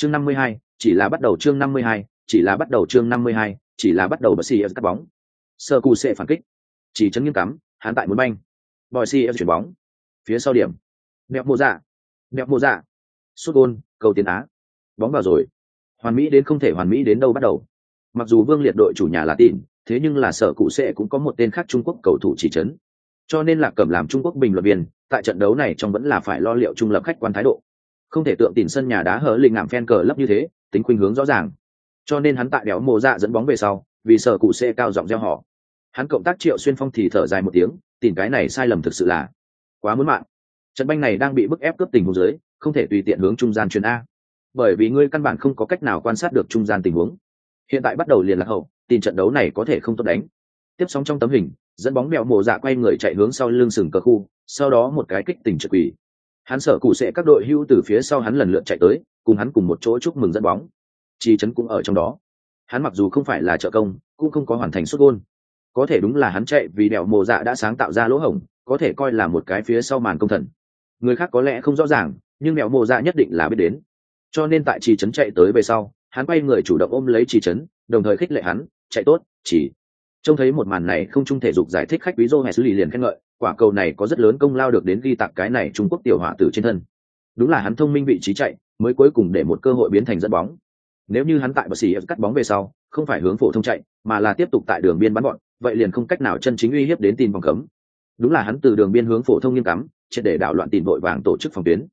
chương năm mươi hai, chỉ là bắt đầu chương năm mươi hai, chỉ là bắt đầu chương năm mươi hai, chỉ là bắt đầu bờ xì cắt bóng. Sơ cù sẽ phản kích. Chỉ chấn nghiêm cắm, hắn tại muốn banh. Bòi xì chuyển bóng. Phía sau điểm. Đẹp mô dạ. Đẹp mô dạ. Sút gôn, cầu tiến á. Bóng vào rồi. Hoàn mỹ đến không thể hoàn mỹ đến đâu bắt đầu. Mặc dù vương liệt đội chủ nhà là tin thế nhưng là sở cụ sẽ cũng có một tên khác trung quốc cầu thủ chỉ trấn cho nên là cầm làm trung quốc bình luận viên, tại trận đấu này trong vẫn là phải lo liệu trung lập khách quan thái độ không thể tượng tìm sân nhà đá hở lình ngảm phen cờ lấp như thế, tính khuynh hướng rõ ràng. Cho nên hắn tại đéo mồ dạ dẫn bóng về sau, vì sở cụ sẽ cao giọng gieo họ hắn cộng tác triệu xuyên phong thì thở dài một tiếng, tìm cái này sai lầm thực sự là quá muốn mạng. Trận banh này đang bị bức ép cướp tình huống dưới, không thể tùy tiện hướng trung gian truyền a. Bởi vì ngươi căn bản không có cách nào quan sát được trung gian tình huống. Hiện tại bắt đầu liền lạc hậu, tin trận đấu này có thể không tốt đánh. Tiếp sóng trong tấm hình, dẫn bóng mèo mồ dạ quay người chạy hướng sau lưng sừng cờ khu, sau đó một cái kích tình trực quỷ hắn sở cụ sẽ các đội hưu từ phía sau hắn lần lượt chạy tới, cùng hắn cùng một chỗ chúc mừng dẫn bóng. Chi chấn cũng ở trong đó. Hắn mặc dù không phải là trợ công, cũng không có hoàn thành xuất gôn. Có thể đúng là hắn chạy vì đèo mồ dạ đã sáng tạo ra lỗ hổng, có thể coi là một cái phía sau màn công thần. Người khác có lẽ không rõ ràng, nhưng mèo mồ dạ nhất định là biết đến. Cho nên tại trì trấn chạy tới về sau, hắn quay người chủ động ôm lấy trì trấn, đồng thời khích lệ hắn, chạy tốt chỉ trông thấy một màn này không trung thể dục giải thích khách quý dô xử lý liền khen ngợi, quả cầu này có rất lớn công lao được đến ghi tặng cái này trung quốc tiểu hỏa tử trên thân. Đúng là hắn thông minh vị trí chạy, mới cuối cùng để một cơ hội biến thành dẫn bóng. Nếu như hắn tại bờ xì cắt bóng về sau, không phải hướng phổ thông chạy, mà là tiếp tục tại đường biên bắn bọn, vậy liền không cách nào chân chính uy hiếp đến tin vòng cấm. Đúng là hắn từ đường biên hướng phổ thông nghiêm cắm triệt để đảo loạn tìm vội vàng tổ chức phòng tuyến.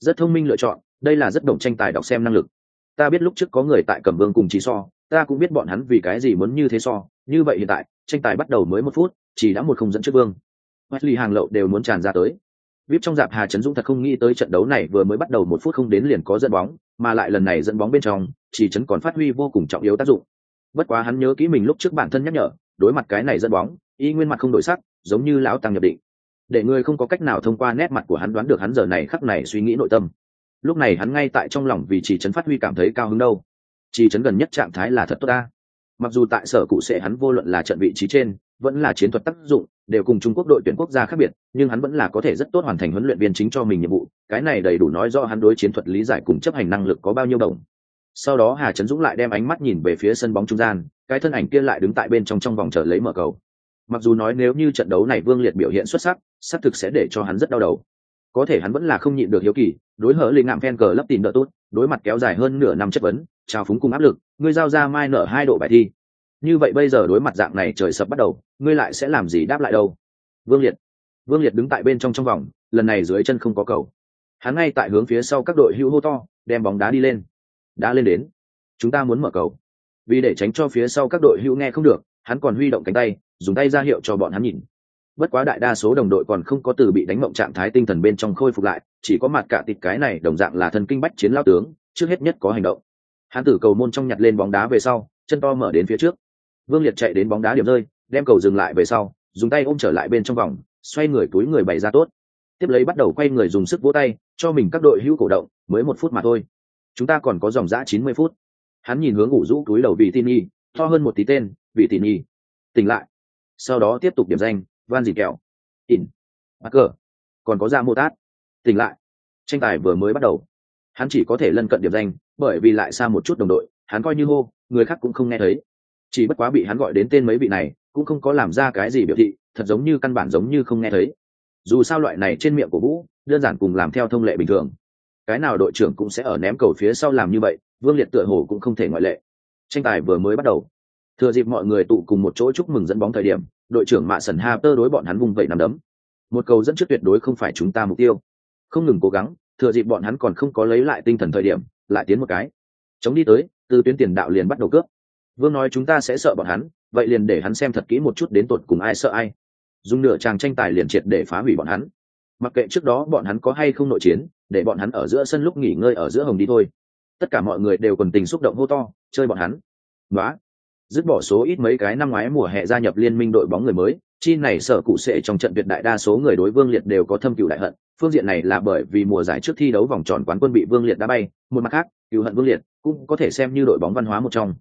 Rất thông minh lựa chọn, đây là rất đồng tranh tài đọc xem năng lực. Ta biết lúc trước có người tại cẩm vương cùng trí so ta cũng biết bọn hắn vì cái gì muốn như thế so, như vậy hiện tại, tranh tài bắt đầu mới một phút, chỉ đã một không dẫn trước vương. Wesley hàng lậu đều muốn tràn ra tới. Vip trong dạp hà trấn dũng thật không nghĩ tới trận đấu này vừa mới bắt đầu một phút không đến liền có dẫn bóng, mà lại lần này dẫn bóng bên trong, chỉ trấn còn phát huy vô cùng trọng yếu tác dụng. Bất quá hắn nhớ kỹ mình lúc trước bản thân nhắc nhở, đối mặt cái này dẫn bóng, y nguyên mặt không đổi sắc, giống như lão tăng nhập định. Để người không có cách nào thông qua nét mặt của hắn đoán được hắn giờ này khắc này suy nghĩ nội tâm. Lúc này hắn ngay tại trong lòng vì chỉ trấn phát huy cảm thấy cao hứng đâu chỉ trấn gần nhất trạng thái là thật tốt ta. Mặc dù tại sở cụ sẽ hắn vô luận là trận vị trí trên, vẫn là chiến thuật tác dụng, đều cùng trung quốc đội tuyển quốc gia khác biệt, nhưng hắn vẫn là có thể rất tốt hoàn thành huấn luyện viên chính cho mình nhiệm vụ, cái này đầy đủ nói rõ hắn đối chiến thuật lý giải cùng chấp hành năng lực có bao nhiêu đồng. Sau đó hà trấn dũng lại đem ánh mắt nhìn về phía sân bóng trung gian, cái thân ảnh kia lại đứng tại bên trong trong vòng chờ lấy mở cầu. Mặc dù nói nếu như trận đấu này vương liệt biểu hiện xuất sắc, xác thực sẽ để cho hắn rất đau đầu. Có thể hắn vẫn là không nhịn được hiếu kỳ, đối hở linh ngạm phen cờ lấp tìm đỡ tốt, đối mặt kéo dài hơn nửa năm chất vấn trào phúng cùng áp lực, ngươi giao ra mai nở hai độ bài thi. Như vậy bây giờ đối mặt dạng này trời sập bắt đầu, ngươi lại sẽ làm gì đáp lại đâu? Vương liệt. Vương liệt đứng tại bên trong trong vòng, lần này dưới chân không có cầu. Hắn ngay tại hướng phía sau các đội hữu hô to, đem bóng đá đi lên. Đã lên đến. Chúng ta muốn mở cầu. Vì để tránh cho phía sau các đội hữu nghe không được, hắn còn huy động cánh tay, dùng tay ra hiệu cho bọn hắn nhìn. Bất quá đại đa số đồng đội còn không có từ bị đánh mộng trạng thái tinh thần bên trong khôi phục lại, chỉ có mặt cả tịt cái này đồng dạng là thần kinh bách chiến lao tướng, trước hết nhất có hành động hắn tử cầu môn trong nhặt lên bóng đá về sau, chân to mở đến phía trước. Vương liệt chạy đến bóng đá điểm rơi, đem cầu dừng lại về sau, dùng tay ôm trở lại bên trong vòng, xoay người túi người bày ra tốt. Tiếp lấy bắt đầu quay người dùng sức vỗ tay, cho mình các đội hữu cổ động, mới một phút mà thôi. Chúng ta còn có dòng giã chín mươi phút. Hắn nhìn hướng ủ rũ túi đầu vị tin nhi to hơn một tí tên vị tin nhi tỉnh lại. Sau đó tiếp tục điểm danh, van dịt kẹo. In. Bắc cờ còn có ra mô tát. Tỉnh lại. Tranh tài vừa mới bắt đầu. Hắn chỉ có thể lân cận điểm danh bởi vì lại xa một chút đồng đội, hắn coi như hô, người khác cũng không nghe thấy. Chỉ bất quá bị hắn gọi đến tên mấy vị này, cũng không có làm ra cái gì biểu thị, thật giống như căn bản giống như không nghe thấy. Dù sao loại này trên miệng của vũ, đơn giản cùng làm theo thông lệ bình thường. Cái nào đội trưởng cũng sẽ ở ném cầu phía sau làm như vậy, vương liệt tựa hồ cũng không thể ngoại lệ. Tranh tài vừa mới bắt đầu. Thừa dịp mọi người tụ cùng một chỗ chúc mừng dẫn bóng thời điểm, đội trưởng mạ sần ha tơ đối bọn hắn vung vẩy nằm đấm. Một cầu dẫn trước tuyệt đối không phải chúng ta mục tiêu. Không ngừng cố gắng, thừa dịp bọn hắn còn không có lấy lại tinh thần thời điểm lại tiến một cái. Chống đi tới, từ tuyến tiền đạo liền bắt đầu cướp. Vương nói chúng ta sẽ sợ bọn hắn, vậy liền để hắn xem thật kỹ một chút đến tột cùng ai sợ ai. Dùng nửa tràng tranh tài liền triệt để phá hủy bọn hắn. Mặc kệ trước đó bọn hắn có hay không nội chiến, để bọn hắn ở giữa sân lúc nghỉ ngơi ở giữa hồng đi thôi. Tất cả mọi người đều còn tình xúc động hô to, chơi bọn hắn! Nói dứt bỏ số ít mấy cái năm ngoái mùa hè gia nhập liên minh đội bóng người mới, chi này sở cụ sẽ trong trận việt đại đa số người đối vương liệt đều có thâm cựu đại hận phương diện này là bởi vì mùa giải trước thi đấu vòng tròn quán quân bị vương liệt đá bay, một mặt khác, cựu hận vương liệt cũng có thể xem như đội bóng văn hóa một trong.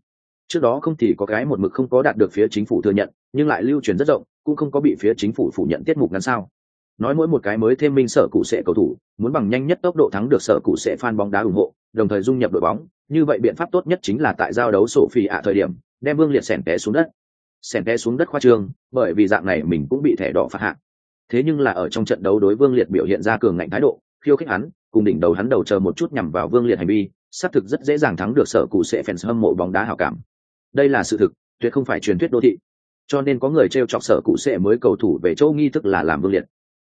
Trước đó không thì có cái một mực không có đạt được phía chính phủ thừa nhận, nhưng lại lưu truyền rất rộng, cũng không có bị phía chính phủ phủ nhận tiết mục ngắn sao. Nói mỗi một cái mới thêm minh sở cụ sẽ cầu thủ, muốn bằng nhanh nhất tốc độ thắng được sở cụ sẽ fan bóng đá ủng hộ, đồng thời dung nhập đội bóng, như vậy biện pháp tốt nhất chính là tại giao đấu sổ phi ạ thời điểm, đem vương liệt sẻn té xuống đất. Sẻn té xuống đất khoa trương bởi vì dạng này mình cũng bị thẻ đỏ phạt hạng thế nhưng là ở trong trận đấu đối vương liệt biểu hiện ra cường ngạnh thái độ, khiêu khích hắn, cùng đỉnh đầu hắn đầu chờ một chút nhằm vào vương liệt hành vi, xác thực rất dễ dàng thắng được sở cụ sẽ fans hâm mộ bóng đá hảo cảm. Đây là sự thực, tuyệt không phải truyền thuyết đô thị. Cho nên có người t r e o chọc sở cụ sẽ mới cầu thủ về châu nghi thức là làm vương liệt.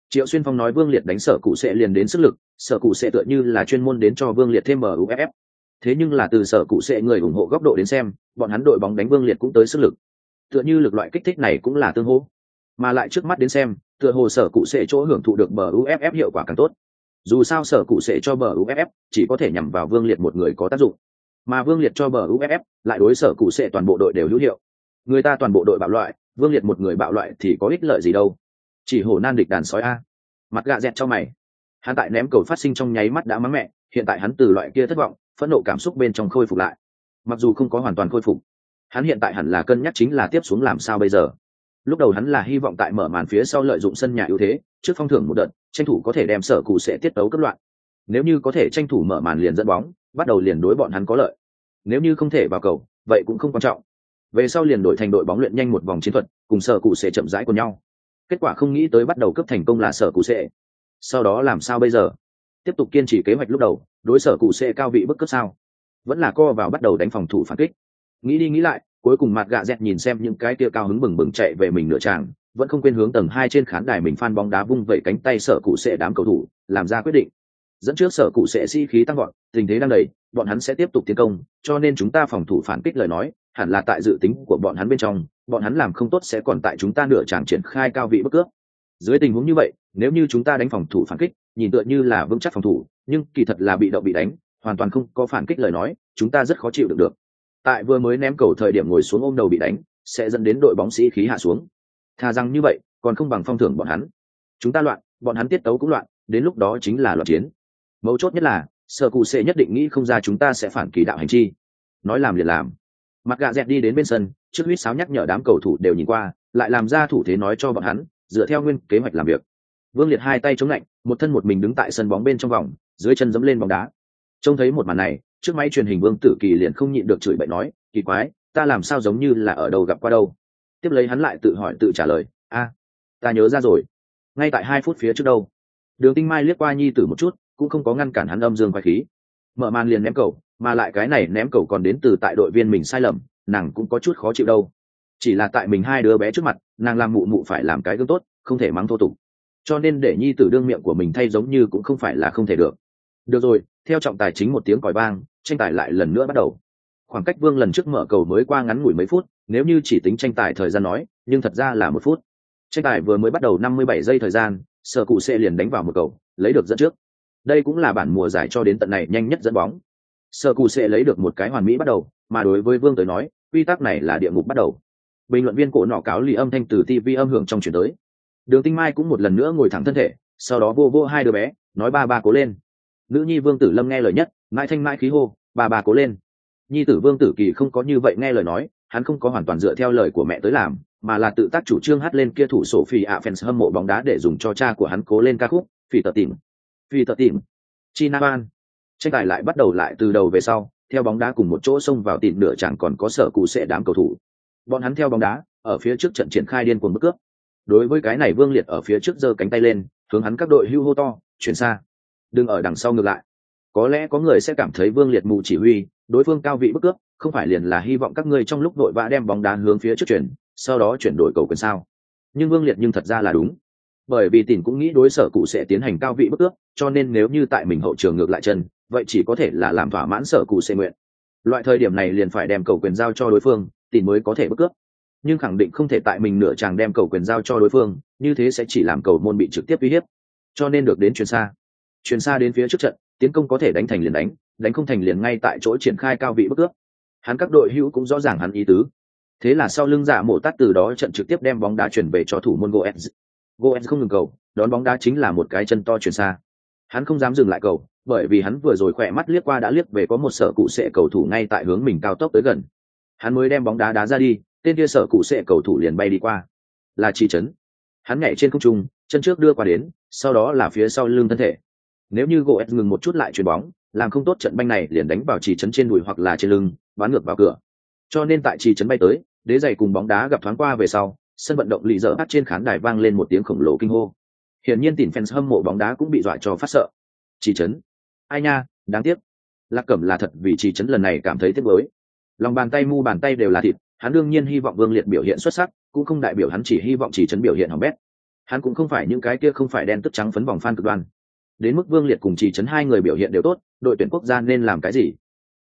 Triệu xuyên phong nói vương liệt đánh sở cụ sẽ liền đến sức lực, sở cụ sẽ tựa như là chuyên môn đến cho vương liệt thêm muff thế nhưng là từ sở cụ sẽ người ủng hộ góc độ đến xem, bọn hắn đội bóng đánh vương liệt cũng tới sức lực. Tựa như lực loại kích thích này cũng là tương hỗ. Mà lại trước mắt đến xem tựa hồ sở cụ sẽ chỗ hưởng thụ được bờ uff hiệu quả càng tốt. Dù sao sở cụ sẽ cho bờ uff chỉ có thể nhằm vào vương liệt một người có tác dụng. Mà vương liệt cho bờ uff lại đối sở cụ sẽ toàn bộ đội đều hữu hiệu. Người ta toàn bộ đội bạo loại, vương liệt một người bạo loại thì có ích lợi gì đâu. Chỉ hổ nan địch đàn sói a. Mặt gạ dẹt cho mày. Hắn tại ném cầu phát sinh trong nháy mắt đã mắng mẹ, hiện tại hắn từ loại kia thất vọng, phẫn nộ cảm xúc bên trong khôi phục lại. Mặc dù không có hoàn toàn khôi phục, hắn hiện tại hẳn là cân nhắc chính là tiếp xuống làm sao bây giờ lúc đầu hắn là hy vọng tại mở màn phía sau lợi dụng sân nhà ưu thế, trước phong thưởng một đợt, tranh thủ có thể đem sở cụ sẽ tiết tấu cấp loạn. Nếu như có thể tranh thủ mở màn liền dẫn bóng, bắt đầu liền đối bọn hắn có lợi. Nếu như không thể vào cầu, vậy cũng không quan trọng. Về sau liền đổi thành đội bóng luyện nhanh một vòng chiến thuật, cùng sở cụ sẽ chậm rãi của nhau. Kết quả không nghĩ tới bắt đầu cấp thành công là sở cụ sẽ. Sau đó làm sao bây giờ? Tiếp tục kiên trì kế hoạch lúc đầu, đối sở cụ sẽ cao vị bức cấp sao? Vẫn là co vào bắt đầu đánh phòng thủ phản kích. Nghĩ đi nghĩ lại cuối cùng mặt gạ dẹt nhìn xem những cái kia cao hứng bừng bừng chạy về mình nửa tràng, vẫn không quên hướng tầng hai trên khán đài mình phan bóng đá vung vẩy cánh tay sở cụ sẽ đám cầu thủ, làm ra quyết định. Dẫn trước sở cụ sẽ sĩ、si、khí tăng gọn tình thế đang đầy, bọn hắn sẽ tiếp tục tiến công, cho nên chúng ta phòng thủ phản kích lời nói, hẳn là tại dự tính của bọn hắn bên trong, bọn hắn làm không tốt sẽ còn tại chúng ta nửa tràng triển khai cao vị bất cướp dưới tình huống như vậy, nếu như chúng ta đánh phòng thủ phản kích, nhìn tựa như là vững chắc phòng thủ, nhưng kỳ thật là bị động bị đánh, hoàn toàn không có phản kích lời nói, chúng ta rất khó chịu được được tại vừa mới ném cầu thời điểm ngồi xuống ôm đầu bị đánh, sẽ dẫn đến đội bóng sĩ khí hạ xuống. Thà rằng như vậy, còn không bằng phong thưởng bọn hắn. Chúng ta loạn, bọn hắn tiết tấu cũng loạn, đến lúc đó chính là loạn chiến. Mấu chốt nhất là, sở cụ sẽ nhất định nghĩ không ra chúng ta sẽ phản kỳ đạo hành chi. Nói làm liền làm. Mặt gạ dẹt đi đến bên sân, trước huýt sáo nhắc nhở đám cầu thủ đều nhìn qua, lại làm ra thủ thế nói cho bọn hắn, dựa theo nguyên kế hoạch làm việc. Vương liệt hai tay chống lạnh, một thân một mình đứng tại sân bóng bên trong vòng, dưới chân dẫm lên bóng đá. Trông thấy một màn này trước máy truyền hình vương tử kỳ liền không nhịn được chửi bậy nói, kỳ quái, ta làm sao giống như là ở đâu gặp qua đâu? Tiếp lấy hắn lại tự hỏi tự trả lời, a, ta nhớ ra rồi. Ngay tại hai phút phía trước đâu. Đường tinh mai liếc qua nhi tử một chút, cũng không có ngăn cản hắn âm dương quay khí. Mở màn liền ném cầu, mà lại cái này ném cầu còn đến từ tại đội viên mình sai lầm, nàng cũng có chút khó chịu đâu. Chỉ là tại mình hai đứa bé trước mặt, nàng làm mụ mụ phải làm cái gương tốt, không thể mắng thô tục. Cho nên để nhi tử đương miệng của mình thay giống như cũng không phải là không thể được. Được rồi, theo trọng tài chính một tiếng còi vang tranh tài lại lần nữa bắt đầu. Khoảng cách vương lần trước mở cầu mới qua ngắn ngủi mấy phút, nếu như chỉ tính tranh tài thời gian nói, nhưng thật ra là một phút. Tranh tài vừa mới bắt đầu năm mươi bảy giây thời gian, sở cụ sẽ liền đánh vào một cầu, lấy được dẫn trước. Đây cũng là bản mùa giải cho đến tận này nhanh nhất dẫn bóng. Sở cụ sẽ lấy được một cái hoàn mỹ bắt đầu, mà đối với vương tới nói, quy tắc này là địa ngục bắt đầu. Bình luận viên cổ nọ cáo lì âm thanh từ tv âm hưởng trong chuyển tới. Đường tinh mai cũng một lần nữa ngồi thẳng thân thể, sau đó vô vô hai đứa bé, nói ba ba cố lên. Nữ nhi vương tử lâm nghe lời nhất mãi thanh mãi khí hô, bà bà cố lên. Nhi tử vương tử kỳ không có như vậy nghe lời nói, hắn không có hoàn toàn dựa theo lời của mẹ tới làm, mà là tự tác chủ trương hát lên kia thủ sổ phi ạ fans hâm mộ bóng đá để dùng cho cha của hắn cố lên ca khúc phi tờ tìm phi tờ tìm china ban tranh tài lại bắt đầu lại từ đầu về sau, theo bóng đá cùng một chỗ xông vào tìm nửa chẳng còn có sở cụ sẽ đám cầu thủ. Bọn hắn theo bóng đá, ở phía trước trận triển khai điên cuồng bức cướp. Đối với cái này vương liệt ở phía trước giơ cánh tay lên, hướng hắn các đội hưu hô to, chuyển xa. Đừng ở đằng sau ngược lại có lẽ có người sẽ cảm thấy vương liệt mù chỉ huy, đối phương cao vị bức cướp, không phải liền là hy vọng các ngươi trong lúc đội vã đem bóng đá hướng phía trước chuyển, sau đó chuyển đổi cầu quyền sao? Nhưng vương liệt nhưng thật ra là đúng. Bởi vì tỉnh cũng nghĩ đối sở cụ sẽ tiến hành cao vị bức cướp, cho nên nếu như tại mình hậu trường ngược lại chân, vậy chỉ có thể là làm thỏa mãn sở cụ sẽ nguyện. Loại thời điểm này liền phải đem cầu quyền giao cho đối phương tỉnh mới có thể bức cướp. Nhưng khẳng định không thể tại mình nửa chàng đem cầu quyền giao cho đối phương, như thế sẽ chỉ làm cầu môn bị trực tiếp uy hiếp. Cho nên được đến chuyển xa. Chuyển xa đến phía trước trận tiến công có thể đánh thành liền đánh đánh không thành liền ngay tại chỗ triển khai cao vị bức ước hắn các đội hữu cũng rõ ràng hắn ý tứ. Thế là sau lưng giả mổ tắt từ đó trận trực tiếp đem bóng đá chuyển về cho thủ môn goetz. Goetz không ngừng cầu, đón bóng đá chính là một cái chân to chuyển xa. Hắn không dám dừng lại cầu, bởi vì hắn vừa rồi khỏe mắt liếc qua đã liếc về có một sở cụ sệ cầu thủ ngay tại hướng mình cao tốc tới gần. Hắn mới đem bóng đá đá ra đi, tên kia sở cụ sệ cầu thủ liền bay đi qua. Là chi chấn hắn nhảy trên không trung, chân trước đưa qua đến, sau đó là phía sau lưng thân thể nếu như gỗ ngừng một chút lại chuyền bóng, làm không tốt trận banh này liền đánh vào chỉ trấn trên đùi hoặc là trên lưng bán ngược vào cửa. Cho nên tại chỉ trấn bay tới, đế giày cùng bóng đá gặp thoáng qua về sau, sân vận động lì dở hát trên khán đài vang lên một tiếng khổng lồ kinh hô. Hiển nhiên tìm fans hâm mộ bóng đá cũng bị dọa cho phát sợ. Chỉ trấn. Ai nha, đáng tiếc. Lạc cẩm là thật vì chỉ trấn lần này cảm thấy tiếc mới lòng bàn tay mu bàn tay đều là thịt, hắn đương nhiên hy vọng vương liệt biểu hiện xuất sắc, cũng không đại biểu hắn chỉ hy vọng chỉ trấn biểu hiện hỏng bét. Hắn cũng không phải những cái kia không phải đen tức trắng phấn vòng phan cực đoan đến mức vương liệt cùng chỉ Trấn hai người biểu hiện đều tốt, đội tuyển quốc gia nên làm cái gì?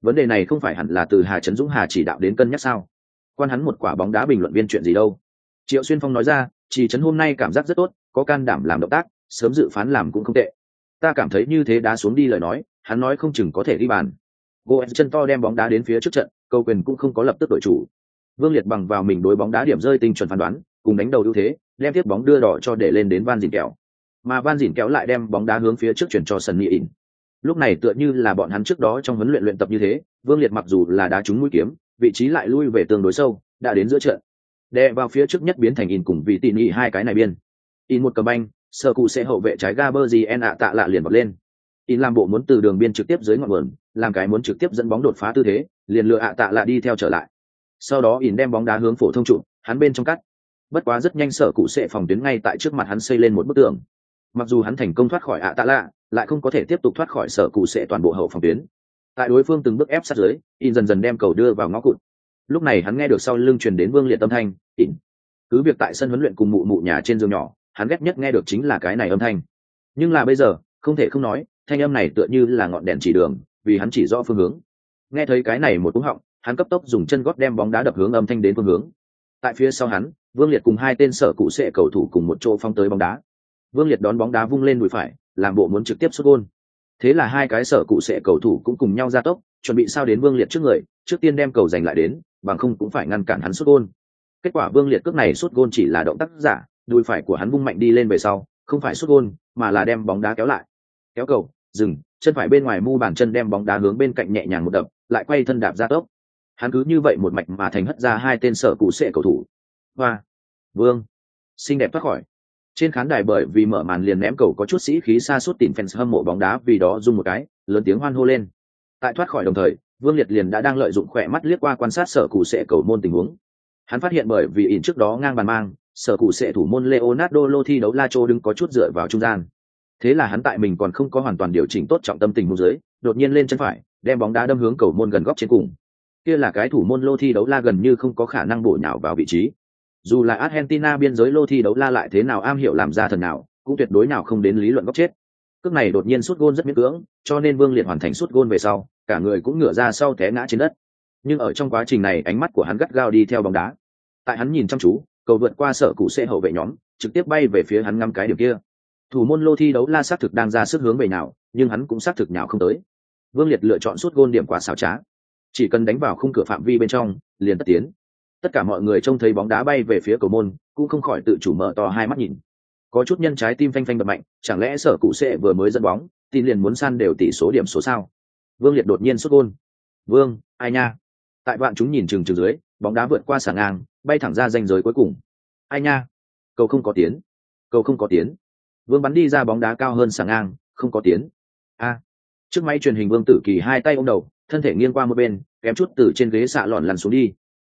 Vấn đề này không phải hẳn là từ hà trấn dũng hà chỉ đạo đến cân nhắc sao? Quan hắn một quả bóng đá bình luận viên chuyện gì đâu? Triệu xuyên phong nói ra, chỉ trấn hôm nay cảm giác rất tốt, có can đảm làm động tác, sớm dự phán làm cũng không tệ. Ta cảm thấy như thế đá xuống đi lời nói, hắn nói không chừng có thể đi bàn. Goes chân to đem bóng đá đến phía trước trận câu quyền cũng không có lập tức đội chủ. Vương liệt bằng vào mình đối bóng đá điểm rơi tinh chuẩn phán đoán, cùng đánh đầu ưu thế, đem tiếp bóng đưa đỏ cho để lên đến van dìn kẹo mà van dìn kéo lại đem bóng đá hướng phía trước chuyển cho sân mỹ ỉn. Lúc này tựa như là bọn hắn trước đó trong huấn luyện luyện tập như thế, vương liệt mặc dù là đá trúng mũi kiếm, vị trí lại lui về tương đối sâu, đã đến giữa trận. Đè vào phía trước nhất biến thành in cùng vị tỉ nhị hai cái này biên. In một cầm banh sở cụ sẽ hậu vệ trái ga bơ gì en ạ tạ lạ liền bật lên. In làm bộ muốn từ đường biên trực tiếp dưới ngọn nguồn, làm cái muốn trực tiếp dẫn bóng đột phá tư thế, liền lựa ạ tạ lạ đi theo trở lại. Sau đó in đem bóng đá hướng phổ thông trụ, hắn bên trong cắt. Bất quá rất nhanh sở cụ sẽ phòng tuyến ngay tại trước mặt hắn xây lên một bức tường mặc dù hắn thành công thoát khỏi ạ tạ lạ lại không có thể tiếp tục thoát khỏi sở cụ sẽ toàn bộ hậu phòng tuyến. Tại đối phương từng bước ép sát dưới, in dần dần đem cầu đưa vào ngõ cụt. Lúc này hắn nghe được sau lưng truyền đến vương liệt âm thanh, in. Cứ việc tại sân huấn luyện cùng mụ mụ nhà trên giường nhỏ, hắn ghét nhất nghe được chính là cái này âm thanh. Nhưng là bây giờ, không thể không nói, thanh âm này tựa như là ngọn đèn chỉ đường, vì hắn chỉ rõ phương hướng. Nghe thấy cái này một cú họng, hắn cấp tốc dùng chân gót đem bóng đá đập hướng âm thanh đến phương hướng. Tại phía sau hắn, vương liệt cùng hai tên sở cụ sệ cầu thủ cùng một chỗ phong tới bóng đá vương liệt đón bóng đá vung lên đùi phải, làm bộ muốn trực tiếp sút gôn. Thế là hai cái sở cụ sẽ cầu thủ cũng cùng nhau ra tốc, chuẩn bị sao đến vương liệt trước người, trước tiên đem cầu giành lại đến, bằng không cũng phải ngăn cản hắn sút gôn. Kết quả vương liệt cước này sút gôn chỉ là động tác giả, đùi phải của hắn vung mạnh đi lên về sau, không phải sút gôn, mà là đem bóng đá kéo lại. Kéo cầu, dừng, chân phải bên ngoài mu bàn chân đem bóng đá hướng bên cạnh nhẹ nhàng một đập, lại quay thân đạp ra tốc. Hắn cứ như vậy một mạch mà thành hất ra hai tên sở cụ sẽ cầu thủ. Hoa, vương, xinh đẹp thoát khỏi trên khán đài bởi vì mở màn liền ném cầu có chút sĩ khí xa suốt tìm fans hâm mộ bóng đá vì đó rung một cái, lớn tiếng hoan hô lên. Tại thoát khỏi đồng thời, vương liệt liền đã đang lợi dụng khỏe mắt liếc qua quan sát sở cụ sệ cầu môn tình huống. Hắn phát hiện bởi vì ỉn trước đó ngang bàn mang, sở cụ sệ thủ môn leonardo lô thi đấu la chô đứng có chút dựa vào trung gian. Thế là hắn tại mình còn không có hoàn toàn điều chỉnh tốt trọng tâm tình môn dưới, đột nhiên lên chân phải, đem bóng đá đâm hướng cầu môn gần góc trên cùng. Kia là cái thủ môn lô thi đấu la gần như không có khả năng bổ nhào vào vị trí dù là argentina biên giới lô thi đấu la lại thế nào am hiểu làm ra thần nào, cũng tuyệt đối nào không đến lý luận góc chết. Cước này đột nhiên sút gôn rất miễn cưỡng, cho nên vương liệt hoàn thành sút gôn về sau, cả người cũng ngửa ra sau té ngã trên đất. Nhưng ở trong quá trình này, ánh mắt của hắn gắt gao đi theo bóng đá. Tại hắn nhìn chăm chú, cầu vượt qua sở cụ sẽ hậu vệ nhóm, trực tiếp bay về phía hắn ngắm cái điểm kia. Thủ môn lô thi đấu la xác thực đang ra sức hướng về nào, nhưng hắn cũng xác thực nhào không tới. Vương liệt lựa chọn suốt gôn điểm quá xảo trá. Chỉ cần đánh vào khung cửa phạm vi bên trong, liền tất tiến tất cả mọi người trông thấy bóng đá bay về phía cầu môn, cũng không khỏi tự chủ mở to hai mắt nhìn. Có chút nhân trái tim phanh phanh bật mạnh, chẳng lẽ sở cụ sệ vừa mới dẫn bóng, tin liền muốn săn đều tỷ số điểm số sao? Vương liệt đột nhiên xuất gôn. Vương, ai nha? Tại bạn chúng nhìn chừng chừng dưới, bóng đá vượt qua xả ngang, bay thẳng ra danh giới cuối cùng. Ai nha? Cầu không có tiến. Cầu không có tiến. Vương bắn đi ra bóng đá cao hơn xả ngang, không có tiến. A. Trước máy truyền hình vương tử kỳ hai tay ô m đầu, thân thể nghiêng qua một bên, kém chút từ trên ghế xạ lòn lăn xuống đi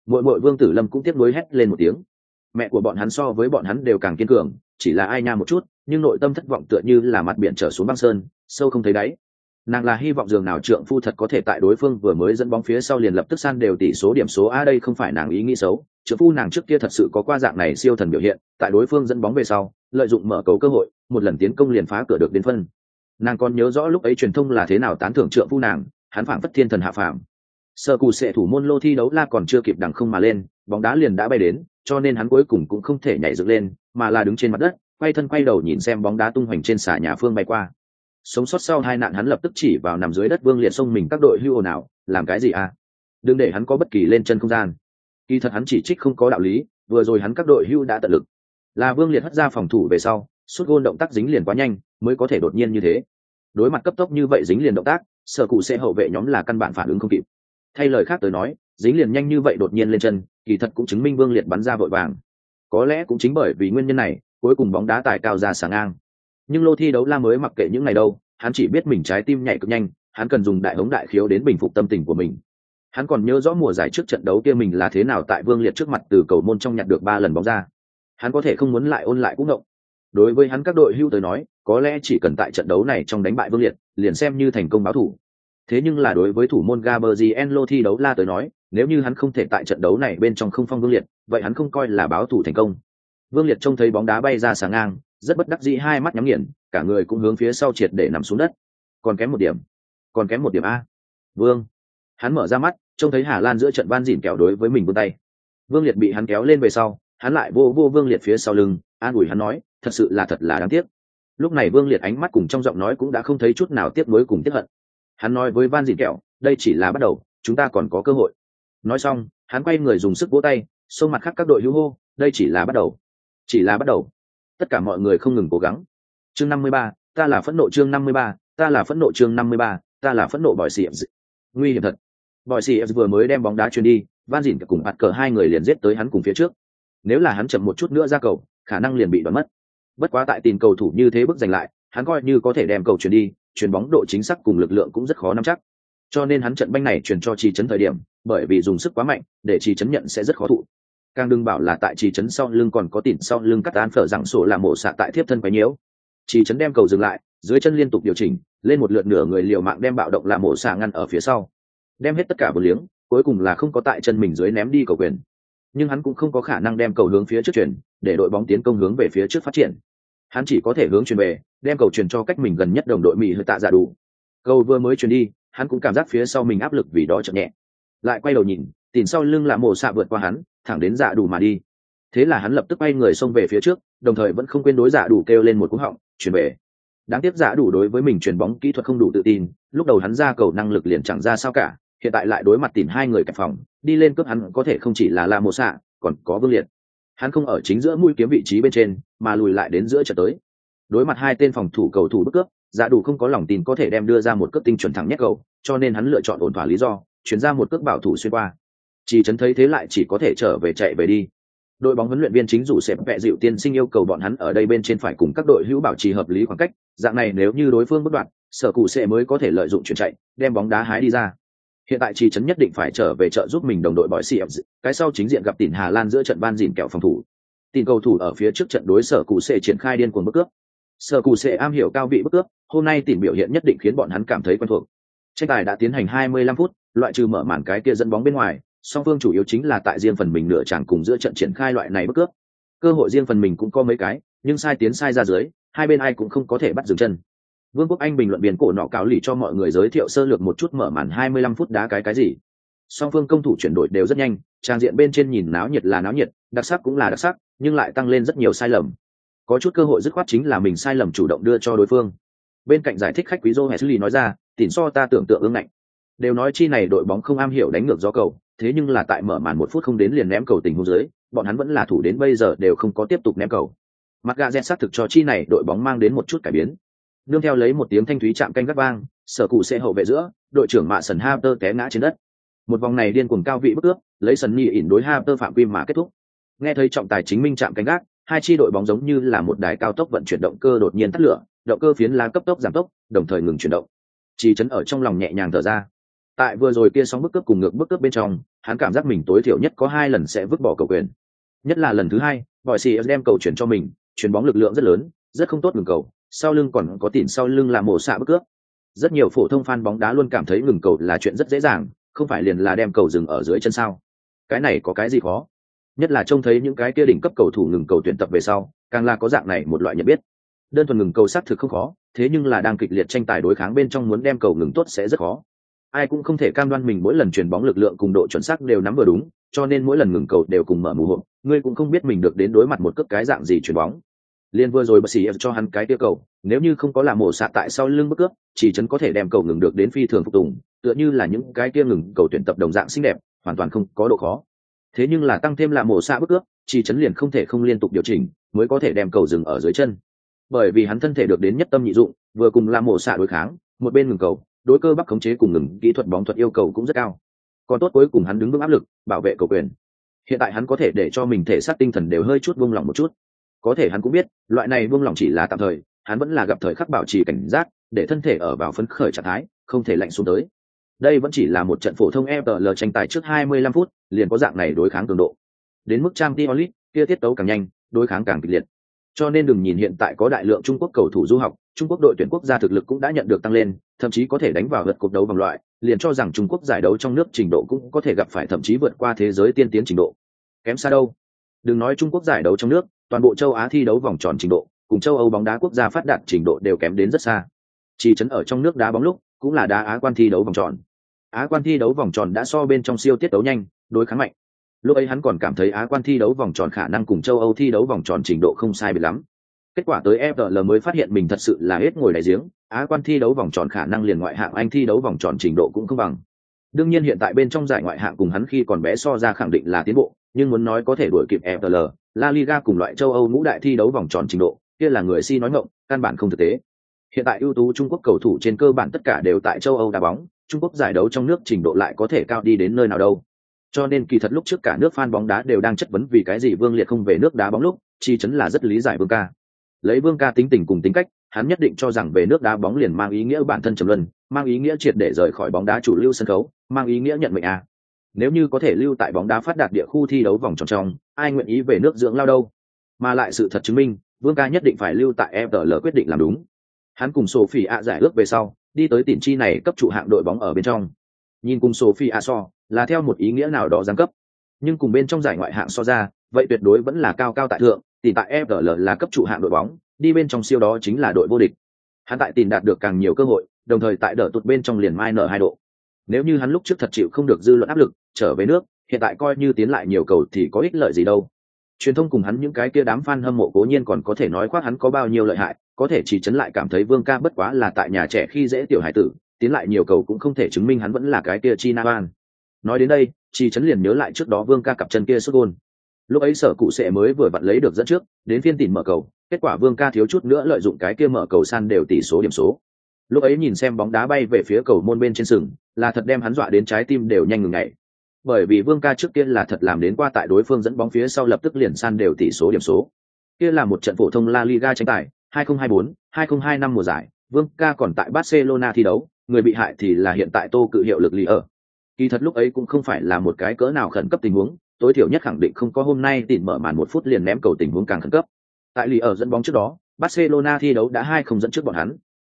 mội mội vương tử lâm cũng tiếp nối hét lên một tiếng. Mẹ của bọn hắn so với bọn hắn đều càng kiên cường, chỉ là ai nha một chút, nhưng nội tâm thất vọng tựa như là mặt biển trở xuống băng sơn, sâu không thấy đáy. Nàng là hy vọng dường nào trượng phu thật có thể tại đối phương vừa mới dẫn bóng phía sau liền lập tức san đều tỷ số điểm số a, đây không phải nàng ý nghĩ xấu. Trượng phu nàng trước kia thật sự có qua dạng này siêu thần biểu hiện, tại đối phương dẫn bóng về sau, lợi dụng mở cầu cơ hội, một lần tiến công liền phá cửa được đến phân. Nàng còn nhớ rõ lúc ấy truyền thông là thế nào tán thưởng trượng phu nàng, hắn phảng phất thiên thần hạ phàm sợ cù sệ thủ môn lô thi đấu la còn chưa kịp đằng không mà lên, bóng đá liền đã bay đến, cho nên hắn cuối cùng cũng không thể nhảy dựng lên, mà là đứng trên mặt đất, quay thân quay đầu nhìn xem bóng đá tung hoành trên xà nhà phương bay qua. Sống sót sau hai nạn hắn lập tức chỉ vào nằm dưới đất vương liệt sông mình các đội hưu nào làm cái gì à? Đừng để hắn có bất kỳ lên chân không gian. Kỳ thật hắn chỉ trích không có đạo lý, vừa rồi hắn các đội hưu đã tận lực. Là vương liệt hất ra phòng thủ về sau, suốt gôn động tác dính liền quá nhanh, mới có thể đột nhiên như thế. Đối mặt cấp tốc như vậy dính liền động tác, sở cụ sẽ hậu vệ nhóm là căn bản phản ứng không kịp thay lời khác tới nói, dính liền nhanh như vậy đột nhiên lên chân, kỳ thật cũng chứng minh vương liệt bắn ra vội vàng. Có lẽ cũng chính bởi vì nguyên nhân này, cuối cùng bóng đá tài cao ra sáng ngang. Nhưng lô thi đấu la mới mặc kệ những ngày đâu, hắn chỉ biết mình trái tim nhảy cực nhanh, hắn cần dùng đại hống đại khiếu đến bình phục tâm tình của mình. Hắn còn nhớ rõ mùa giải trước trận đấu kia mình là thế nào tại vương liệt trước mặt từ cầu môn trong nhặt được ba lần bóng ra. Hắn có thể không muốn lại ôn lại cũng ngộng. Đối với hắn các đội hưu tới nói, có lẽ chỉ cần tại trận đấu này trong đánh bại vương liệt, liền xem như thành công báo thủ thế nhưng là đối với thủ môn Gabriel thi đấu la tới nói, nếu như hắn không thể tại trận đấu này bên trong không phong vương liệt, vậy hắn không coi là báo thủ thành công. Vương liệt trông thấy bóng đá bay ra sáng ngang, rất bất đắc dĩ hai mắt nhắm nghiền, cả người cũng hướng phía sau triệt để nằm xuống đất. Còn kém một điểm, còn kém một điểm a. Vương. Hắn mở ra mắt, trông thấy hà lan giữa trận van dỉn kẹo đối với mình vươn tay. Vương liệt bị hắn kéo lên về sau, hắn lại vô vô vương liệt phía sau lưng, an ủi hắn nói, thật sự là thật là đáng tiếc. Lúc này vương liệt ánh mắt cùng trong giọng nói cũng đã không thấy chút nào tiếc nuối cùng tiếc hận hắn nói với van dịn kẹo, đây chỉ là bắt đầu, chúng ta còn có cơ hội. Nói xong, hắn quay người dùng sức vỗ tay xông mặt khác các đội hữu hô, đây chỉ là bắt đầu, chỉ là bắt đầu. Tất cả mọi người không ngừng cố gắng. Chương năm mươi ba, ta là phẫn nộ chương năm mươi ba, ta là phẫn nộ chương năm mươi ba, ta là phẫn nộ bỏi xì nguy hiểm thật. Bỏi xì vừa mới đem bóng đá truyền đi, van dịn cùng bạt cờ hai người liền giết tới hắn cùng phía trước. Nếu là hắn chậm một chút nữa ra cầu, khả năng liền bị đoán mất. Bất quá tại tìm cầu thủ như thế bước giành lại, hắn coi như có thể đem cầu chuyển đi chuyền bóng độ chính xác cùng lực lượng cũng rất khó nắm chắc. Cho nên hắn trận banh này chuyển cho trì chấn thời điểm, bởi vì dùng sức quá mạnh, để trì chấn nhận sẽ rất khó thụ. Càng đừng bảo là tại trì chấn sau lưng còn có tỉn sau lưng cắt án phở rằng sổ là mổ xạ tại thiếp thân quấy nhiễu. Trì chấn đem cầu dừng lại, dưới chân liên tục điều chỉnh, lên một lượt nửa người liều mạng đem bạo động là mổ xạ ngăn ở phía sau. Đem hết tất cả một liếng, cuối cùng là không có tại chân mình dưới ném đi cầu quyền. Nhưng hắn cũng không có khả năng đem cầu hướng phía trước chuyển, để đội bóng tiến công hướng về phía trước phát triển hắn chỉ có thể hướng truyền về, đem cầu truyền cho cách mình gần nhất đồng đội mỹ hơi tạ giả đủ. Cầu vừa mới truyền đi, hắn cũng cảm giác phía sau mình áp lực vì đó chậm nhẹ. Lại quay đầu nhìn, tìm sau lưng là mổ xạ vượt qua hắn, thẳng đến giả đủ mà đi. Thế là hắn lập tức bay người xông về phía trước, đồng thời vẫn không quên đối giả đủ kêu lên một cú họng, chuyển về. Đáng tiếc giả đủ đối với mình chuyền bóng kỹ thuật không đủ tự tin, lúc đầu hắn ra cầu năng lực liền chẳng ra sao cả, hiện tại lại đối mặt tìm hai người cạnh phòng, đi lên cướp hắn có thể không chỉ là la mộ xạ còn có vương liệt hắn không ở chính giữa mũi kiếm vị trí bên trên, mà lùi lại đến giữa trận tới. Đối mặt hai tên phòng thủ cầu thủ bức cướp dạ đủ không có lòng tin có thể đem đưa ra một cước tinh chuẩn thẳng nhất cầu, cho nên hắn lựa chọn ổn thỏa lý do, chuyển ra một cước bảo thủ xuyên qua. Chỉ chấn thấy thế lại chỉ có thể trở về chạy về đi. Đội bóng huấn luyện viên chính dù sẽ vẹ dịu tiên sinh yêu cầu bọn hắn ở đây bên trên phải cùng các đội hữu bảo trì hợp lý khoảng cách, dạng này nếu như đối phương bất đoạn, sở cụ sẽ mới có thể lợi dụng chuyển chạy, đem bóng đá hái đi ra hiện tại chỉ trấn nhất định phải trở về trợ giúp mình đồng đội bỏi cf cái sau chính diện gặp tỉnh hà lan giữa trận ban dìn kẹo phòng thủ. Tìm cầu thủ ở phía trước trận đối sở cụ sẽ triển khai điên cuồng bức cướp. Sở cụ sẽ am hiểu cao vị bức cướp, hôm nay tìm biểu hiện nhất định khiến bọn hắn cảm thấy quen thuộc. Tranh tài đã tiến hành 25 phút, loại trừ mở màn cái kia dẫn bóng bên ngoài, song phương chủ yếu chính là tại riêng phần mình nửa chẳng cùng giữa trận triển khai loại này bức cướp. Cơ hội riêng phần mình cũng có mấy cái, nhưng sai tiến sai ra dưới, hai bên ai cũng không có thể bắt dừng chân vương quốc anh bình luận biển cổ nọ cáo lì cho mọi người giới thiệu sơ lược một chút mở màn 25 phút đá cái cái gì. Song phương công thủ chuyển đổi đều rất nhanh, trang diện bên trên nhìn náo nhiệt là náo nhiệt, đặc sắc cũng là đặc sắc, nhưng lại tăng lên rất nhiều sai lầm. Có chút cơ hội dứt khoát chính là mình sai lầm chủ động đưa cho đối phương. Bên cạnh giải thích khách quý joe Hesley nói ra, tỉn so ta tưởng tượng ương ngạnh. Đều nói chi này đội bóng không am hiểu đánh ngược do cầu, thế nhưng là tại mở màn một phút không đến liền ném cầu tình huống dưới, bọn hắn vẫn là thủ đến bây giờ đều không có tiếp tục ném cầu. Mặt gà xác thực cho chi này đội bóng mang đến một chút cải biến nương theo lấy một tiếng thanh thúy chạm canh gắt vang, sở cụ sẽ hậu vệ giữa, đội trưởng mạ sần Harper té ngã trên đất. Một vòng này điên cuồng cao vị bức ước, lấy sần nhi ỉn đối Harper phạm quy mà kết thúc. Nghe thấy trọng tài chính minh chạm canh gác, hai chi đội bóng giống như là một đài cao tốc vận chuyển động cơ đột nhiên tắt lửa, động cơ phiến lá cấp tốc giảm tốc, đồng thời ngừng chuyển động. Chỉ chấn ở trong lòng nhẹ nhàng thở ra. Tại vừa rồi kia sóng bức cướp cùng ngược bức cướp bên trong, hắn cảm giác mình tối thiểu nhất có hai lần sẽ vứt bỏ cầu quyền. Nhất là lần thứ hai vòi xì đem cầu chuyển cho mình chuyền bóng lực lượng rất lớn, rất không tốt ngừng cầu sau lưng còn có tỉn sau lưng là mổ xạ bất cướp rất nhiều phổ thông fan bóng đá luôn cảm thấy ngừng cầu là chuyện rất dễ dàng, không phải liền là đem cầu dừng ở dưới chân sao? Cái này có cái gì khó? Nhất là trông thấy những cái kia đỉnh cấp cầu thủ ngừng cầu tuyển tập về sau, càng là có dạng này một loại nhận biết. Đơn thuần ngừng cầu xác thực không khó, thế nhưng là đang kịch liệt tranh tài đối kháng bên trong muốn đem cầu ngừng tốt sẽ rất khó. Ai cũng không thể cam đoan mình mỗi lần chuyền bóng lực lượng cùng độ chuẩn xác đều nắm vừa đúng, cho nên mỗi lần ngừng cầu đều cùng mở mù hộ ngươi cũng không biết mình được đến đối mặt một cước cái dạng gì chuyền bóng liên vừa rồi bác sĩ cho hắn cái tiêu cầu, nếu như không có làm mổ xạ tại sau lưng bức cướp, chỉ chấn có thể đem cầu ngừng được đến phi thường phục tùng, tựa như là những cái kia ngừng cầu tuyển tập đồng dạng xinh đẹp, hoàn toàn không có độ khó. Thế nhưng là tăng thêm là mổ xạ bức cướp, chỉ chấn liền không thể không liên tục điều chỉnh, mới có thể đem cầu dừng ở dưới chân. Bởi vì hắn thân thể được đến nhất tâm nhị dụng, vừa cùng làm mổ xạ đối kháng, một bên ngừng cầu, đối cơ bắp khống chế cùng ngừng kỹ thuật bóng thuật yêu cầu cũng rất cao. Còn tốt cuối cùng hắn đứng vững áp lực, bảo vệ cầu quyền. Hiện tại hắn có thể để cho mình thể xác tinh thần đều hơi chút buông lỏng một chút có thể hắn cũng biết, loại này buông lỏng chỉ là tạm thời, hắn vẫn là gặp thời khắc bảo trì cảnh giác, để thân thể ở vào phấn khởi trạng thái, không thể lạnh xuống tới. Đây vẫn chỉ là một trận phổ thông FPL tranh tài trước 25 phút, liền có dạng này đối kháng cường độ. Đến mức trang League, kia tiết tấu càng nhanh, đối kháng càng kịch liệt. Cho nên đừng nhìn hiện tại có đại lượng trung quốc cầu thủ du học, trung quốc đội tuyển quốc gia thực lực cũng đã nhận được tăng lên, thậm chí có thể đánh vào lượt cuộc đấu vòng loại, liền cho rằng trung quốc giải đấu trong nước trình độ cũng có thể gặp phải thậm chí vượt qua thế giới tiên tiến trình độ. Kém xa đâu? Đừng nói trung quốc giải đấu trong nước toàn bộ châu á thi đấu vòng tròn trình độ, cùng châu âu bóng đá quốc gia phát đạt trình độ đều kém đến rất xa. Chỉ chấn ở trong nước đá bóng lúc, cũng là đá á quan thi đấu vòng tròn. Á quan thi đấu vòng tròn đã so bên trong siêu tiết đấu nhanh, đối kháng mạnh. Lúc ấy hắn còn cảm thấy á quan thi đấu vòng tròn khả năng cùng châu âu thi đấu vòng tròn trình độ không sai biệt lắm. Kết quả tới fl mới phát hiện mình thật sự là hết ngồi đại giếng, á quan thi đấu vòng tròn khả năng liền ngoại hạng anh thi đấu vòng tròn trình độ cũng không bằng. Đương nhiên hiện tại bên trong giải ngoại hạng cùng hắn khi còn bé so ra khẳng định là tiến bộ nhưng muốn nói có thể đuổi kịp fl la liga cùng loại châu âu ngũ đại thi đấu vòng tròn trình độ kia là người si nói ngọng, căn bản không thực tế. Hiện tại ưu tú trung quốc cầu thủ trên cơ bản tất cả đều tại châu âu đá bóng trung quốc giải đấu trong nước trình độ lại có thể cao đi đến nơi nào đâu. Cho nên kỳ thật lúc trước cả nước fan bóng đá đều đang chất vấn vì cái gì vương liệt không về nước đá bóng lúc chi chấn là rất lý giải vương ca. Lấy vương ca tính tình cùng tính cách hắn nhất định cho rằng về nước đá bóng liền mang ý nghĩa bản thân trầm luân mang ý nghĩa triệt để rời khỏi bóng đá chủ lưu sân khấu mang ý nghĩa nhận mệnh à nếu như có thể lưu tại bóng đá phát đạt địa khu thi đấu vòng tròn trong, ai nguyện ý về nước dưỡng lao đâu? Mà lại sự thật chứng minh, vương ca nhất định phải lưu tại FDL quyết định làm đúng. Hắn cùng sophie ạ giải ước về sau, đi tới tiền chi này cấp trụ hạng đội bóng ở bên trong. Nhìn cùng sophie ạ so, là theo một ý nghĩa nào đó giáng cấp. Nhưng cùng bên trong giải ngoại hạng so ra, vậy tuyệt đối vẫn là cao cao tại thượng tỷ tại FDL là cấp trụ hạng đội bóng, đi bên trong siêu đó chính là đội vô địch. Hắn tại tìm đạt được càng nhiều cơ hội, đồng thời tại đỡ tụt bên trong liền mai nở hai độ nếu như hắn lúc trước thật chịu không được dư luận áp lực, trở về nước, hiện tại coi như tiến lại nhiều cầu thì có ích lợi gì đâu. Truyền thông cùng hắn những cái kia đám fan hâm mộ cố nhiên còn có thể nói khoác hắn có bao nhiêu lợi hại, có thể chỉ chấn lại cảm thấy vương ca bất quá là tại nhà trẻ khi dễ tiểu hải tử, tiến lại nhiều cầu cũng không thể chứng minh hắn vẫn là cái kia chi na ban nói đến đây, chi chấn liền nhớ lại trước đó vương ca cặp chân kia xuất gôn. Lúc ấy sở cụ sẽ mới vừa vặn lấy được dẫn trước, đến phiên tìm mở cầu, kết quả vương ca thiếu chút nữa lợi dụng cái kia mở cầu san đều tỷ số điểm số. Lúc ấy nhìn xem bóng đá bay về phía cầu môn bên trên sừng là thật đem hắn dọa đến trái tim đều nhanh ngừng ngày bởi vì vương ca trước kia là thật làm đến qua tại đối phương dẫn bóng phía sau lập tức liền san đều tỷ số điểm số. Kia là một trận phổ thông la liga tranh tài 2024, 2025 mùa giải vương ca còn tại barcelona thi đấu người bị hại thì là hiện tại tô cự hiệu lực lì ở. Kỳ thật lúc ấy cũng không phải là một cái cỡ nào khẩn cấp tình huống tối thiểu nhất khẳng định không có hôm nay tìm mở màn một phút liền ném cầu tình huống càng khẩn cấp. Tại lì ở dẫn bóng trước đó barcelona thi đấu đã hai không dẫn trước bọn hắn.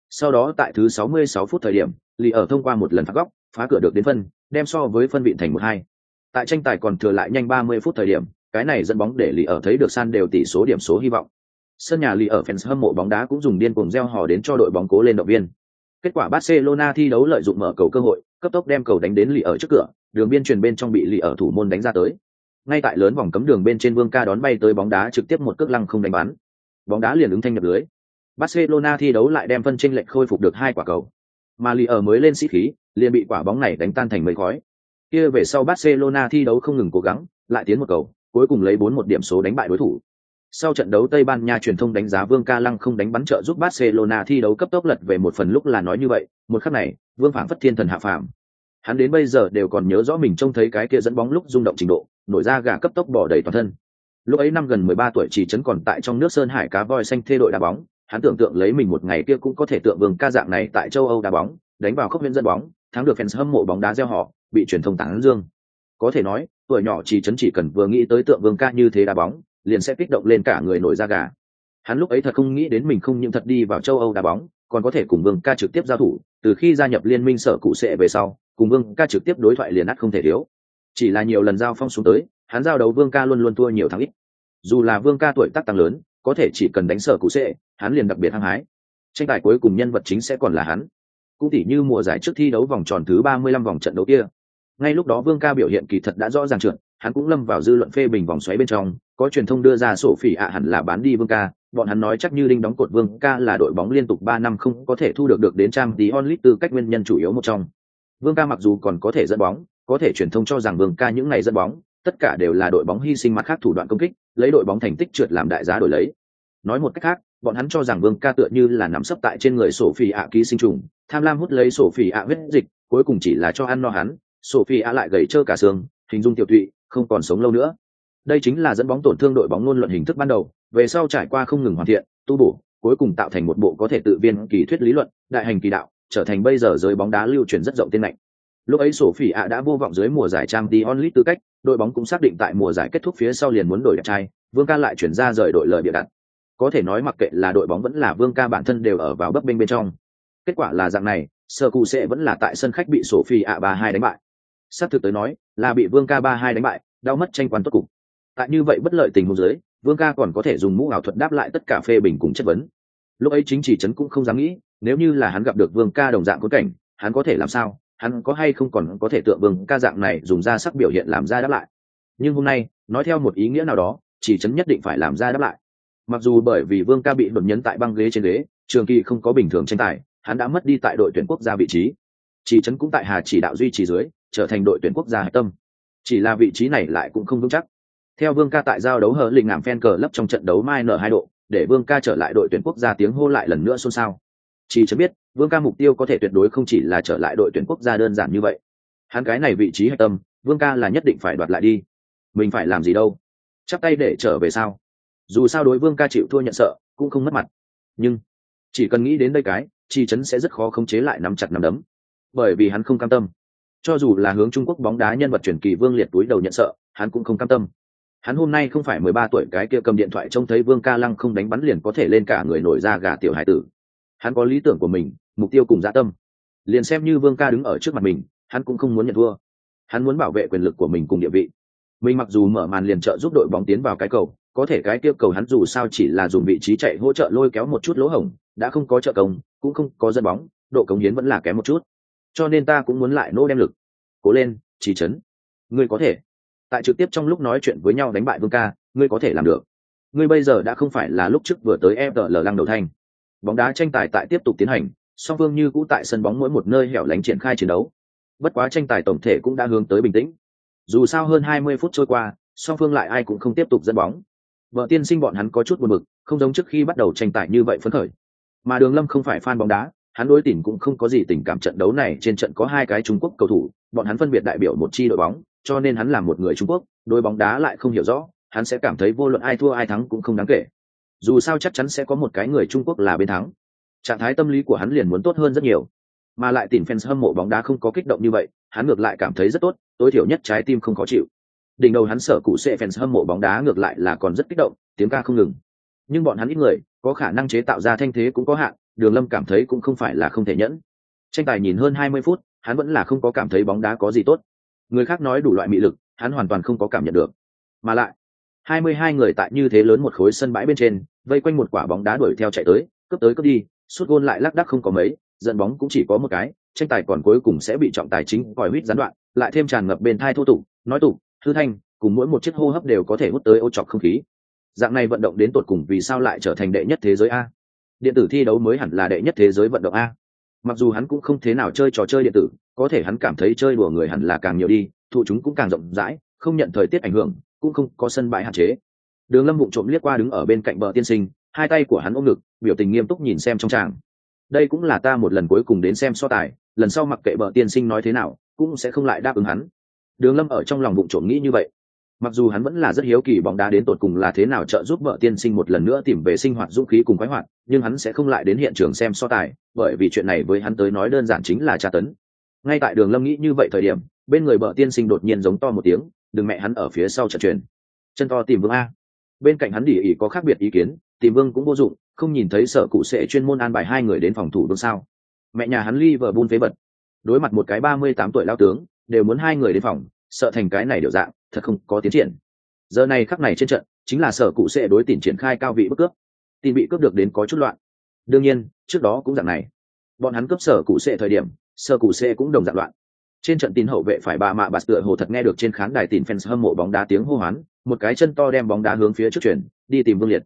Sau đó tại thứ 66 phút thời điểm lì ở thông qua một lần phá góc, phá cửa được đến phân, đem so với phân vị thành một hai. Tại tranh tài còn thừa lại nhanh 30 phút thời điểm, cái này dẫn bóng để lì ở thấy được san đều tỷ số điểm số hy vọng. Sân nhà lì ở fans hâm mộ bóng đá cũng dùng điên cuồng gieo hò đến cho đội bóng cố lên động viên. Kết quả barcelona thi đấu lợi dụng mở cầu cơ hội, cấp tốc đem cầu đánh đến lì ở trước cửa, đường biên truyền bên trong bị lì ở thủ môn đánh ra tới. Ngay tại lớn vòng cấm đường bên trên vương ca đón bay tới bóng đá trực tiếp một cước lăng không đánh bắn. Bóng đá liền ứng thanh nhập lưới. Barcelona thi đấu lại đem phân tranh lệch khôi phục được hai quả cầu mà lì ở mới lên sĩ khí liền bị quả bóng này đánh tan thành mấy khói kia về sau barcelona thi đấu không ngừng cố gắng lại tiến một cầu cuối cùng lấy bốn một điểm số đánh bại đối thủ sau trận đấu Tây Ban Nha truyền thông đánh giá Vương Ca Lăng không đánh bắn trợ giúp Barcelona thi đấu cấp tốc lật về một phần lúc là nói như vậy, một khắc này, Vương phảng phất thiên thần hạ phàm. Hắn đến bây giờ đều còn nhớ rõ mình trông thấy cái kia dẫn bóng lúc rung động trình độ, nổi ra gà cấp tốc bỏ đầy toàn thân. Lúc ấy năm gần 13 tuổi chỉ trấn còn tại trong nước Sơn Hải cá voi xanh thê đội đá bóng, hắn tưởng tượng lấy mình một ngày kia cũng có thể tượng Vương Ca dạng này tại châu Âu đá bóng, đánh vào khốc viên dân bóng, thắng được fans hâm mộ bóng đá gieo họ, bị truyền thông tán dương. Có thể nói, tuổi nhỏ chỉ chấn chỉ cần vừa nghĩ tới tượng Vương Ca như thế đá bóng, liền sẽ kích động lên cả người nổi da gà. Hắn lúc ấy thật không nghĩ đến mình không những thật đi vào châu âu đá bóng còn có thể cùng vương ca trực tiếp giao thủ từ khi gia nhập liên minh sở cụ sệ về sau cùng vương ca trực tiếp đối thoại liền ắt không thể thiếu. Chỉ là nhiều lần giao phong xuống tới hắn giao đấu vương ca luôn luôn thua nhiều thắng ít. Dù là vương ca tuổi tác tăng lớn có thể chỉ cần đánh sở cụ sệ hắn liền đặc biệt hăng hái. Tranh tài cuối cùng nhân vật chính sẽ còn là hắn. Cũng tỉ như mùa giải trước thi đấu vòng tròn thứ ba mươi lăm vòng trận đấu kia. Ngay lúc đó vương ca biểu hiện kỳ thật đã rõ ràng trượt, hắn cũng lâm vào dư luận phê bình vòng xoáy bên trong, có truyền thông đưa ra sổ phỉ ạ hẳn là bán đi vương ca, bọn hắn nói chắc như đinh đóng cột vương ca là đội bóng liên tục ba năm không có thể thu được được đến trang tí onlit từ cách nguyên nhân chủ yếu một trong. Vương ca mặc dù còn có thể dẫn bóng, có thể truyền thông cho rằng vương ca những ngày dẫn bóng tất cả đều là đội bóng hy sinh mặt khác thủ đoạn công kích, lấy đội bóng thành tích trượt làm đại giá đổi lấy nói một cách khác, bọn hắn cho rằng vương ca tựa như là nằm sấp tại trên người sổ phỉ ạ ký sinh trùng, tham lam hút lấy sổ phỉ ạ huyết dịch, cuối cùng chỉ là cho ăn no hắn sổ phỉ ạ lại gầy trơ cả xương, hình dung tiểu thụy không còn sống lâu nữa đây chính là dẫn bóng tổn thương đội bóng luôn luận hình thức ban đầu, về sau trải qua không ngừng hoàn thiện, tu bổ, cuối cùng tạo thành một bộ có thể tự viên kỳ thuyết lý luận, đại hành kỳ đạo, trở thành bây giờ giới bóng đá lưu truyền rất rộng tên mạnh lúc ấy sổ ạ đã vô vọng dưới mùa giải trang t onlit tư cách, đội bóng cũng xác định tại mùa giải kết thúc phía sau liền muốn đổi đẹp trai, vương ca lại chuyển ra rời đội lời bịa đặt. Có thể nói mặc kệ là đội bóng vẫn là vương ca bản thân đều ở vào bấp bênh bên trong. Kết quả là dạng này, sơ cụ sẽ vẫn là tại sân khách bị sổ phi ạ ba hai đánh bại. Sát thực tới nói, là bị vương ca ba hai đánh bại, đau mất tranh quan tốt cục. Tại như vậy bất lợi tình huống dưới, vương ca còn có thể dùng mũ ảo thuật đáp lại tất cả phê bình cùng chất vấn. Lúc ấy chính chỉ trấn cũng không dám nghĩ, nếu như là hắn gặp được vương ca đồng dạng cuốn cảnh, hắn có thể làm sao? Hắn có hay không còn có thể tượng vương ca dạng này dùng ra sắc biểu hiện làm ra đáp lại. Nhưng hôm nay, nói theo một ý nghĩa nào đó, chỉ trấn nhất định phải làm ra đáp lại. Mặc dù bởi vì vương ca bị đột nhấn tại băng ghế trên ghế, trường kỳ không có bình thường tranh tài, hắn đã mất đi tại đội tuyển quốc gia vị trí. Chỉ trấn cũng tại hà chỉ đạo duy trì dưới, trở thành đội tuyển quốc gia hạch tâm. Chỉ là vị trí này lại cũng không vững chắc. Theo vương ca tại giao đấu hờ lịnh ngảm phen cờ lấp trong trận đấu mai nở hai độ, để vương ca trở lại đội tuyển quốc gia tiếng hô lại lần nữa xôn xao chỉ cho biết, vương ca mục tiêu có thể tuyệt đối không chỉ là trở lại đội tuyển quốc gia đơn giản như vậy. Hắn cái này vị trí hạch tâm, vương ca là nhất định phải đoạt lại đi. Mình phải làm gì đâu? Chắp tay để trở về sao? Dù sao đối vương ca chịu thua nhận sợ, cũng không mất mặt. Nhưng, chỉ cần nghĩ đến đây cái chi chấn sẽ rất khó khống chế lại nắm chặt nắm đấm. Bởi vì hắn không cam tâm. Cho dù là hướng trung quốc bóng đá nhân vật truyền kỳ vương liệt túi đầu nhận sợ, hắn cũng không cam tâm. Hắn hôm nay không phải mười ba tuổi, cái kia cầm điện thoại trông thấy vương ca lăng không đánh bắn liền có thể lên cả người nổi ra gà tiểu hải tử hắn có lý tưởng của mình mục tiêu cùng dạ tâm. Liền xem như vương ca đứng ở trước mặt mình hắn cũng không muốn nhận thua. Hắn muốn bảo vệ quyền lực của mình cùng địa vị. Mình mặc dù mở màn liền trợ giúp đội bóng tiến vào cái cầu có thể cái tiêu cầu hắn dù sao chỉ là dùng vị trí chạy hỗ trợ lôi kéo một chút lỗ hổng đã không có trợ công cũng không có dân bóng độ cống hiến vẫn là kém một chút. Cho nên ta cũng muốn lại nô đem lực. Cố lên chỉ trấn, ngươi có thể. Tại trực tiếp trong lúc nói chuyện với nhau đánh bại vương ca ngươi có thể làm được. Ngươi bây giờ đã không phải là lúc trước vừa tới fl lăng đầu thanh bóng đá tranh tài tại tiếp tục tiến hành, song phương như cũ tại sân bóng mỗi một nơi hẻo lánh triển khai chiến đấu. Bất quá tranh tài tổng thể cũng đã hướng tới bình tĩnh. Dù sao hơn 20 phút trôi qua, song phương lại ai cũng không tiếp tục dẫn bóng. Vợ tiên sinh bọn hắn có chút buồn bực, không giống trước khi bắt đầu tranh tài như vậy phấn khởi. Mà đường lâm không phải fan bóng đá, hắn đối tỉnh cũng không có gì tình cảm trận đấu này, trên trận có hai cái trung quốc cầu thủ, bọn hắn phân biệt đại biểu một chi đội bóng, cho nên hắn là một người trung quốc đôi bóng đá lại không hiểu rõ, hắn sẽ cảm thấy vô luận ai thua ai thắng cũng không đáng kể dù sao chắc chắn sẽ có một cái người trung quốc là bên thắng. Trạng thái tâm lý của hắn liền muốn tốt hơn rất nhiều. Mà lại tìm fans hâm mộ bóng đá không có kích động như vậy, hắn ngược lại cảm thấy rất tốt, tối thiểu nhất trái tim không khó chịu. Đỉnh đầu hắn sở cụ sẽ fans hâm mộ bóng đá ngược lại là còn rất kích động, tiếng ca không ngừng. Nhưng bọn hắn ít người, có khả năng chế tạo ra thanh thế cũng có hạn, đường lâm cảm thấy cũng không phải là không thể nhẫn. Tranh tài nhìn hơn hai mươi phút, hắn vẫn là không có cảm thấy bóng đá có gì tốt. Người khác nói đủ loại mị lực, hắn hoàn toàn không có cảm nhận được. Mà lại hai mươi hai người tại như thế lớn một khối sân bãi bên trên, vây quanh một quả bóng đá đuổi theo chạy tới, cướp tới cướp đi, suốt gôn lại lác đắc không có mấy, dẫn bóng cũng chỉ có một cái, tranh tài còn cuối cùng sẽ bị trọng tài chính còi huýt gián đoạn, lại thêm tràn ngập bên thai thô tục, nói tục, thư thanh, cùng mỗi một chiếc hô hấp đều có thể hút tới ô trọc không khí. Dạng này vận động đến tột cùng vì sao lại trở thành đệ nhất thế giới a? Điện tử thi đấu mới hẳn là đệ nhất thế giới vận động a. Mặc dù hắn cũng không thế nào chơi trò chơi điện tử, có thể hắn cảm thấy chơi đùa người hẳn là càng nhiều đi, thụ chúng cũng càng rộng rãi, không nhận thời tiết ảnh hưởng cũng không có sân bãi hạn chế. Đường lâm vụng trộm liếc qua đứng ở bên cạnh bờ tiên sinh, hai tay của hắn ôm ngực, biểu tình nghiêm túc nhìn xem trong tràng. Đây cũng là ta một lần cuối cùng đến xem so tài, lần sau mặc kệ bờ tiên sinh nói thế nào, cũng sẽ không lại đáp ứng hắn. Đường lâm ở trong lòng vụng trộm nghĩ như vậy. Mặc dù hắn vẫn là rất hiếu kỳ bóng đá đến tột cùng là thế nào trợ giúp vợ tiên sinh một lần nữa tìm về sinh hoạt dũng khí cùng khoái hoạt, nhưng hắn sẽ không lại đến hiện trường xem so tài, bởi vì chuyện này với hắn tới nói đơn giản chính là tra tấn. Ngay tại đường lâm nghĩ như vậy thời điểm, bên người vợ tiên sinh đột nhiên giống to một tiếng đừng mẹ hắn ở phía sau trận truyền. Chân to tìm vương a. Bên cạnh hắn đỉ ỉ có khác biệt ý kiến tìm vương cũng vô dụng không nhìn thấy sở cụ sẽ chuyên môn an bài hai người đến phòng thủ vương sao. Mẹ nhà hắn ly vợ buôn phế vật, đối mặt một cái ba mươi tám tuổi lao tướng đều muốn hai người đến phòng sợ thành cái này điều dạng thật không có tiến triển. Giờ này khắc này trên trận chính là sở cụ sẽ đối tìm triển khai cao vị bất cướp. Tin bị cướp được đến có chút loạn. Đương nhiên trước đó cũng dạng này. Bọn hắn cướp sở cụ sẽ thời điểm sở cụ sẽ cũng đồng dạng loạn trên trận tin hậu vệ phải bà mạ bạt tựa hồ thật nghe được trên khán đài tin fans hâm mộ bóng đá tiếng hô hoán, một cái chân to đem bóng đá hướng phía trước chuyển, đi tìm vương liệt.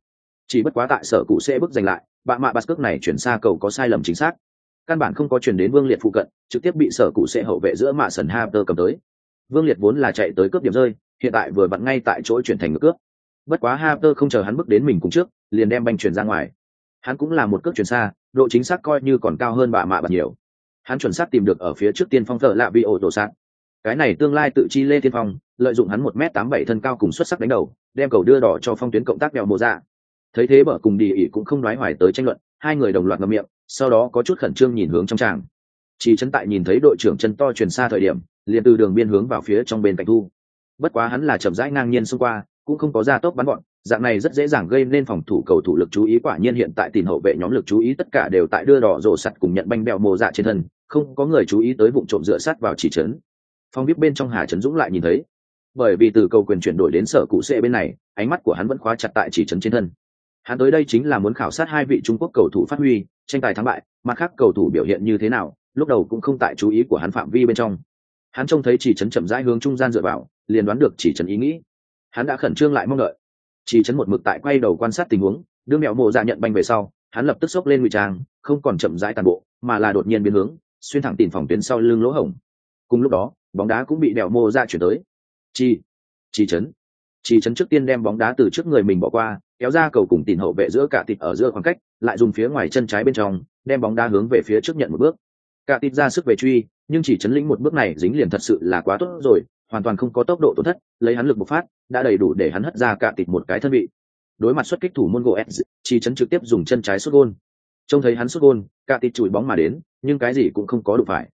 Chỉ bất quá tại sở cụ sẽ bước giành lại, bà mạ bạt cước này chuyển xa cầu có sai lầm chính xác. Căn bản không có chuyển đến vương liệt phụ cận, trực tiếp bị sở cụ sẽ hậu vệ giữa mạ sần ha cầm tới. Vương liệt vốn là chạy tới cướp điểm rơi, hiện tại vừa vặn ngay tại chỗ chuyển thành ngược cướp. Bất quá Harper không chờ hắn bước đến mình cùng trước, liền đem banh chuyển ra ngoài. Hắn cũng là một cước chuyển xa, độ chính xác coi như còn cao hơn bà mạ bạt nhiều hắn chuẩn xác tìm được ở phía trước tiên phong thợ lạ bị ổ đổ sát cái này tương lai tự chi lê tiên phong, lợi dụng hắn một m tám bảy thân cao cùng xuất sắc đánh đầu, đem cầu đưa đỏ cho phong tuyến cộng tác đèo mộ ra thấy thế bở cùng đi ỉ cũng không nói hoài tới tranh luận, hai người đồng loạt ngậm miệng, sau đó có chút khẩn trương nhìn hướng trong tràng. Chỉ chân tại nhìn thấy đội trưởng chân to truyền xa thời điểm, liền từ đường biên hướng vào phía trong bên cạnh thu. Bất quá hắn là chậm rãi ngang nhiên xông qua, cũng không có ra tốc bắn bọn dạng này rất dễ dàng gây nên phòng thủ cầu thủ lực chú ý, quả nhiên hiện tại tìm hậu vệ nhóm lực chú ý tất cả đều tại đưa đỏ rổ sắt cùng nhận banh bèo mồ dạ trên thân, không có người chú ý tới vụ trộm dựa sát vào chỉ trấn. Phong biết bên trong hà trấn dũng lại nhìn thấy, bởi vì từ cầu quyền chuyển đổi đến sở cụ xệ bên này, ánh mắt của hắn vẫn khóa chặt tại chỉ trấn trên thân. Hắn tới đây chính là muốn khảo sát hai vị trung quốc cầu thủ phát huy, tranh tài thắng bại, mặt khác cầu thủ biểu hiện như thế nào, lúc đầu cũng không tại chú ý của hắn phạm vi bên trong. Hắn trông thấy chỉ trấn chậm rãi hướng trung gian dựa vào, liền đoán được chỉ trấn ý nghĩ. Hắn đã khẩn trương lại mong đợi chỉ chấn một mực tại quay đầu quan sát tình huống đưa mẹo mộ dạ nhận banh về sau, hắn lập tức xốc lên ngụy trang, không còn chậm rãi toàn bộ, mà là đột nhiên biến hướng, xuyên thẳng tìm phòng tuyến sau lưng lỗ hổng. Cùng lúc đó, bóng đá cũng bị đèo mô ra chuyển tới. Chi chi chấn. Chi chấn trước tiên đem bóng đá từ trước người mình bỏ qua, kéo ra cầu cùng tìm hậu vệ giữa cả tịt ở giữa khoảng cách, lại dùng phía ngoài chân trái bên trong, đem bóng đá hướng về phía trước nhận một bước. Cả tịt ra sức về truy, nhưng chỉ chấn lĩnh một bước này dính liền thật sự là quá tốt rồi hoàn toàn không có tốc độ tổn thất, lấy hắn lực bộc phát, đã đầy đủ để hắn hất ra cả tịt một cái thân vị. Đối mặt xuất kích thủ môn gỗ s chi chấn trực tiếp dùng chân trái xuất gôn. Trông thấy hắn xuất gôn, cả tịt chùi bóng mà đến, nhưng cái gì cũng không có đủ phải.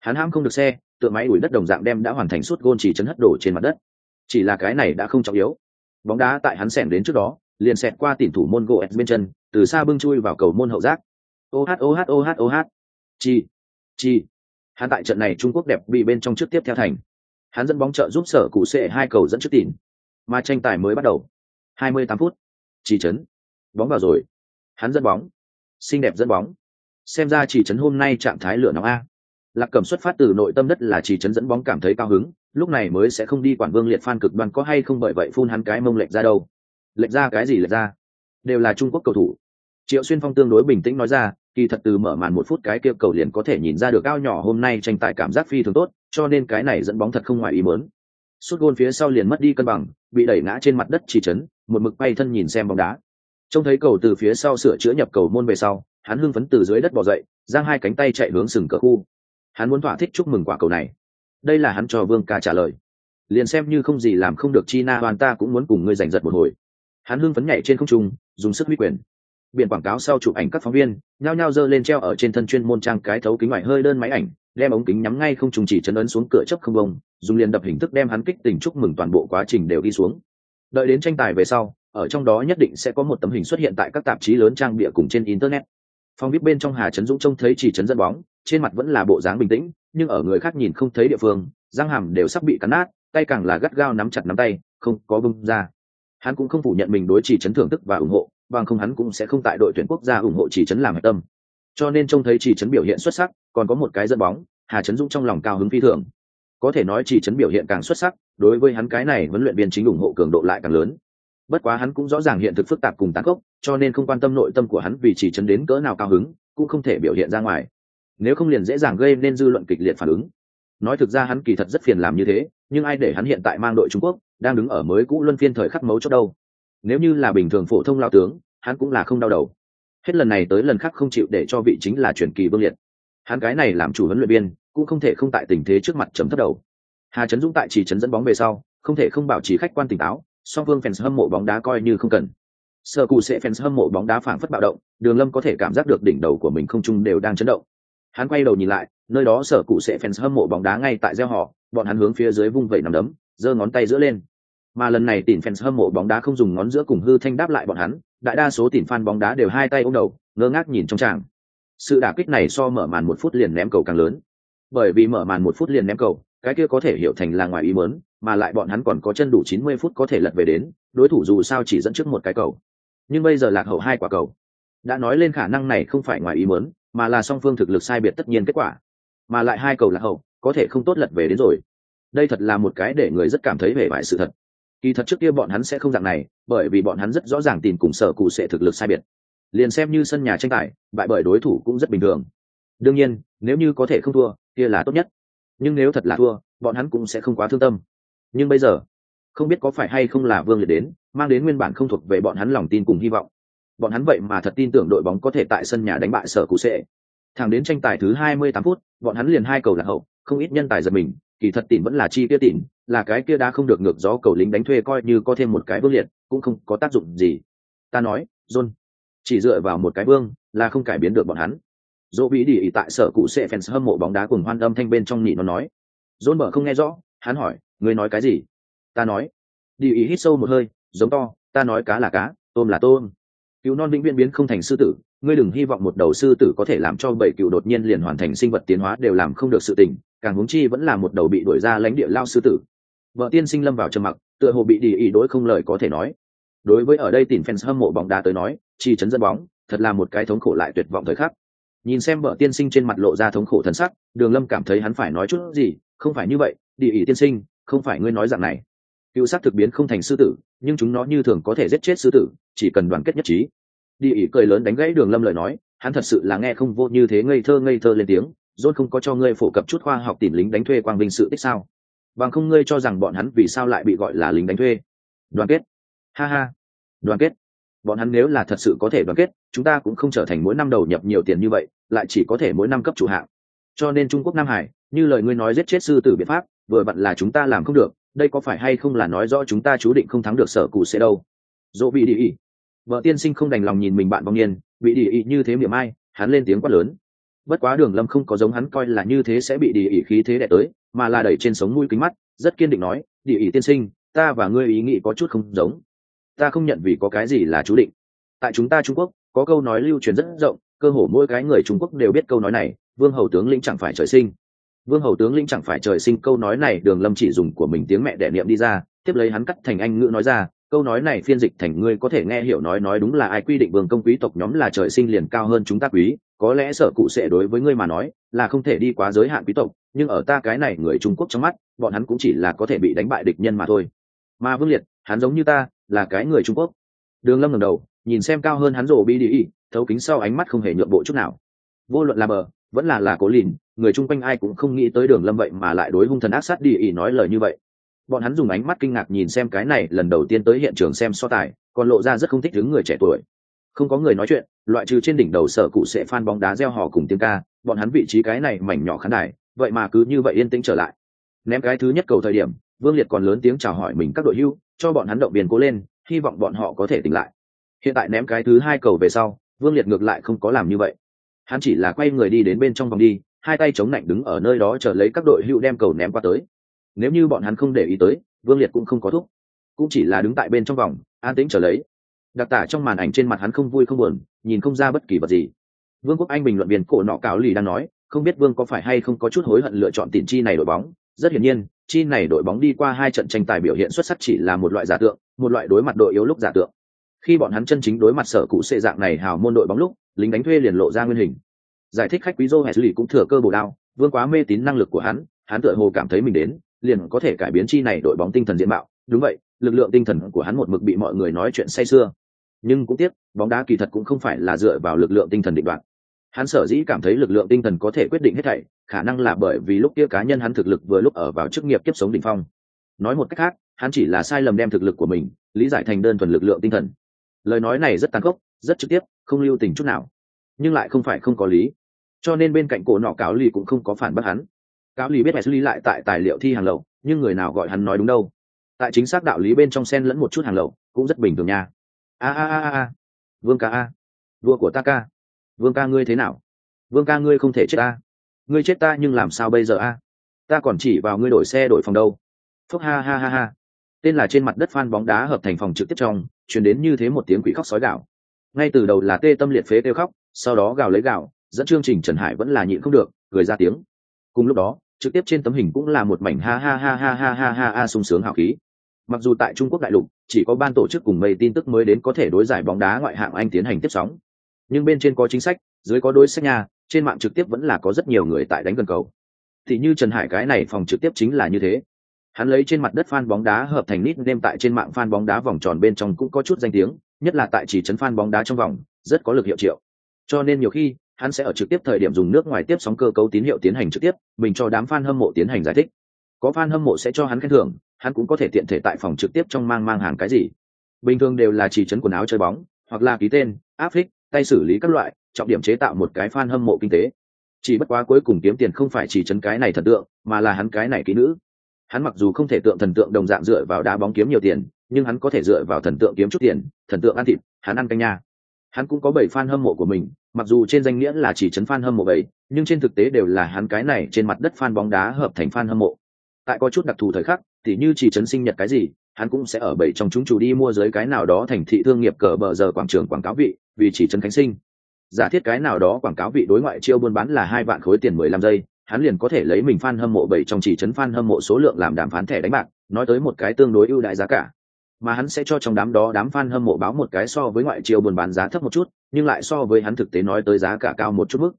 Hắn ham không được xe, tựa máy đuổi đất đồng dạng đem đã hoàn thành suốt gôn chỉ chấn hất đổ trên mặt đất. Chỉ là cái này đã không trọng yếu. Bóng đá tại hắn xẻng đến trước đó, liền xẹt qua tỉn thủ môn gỗ bên chân, từ xa bưng chui vào cầu môn hậu giác. Oh oh oh oh chi chi. Hắn tại trận này trung quốc đẹp bị bên trong trước tiếp theo thành hắn dẫn bóng trợ giúp sở cụ sệ hai cầu dẫn trước tỉn mà tranh tài mới bắt đầu. 28 phút. Chỉ trấn bóng vào rồi. Hắn dẫn bóng. Xinh đẹp dẫn bóng. Xem ra chỉ trấn hôm nay trạng thái lửa nóng a. Lạc cẩm xuất phát từ nội tâm đất là chỉ trấn dẫn bóng cảm thấy cao hứng, lúc này mới sẽ không đi quản vương liệt phan cực đoan có hay không bởi vậy phun hắn cái mông lệch ra đâu. Lệch ra cái gì lệch ra? Đều là trung quốc cầu thủ. Triệu xuyên phong tương đối bình tĩnh nói ra, kỳ thật từ mở màn một phút cái kia cầu liền có thể nhìn ra được cao nhỏ hôm nay tranh tài cảm giác phi thường tốt cho nên cái này dẫn bóng thật không ngoài ý mớn suốt gôn phía sau liền mất đi cân bằng, bị đẩy ngã trên mặt đất chỉ chấn, một mực bay thân nhìn xem bóng đá. Trông thấy cầu từ phía sau sửa chữa nhập cầu môn về sau, hắn hưng phấn từ dưới đất bò dậy, giang hai cánh tay chạy hướng sừng cờ khu. Hắn muốn thỏa thích chúc mừng quả cầu này. Đây là hắn cho vương ca trả lời. Liền xem như không gì làm không được chi na hoàn ta cũng muốn cùng ngươi giành giật một hồi. Hắn hưng phấn nhảy trên không trung, dùng sức huy quyền. Biển quảng cáo sau chụp ảnh các phóng viên, nhao nhao dơ lên treo ở trên thân chuyên môn trang cái thấu kính ngoài hơi đơn máy ảnh đem ống kính nhắm ngay không trùng chỉ chấn ấn xuống cửa chấp không bông, dùng liền đập hình thức đem hắn kích tình chúc mừng toàn bộ quá trình đều đi xuống. Đợi đến tranh tài về sau, ở trong đó nhất định sẽ có một tấm hình xuất hiện tại các tạp chí lớn trang bịa cùng trên internet. Phong vip bên trong hà trấn dũng trông thấy chỉ trấn dẫn bóng, trên mặt vẫn là bộ dáng bình tĩnh, nhưng ở người khác nhìn không thấy địa phương, răng hàm đều sắp bị cắn nát, tay càng là gắt gao nắm chặt nắm tay, không có bông ra. Hắn cũng không phủ nhận mình đối chỉ trấn thưởng thức và ủng hộ, bằng không hắn cũng sẽ không tại đội tuyển quốc gia ủng hộ chỉ trấn làm hạch tâm cho nên trông thấy chỉ trấn biểu hiện xuất sắc, còn có một cái dẫn bóng, hà trấn dũng trong lòng cao hứng phi thường. Có thể nói chỉ trấn biểu hiện càng xuất sắc, đối với hắn cái này huấn luyện viên chính ủng hộ cường độ lại càng lớn. Bất quá hắn cũng rõ ràng hiện thực phức tạp cùng tán gốc cho nên không quan tâm nội tâm của hắn vì chỉ trấn đến cỡ nào cao hứng, cũng không thể biểu hiện ra ngoài. Nếu không liền dễ dàng gây nên dư luận kịch liệt phản ứng. Nói thực ra hắn kỳ thật rất phiền làm như thế, nhưng ai để hắn hiện tại mang đội trung quốc, đang đứng ở mới cũ luân phiên thời khắc mấu chốt đâu? Nếu như là bình thường phổ thông lao tướng, hắn cũng là không đau đầu hết lần này tới lần khác không chịu để cho vị chính là truyền kỳ vương liệt. Hắn cái này làm chủ huấn luyện viên, cũng không thể không tại tình thế trước mặt chấm thất đầu. Hà trấn dũng tại chỉ trấn dẫn bóng về sau, không thể không bảo trì khách quan tỉnh táo, song phương fans hâm mộ bóng đá coi như không cần. Sở cụ sẽ fans hâm mộ bóng đá phảng phất bạo động, đường lâm có thể cảm giác được đỉnh đầu của mình không chung đều đang chấn động. Hắn quay đầu nhìn lại, nơi đó sở cụ sẽ fans hâm mộ bóng đá ngay tại gieo họ, bọn hắn hướng phía dưới vung vẩy nằm đấm, giơ ngón tay giữa lên. Mà lần này tìm fans hâm mộ bóng đá không dùng ngón giữa cùng hư thanh đáp lại bọn hắn đại đa số tìm fan bóng đá đều hai tay ôm đầu ngơ ngác nhìn trong tràng sự đả kích này so mở màn một phút liền ném cầu càng lớn bởi vì mở màn một phút liền ném cầu cái kia có thể hiểu thành là ngoài ý muốn, mà lại bọn hắn còn có chân đủ 90 phút có thể lật về đến, đối thủ dù sao chỉ dẫn trước một cái cầu. Nhưng bây giờ lạc hậu hai quả cầu. Đã nói lên khả năng này không phải ngoài ý muốn, mà là song phương thực lực sai biệt tất nhiên kết quả. Mà lại hai cầu lạc hậu, có thể không tốt lật về đến rồi. Đây thật là một cái để người rất cảm thấy vẻ bại sự thật. Kỳ thật trước kia bọn hắn sẽ không dạng này, bởi vì bọn hắn rất rõ ràng tìm cùng sở cụ sẽ thực lực sai biệt. Liền xem như sân nhà tranh tài, bại bởi đối thủ cũng rất bình thường. Đương nhiên, nếu như có thể không thua, kia là tốt nhất. Nhưng nếu thật là thua, bọn hắn cũng sẽ không quá thương tâm nhưng bây giờ không biết có phải hay không là vương liệt đến mang đến nguyên bản không thuộc về bọn hắn lòng tin cùng hy vọng bọn hắn vậy mà thật tin tưởng đội bóng có thể tại sân nhà đánh bại sở cụ sệ thẳng đến tranh tài thứ 28 phút bọn hắn liền hai cầu lạc hậu không ít nhân tài giật mình kỳ thật tỉn vẫn là chi kia tỉn là cái kia đã không được ngược gió cầu lính đánh thuê coi như có thêm một cái vương liệt, cũng không có tác dụng gì. Ta nói, john, chỉ dựa vào một cái vương là không cải biến được bọn hắn. Dỗ bị đi tại sở cụ sẽ fans hâm mộ bóng đá cùng hoan âm thanh bên trong nhị nó nói. John mở không nghe rõ, hắn hỏi, ngươi nói cái gì? Ta nói. Đi ý hít sâu một hơi, giống to, ta nói cá là cá, tôm là tôm. Cứu non vĩnh viễn biến không thành sư tử, ngươi đừng hy vọng một đầu sư tử có thể làm cho bảy cựu đột nhiên liền hoàn thành sinh vật tiến hóa đều làm không được sự tình, càng huống chi vẫn là một đầu bị đuổi ra lãnh địa lao sư tử vợ tiên sinh lâm vào trầm mặc, tựa hồ bị đi ý đối không lời có thể nói. Đối với ở đây tìm fans hâm mộ bóng đá tới nói, chi chấn dẫn bóng, thật là một cái thống khổ lại tuyệt vọng thời khắc. Nhìn xem vợ tiên sinh trên mặt lộ ra thống khổ thân sắc, đường lâm cảm thấy hắn phải nói chút gì, không phải như vậy đi ý tiên sinh, không phải ngươi nói dạng này. Cựu sắc thực biến không thành sư tử, nhưng chúng nó như thường có thể giết chết sư tử, chỉ cần đoàn kết nhất trí. Đi ỉ cười lớn đánh gãy đường lâm lời nói, hắn thật sự là nghe không vô như thế ngây thơ ngây thơ lên tiếng dôn không có cho ngươi phổ cập chút khoa học tìm lính đánh thuê quang vinh sự tích sao bằng không ngươi cho rằng bọn hắn vì sao lại bị gọi là lính đánh thuê. Đoàn kết. Ha ha. Đoàn kết. Bọn hắn nếu là thật sự có thể đoàn kết, chúng ta cũng không trở thành mỗi năm đầu nhập nhiều tiền như vậy, lại chỉ có thể mỗi năm cấp chủ hạng. Cho nên trung quốc nam hải, như lời ngươi nói giết chết sư tử biện pháp, vừa vặn là chúng ta làm không được, đây có phải hay không là nói rõ chúng ta chú định không thắng được sở cụ sẽ đâu? Dỗ bị đi ý. Vợ tiên sinh không đành lòng nhìn mình bạn vong niên, bị đi ý như thế miệng ai, hắn lên tiếng quát lớn bất quá đường lâm không có giống hắn coi là như thế sẽ bị địa ỷ khí thế đẻ tới, mà là đẩy trên sống mũi kính mắt, rất kiên định nói, địa ỷ tiên sinh, ta và ngươi ý nghĩ có chút không giống. Ta không nhận vì có cái gì là chú định. Tại chúng ta trung quốc, có câu nói lưu truyền rất rộng, cơ hồ mỗi cái người trung quốc đều biết câu nói này, vương hầu tướng lĩnh chẳng phải trời sinh. Vương hầu tướng lĩnh chẳng phải trời sinh, câu nói này đường lâm chỉ dùng của mình tiếng mẹ đẻ niệm đi ra, tiếp lấy hắn cắt thành anh ngữ nói ra câu nói này phiên dịch thành ngươi có thể nghe hiểu nói nói đúng là ai quy định vương công quý tộc nhóm là trời sinh liền cao hơn chúng ta quý, có lẽ sở cụ sẽ đối với ngươi mà nói là không thể đi quá giới hạn quý tộc, nhưng ở ta cái này người trung quốc trong mắt, bọn hắn cũng chỉ là có thể bị đánh bại địch nhân mà thôi. Mà vương liệt, hắn giống như ta, là cái người trung quốc. Đường lâm ngẩng đầu, nhìn xem cao hơn hắn rổ bi đi thấu kính sau ánh mắt không hề nhượng bộ chút nào. Vô luận là bờ, vẫn là là cố lìn, người chung quanh ai cũng không nghĩ tới đường lâm vậy mà lại đối hung thần ác sát đi ý nói lời như vậy bọn hắn dùng ánh mắt kinh ngạc nhìn xem cái này lần đầu tiên tới hiện trường xem so tài, còn lộ ra rất không thích đứng người trẻ tuổi. Không có người nói chuyện, loại trừ trên đỉnh đầu sở cụ sẽ phan bóng đá gieo hò cùng tiếng ca, bọn hắn vị trí cái này mảnh nhỏ khán đài, vậy mà cứ như vậy yên tĩnh trở lại. Ném cái thứ nhất cầu thời điểm, vương liệt còn lớn tiếng chào hỏi mình các đội hưu, cho bọn hắn động viên cố lên, hy vọng bọn họ có thể tỉnh lại. Hiện tại ném cái thứ hai cầu về sau, vương liệt ngược lại không có làm như vậy. Hắn chỉ là quay người đi đến bên trong vòng đi, hai tay chống lạnh đứng ở nơi đó chờ lấy các đội hữu đem cầu ném qua tới nếu như bọn hắn không để ý tới, vương liệt cũng không có thúc. Cũng chỉ là đứng tại bên trong vòng, an tĩnh trở lấy. Đặc tả trong màn ảnh trên mặt hắn không vui không buồn, nhìn không ra bất kỳ vật gì. Vương quốc anh bình luận viên cổ nọ cáo lì đang nói, không biết vương có phải hay không có chút hối hận lựa chọn tiền chi này đội bóng. Rất hiển nhiên, chi này đội bóng đi qua hai trận tranh tài biểu hiện xuất sắc chỉ là một loại giả tượng, một loại đối mặt đội yếu lúc giả tượng. Khi bọn hắn chân chính đối mặt sở cụ xệ dạng này hào môn đội bóng lúc, lính đánh thuê liền lộ ra nguyên hình. Giải thích khách quý joe hesley cũng thừa cơ bổ đao, vương quá mê tín năng lực của hắn hắn tựa hồ cảm thấy mình đến liền có thể cải biến chi này đội bóng tinh thần diện mạo. Đúng vậy, lực lượng tinh thần của hắn một mực bị mọi người nói chuyện say sưa. Nhưng cũng tiếc, bóng đá kỳ thật cũng không phải là dựa vào lực lượng tinh thần định đoạt. hắn sở dĩ cảm thấy lực lượng tinh thần có thể quyết định hết thảy, khả năng là bởi vì lúc kia cá nhân hắn thực lực vừa lúc ở vào chức nghiệp kiếp sống đỉnh phong. Nói một cách khác, hắn chỉ là sai lầm đem thực lực của mình, lý giải thành đơn thuần lực lượng tinh thần. Lời nói này rất tàn khốc, rất trực tiếp, không lưu tình chút nào. Nhưng lại không phải không có lý. Cho nên bên cạnh cổ nọ cáo lì cũng không có phản bác hắn cáo lì biết lý lại tại tài liệu thi hàng lậu, nhưng người nào gọi hắn nói đúng đâu. Tại chính xác đạo lý bên trong sen lẫn một chút hàng lậu, cũng rất bình thường nha. A a a a vương ca a. Vua của ta ca. Vương ca ngươi thế nào? Vương ca ngươi không thể chết ta. Ngươi chết ta nhưng làm sao bây giờ a? Ta còn chỉ vào ngươi đổi xe đổi phòng đâu. Phúc ha ha ha ha. Tên là trên mặt đất phan bóng đá hợp thành phòng trực tiếp trong chuyển đến như thế một tiếng quỷ khóc sói gạo ngay từ đầu là tê tâm liệt phế kêu khóc, sau đó gào lấy gạo dẫn chương trình trần hải vẫn là nhịn không được, cười ra tiếng. Cùng lúc đó trực tiếp trên tấm hình cũng là một mảnh ha ha ha ha ha ha ha ha sung sướng hào khí. Mặc dù tại trung quốc đại lục, chỉ có ban tổ chức cùng mây tin tức mới đến có thể đối giải bóng đá ngoại hạng anh tiến hành tiếp sóng. Nhưng bên trên có chính sách, dưới có đối sách nhà trên mạng trực tiếp vẫn là có rất nhiều người tại đánh gần cầu. Thì như trần hải cái này phòng trực tiếp chính là như thế. Hắn lấy trên mặt đất fan bóng đá hợp thành nít nêm tại trên mạng fan bóng đá vòng tròn bên trong cũng có chút danh tiếng, nhất là tại chỉ trấn fan bóng đá trong vòng, rất có lực hiệu triệu. Cho nên nhiều khi hắn sẽ ở trực tiếp thời điểm dùng nước ngoài tiếp sóng cơ cấu tín hiệu tiến hành trực tiếp, mình cho đám fan hâm mộ tiến hành giải thích. Có fan hâm mộ sẽ cho hắn khen thưởng, hắn cũng có thể tiện thể tại phòng trực tiếp trong mang mang hàng cái gì. Bình thường đều là chỉ trấn quần áo chơi bóng, hoặc là ký tên, áp phích, tay xử lý các loại, trọng điểm chế tạo một cái fan hâm mộ kinh tế. Chỉ bất quá cuối cùng kiếm tiền không phải chỉ trấn cái này thần tượng, mà là hắn cái này kỹ nữ. Hắn mặc dù không thể tượng thần tượng đồng dạng dựa vào đá bóng kiếm nhiều tiền, nhưng hắn có thể dựa vào thần tượng kiếm chút tiền, thần tượng ăn thịt, hắn ăn canh nha. Hắn cũng có bảy fan hâm mộ của mình mặc dù trên danh nghĩa là chỉ trấn fan hâm mộ bảy nhưng trên thực tế đều là hắn cái này trên mặt đất fan bóng đá hợp thành fan hâm mộ. Tại có chút đặc thù thời khắc, thì như chỉ trấn sinh nhật cái gì, hắn cũng sẽ ở bảy trong chúng chủ đi mua dưới cái nào đó thành thị thương nghiệp cờ bờ giờ quảng trường quảng cáo vị, vì chỉ trấn khánh sinh. Giả thiết cái nào đó quảng cáo vị đối ngoại chiêu buôn bán là hai vạn khối tiền mười lăm giây, hắn liền có thể lấy mình fan hâm mộ bảy trong chỉ trấn fan hâm mộ số lượng làm đàm phán thẻ đánh bạc, nói tới một cái tương đối ưu đại giá cả mà hắn sẽ cho trong đám đó đám fan hâm mộ báo một cái so với ngoại chiều buôn bán giá thấp một chút, nhưng lại so với hắn thực tế nói tới giá cả cao một chút mức.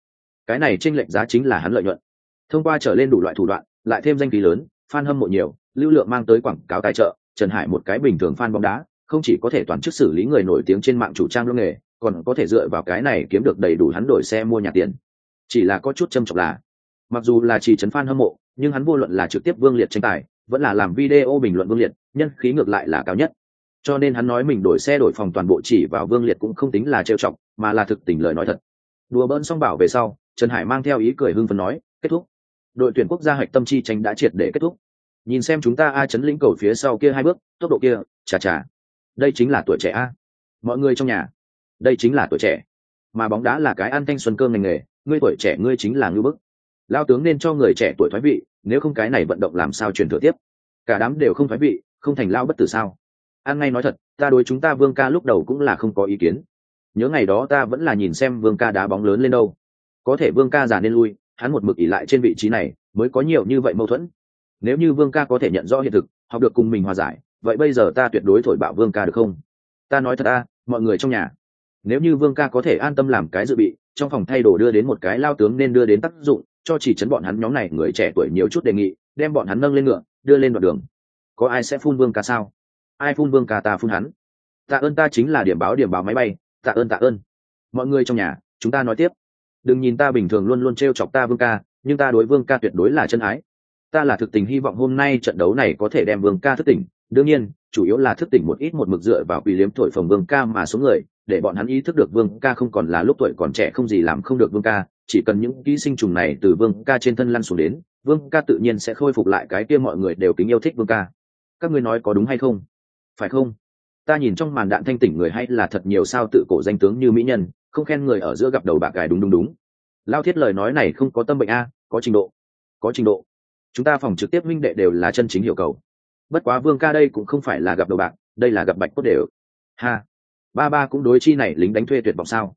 Cái này tranh lệch giá chính là hắn lợi nhuận. Thông qua trở lên đủ loại thủ đoạn, lại thêm danh khí lớn, fan hâm mộ nhiều, lưu lượng mang tới quảng cáo tài trợ, trần hải một cái bình thường fan bóng đá, không chỉ có thể toàn chức xử lý người nổi tiếng trên mạng chủ trang lương nghề, còn có thể dựa vào cái này kiếm được đầy đủ hắn đổi xe mua nhà tiền. Chỉ là có chút châm trọng là, mặc dù là chỉ trấn fan hâm mộ, nhưng hắn vô luận là trực tiếp vương liệt tranh tài vẫn là làm video bình luận vương liệt, nhân khí ngược lại là cao nhất. Cho nên hắn nói mình đổi xe đổi phòng toàn bộ chỉ vào vương liệt cũng không tính là trêu chọc, mà là thực tình lời nói thật. Đùa bỡn xong bảo về sau, trần hải mang theo ý cười hưng phấn nói, kết thúc. Đội tuyển quốc gia hạch tâm chi tranh đã triệt để kết thúc. Nhìn xem chúng ta a chấn lĩnh cầu phía sau kia hai bước, tốc độ kia, chà chà. Đây chính là tuổi trẻ a. Mọi người trong nhà, đây chính là tuổi trẻ. Mà bóng đá là cái ăn thanh xuân cơm ngành nghề, ngươi tuổi trẻ ngươi chính là ngư bức. Lao tướng nên cho người trẻ tuổi thoái vị nếu không cái này vận động làm sao truyền thừa tiếp? Cả đám đều không thoái vị, không thành lao bất tử sao? An ngay nói thật, ta đối chúng ta vương ca lúc đầu cũng là không có ý kiến. Nhớ ngày đó ta vẫn là nhìn xem vương ca đá bóng lớn lên đâu. Có thể vương ca già nên lui, hắn một mực ỉ lại trên vị trí này, mới có nhiều như vậy mâu thuẫn. Nếu như vương ca có thể nhận rõ hiện thực, học được cùng mình hòa giải, vậy bây giờ ta tuyệt đối thổi bạo vương ca được không? Ta nói thật ta mọi người trong nhà, nếu như vương ca có thể an tâm làm cái dự bị, trong phòng thay đồ đưa đến một cái lao tướng nên đưa đến tác dụng cho chỉ chấn bọn hắn nhóm này người trẻ tuổi nhiều chút đề nghị, đem bọn hắn nâng lên ngựa, đưa lên đoạn đường. Có ai sẽ phun vương ca sao? Ai phun vương ca ta phun hắn? Tạ ơn ta chính là điểm báo điểm báo máy bay, tạ ơn tạ ơn. Mọi người trong nhà, chúng ta nói tiếp. Đừng nhìn ta bình thường luôn luôn t r e o chọc ta vương ca, nhưng ta đối vương ca tuyệt đối là chân ái. Ta là thực tình hy vọng hôm nay trận đấu này có thể đem vương ca thức tỉnh. Đương nhiên, chủ yếu là thức tỉnh một ít một mực dựa vào quỷ liếm thổi phồng vương ca mà số người, để bọn hắn ý thức được vương ca không còn là lúc tuổi còn trẻ không gì làm không được vương ca chỉ cần những ký sinh trùng này từ vương ca trên thân lăn xuống đến, vương ca tự nhiên sẽ khôi phục lại cái kia mọi người đều kính yêu thích vương ca. Các ngươi nói có đúng hay không? Phải không? Ta nhìn trong màn đạn thanh tỉnh người hay là thật nhiều sao tự cổ danh tướng như mỹ nhân, không khen người ở giữa gặp đầu bạc gài đúng đúng đúng. Lao thiết lời nói này không có tâm bệnh a, có trình độ. Có trình độ. Chúng ta phòng trực tiếp minh đệ đều là chân chính hiệu cầu. Bất quá vương ca đây cũng không phải là gặp đầu bạc, đây là gặp bạch cốt đều. Ha. Ba ba cũng đối chi này lính đánh thuê tuyệt vọng sao?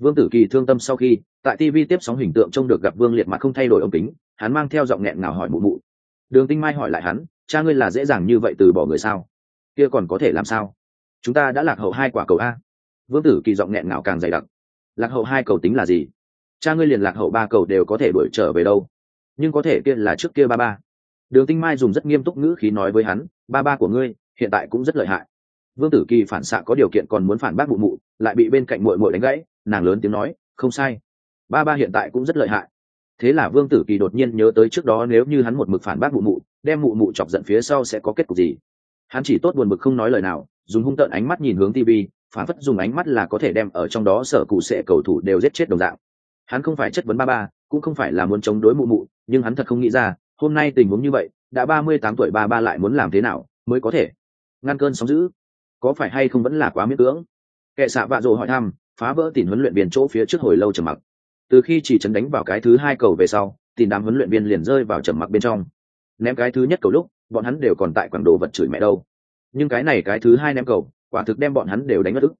Vương tử kỳ thương tâm sau khi, tại tv tiếp sóng hình tượng trông được gặp vương liệt mặt không thay đổi ống kính, hắn mang theo giọng nghẹn ngào hỏi mụ mụ. Đường tinh mai hỏi lại hắn, cha ngươi là dễ dàng như vậy từ bỏ người sao? Kia còn có thể làm sao? Chúng ta đã lạc hậu hai quả cầu a. Vương tử kỳ giọng nghẹn ngào càng dày đặc. Lạc hậu hai cầu tính là gì? Cha ngươi liền lạc hậu ba cầu đều có thể đuổi trở về đâu. Nhưng có thể kia là trước kia ba ba. Đường tinh mai dùng rất nghiêm túc ngữ khí nói với hắn, ba ba của ngươi, hiện tại cũng rất lợi hại. Vương tử kỳ phản xạ có điều kiện còn muốn phản bác mụ mụ, lại bị bên cạnh mội mội đánh gãy nàng lớn tiếng nói, không sai. Ba ba hiện tại cũng rất lợi hại. Thế là vương tử kỳ đột nhiên nhớ tới trước đó nếu như hắn một mực phản bác mụ mụ, đem mụ mụ chọc giận phía sau sẽ có kết cục gì? Hắn chỉ tốt buồn bực không nói lời nào, dùng hung tợn ánh mắt nhìn hướng tv phản phất dùng ánh mắt là có thể đem ở trong đó sở cụ sệ cầu thủ đều giết chết đồng dạng. Hắn không phải chất vấn ba ba, cũng không phải là muốn chống đối mụ mụ, nhưng hắn thật không nghĩ ra, hôm nay tình huống như vậy, đã ba mươi tám tuổi ba ba lại muốn làm thế nào mới có thể? Ngăn cơn sóng giữ có phải hay không vẫn là quá miễn cưỡng? Kệ xạ vạ dỗ hỏi thăm phá vỡ tìm huấn luyện viên chỗ phía trước hồi lâu trầm mặc. Từ khi chỉ chấn đánh vào cái thứ hai cầu về sau, tìm đám huấn luyện viên liền rơi vào trầm mặc bên trong. Ném cái thứ nhất cầu lúc, bọn hắn đều còn tại quảng đồ vật chửi mẹ đâu. Nhưng cái này cái thứ hai ném cầu, quả thực đem bọn hắn đều đánh mất ức.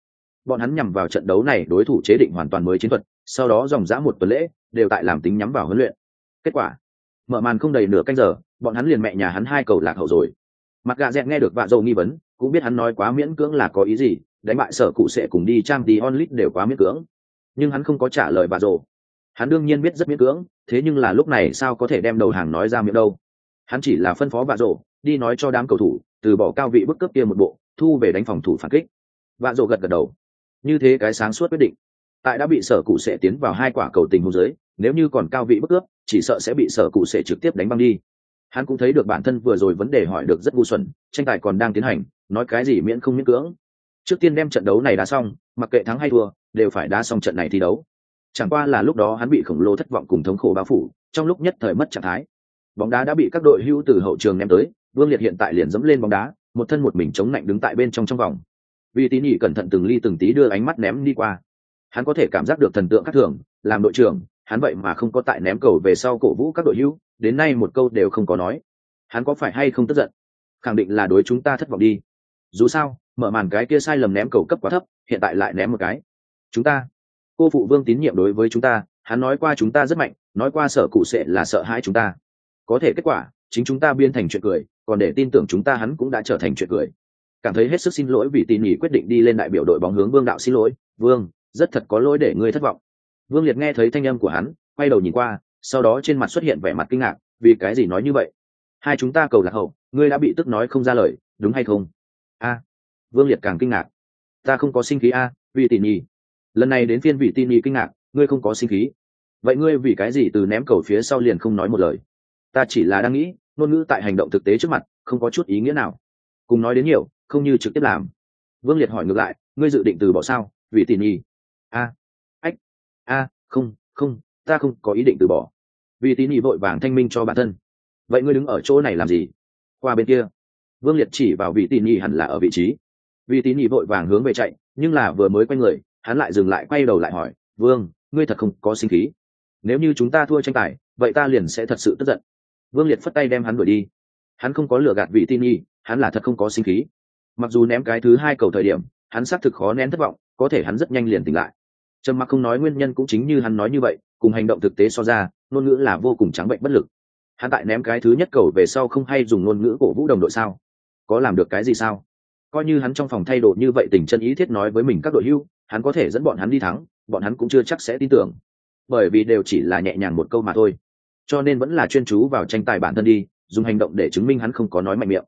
Bọn hắn nhằm vào trận đấu này đối thủ chế định hoàn toàn mới chiến thuật, sau đó dòng dã một tuần lễ, đều tại làm tính nhắm vào huấn luyện. Kết quả, mở màn không đầy nửa canh giờ, bọn hắn liền mẹ nhà hắn hai cầu lạc hậu rồi. Mặt gà dẹn nghe được vạ dầu nghi vấn, cũng biết hắn nói quá miễn cưỡng là có ý gì đánh bại sở cụ sẽ cùng đi trang tí onlit đều quá miễn cưỡng. Nhưng hắn không có trả lời bà rồ. Hắn đương nhiên biết rất miễn cưỡng, thế nhưng là lúc này sao có thể đem đầu hàng nói ra miệng đâu? Hắn chỉ là phân phó bà rồ, đi nói cho đám cầu thủ, từ bỏ cao vị bức cấp kia một bộ, thu về đánh phòng thủ phản kích. Bà rồ gật gật đầu. Như thế cái sáng suốt quyết định. Tại đã bị sở cụ sẽ tiến vào hai quả cầu tình hôn giới nếu như còn cao vị bức cướp chỉ sợ sẽ bị sở cụ sẽ trực tiếp đánh băng đi. Hắn cũng thấy được bản thân vừa rồi vấn đề hỏi được rất ngu xuẩn, tranh tài còn đang tiến hành, nói cái gì miễn không miễn cưỡng trước tiên đem trận đấu này đá xong mặc kệ thắng hay thua đều phải đá xong trận này thi đấu. Chẳng qua là lúc đó hắn bị khổng lồ thất vọng cùng thống khổ bao phủ trong lúc nhất thời mất trạng thái. Bóng đá đã bị các đội hưu từ hậu trường ném tới vương liệt hiện tại liền dẫm lên bóng đá một thân một mình chống lạnh đứng tại bên trong trong vòng. Vì tín nhị cẩn thận từng ly từng tí đưa ánh mắt ném đi qua. Hắn có thể cảm giác được thần tượng các thường làm đội trưởng hắn vậy mà không có tại ném cầu về sau cổ vũ các đội hưu, đến nay một câu đều không có nói. Hắn có phải hay không tức giận? Khẳng định là đối chúng ta thất vọng đi dù sao, mở màn cái kia sai lầm ném cầu cấp quá thấp, hiện tại lại ném một cái. Chúng ta, cô phụ vương tín nhiệm đối với chúng ta, hắn nói qua chúng ta rất mạnh, nói qua sợ cụ sẽ là sợ hãi chúng ta. Có thể kết quả, chính chúng ta biên thành chuyện cười, còn để tin tưởng chúng ta hắn cũng đã trở thành chuyện cười. Cảm thấy hết sức xin lỗi vì tin nhỉ quyết định đi lên đại biểu đội bóng hướng vương đạo xin lỗi. Vương, rất thật có lỗi để ngươi thất vọng. Vương liệt nghe thấy thanh âm của hắn, quay đầu nhìn qua, sau đó trên mặt xuất hiện vẻ mặt kinh ngạc, vì cái gì nói như vậy? Hai chúng ta cầu lạc hậu, ngươi đã bị tức nói không ra lời, đúng hay không? A. Vương liệt càng kinh ngạc. Ta không có sinh khí a, vì tỉ Nhi. lần này đến phiên vị tin Nhi kinh ngạc, ngươi không có sinh khí. Vậy ngươi vì cái gì từ ném cầu phía sau liền không nói một lời? Ta chỉ là đang nghĩ, ngôn ngữ tại hành động thực tế trước mặt, không có chút ý nghĩa nào. Cùng nói đến nhiều, không như trực tiếp làm. Vương liệt hỏi ngược lại, ngươi dự định từ bỏ sao? Vì tỉ Nhi? a. Ách. A, không không, ta không có ý định từ bỏ. Vì tỉ nhi vội vàng thanh minh cho bản thân. Vậy ngươi đứng ở chỗ này làm gì? Qua bên kia vương liệt chỉ vào vị tỉ nhị hẳn là ở vị trí. Vị tỉ nhị vội vàng hướng về chạy, nhưng là vừa mới quay người, hắn lại dừng lại quay đầu lại hỏi, vương, ngươi thật không có sinh khí? Nếu như chúng ta thua tranh tài, vậy ta liền sẽ thật sự tức giận. Vương liệt phất tay đem hắn đuổi đi. Hắn không có lừa gạt vị tin nhi hắn là thật không có sinh khí. Mặc dù ném cái thứ hai cầu thời điểm, hắn xác thực khó nén thất vọng, có thể hắn rất nhanh liền tỉnh lại. Trầm mặc không nói nguyên nhân cũng chính như hắn nói như vậy, cùng hành động thực tế so ra, ngôn ngữ là vô cùng trắng bệnh bất lực. Hắn tại ném cái thứ nhất cầu về sau không hay dùng ngôn ngữ cổ vũ đồng đội sao? Có làm được cái gì sao? Coi như hắn trong phòng thay đổi như vậy tình chân ý thiết nói với mình các đội hưu, hắn có thể dẫn bọn hắn đi thắng, bọn hắn cũng chưa chắc sẽ tin tưởng. Bởi vì đều chỉ là nhẹ nhàng một câu mà thôi. Cho nên vẫn là chuyên chú vào tranh tài bản thân đi, dùng hành động để chứng minh hắn không có nói mạnh miệng.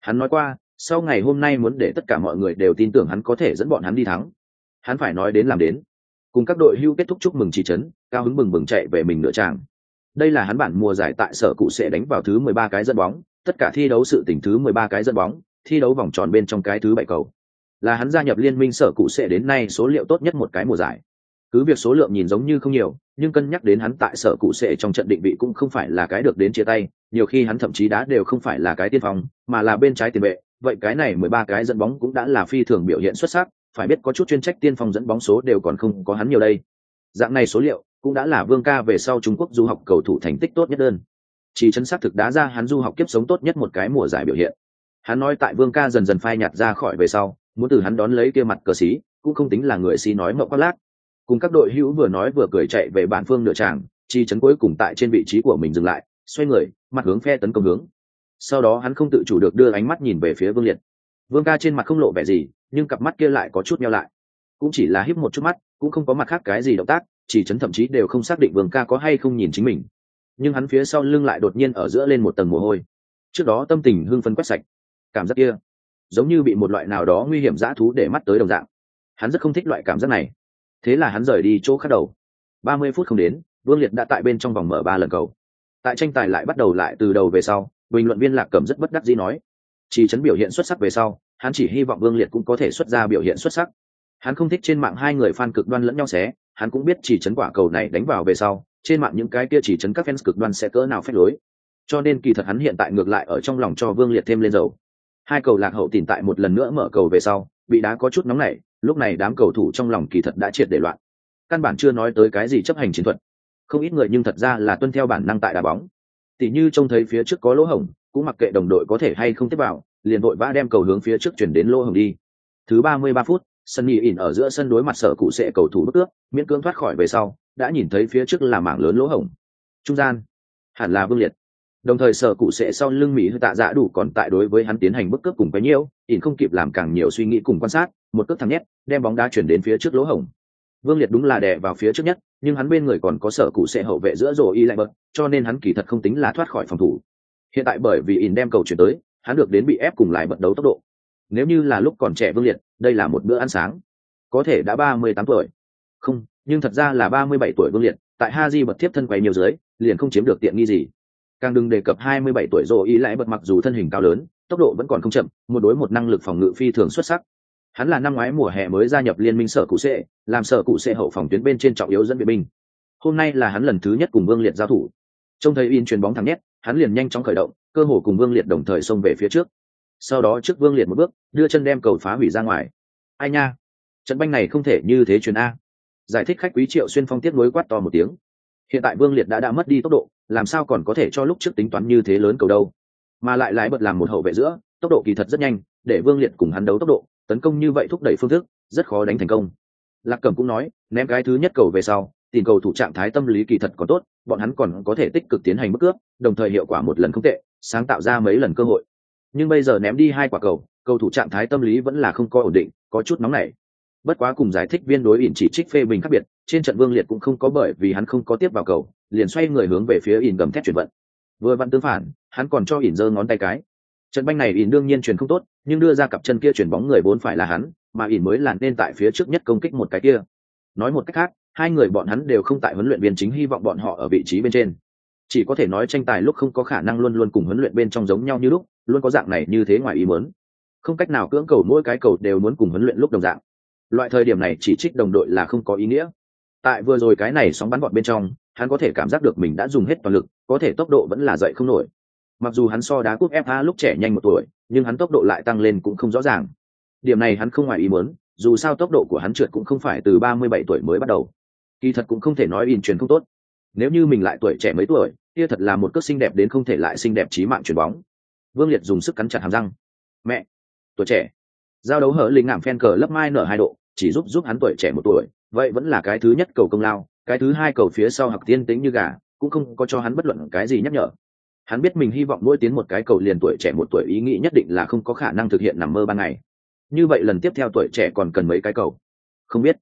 Hắn nói qua, sau ngày hôm nay muốn để tất cả mọi người đều tin tưởng hắn có thể dẫn bọn hắn đi thắng. Hắn phải nói đến làm đến. Cùng các đội hưu kết thúc chúc mừng chỉ trấn cao hứng mừng mừng chạy về mình nửa tràng. Đây là hắn bản mùa giải tại sở cụ sẽ đánh vào thứ mười ba cái dẫn bóng tất cả thi đấu sự tỉnh thứ mười ba cái dẫn bóng, thi đấu vòng tròn bên trong cái thứ bảy cầu. Là hắn gia nhập liên minh sở cụ sẽ đến nay số liệu tốt nhất một cái mùa giải. Cứ việc số lượng nhìn giống như không nhiều, nhưng cân nhắc đến hắn tại sở cụ sẽ trong trận định vị cũng không phải là cái được đến chia tay, nhiều khi hắn thậm chí đá đều không phải là cái tiên phong, mà là bên trái tiền vệ. Vậy cái này mười ba cái dẫn bóng cũng đã là phi thường biểu hiện xuất sắc, phải biết có chút chuyên trách tiên phong dẫn bóng số đều còn không có hắn nhiều đây. Dạng này số liệu cũng đã là vương ca về sau trung quốc du học cầu thủ thành tích tốt nhất đơn chỉ chân xác thực đá ra hắn du học kiếp sống tốt nhất một cái mùa giải biểu hiện. Hắn nói tại vương ca dần dần phai nhạt ra khỏi về sau, muốn từ hắn đón lấy kia mặt cờ xí cũng không tính là người xí nói mậu quá lác. Cùng các đội hữu vừa nói vừa cười chạy về bản phương nửa tràng chi chấn cuối cùng tại trên vị trí của mình dừng lại, xoay người, mặt hướng phe tấn công hướng. Sau đó hắn không tự chủ được đưa ánh mắt nhìn về phía vương liệt. Vương ca trên mặt không lộ vẻ gì, nhưng cặp mắt kia lại có chút meo lại. Cũng chỉ là híp một chút mắt, cũng không có mặt khác cái gì động tác chỉ chấn thậm chí đều không xác định vương ca có hay không nhìn chính mình nhưng hắn phía sau lưng lại đột nhiên ở giữa lên một tầng mồ hôi. Trước đó tâm tình hưng phấn quét sạch. Cảm giác kia, giống như bị một loại nào đó nguy hiểm dã thú để mắt tới đồng dạng. Hắn rất không thích loại cảm giác này. Thế là hắn rời đi chỗ khác đầu. Ba mươi phút không đến, vương liệt đã tại bên trong vòng mở ba lần cầu. Tại tranh tài lại bắt đầu lại từ đầu về sau, bình luận viên lạc cầm rất bất đắc dĩ nói. Chỉ chấn biểu hiện xuất sắc về sau, hắn chỉ hy vọng vương liệt cũng có thể xuất ra biểu hiện xuất sắc. Hắn không thích trên mạng hai người fan cực đoan lẫn nhau xé, hắn cũng biết chỉ chấn quả cầu này đánh vào về sau trên mạng những cái kia chỉ chấn các fans cực đoan sẽ cỡ nào phép lối. Cho nên kỳ thật hắn hiện tại ngược lại ở trong lòng cho vương liệt thêm lên dầu. Hai cầu lạc hậu tìm tại một lần nữa mở cầu về sau, bị đá có chút nóng nảy, lúc này đám cầu thủ trong lòng kỳ thật đã triệt để loạn. Căn bản chưa nói tới cái gì chấp hành chiến thuật. Không ít người nhưng thật ra là tuân theo bản năng tại đá bóng. Tỉ như trông thấy phía trước có lỗ hổng, cũng mặc kệ đồng đội có thể hay không tiếp vào, liền đội vã đem cầu hướng phía trước chuyển đến lỗ hổng đi. Thứ ba mươi ba phút sân nhị ỉn ở giữa sân đối mặt sở cụ sệ cầu thủ bước ước miễn cưỡng thoát khỏi về sau đã nhìn thấy phía trước là mảng lớn lỗ hổng. Trung gian, hẳn là vương liệt. Đồng thời sở cụ sẽ sau lưng mỹ tạ dạ đủ còn tại đối với hắn tiến hành bức cướp cùng cái nhiễu ỉn không kịp làm càng nhiều suy nghĩ cùng quan sát, một cước thắng nhét, đem bóng đá chuyển đến phía trước lỗ hổng. Vương liệt đúng là đè vào phía trước nhất, nhưng hắn bên người còn có sở cụ sẽ hậu vệ giữa rổ y lại bật, cho nên hắn kỳ thật không tính là thoát khỏi phòng thủ. Hiện tại bởi vì ỉn đem cầu chuyển tới, hắn được đến bị ép cùng lại bật đấu tốc độ. Nếu như là lúc còn trẻ vương liệt, đây là một bữa ăn sáng. Có thể đã ba mươi tám tuổi. Không nhưng thật ra là ba mươi bảy tuổi vương liệt, tại ha di bật tiếp thân quay nhiều dưới, liền không chiếm được tiện nghi gì. Càng đừng đề cập hai mươi bảy tuổi rồi, ý lại bật mặc dù thân hình cao lớn, tốc độ vẫn còn không chậm, một đối một năng lực phòng ngự phi thường xuất sắc. Hắn là năm ngoái mùa hè mới gia nhập liên minh sở cụ sệ, làm sở cụ sệ hậu phòng tuyến bên trên trọng yếu dẫn vệ binh. Hôm nay là hắn lần thứ nhất cùng vương liệt giao thủ. Trông thấy in chuyền bóng thẳng nhét, hắn liền nhanh chóng khởi động, cơ hồ cùng vương liệt đồng thời xông về phía trước. Sau đó trước vương liệt một bước, đưa chân đem cầu phá hủy ra ngoài. Ai nha, trận banh này không thể như thế chuyền a giải thích khách quý triệu xuyên phong tiếp nối quát to một tiếng. Hiện tại vương liệt đã đã mất đi tốc độ, làm sao còn có thể cho lúc trước tính toán như thế lớn cầu đâu? Mà lại lái bật làm một hậu vệ giữa, tốc độ kỳ thật rất nhanh, để vương liệt cùng hắn đấu tốc độ, tấn công như vậy thúc đẩy phương thức, rất khó đánh thành công. Lạc cẩm cũng nói, ném cái thứ nhất cầu về sau, tìm cầu thủ trạng thái tâm lý kỳ thật còn tốt, bọn hắn còn có thể tích cực tiến hành mức cướp, đồng thời hiệu quả một lần không tệ, sáng tạo ra mấy lần cơ hội. Nhưng bây giờ ném đi hai quả cầu cầu thủ trạng thái tâm lý vẫn là không có ổn định, có chút nóng nảy bất quá cùng giải thích viên đối ỉn chỉ trích phê bình khác biệt, trên trận vương liệt cũng không có bởi vì hắn không có tiếp vào cầu, liền xoay người hướng về phía ỉn gầm thép chuyển vận. Vừa vặn tương phản, hắn còn cho ỉn giơ ngón tay cái. Trận banh này ỉn đương nhiên chuyển không tốt, nhưng đưa ra cặp chân kia chuyển bóng người vốn phải là hắn, mà ỉn mới là nên tại phía trước nhất công kích một cái kia. Nói một cách khác, hai người bọn hắn đều không tại huấn luyện viên chính hy vọng bọn họ ở vị trí bên trên. Chỉ có thể nói tranh tài lúc không có khả năng luôn luôn cùng huấn luyện bên trong giống nhau như lúc, luôn có dạng này như thế ngoài ý muốn. Không cách nào cưỡng cầu mỗi cái cầu đều muốn cùng huấn luyện lúc đồng dạng loại thời điểm này chỉ trích đồng đội là không có ý nghĩa. Tại vừa rồi cái này sóng bắn gọn bên trong, hắn có thể cảm giác được mình đã dùng hết toàn lực, có thể tốc độ vẫn là dậy không nổi. Mặc dù hắn so đá cúp fa lúc trẻ nhanh một tuổi, nhưng hắn tốc độ lại tăng lên cũng không rõ ràng. Điểm này hắn không ngoài ý muốn, dù sao tốc độ của hắn trượt cũng không phải từ ba mươi bảy tuổi mới bắt đầu. Kỳ thật cũng không thể nói in truyền không tốt. Nếu như mình lại tuổi trẻ mấy tuổi, kia thật là một cước xinh đẹp đến không thể lại xinh đẹp trí mạng chuyền bóng. Vương liệt dùng sức cắn chặt hàm răng. Mẹ, tuổi trẻ giao đấu hở linh ngảm phen cờ lấp mai nở hai độ, chỉ giúp giúp hắn tuổi trẻ một tuổi, vậy vẫn là cái thứ nhất cầu công lao, cái thứ hai cầu phía sau học tiên tính như gà, cũng không có cho hắn bất luận cái gì nhắc nhở. Hắn biết mình hy vọng mỗi tiến một cái cầu liền tuổi trẻ một tuổi ý nghĩ nhất định là không có khả năng thực hiện nằm mơ ban ngày. Như vậy lần tiếp theo tuổi trẻ còn cần mấy cái cầu? Không biết.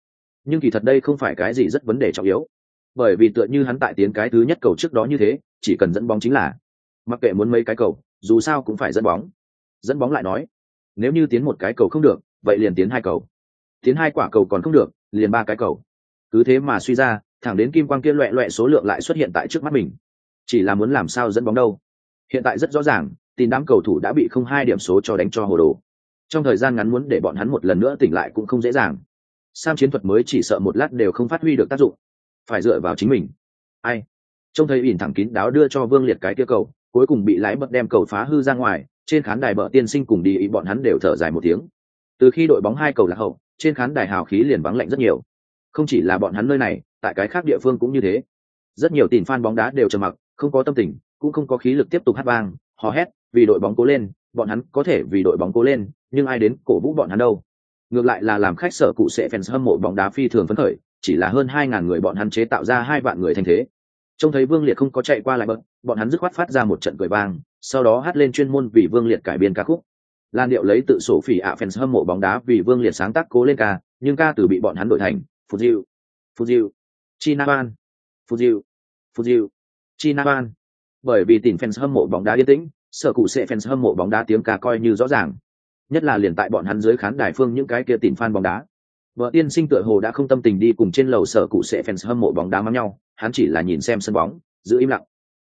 Nhưng kỳ thật đây không phải cái gì rất vấn đề trọng yếu. Bởi vì tựa như hắn tại tiến cái thứ nhất cầu trước đó như thế, chỉ cần dẫn bóng chính là, mặc kệ muốn mấy cái cầu, dù sao cũng phải dẫn bóng. Dẫn bóng lại nói nếu như tiến một cái cầu không được, vậy liền tiến hai cầu. Tiến hai quả cầu còn không được, liền ba cái cầu. Cứ thế mà suy ra, thẳng đến kim quang kia loẹ loẹ số lượng lại xuất hiện tại trước mắt mình. Chỉ là muốn làm sao dẫn bóng đâu? Hiện tại rất rõ ràng, tin đám cầu thủ đã bị không hai điểm số cho đánh cho hồ đồ. Trong thời gian ngắn muốn để bọn hắn một lần nữa tỉnh lại cũng không dễ dàng. Sam chiến thuật mới chỉ sợ một lát đều không phát huy được tác dụng. Phải dựa vào chính mình. Ai? Trông thấy ỉn thẳng kín đáo đưa cho vương liệt cái kia cầu cuối cùng bị lái bật đem cầu phá hư ra ngoài, trên khán đài bờ tiên sinh cùng đi ý bọn hắn đều thở dài một tiếng. Từ khi đội bóng hai cầu lạc hậu, trên khán đài hào khí liền vắng lạnh rất nhiều. Không chỉ là bọn hắn nơi này, tại cái khác địa phương cũng như thế. Rất nhiều tìm fan bóng đá đều trầm mặc, không có tâm tình, cũng không có khí lực tiếp tục hát vang, hò hét, vì đội bóng cố lên, bọn hắn có thể vì đội bóng cố lên, nhưng ai đến cổ vũ bọn hắn đâu. Ngược lại là làm khách sở cụ sẽ fans hâm mộ bóng đá phi thường phấn khởi, chỉ là hơn hai ngàn người bọn hắn chế tạo ra hai vạn người thành thế. Trông thấy vương liệt không có chạy qua lại bận bọn hắn dứt khoát phát ra một trận cười vang, sau đó hát lên chuyên môn vì vương liệt cải biên ca khúc. Lan điệu lấy tự sổ phỉ ạ fans hâm mộ bóng đá vì vương liệt sáng tác cố lên ca, nhưng ca từ bị bọn hắn đổi thành phù diệu phù diệu chinaban phù diệu phù diệu chinaban bởi vì tìm fans hâm mộ bóng đá yên tĩnh, sở cụ sẽ fans hâm mộ bóng đá tiếng ca coi như rõ ràng. Nhất là liền tại bọn hắn dưới khán đài phương những cái kia tìm fan bóng đá. Vợ tiên sinh tựa hồ đã không tâm tình đi cùng trên lầu sở cụ sẽ fans hâm mộ bóng đá mắm nhau, hắn chỉ là nhìn xem sân bóng, giữ im lặng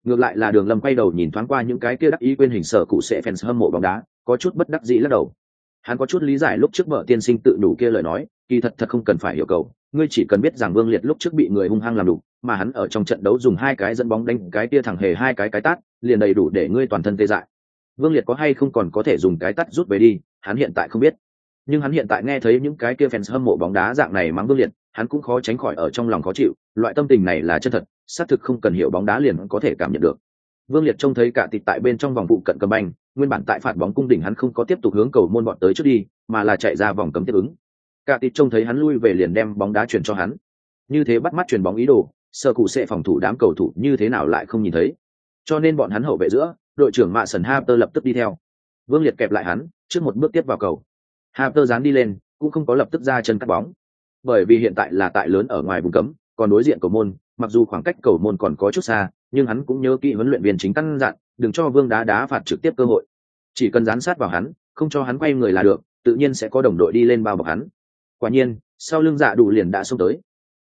ngược lại là đường lâm quay đầu nhìn thoáng qua những cái kia đắc ý quên hình sở cụ sẽ fans hâm mộ bóng đá, có chút bất đắc dĩ lắc đầu. Hắn có chút lý giải lúc trước vợ tiên sinh tự đủ kia lời nói, kỳ thật thật không cần phải hiểu cầu, ngươi chỉ cần biết rằng vương liệt lúc trước bị người hung hăng làm đủ, mà hắn ở trong trận đấu dùng hai cái dẫn bóng đánh cái tia thẳng hề hai cái cái tát, liền đầy đủ để ngươi toàn thân tê dại. Vương liệt có hay không còn có thể dùng cái tắt rút về đi, hắn hiện tại không biết. Nhưng hắn hiện tại nghe thấy những cái kia fans hâm mộ bóng đá dạng này mắng vương liệt, hắn cũng khó tránh khỏi ở trong lòng khó chịu loại tâm tình này là chân thật, xác thực không cần hiểu bóng đá liền có thể cảm nhận được. Vương liệt trông thấy cả tịt tại bên trong vòng vụ cận cầm banh, nguyên bản tại phạt bóng cung đỉnh hắn không có tiếp tục hướng cầu môn bọn tới trước đi, mà là chạy ra vòng cấm tiếp ứng. Cả tịt trông thấy hắn lui về liền đem bóng đá chuyển cho hắn. Như thế bắt mắt chuyển bóng ý đồ, sơ cụ sẽ phòng thủ đám cầu thủ như thế nào lại không nhìn thấy. Cho nên bọn hắn hậu vệ giữa, đội trưởng mạ sần Harper lập tức đi theo. Vương liệt kẹp lại hắn, trước một bước tiếp vào cầu. Harper dán đi lên, cũng không có lập tức ra chân cắt bóng. Bởi vì hiện tại là tại lớn ở ngoài vùng cấm còn đối diện cầu môn, mặc dù khoảng cách cầu môn còn có chút xa, nhưng hắn cũng nhớ kỹ huấn luyện viên chính căn dặn, đừng cho vương đá đá phạt trực tiếp cơ hội. Chỉ cần dán sát vào hắn, không cho hắn quay người là được, tự nhiên sẽ có đồng đội đi lên bao bọc hắn. Quả nhiên, sau lưng dạ đủ liền đã xông tới.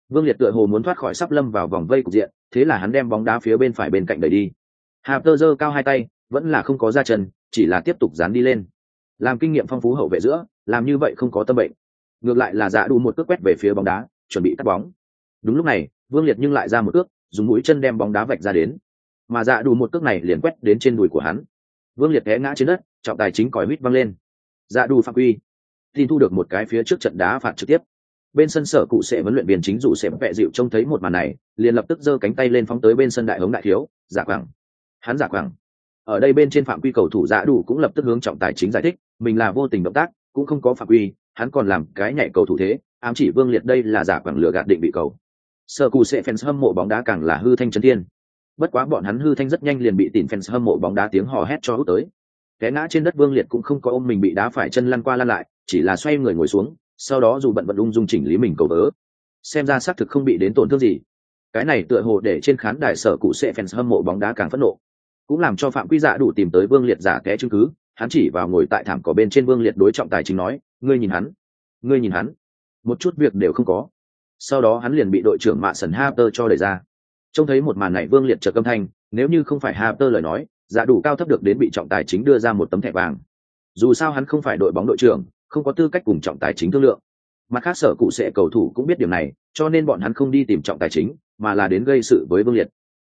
Vương liệt tựa hồ muốn thoát khỏi sắp lâm vào vòng vây cục diện, thế là hắn đem bóng đá phía bên phải bên cạnh đẩy đi. Hạp tơ giơ cao hai tay, vẫn là không có ra chân, chỉ là tiếp tục dán đi lên. Làm kinh nghiệm phong phú hậu vệ giữa, làm như vậy không có tâm bệnh. Ngược lại là dạ đủ một cước quét về phía bóng đá, chuẩn bị cắt bóng đúng lúc này, vương liệt nhưng lại ra một cước, dùng mũi chân đem bóng đá vạch ra đến. Mà dạ đủ một cước này liền quét đến trên đùi của hắn. Vương liệt té ngã trên đất, trọng tài chính còi huýt văng lên. Dạ đủ phạm quy. Tin thu được một cái phía trước trận đá phạt trực tiếp. Bên sân sở cụ sẽ vấn luyện viên chính dụ sẽ vẹ dịu trông thấy một màn này, liền lập tức giơ cánh tay lên phóng tới bên sân đại hống đại thiếu giả quảng. Hắn giả quảng. Ở đây bên trên phạm quy cầu thủ dạ giả đủ cũng lập tức hướng trọng tài chính giải thích, mình là vô tình động tác, cũng không có phạm quy, hắn còn làm cái nhảy cầu thủ thế, ám chỉ vương liệt đây là giả quảng lừa gạt định bị cầu sở cụ sẽ fans hâm mộ bóng đá càng là hư thanh chân thiên. Bất quá bọn hắn hư thanh rất nhanh liền bị tìm fans hâm mộ bóng đá tiếng hò hét cho hút tới. Kẻ ngã trên đất vương liệt cũng không có ôm mình bị đá phải chân lăn qua lăn lại, chỉ là xoay người ngồi xuống, sau đó dù bận vận ung dung chỉnh lý mình cầu vớ. Xem ra xác thực không bị đến tổn thương gì. Cái này tựa hồ để trên khán đài sở cụ sẽ fans hâm mộ bóng đá càng phẫn nộ. Cũng làm cho phạm quy dạ đủ tìm tới vương liệt giả té chứng cứ, hắn chỉ vào ngồi tại thảm cỏ bên trên vương liệt đối trọng tài chính nói, ngươi nhìn hắn, ngươi nhìn hắn, một chút việc đều không có sau đó hắn liền bị đội trưởng mạ sần Harper cho đẩy ra. Trông thấy một màn này vương liệt chợt âm thanh, nếu như không phải Harper lời nói dạ đủ cao thấp được đến bị trọng tài chính đưa ra một tấm thẻ vàng. Dù sao hắn không phải đội bóng đội trưởng, không có tư cách cùng trọng tài chính thương lượng. Mặt khác sở cụ sẽ cầu thủ cũng biết điểm này, cho nên bọn hắn không đi tìm trọng tài chính, mà là đến gây sự với vương liệt.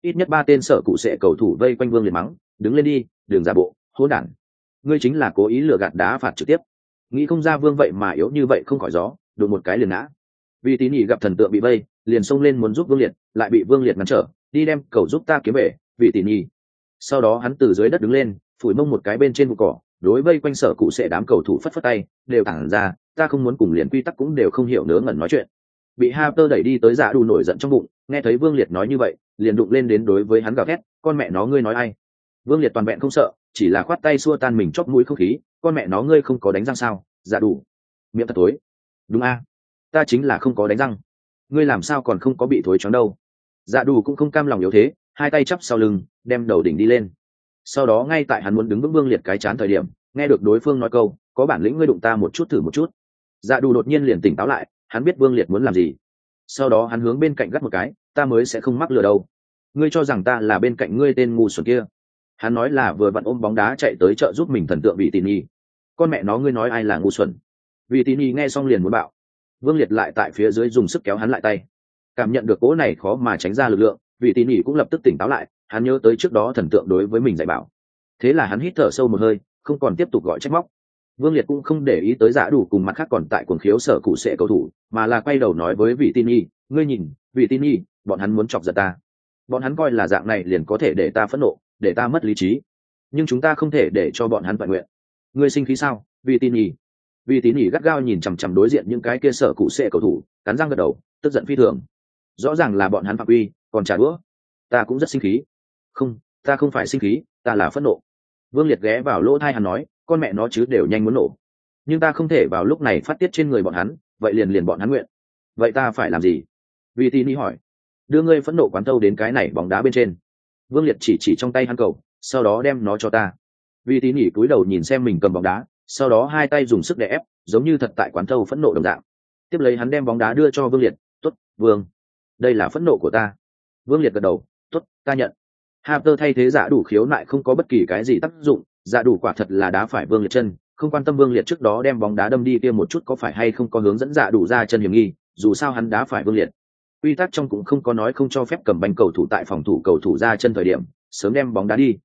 Ít nhất ba tên sở cụ sẽ cầu thủ vây quanh vương liệt mắng, đứng lên đi đường ra bộ, hỗn đản. Ngươi chính là cố ý lừa gạt đá phạt trực tiếp. Nghĩ không ra vương vậy mà yếu như vậy không khỏi gió đột một cái liền ngã vì tín nhị gặp thần tượng bị vây, liền xông lên muốn giúp vương liệt, lại bị vương liệt ngăn trở, đi đem cầu giúp ta kiếm về vị tín nhị. Sau đó hắn từ dưới đất đứng lên, phủi mông một cái bên trên bụi cỏ, đối vây quanh sở cụ sẽ đám cầu thủ phất phất tay, đều tản ra, ta không muốn cùng liền quy tắc cũng đều không hiểu nớ ngẩn nói chuyện. Bị Harper đẩy đi tới dạ giả đủ nổi giận trong bụng, nghe thấy vương liệt nói như vậy, liền đụng lên đến đối với hắn gào thét, con mẹ nó ngươi nói ai? Vương liệt toàn vẹn không sợ, chỉ là khoát tay xua tan mình chóp mũi không khí, con mẹ nó ngươi không có đánh răng sao dạ giả đủ miệng thật tối. Đúng a ta chính là không có đánh răng. Ngươi làm sao còn không có bị thối chóng đâu? Dạ đủ cũng không cam lòng yếu thế, hai tay chắp sau lưng, đem đầu đỉnh đi lên. Sau đó ngay tại hắn muốn đứng vững vương liệt cái chán thời điểm, nghe được đối phương nói câu, có bản lĩnh ngươi đụng ta một chút thử một chút. Dạ đủ đột nhiên liền tỉnh táo lại, hắn biết vương liệt muốn làm gì. Sau đó hắn hướng bên cạnh gắt một cái, ta mới sẽ không mắc lừa đâu. Ngươi cho rằng ta là bên cạnh ngươi tên ngu xuẩn kia. Hắn nói là vừa vặn ôm bóng đá chạy tới chợ giúp mình thần tượng vị tỉ nhi. Con mẹ nó, ngươi nói ai là ngu xuẩn? Vị tỉ nhi nghe xong liền muốn bạo vương liệt lại tại phía dưới dùng sức kéo hắn lại tay. Cảm nhận được cỗ này khó mà tránh ra lực lượng, vị tỉ nhi cũng lập tức tỉnh táo lại, hắn nhớ tới trước đó thần tượng đối với mình dạy bảo. Thế là hắn hít thở sâu một hơi, không còn tiếp tục gọi trách móc. Vương liệt cũng không để ý tới giả đủ cùng mặt khác còn tại cuồng khiếu sở cụ sẽ cầu thủ, mà là quay đầu nói với vị tin nhi ngươi nhìn, vị tin nhi bọn hắn muốn chọc giận ta. Bọn hắn coi là dạng này liền có thể để ta phẫn nộ, để ta mất lý trí. Nhưng chúng ta không thể để cho bọn hắn vận nguyện. Ngươi sinh khí sao, vị tin nhi vì tín nhỉ gắt gao nhìn chằm chằm đối diện những cái kia sở cụ sệ cầu thủ, cắn răng gật đầu, tức giận phi thường. Rõ ràng là bọn hắn phạm uy còn trả đũa. Ta cũng rất sinh khí. Không, ta không phải sinh khí, ta là phẫn nộ. Vương liệt ghé vào lỗ thai hắn nói, con mẹ nó chứ đều nhanh muốn nổ. Nhưng ta không thể vào lúc này phát tiết trên người bọn hắn, vậy liền liền bọn hắn nguyện. Vậy ta phải làm gì? Vì tin hỏi. Đưa ngươi phẫn nộ quán thâu đến cái này bóng đá bên trên. Vương liệt chỉ chỉ trong tay hắn cầu, sau đó đem nó cho ta. Vì tín nhỉ cúi đầu nhìn xem mình cầm bóng đá sau đó hai tay dùng sức để ép, giống như thật tại quán thâu phẫn nộ đồng dạng. Tiếp lấy hắn đem bóng đá đưa cho vương liệt t ố t vương, đây là phẫn nộ của ta. Vương liệt gật đầu t ố t ta nhận. Harper thay thế giả đủ khiếu nại không có bất kỳ cái gì tác dụng giả đủ quả thật là đá phải vương liệt chân, không quan tâm vương liệt trước đó đem bóng đá đâm đi kia một chút có phải hay không có hướng dẫn giả đủ ra chân hiểm nghi, dù sao hắn đá phải vương liệt. Quy tắc trong cũng không có nói không cho phép cầm banh cầu thủ tại phòng thủ cầu thủ ra chân thời điểm, sớm đem bóng đá đi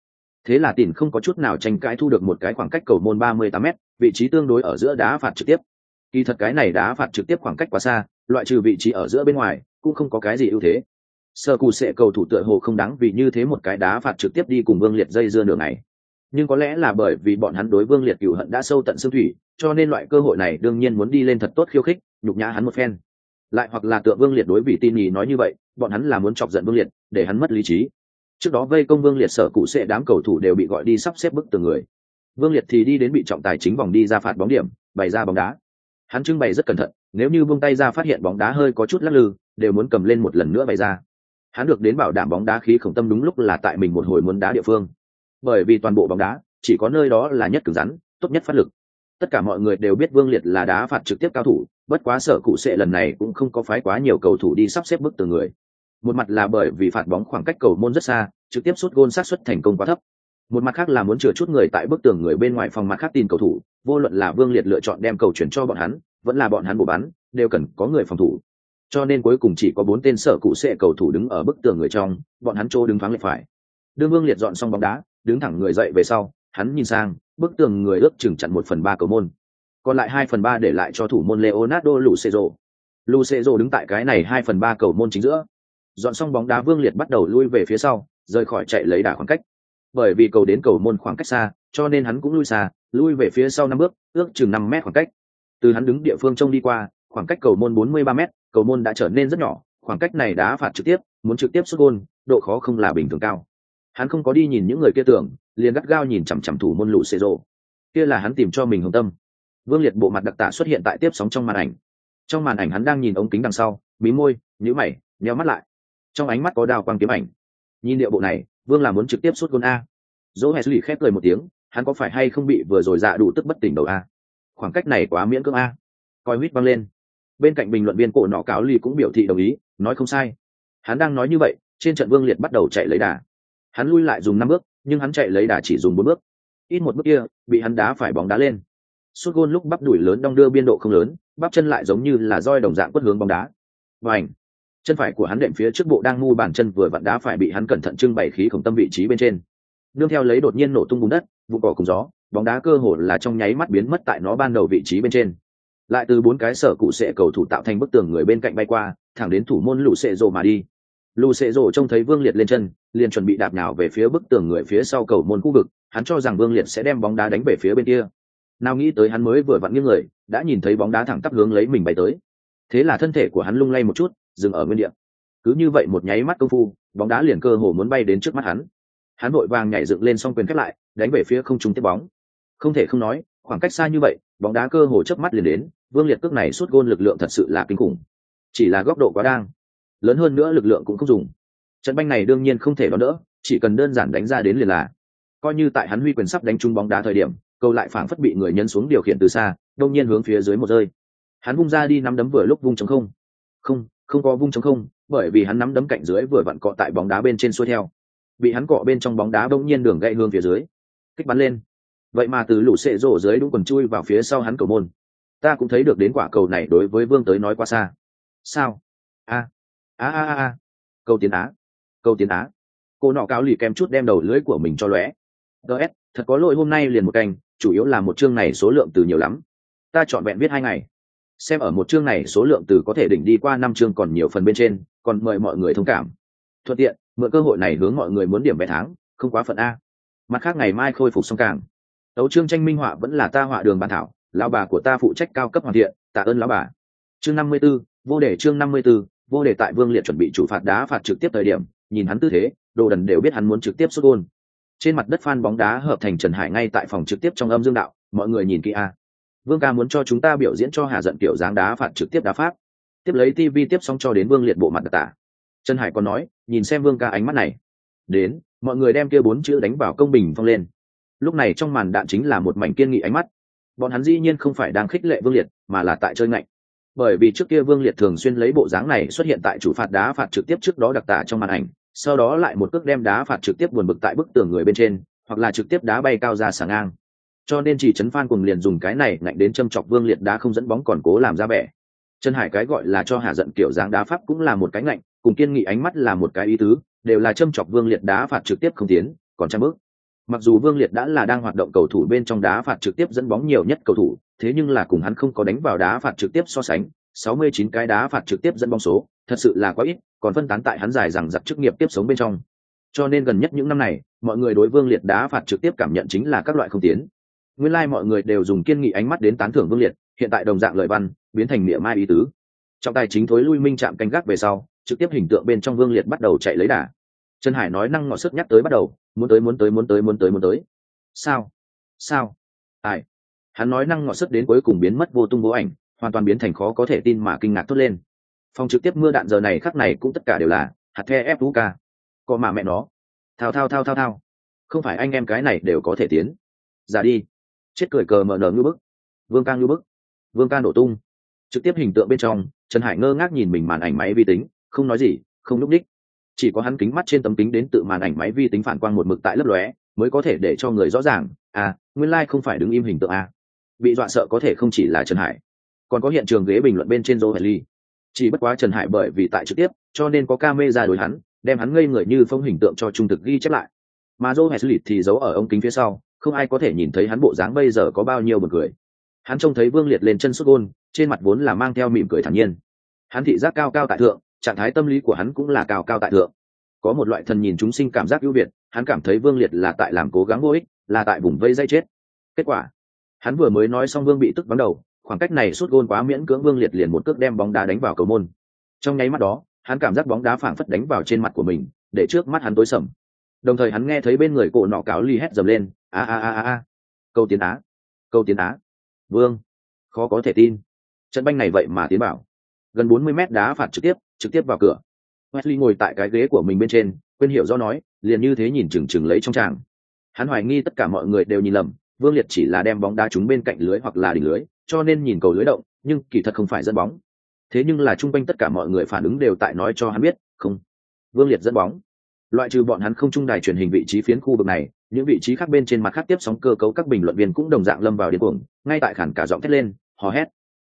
thế là tỉn không có chút nào tranh cãi thu được một cái khoảng cách cầu môn 38 m vị trí tương đối ở giữa đá phạt trực tiếp. Kỳ thật cái này đá phạt trực tiếp khoảng cách quá xa, loại trừ vị trí ở giữa bên ngoài, cũng không có cái gì ưu thế. Sơ cù sẽ cầu thủ tựa hồ không đáng vì như thế một cái đá phạt trực tiếp đi cùng vương liệt dây dưa nửa ngày. Nhưng có lẽ là bởi vì bọn hắn đối vương liệt cửu hận đã sâu tận xương thủy, cho nên loại cơ hội này đương nhiên muốn đi lên thật tốt khiêu khích, nhục nhã hắn một phen. Lại hoặc là tựa vương liệt đối vị tin nhì nói như vậy, bọn hắn là muốn chọc giận vương liệt, để hắn mất lý trí trước đó vây công vương liệt sở cụ sẽ đám cầu thủ đều bị gọi đi sắp xếp bức từ người. Vương liệt thì đi đến bị trọng tài chính vòng đi ra phạt bóng điểm, bày ra bóng đá. Hắn trưng bày rất cẩn thận, nếu như buông tay ra phát hiện bóng đá hơi có chút lắc lư, đều muốn cầm lên một lần nữa bày ra. Hắn được đến bảo đảm bóng đá khí khổng tâm đúng lúc là tại mình một hồi muốn đá địa phương. Bởi vì toàn bộ bóng đá, chỉ có nơi đó là nhất cứng rắn, tốt nhất phát lực. Tất cả mọi người đều biết vương liệt là đá phạt trực tiếp cao thủ, bất quá sở cụ sệ lần này cũng không có phái quá nhiều cầu thủ đi sắp xếp bức từ người một mặt là bởi vì phạt bóng khoảng cách cầu môn rất xa, trực tiếp sút gôn sát xuất thành công quá thấp. Một mặt khác là muốn chừa chút người tại bức tường người bên ngoài phòng mặt khác tin cầu thủ, vô luận là vương liệt lựa chọn đem cầu chuyển cho bọn hắn, vẫn là bọn hắn bổ bắn đều cần có người phòng thủ. Cho nên cuối cùng chỉ có bốn tên sở cụ sệ cầu thủ đứng ở bức tường người trong, bọn hắn chỗ đứng thoáng lệch phải. Đương vương liệt dọn xong bóng đá, đứng thẳng người dậy về sau, hắn nhìn sang, bức tường người ước chừng chặn một phần ba cầu môn. Còn lại hai phần ba để lại cho thủ môn leonardo lucero lucero đứng tại cái này hai phần ba cầu môn chính giữa. Dọn xong bóng đá Vương Liệt bắt đầu lui về phía sau, rời khỏi chạy lấy đà khoảng cách. Bởi vì cầu đến cầu môn khoảng cách xa, cho nên hắn cũng lui xa, lui về phía sau năm bước, ước chừng năm mét khoảng cách. Từ hắn đứng địa phương trông đi qua, khoảng cách cầu môn 43 mét, cầu môn đã trở nên rất nhỏ, khoảng cách này đã phạt trực tiếp, muốn trực tiếp sút gôn, độ khó không là bình thường cao. Hắn không có đi nhìn những người kia tưởng, liền gắt gao nhìn chằm chằm thủ môn lũ xê rộ Kia là hắn tìm cho mình hồng tâm. Vương Liệt bộ mặt đặc tả xuất hiện tại tiếp sóng trong màn ảnh. Trong màn ảnh hắn đang nhìn ống kính đằng sau, mí môi, nhữ mày, nheo mắt lại. Trong ánh mắt có đào quang kiếm ảnh. Nhìn liệu bộ này, Vương là muốn trực tiếp suốt gôn a. Dỗ Hẻ Lì khép cười một tiếng, hắn có phải hay không bị vừa rồi dạ đủ tức bất tỉnh đầu a? Khoảng cách này quá miễn cưỡng a. Coi huýt băng lên. Bên cạnh bình luận viên cổ nọ cáo lì cũng biểu thị đồng ý, nói không sai. Hắn đang nói như vậy, trên trận Vương Liệt bắt đầu chạy lấy đà. Hắn lui lại dùng năm bước, nhưng hắn chạy lấy đà chỉ dùng bốn bước. Ít một bước kia, bị hắn đá phải bóng đá lên. Suốt gôn lúc bắp đuổi lớn đong đưa biên độ không lớn, bắp chân lại giống như là roi đồng dạng quất hướng bóng đá. Vành. Chân phải của hắn đệm phía trước bộ đang ngu bàn chân vừa vặn đá phải bị hắn cẩn thận trưng bày khí khổng tâm vị trí bên trên. Nương theo lấy đột nhiên nổ tung bùn đất, vụ cỏ cùng gió, bóng đá cơ hồ là trong nháy mắt biến mất tại nó ban đầu vị trí bên trên. Lại từ bốn cái sở cụ sệ cầu thủ tạo thành bức tường người bên cạnh bay qua thẳng đến thủ môn lù sệ rồ mà đi. Lù sệ rồ trông thấy vương liệt lên chân liền chuẩn bị đạp nào về phía bức tường người phía sau cầu môn khu vực hắn cho rằng vương liệt sẽ đem bóng đá đánh về phía bên kia. Nào nghĩ tới hắn mới vừa vặn nghiêng người đã nhìn thấy bóng đá thẳng tắp hướng lấy mình bay tới. Thế là thân thể của hắn lung lay một chút dừng ở nguyên địa. Cứ như vậy một nháy mắt công phu, bóng đá liền cơ hồ muốn bay đến trước mắt hắn. Hắn vội vàng nhảy dựng lên xong quyền khép lại, đánh về phía không trúng tiếp bóng. Không thể không nói, khoảng cách xa như vậy, bóng đá cơ hồ chớp mắt liền đến, vương liệt cước này suốt gôn lực lượng thật sự là kinh khủng. Chỉ là góc độ quá đang, lớn hơn nữa lực lượng cũng không dùng. Trận banh này đương nhiên không thể đón đỡ, chỉ cần đơn giản đánh ra đến liền là. Coi như tại hắn huy quyền sắp đánh trúng bóng đá thời điểm cầu lại phảng phất bị người nhân xuống điều khiển từ xa, đông nhiên hướng phía dưới một rơi. Hắn vung ra đi nắm đấm vừa lúc vung chống không. Không không có vung chống không, bởi vì hắn nắm đấm cạnh dưới vừa vặn cọ tại bóng đá bên trên xuôi theo. Bị hắn cọ bên trong bóng đá đông nhiên đường gậy hương phía dưới. Kích bắn lên. Vậy mà từ lũ xệ rổ dưới đúng quần chui vào phía sau hắn cầu môn. Ta cũng thấy được đến quả cầu này đối với vương tới nói quá xa. Sao? A. A a a a. Câu tiến á. Câu tiến á. Cô nọ cáo lì kèm chút đem đầu lưới của mình cho lóe. Ts thật có lỗi hôm nay liền một canh chủ yếu là một chương này số lượng từ nhiều lắm. Ta chọn vẹn viết hai ngày xem ở một chương này số lượng từ có thể đỉnh đi qua năm chương còn nhiều phần bên trên còn mời mọi người thông cảm. Thuận tiện mượn cơ hội này hướng mọi người muốn điểm vé tháng không quá phận a. Mặt khác ngày mai khôi phục xong càng. Đấu chương tranh minh họa vẫn là ta họa đường bản thảo lão bà của ta phụ trách cao cấp hoàn thiện tạ ơn lão bà. Chương năm mươi 54, vô đề chương năm mươi 54, vô đề tại vương liệt chuẩn bị chủ phạt đá phạt trực tiếp thời điểm nhìn hắn tư thế đồ đần đều biết hắn muốn trực tiếp xuất gôn. Trên mặt đất phan bóng đá hợp thành trần hải ngay tại phòng trực tiếp trong âm dương đạo mọi người nhìn kỹ a vương ca muốn cho chúng ta biểu diễn cho hà giận kiểu dáng đá phạt trực tiếp đá pháp tiếp lấy tv tiếp xong cho đến vương liệt bộ mặt đặc tả. Trần hải còn nói, nhìn xem vương ca ánh mắt này. Đến, mọi người đem kia bốn chữ đánh vào công bình phong lên. Lúc này trong màn đạn chính là một mảnh kiên nghị ánh mắt. Bọn hắn dĩ nhiên không phải đang khích lệ vương liệt, mà là tại chơi ngạnh. Bởi vì trước kia vương liệt thường xuyên lấy bộ dáng này xuất hiện tại chủ phạt đá phạt trực tiếp trước đó đặc tả trong màn ảnh, sau đó lại một cước đem đá phạt trực tiếp buồn bực tại bức tường người bên trên, hoặc là trực tiếp đá bay cao ra sàng ngang cho nên chỉ trấn phan cùng liền dùng cái này ngạnh đến châm chọc vương liệt đá không dẫn bóng còn cố làm ra vẻ Trần hải cái gọi là cho hạ giận kiểu dáng đá pháp cũng là một cái ngạnh cùng kiên nghị ánh mắt là một cái ý tứ đều là châm chọc vương liệt đá phạt trực tiếp không tiến còn trăm bước Mặc dù Vương Liệt đã là đang hoạt động cầu thủ bên trong đá phạt trực tiếp dẫn bóng nhiều nhất cầu thủ, thế nhưng là cùng hắn không có đánh vào đá phạt trực tiếp so sánh, 69 cái đá phạt trực tiếp dẫn bóng số, thật sự là quá ít, còn phân tán tại hắn dài rằng giặc chức nghiệp tiếp sống bên trong. Cho nên gần nhất những năm này, mọi người đối Vương Liệt đá phạt trực tiếp cảm nhận chính là các loại không tiến. Nguyên lai like mọi người đều dùng kiên nghị ánh mắt đến tán thưởng Vương Liệt, hiện tại đồng dạng lời văn, biến thành niệm mai ý tứ. Trong tài chính thối lui minh chạm canh gác về sau, trực tiếp hình tượng bên trong Vương Liệt bắt đầu chạy lấy đà. Trần Hải nói năng ngọ sức nhắc tới bắt đầu, muốn tới muốn tới muốn tới muốn tới muốn tới. Sao? Sao? Ai? Hắn nói năng ngọ sức đến cuối cùng biến mất vô tung vô ảnh hoàn toàn biến thành khó có thể tin mà kinh ngạc thốt lên. Phòng trực tiếp mưa đạn giờ này khắc này cũng tất cả đều là hạt the ép vũ ca. Có mà mẹ nó. Thao thao thao thao thao. Không phải anh em cái này đều có thể tiến. Ra đi chết cười cờ mờ nở ngư bức. Vương ca ngư bức. Vương ca nổ tung. Trực tiếp hình tượng bên trong trần hải ngơ ngác nhìn mình màn ảnh máy vi tính không nói gì không lúc đích. Chỉ có hắn kính mắt trên tấm kính đến tự màn ảnh máy vi tính phản quang một mực tại lớp lóe mới có thể để cho người rõ ràng à nguyên lai、like、không phải đứng im hình tượng à? bị dọa sợ có thể không chỉ là trần hải còn có hiện trường ghế bình luận bên trên joe ly, chỉ bất quá trần hải bởi vì tại trực tiếp cho nên có ca mê ra đối hắn đem hắn ngây người như phong hình tượng cho trung thực ghi chép lại. Mà joe henry thì giấu ở ống kính phía sau không ai có thể nhìn thấy hắn bộ dáng bây giờ có bao nhiêu một người hắn trông thấy vương liệt lên chân xuất gôn, trên mặt vốn là mang theo mỉm cười thản nhiên. Hắn thị giác cao cao tại thượng, trạng thái tâm lý của hắn cũng là cao cao tại thượng. Có một loại thần nhìn chúng sinh cảm giác ưu việt, hắn cảm thấy vương liệt là tại làm cố gắng vô ích, là tại vùng vây dây chết. Kết quả, hắn vừa mới nói xong vương bị tức vắng đầu, khoảng cách này suốt gôn quá miễn cưỡng vương liệt liền một cước đem bóng đá đánh vào cầu môn. Trong nháy mắt đó, hắn cảm giác bóng đá phảng phất đánh vào trên mặt của mình, để trước mắt hắn tối sầm đồng thời hắn nghe thấy bên người cổ nọ cáo ly hét dầm lên, a a a a a, câu tiến á, câu tiến á. Vương, khó có thể tin. Trận banh này vậy mà tiến bảo. Gần bốn mươi mét đá phạt trực tiếp trực tiếp vào cửa. Wesley ngồi tại cái ghế của mình bên trên, quên hiểu do nói, liền như thế nhìn chừng chừng lấy trong tràng. Hắn hoài nghi tất cả mọi người đều nhìn lầm, vương liệt chỉ là đem bóng đá trúng bên cạnh lưới hoặc là đỉnh lưới, cho nên nhìn cầu lưới động, nhưng kỳ thật không phải dẫn bóng. Thế nhưng là chung quanh tất cả mọi người phản ứng đều tại nói cho hắn biết, không. Vương liệt dẫn bóng loại trừ bọn hắn không trung đài truyền hình vị trí phiến khu vực này, những vị trí khác bên trên mặt khác tiếp sóng cơ cấu các bình luận viên cũng đồng dạng lâm vào điên cuồng, ngay tại khản cả giọng thét lên, hò hét.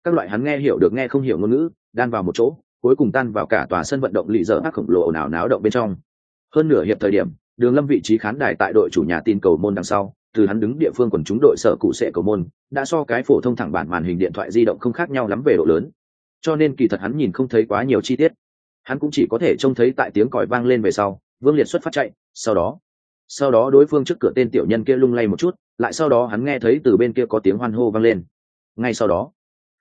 Các loại hắn nghe hiểu được nghe không hiểu ngôn ngữ, đan vào một chỗ, cuối cùng tan vào cả tòa sân vận động lì dở ác khổng lồ nào náo động bên trong. Hơn nửa hiệp thời điểm, đường lâm vị trí khán đài tại đội chủ nhà tin cầu môn đằng sau, từ hắn đứng địa phương quần chúng đội sở cụ sệ cầu môn, đã so cái phổ thông thẳng bản màn hình điện thoại di động không khác nhau lắm về độ lớn. Cho nên kỳ thật hắn nhìn không thấy quá nhiều chi tiết. Hắn cũng chỉ có thể trông thấy tại tiếng còi vang lên về sau vương liệt xuất phát chạy, sau đó sau đó đối phương trước cửa tên tiểu nhân kia lung lay một chút, lại sau đó hắn nghe thấy từ bên kia có tiếng hoan hô vang lên. Ngay sau đó,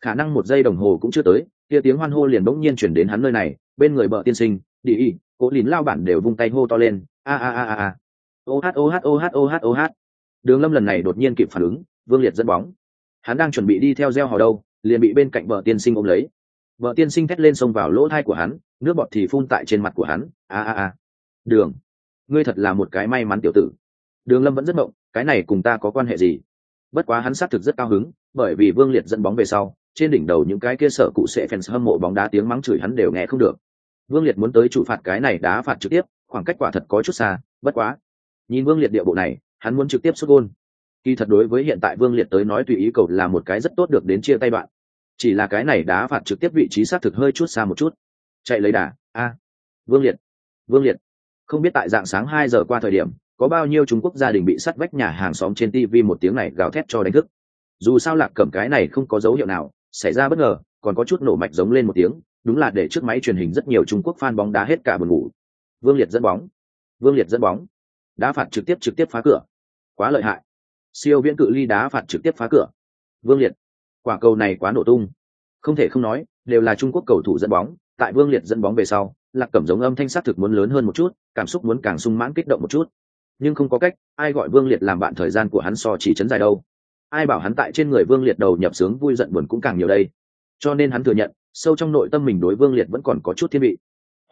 khả năng một giây đồng hồ cũng chưa tới, kia tiếng hoan hô liền bỗng nhiên chuyển đến hắn nơi này, bên người bợ tiên sinh, đi y cố lín lao bản đều vung tay hô to lên, a a a a a. Ô hát ô hát ô hát ô hát ô hát. Đường lâm lần này đột nhiên kịp phản ứng, vương liệt dẫn bóng. Hắn đang chuẩn bị đi theo gieo hò đâu, liền bị bên cạnh bờ tiên sinh ôm lấy. Vợ tiên sinh thét lên xông vào lỗ thai của hắn, nước bọt thì phun tại trên mặt của hắn, a a a đường. Ngươi thật là một cái may mắn tiểu tử. Đường lâm vẫn rất mộng, cái này cùng ta có quan hệ gì? Bất quá hắn xác thực rất cao hứng, bởi vì vương liệt dẫn bóng về sau, trên đỉnh đầu những cái kia sở cụ sẽ fans hâm mộ bóng đá tiếng mắng chửi hắn đều nghe không được. Vương liệt muốn tới chủ phạt cái này đá phạt trực tiếp, khoảng cách quả thật có chút xa, bất quá. Nhìn vương liệt địa bộ này, hắn muốn trực tiếp xuất gôn. Kỳ thật đối với hiện tại vương liệt tới nói tùy ý cầu là một cái rất tốt được đến chia tay bạn. Chỉ là cái này đá phạt trực tiếp vị trí xác thực hơi chút xa một chút. Chạy lấy đà, a. Vương liệt. Vương liệt không biết tại dạng sáng hai giờ qua thời điểm, có bao nhiêu trung quốc gia đình bị sắt vách nhà hàng xóm trên tv một tiếng này gào thét cho đánh thức. Dù sao lạc cẩm cái này không có dấu hiệu nào, xảy ra bất ngờ, còn có chút nổ mạch giống lên một tiếng, đúng là để trước máy truyền hình rất nhiều trung quốc fan bóng đá hết cả buồn ngủ. Vương liệt dẫn bóng. Vương liệt dẫn bóng. Đá phạt trực tiếp trực tiếp phá cửa. Quá lợi hại. Siêu viễn cự ly đá phạt trực tiếp phá cửa. Vương liệt. Quả cầu này quá nổ tung. Không thể không nói, đều là trung quốc cầu thủ dẫn bóng. Tại vương liệt dẫn bóng về sau lạc cẩm giống âm thanh s thực muốn lớn hơn một chút, cảm xúc muốn càng sung mãn kích động một chút. Nhưng không có cách, ai gọi vương liệt làm bạn thời gian của hắn so chỉ chấn dài đâu. Ai bảo hắn tại trên người vương liệt đầu nhập sướng vui giận buồn cũng càng nhiều đây. Cho nên hắn thừa nhận, sâu trong nội tâm mình đối vương liệt vẫn còn có chút thiên vị.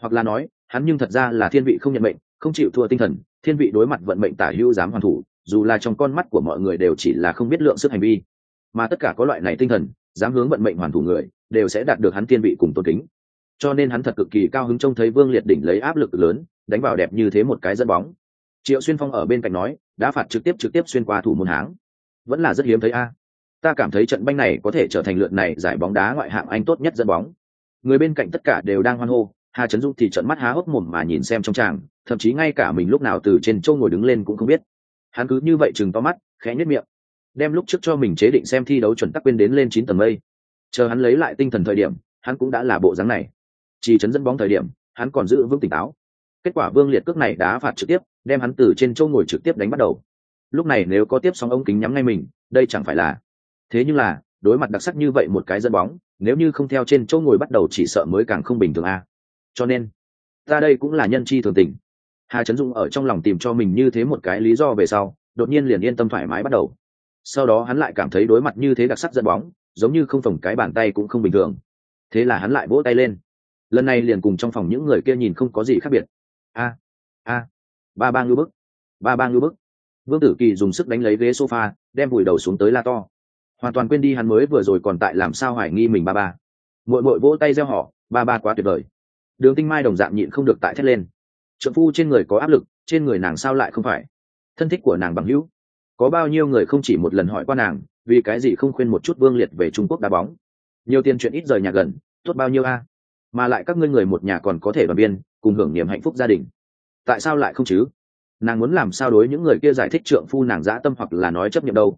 Hoặc là nói, hắn nhưng thật ra là thiên vị không nhận mệnh, không chịu thua tinh thần, thiên vị đối mặt vận mệnh tả hữu dám hoàn thủ, dù là trong con mắt của mọi người đều chỉ là không biết lượng sức hành vi. Mà tất cả có loại này tinh thần, dám hướng vận mệnh hoàn thủ người, đều sẽ đạt được hắn thiên vị cùng tôn kính cho nên hắn thật cực kỳ cao hứng trông thấy vương liệt đỉnh lấy áp lực lớn, đánh vào đẹp như thế một cái dẫn bóng. Triệu xuyên phong ở bên cạnh nói đã phạt trực tiếp trực tiếp xuyên qua thủ môn háng. Vẫn là rất hiếm thấy a. Ta cảm thấy trận banh này có thể trở thành lượt này giải bóng đá ngoại hạng anh tốt nhất dẫn bóng. Người bên cạnh tất cả đều đang hoan hô, hà trấn dung thì trận mắt há hốc mồm mà nhìn xem trong tràng, thậm chí ngay cả mình lúc nào từ trên châu ngồi đứng lên cũng không biết. Hắn cứ như vậy chừng to mắt, khẽ nhất miệng, đem lúc trước cho mình chế định xem thi đấu chuẩn tắc quên đến lên chín tầng mây. Chờ hắn lấy lại tinh thần thời điểm, hắn cũng đã là bộ dáng này chỉ chấn dẫn bóng thời điểm, hắn còn giữ vững tỉnh táo. Kết quả vương liệt cước này đá phạt trực tiếp, đem hắn từ trên châu ngồi trực tiếp đánh bắt đầu. Lúc này nếu có tiếp sóng ống kính nhắm ngay mình, đây chẳng phải là thế nhưng là, đối mặt đặc sắc như vậy một cái dẫn bóng, nếu như không theo trên châu ngồi bắt đầu chỉ sợ mới càng không bình thường a. Cho nên, ta đây cũng là nhân chi thường tình. Hà trấn dung ở trong lòng tìm cho mình như thế một cái lý do về sau, đột nhiên liền yên tâm thoải mái bắt đầu. Sau đó hắn lại cảm thấy đối mặt như thế đặc sắc dẫn bóng, giống như không phồng cái bàn tay cũng không bình thường. Thế là hắn lại vỗ tay lên lần này liền cùng trong phòng những người kia nhìn không có gì khác biệt. A a, ba ba ngư bức, ba ba ngư bức. Vương tử kỳ dùng sức đánh lấy ghế sofa, đem vùi đầu xuống tới la to. Hoàn toàn quên đi hắn mới vừa rồi còn tại làm sao hoài nghi mình ba ba. Mội mội vỗ tay gieo họ ba ba quá tuyệt vời. Đường tinh mai đồng dạng nhịn không được tại thét lên. Trợ phu trên người có áp lực, trên người nàng sao lại không phải? Thân thích của nàng bằng hữu. Có bao nhiêu người không chỉ một lần hỏi qua nàng, vì cái gì không khuyên một chút vương liệt về trung quốc đá bóng? Nhiều tiền chuyện ít rời nhà gần, tốt bao nhiêu a? Mà lại các ngươi người một nhà còn có thể đoàn viên, cùng hưởng niềm hạnh phúc gia đình. Tại sao lại không chứ? Nàng muốn làm sao đối những người kia giải thích trượng phu nàng dã tâm hoặc là nói chấp nhận đâu?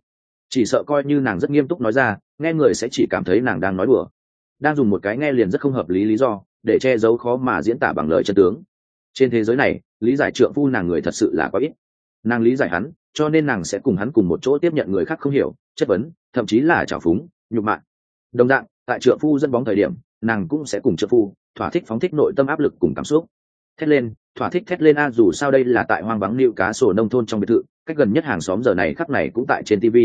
Chỉ sợ coi như nàng rất nghiêm túc nói ra, nghe người sẽ chỉ cảm thấy nàng đang nói đùa. Đang dùng một cái nghe liền rất không hợp lý lý do, để che giấu khó mà diễn tả bằng lời chân tướng. Trên thế giới này, lý giải trượng phu nàng người thật sự là có ít. Nàng lý giải hắn, cho nên nàng sẽ cùng hắn cùng một chỗ tiếp nhận người khác không hiểu, chất vấn, thậm chí là trào phúng, nhục mạ. Đồng dạng, tại trượng phu dẫn bóng thời điểm nàng cũng sẽ cùng trợ phu, thỏa thích phóng thích nội tâm áp lực cùng cảm xúc. Thét lên, thỏa thích thét lên a dù sao đây là tại hoang vắng nịu cá sổ nông thôn trong biệt thự, cách gần nhất hàng xóm giờ này khắc này cũng tại trên tv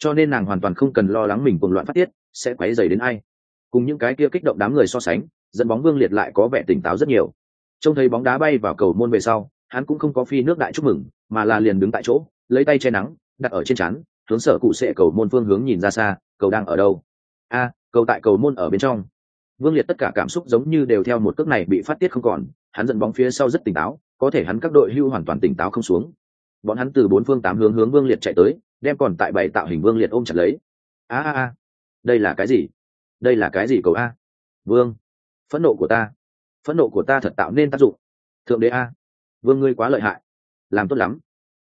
cho nên nàng hoàn toàn không cần lo lắng mình cùng loạn phát tiết, sẽ quấy dày đến ai. Cùng những cái kia kích động đám người so sánh, dẫn bóng vương liệt lại có vẻ tỉnh táo rất nhiều. Trông thấy bóng đá bay vào cầu môn về sau, hắn cũng không có phi nước đại chúc mừng, mà là liền đứng tại chỗ, lấy tay che nắng, đặt ở trên chắn hướng sở cụ sệ cầu môn phương hướng nhìn ra xa, cầu đang ở đâu? A, cầu tại cầu môn ở bên trong vương liệt tất cả cảm xúc giống như đều theo một cước này bị phát tiết không còn, hắn dẫn bóng phía sau rất tỉnh táo, có thể hắn các đội hưu hoàn toàn tỉnh táo không xuống. Bọn hắn từ bốn phương tám hướng hướng vương liệt chạy tới, đem còn tại bảy tạo hình vương liệt ôm chặt lấy. A a a, đây là cái gì? Đây là cái gì cầu a? Vương, phẫn nộ của ta. Phẫn nộ của ta thật tạo nên tác dụng. Thượng đế a, vương ngươi quá lợi hại. Làm tốt lắm.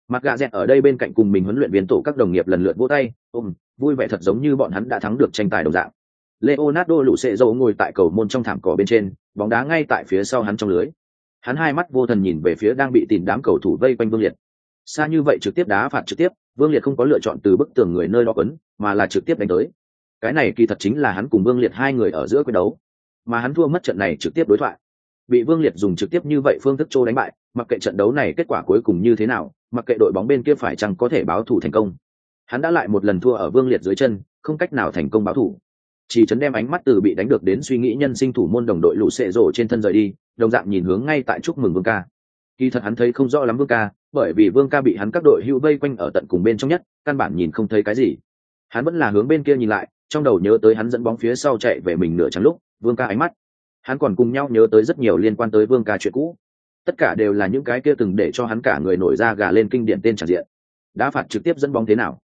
Mặc gà dẹt ở đây bên cạnh cùng mình huấn luyện viên tổ các đồng nghiệp lần lượt vỗ tay, ôm, vui vẻ thật giống như bọn hắn đã thắng được tranh tài đồng dạng leonardo lũ sệ dầu ngồi tại cầu môn trong thảm cỏ bên trên, bóng đá ngay tại phía sau hắn trong lưới. Hắn hai mắt vô thần nhìn về phía đang bị tìm đám cầu thủ vây quanh vương liệt. Xa như vậy trực tiếp đá phạt trực tiếp, vương liệt không có lựa chọn từ bức tường người nơi đó quấn, mà là trực tiếp đánh tới. Cái này kỳ thật chính là hắn cùng vương liệt hai người ở giữa quyết đấu. Mà hắn thua mất trận này trực tiếp đối thoại. Bị vương liệt dùng trực tiếp như vậy phương thức trô đánh bại, mặc kệ trận đấu này kết quả cuối cùng như thế nào, mặc kệ đội bóng bên kia phải chăng có thể báo thủ thành công. Hắn đã lại một lần thua ở vương liệt dưới chân, không cách nào thành công báo thủ chỉ chấn đem ánh mắt từ bị đánh được đến suy nghĩ nhân sinh thủ môn đồng đội lũ xệ rổ trên thân rời đi, đồng dạng nhìn hướng ngay tại chúc mừng vương ca. Kỳ thật hắn thấy không rõ lắm vương ca, bởi vì vương ca bị hắn các đội hữu vây quanh ở tận cùng bên trong nhất, căn bản nhìn không thấy cái gì. Hắn vẫn là hướng bên kia nhìn lại, trong đầu nhớ tới hắn dẫn bóng phía sau chạy về mình nửa trắng lúc, vương ca ánh mắt. Hắn còn cùng nhau nhớ tới rất nhiều liên quan tới vương ca chuyện cũ. Tất cả đều là những cái kia từng để cho hắn cả người nổi ra gà lên kinh điển tên tràn diện. Đã phạt trực tiếp dẫn bóng thế nào?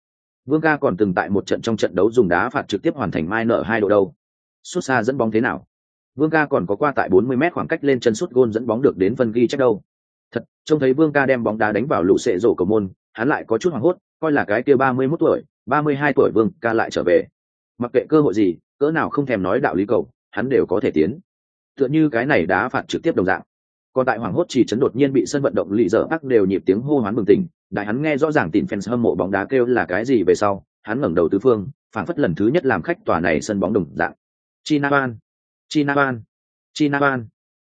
Vương ca còn từng tại một trận trong trận đấu dùng đá phạt trực tiếp hoàn thành mai nở hai độ đâu. Sút xa dẫn bóng thế nào? Vương ca còn có qua tại 40 m khoảng cách lên chân sút gôn dẫn bóng được đến phân ghi chắc đâu. Thật, trông thấy vương ca đem bóng đá đánh vào lũ sệ rổ cầu môn, hắn lại có chút hoảng hốt, coi là cái kia 31 tuổi 32 tuổi vương ca lại trở về. Mặc kệ cơ hội gì, cỡ nào không thèm nói đạo lý cầu, hắn đều có thể tiến. Tựa như cái này đá phạt trực tiếp đồng dạng còn tại hoàng hốt chỉ chấn đột nhiên bị sân vận động lì dở ác đều nhịp tiếng hô hoán bừng tỉnh, đại hắn nghe rõ ràng tìm fans hâm mộ bóng đá kêu là cái gì về sau, hắn ngẩng đầu tứ phương, phảng phất lần thứ nhất làm khách tòa này sân bóng đồng dạng. Chinaban chinaban chinaban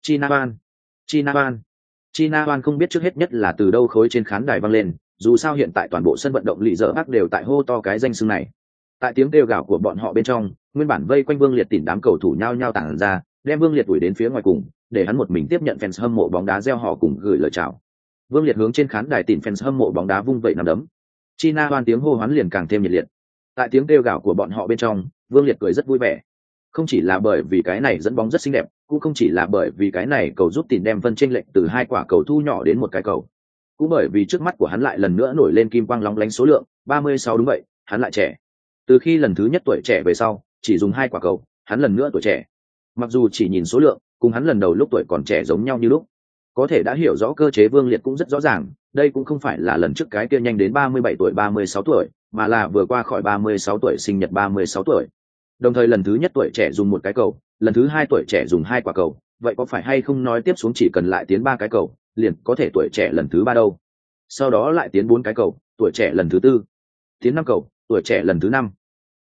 chinaban chinaban chinaban không biết trước hết nhất là từ đâu khối trên khán đài vang lên, dù sao hiện tại toàn bộ sân vận động lì dở ác đều tại hô to cái danh xưng này. Tại tiếng kêu gào của bọn họ bên trong, nguyên bản vây quanh vương liệt tìm đám cầu thủ nhao nhao tản ra đem vương liệt đuổi đến phía ngoài cùng, để hắn một mình tiếp nhận fans hâm mộ bóng đá gieo họ cùng gửi lời chào. Vương liệt hướng trên khán đài tìm fans hâm mộ bóng đá vung vẩy nằm đấm. China hoan tiếng hô hoán liền càng thêm nhiệt liệt. Tại tiếng kêu gào của bọn họ bên trong, vương liệt cười rất vui vẻ. Không chỉ là bởi vì cái này dẫn bóng rất xinh đẹp, cũng không chỉ là bởi vì cái này cầu giúp tìm đem phân tranh lệch từ hai quả cầu thu nhỏ đến một cái cầu, cũng bởi vì trước mắt của hắn lại lần nữa nổi lên kim quang lóng lánh số lượng, ba mươi sáu đúng vậy, hắn lại trẻ. Từ khi lần thứ nhất tuổi trẻ về sau, chỉ dùng hai quả cầu, hắn lần nữa tuổi trẻ mặc dù chỉ nhìn số lượng, cùng hắn lần đầu lúc tuổi còn trẻ giống nhau như lúc. Có thể đã hiểu rõ cơ chế vương liệt cũng rất rõ ràng, đây cũng không phải là lần trước cái kia nhanh đến ba mươi bảy tuổi, ba mươi sáu tuổi, mà là vừa qua khỏi ba mươi sáu tuổi sinh nhật ba mươi sáu tuổi. Đồng thời lần thứ nhất tuổi trẻ dùng một cái cầu, lần thứ hai tuổi trẻ dùng hai quả cầu, vậy có phải hay không nói tiếp xuống chỉ cần lại tiến ba cái cầu, liền có thể tuổi trẻ lần thứ ba đâu? Sau đó lại tiến bốn cái cầu, tuổi trẻ lần thứ tư, tiến năm cầu, tuổi trẻ lần thứ năm.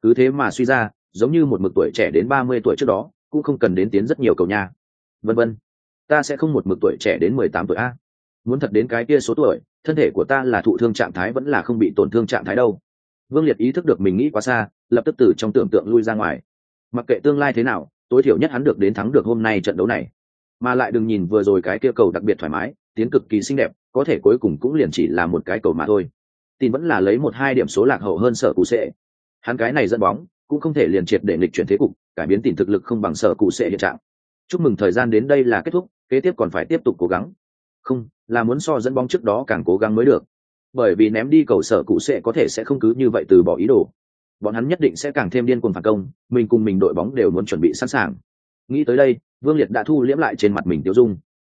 Cứ thế mà suy ra, giống như một mực tuổi trẻ đến ba mươi tuổi trước đó cũng không cần đến tiến rất nhiều cầu nha. Vân vân. Ta sẽ không một mực tuổi trẻ đến mười tám tuổi a. Muốn thật đến cái kia số tuổi, thân thể của ta là thụ thương trạng thái vẫn là không bị tổn thương trạng thái đâu. Vương liệt ý thức được mình nghĩ quá xa, lập tức từ trong tưởng tượng lui ra ngoài. Mặc kệ tương lai thế nào, tối thiểu nhất hắn được đến thắng được hôm nay trận đấu này. Mà lại đừng nhìn vừa rồi cái kia cầu đặc biệt thoải mái, tiến cực kỳ xinh đẹp, có thể cuối cùng cũng liền chỉ là một cái cầu mà thôi. Tin vẫn là lấy một hai điểm số lạc hậu hơn sở cụ sệ. Hắn cái này dẫn bóng cũng không thể liền triệt để nghịch chuyển thế cục, cải biến tìm thực lực không bằng sở cụ sệ hiện trạng. Chúc mừng thời gian đến đây là kết thúc, kế tiếp còn phải tiếp tục cố gắng. Không, là muốn so dẫn bóng trước đó càng cố gắng mới được. Bởi vì ném đi cầu sở cụ sệ có thể sẽ không cứ như vậy từ bỏ ý đồ. Bọn hắn nhất định sẽ càng thêm điên cuồng phản công, mình cùng mình đội bóng đều muốn chuẩn bị sẵn sàng. Nghĩ tới đây, vương liệt đã thu liễm lại trên mặt mình tiêu dung.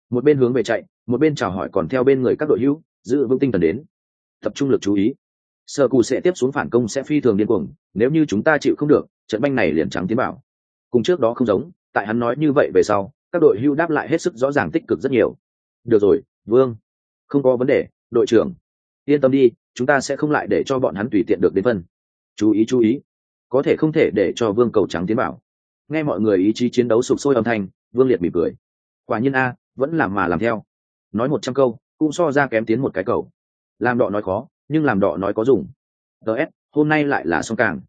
Một bên hướng về chạy, một bên chào hỏi còn theo bên người các đội hữu, giữ vững tinh thần đến. Tập trung lực chú ý sở cụ sẽ tiếp xuống phản công sẽ phi thường điên cuồng, nếu như chúng ta chịu không được, trận banh này liền trắng tiến bảo cùng trước đó không giống, tại hắn nói như vậy về sau, các đội hưu đáp lại hết sức rõ ràng tích cực rất nhiều. Được rồi, vương. Không có vấn đề, đội trưởng. Yên tâm đi, chúng ta sẽ không lại để cho bọn hắn tùy tiện được đến phân. Chú ý chú ý. Có thể không thể để cho vương cầu trắng tiến bảo nghe mọi người ý chí chiến đấu sụp sôi âm thanh, vương liệt mỉm cười. Quả nhiên a, vẫn làm mà làm theo. Nói một trăm câu, cũng so ra kém tiến một cái cầu. Làm đọ nói khó nhưng làm đọ nói có dùng. Ts hôm nay lại là song càng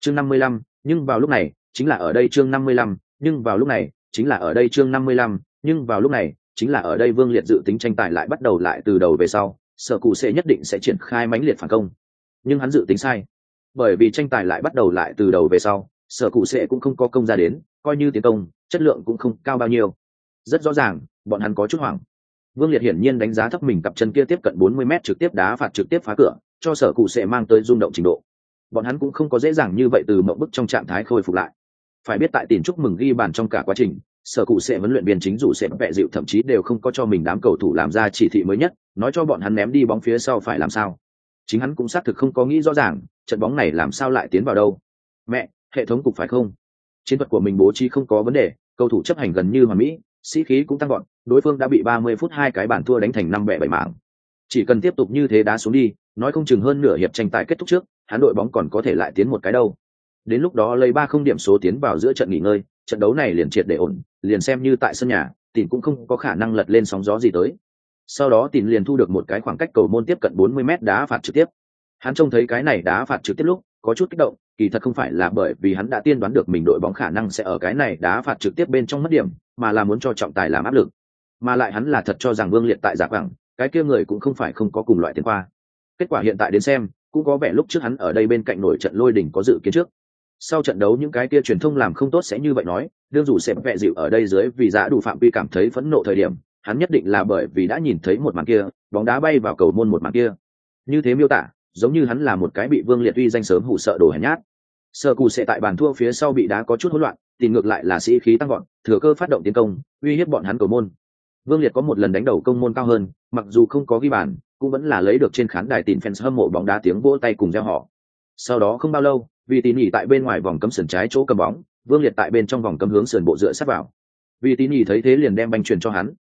chương năm mươi lăm, nhưng vào lúc này, chính là ở đây chương năm mươi lăm, nhưng vào lúc này, chính là ở đây chương năm mươi lăm, nhưng vào lúc này, chính là ở đây vương liệt dự tính tranh tài lại bắt đầu lại từ đầu về sau, sở cụ sẽ nhất định sẽ triển khai mãnh liệt phản công. Nhưng hắn dự tính sai. Bởi vì tranh tài lại bắt đầu lại từ đầu về sau, sở cụ sẽ cũng không có công ra đến, coi như tiến công, chất lượng cũng không cao bao nhiêu. Rất rõ ràng, bọn hắn có chút hoảng vương liệt hiển nhiên đánh giá thấp mình cặp chân kia tiếp cận 40 m trực tiếp đá phạt trực tiếp phá cửa, cho sở cụ sẽ mang tới rung động trình độ. Bọn hắn cũng không có dễ dàng như vậy từ mộng bức trong trạng thái khôi phục lại. Phải biết tại tiền chúc mừng ghi bàn trong cả quá trình, sở cụ sẽ huấn luyện viên chính dù sẽ vẹ dịu thậm chí đều không có cho mình đám cầu thủ làm ra chỉ thị mới nhất, nói cho bọn hắn ném đi bóng phía sau phải làm sao. Chính hắn cũng xác thực không có nghĩ rõ ràng, trận bóng này làm sao lại tiến vào đâu. Mẹ, hệ thống cục phải không? Chiến thuật của mình bố trí không có vấn đề, cầu thủ chấp hành gần như hoàn mỹ, sĩ khí cũng tăng gọn đối phương đã bị 30 phút hai cái bàn thua đánh thành năm bẻ bảy mạng. chỉ cần tiếp tục như thế đá xuống đi, nói không chừng hơn nửa hiệp tranh tài kết thúc trước, hắn đội bóng còn có thể lại tiến một cái đâu. Đến lúc đó lấy ba không điểm số tiến vào giữa trận nghỉ ngơi, trận đấu này liền triệt để ổn, liền xem như tại sân nhà tìm cũng không có khả năng lật lên sóng gió gì tới. Sau đó tìm liền thu được một cái khoảng cách cầu môn tiếp cận 40 m đá phạt trực tiếp. Hắn trông thấy cái này đá phạt trực tiếp lúc, có chút kích động, kỳ thật không phải là bởi vì hắn đã tiên đoán được mình đội bóng khả năng sẽ ở cái này đá phạt trực tiếp bên trong mất điểm, mà là muốn cho trọng tài làm áp lực mà lại hắn là thật cho rằng vương liệt tại giả quảng, cái kia người cũng không phải không có cùng loại tiền qua. kết quả hiện tại đến xem, cũng có vẻ lúc trước hắn ở đây bên cạnh nổi trận lôi đỉnh có dự kiến trước. Sau trận đấu những cái kia truyền thông làm không tốt sẽ như vậy nói, đương dù xem vẹ dịu ở đây dưới vì giá đủ phạm vi cảm thấy phẫn nộ thời điểm, hắn nhất định là bởi vì đã nhìn thấy một màn kia, bóng đá bay vào cầu môn một màn kia. Như thế miêu tả, giống như hắn là một cái bị vương liệt uy danh sớm hủ sợ đồ hèn nhát. Sơ cù sẽ tại bàn thua phía sau bị đá có chút hỗn loạn tìm ngược lại là sĩ khí tăng gọn thừa cơ phát động tiến công, uy hiếp bọn hắn cầu môn vương liệt có một lần đánh đầu công môn cao hơn, mặc dù không có ghi bàn, cũng vẫn là lấy được trên khán đài tìm fans hâm mộ bóng đá tiếng vỗ tay cùng reo họ. Sau đó không bao lâu, vì tín nhỉ tại bên ngoài vòng cấm sườn trái chỗ cầm bóng, vương liệt tại bên trong vòng cấm hướng sườn bộ dựa sát vào. Vì tín nhỉ thấy thế liền đem banh truyền cho hắn.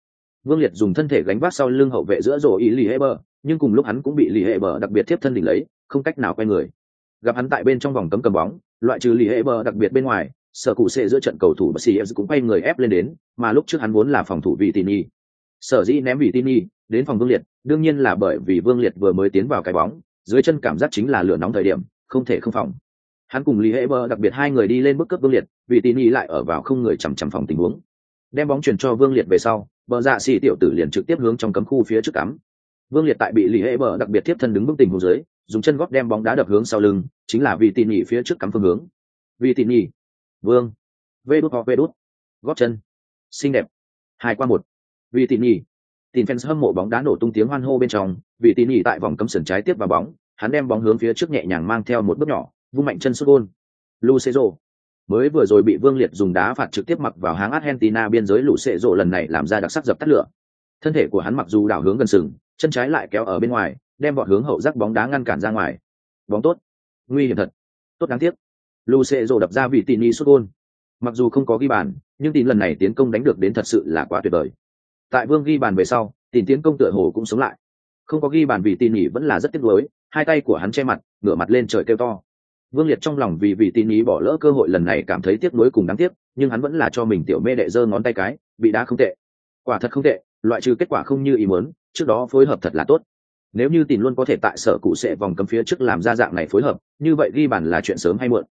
Vương liệt dùng thân thể gánh vác sau lưng hậu vệ giữa rổ ý lì hệ bờ, nhưng cùng lúc hắn cũng bị lì hệ bờ đặc biệt tiếp thân đỉnh lấy, không cách nào quay người. Gặp hắn tại bên trong vòng cấm cầm bóng, loại trừ lì hệ bờ đặc biệt bên ngoài, sở cụ sẽ giữa trận cầu thủ bác cũng quay người ép lên đến, mà lúc trước hắn vốn là phòng thủ vị tin sở dĩ ném vị tin đến phòng vương liệt, đương nhiên là bởi vì vương liệt vừa mới tiến vào cái bóng, dưới chân cảm giác chính là lửa nóng thời điểm, không thể không phòng. Hắn cùng lý hễ bơ, đặc biệt hai người đi lên bước cấp vương liệt vị tin lại ở vào không người chằm chằm phòng tình huống. Đem bóng chuyển cho vương liệt về sau bờ dạ xì tiểu tử liền trực tiếp hướng trong cấm khu phía trước cắm. Vương liệt tại bị lý hễ bờ đặc biệt tiếp thân đứng bước tình hồ dưới, dùng chân góp đem bóng đá đập hướng sau lưng, chính là vì tin nhị phía trước cắm phương hướng. Vì tin nhị vương. Vê đút ho vê đút. Góp chân. Xinh đẹp. Hai qua một vì tỉ nhị tin fans hâm mộ bóng đá nổ tung tiếng hoan hô bên trong vì tỉ nhị tại vòng cấm sân trái tiếp vào bóng hắn đem bóng hướng phía trước nhẹ nhàng mang theo một bước nhỏ vung mạnh chân sút gôn Lucero mới vừa rồi bị Vương Liệt dùng đá phạt trực tiếp mặc vào háng Argentina biên giới lũ xệ rộ lần này làm ra đặc sắc dập tắt lửa. Thân thể của hắn mặc dù đảo hướng gần sừng, chân trái lại kéo ở bên ngoài, đem bọn hướng hậu rắc bóng đá ngăn cản ra ngoài. Bóng tốt, nguy hiểm thật, tốt đáng tiếc. Lũ đập ra vị tỉ nhị sút gôn. Mặc dù không có ghi bàn, nhưng tin lần này tiến công đánh được đến thật sự là quá tuyệt vời. Tại Vương ghi bàn về sau, tìm tiến công tựa hồ cũng sống lại. Không có ghi bàn vì tin nhị vẫn là rất tiếc nuối, hai tay của hắn che mặt, ngửa mặt lên trời kêu to. Vương liệt trong lòng vì vì tin ý bỏ lỡ cơ hội lần này cảm thấy tiếc nuối cùng đáng tiếc nhưng hắn vẫn là cho mình tiểu mê đệ giơ ngón tay cái bị đá không tệ. Quả thật không tệ loại trừ kết quả không như ý muốn trước đó phối hợp thật là tốt. Nếu như tìm luôn có thể tại sở cụ sẽ vòng cấm phía trước làm ra dạng này phối hợp như vậy ghi bàn là chuyện sớm hay muộn.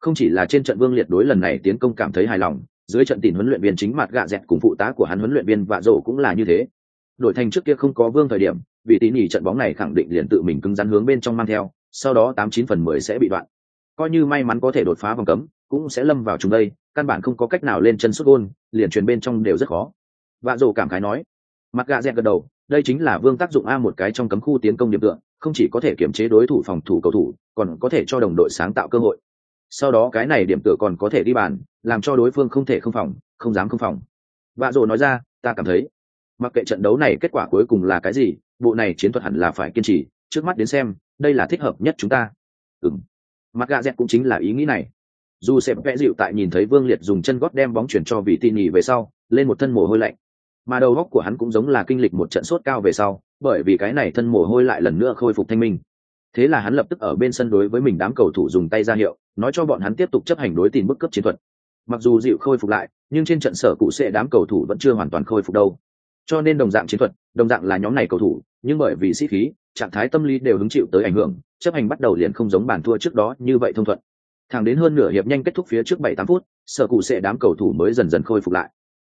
Không chỉ là trên trận vương liệt đối lần này tiến công cảm thấy hài lòng dưới trận tìm huấn luyện viên chính mặt gạ dẹt cùng phụ tá của hắn huấn luyện viên vạ rổ cũng là như thế. Đội thành trước kia không có vương thời điểm, vì tín nhì trận bóng này khẳng định liền tự mình cứng rắn hướng bên trong mang theo, sau đó tám chín phần mười sẽ bị đoạn. Coi như may mắn có thể đột phá vòng cấm, cũng sẽ lâm vào chúng đây, căn bản không có cách nào lên chân xuất gôn, liền truyền bên trong đều rất khó. Vạ rổ cảm khái nói. Mặt gạ dẹt gật đầu, đây chính là vương tác dụng a một cái trong cấm khu tiến công điểm tượng không chỉ có thể kiểm chế đối thủ phòng thủ cầu thủ, còn có thể cho đồng đội sáng tạo cơ hội. Sau đó cái này điểm tựa còn có thể đi bàn làm cho đối phương không thể không phòng, không dám không phòng. Vạ rồ nói ra, ta cảm thấy, mặc kệ trận đấu này kết quả cuối cùng là cái gì, bộ này chiến thuật hẳn là phải kiên trì, trước mắt đến xem, đây là thích hợp nhất chúng ta. Ừng mặt gà dẹt cũng chính là ý nghĩ này. Dù Sẹp vẽ dịu tại nhìn thấy vương liệt dùng chân gót đem bóng chuyển cho vị tin nhì về sau, lên một thân mồ hôi lạnh. Mà đầu góc của hắn cũng giống là kinh lịch một trận sốt cao về sau, bởi vì cái này thân mồ hôi lại lần nữa khôi phục thanh minh. Thế là hắn lập tức ở bên sân đối với mình đám cầu thủ dùng tay ra hiệu, nói cho bọn hắn tiếp tục chấp hành đối tin bức cấp chiến thuật mặc dù dịu khôi phục lại, nhưng trên trận sở cụ sẽ đám cầu thủ vẫn chưa hoàn toàn khôi phục đâu. Cho nên đồng dạng chiến thuật, đồng dạng là nhóm này cầu thủ, nhưng bởi vì sĩ khí, trạng thái tâm lý đều hứng chịu tới ảnh hưởng, chấp hành bắt đầu liền không giống bản thua trước đó như vậy thông thuận. Thẳng đến hơn nửa hiệp nhanh kết thúc phía trước bảy tám phút, sở cụ sẽ đám cầu thủ mới dần dần khôi phục lại.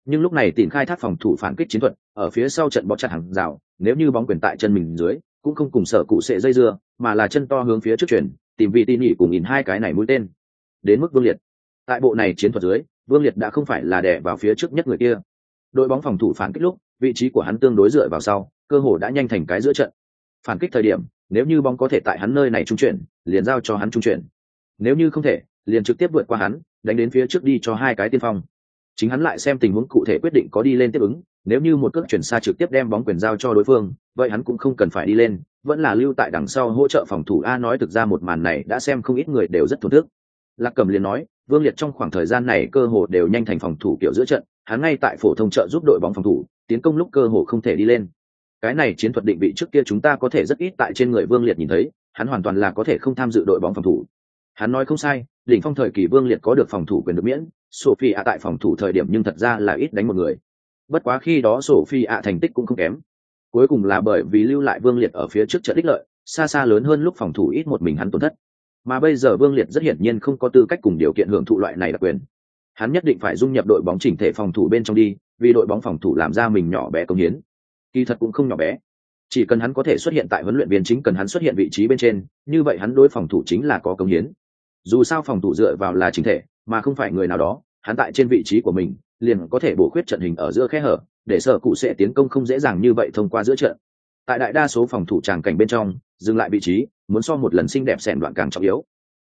Nhưng lúc này tìm khai thác phòng thủ phản kích chiến thuật, ở phía sau trận bó chặt hàng rào, nếu như bóng quyền tại chân mình dưới, cũng không cùng sở cụ sẽ dây dưa, mà là chân to hướng phía trước chuyển, tìm vị tin nhị cùng nhìn hai cái này mũi tên. Đến mức vương liệt tại bộ này chiến thuật dưới, vương liệt đã không phải là đè vào phía trước nhất người kia. Đội bóng phòng thủ phản kích lúc, vị trí của hắn tương đối dựa vào sau, cơ hồ đã nhanh thành cái giữa trận. Phản kích thời điểm, nếu như bóng có thể tại hắn nơi này trung chuyển, liền giao cho hắn trung chuyển. Nếu như không thể, liền trực tiếp vượt qua hắn, đánh đến phía trước đi cho hai cái tiên phong. Chính hắn lại xem tình huống cụ thể quyết định có đi lên tiếp ứng, nếu như một cước chuyển xa trực tiếp đem bóng quyền giao cho đối phương, vậy hắn cũng không cần phải đi lên, vẫn là lưu tại đằng sau hỗ trợ phòng thủ. A nói thực ra một màn này đã xem không ít người đều rất thổn thức lạc cầm liền nói, vương liệt trong khoảng thời gian này cơ hồ đều nhanh thành phòng thủ kiểu giữa trận, hắn ngay tại phổ thông trợ giúp đội bóng phòng thủ, tiến công lúc cơ hồ không thể đi lên. Cái này chiến thuật định vị trước kia chúng ta có thể rất ít tại trên người vương liệt nhìn thấy, hắn hoàn toàn là có thể không tham dự đội bóng phòng thủ. Hắn nói không sai, đỉnh phong thời kỳ vương liệt có được phòng thủ quyền được miễn sophie ạ tại phòng thủ thời điểm nhưng thật ra là ít đánh một người. Bất quá khi đó sophie ạ thành tích cũng không kém. Cuối cùng là bởi vì lưu lại vương liệt ở phía trước trận đích lợi, xa xa lớn hơn lúc phòng thủ ít một mình hắn tổn thất mà bây giờ vương liệt rất hiển nhiên không có tư cách cùng điều kiện hưởng thụ loại này đặc quyền. Hắn nhất định phải dung nhập đội bóng chỉnh thể phòng thủ bên trong đi, vì đội bóng phòng thủ làm ra mình nhỏ bé công hiến. Kỳ thật cũng không nhỏ bé. Chỉ cần hắn có thể xuất hiện tại huấn luyện viên chính cần hắn xuất hiện vị trí bên trên, như vậy hắn đối phòng thủ chính là có công hiến. Dù sao phòng thủ dựa vào là chính thể, mà không phải người nào đó, hắn tại trên vị trí của mình, liền có thể bổ khuyết trận hình ở giữa khe hở, để sở cụ sẽ tiến công không dễ dàng như vậy thông qua giữa trận tại đại đa số phòng thủ tràng cảnh bên trong, dừng lại vị trí, muốn so một lần xinh đẹp xẻn đoạn càng trọng yếu.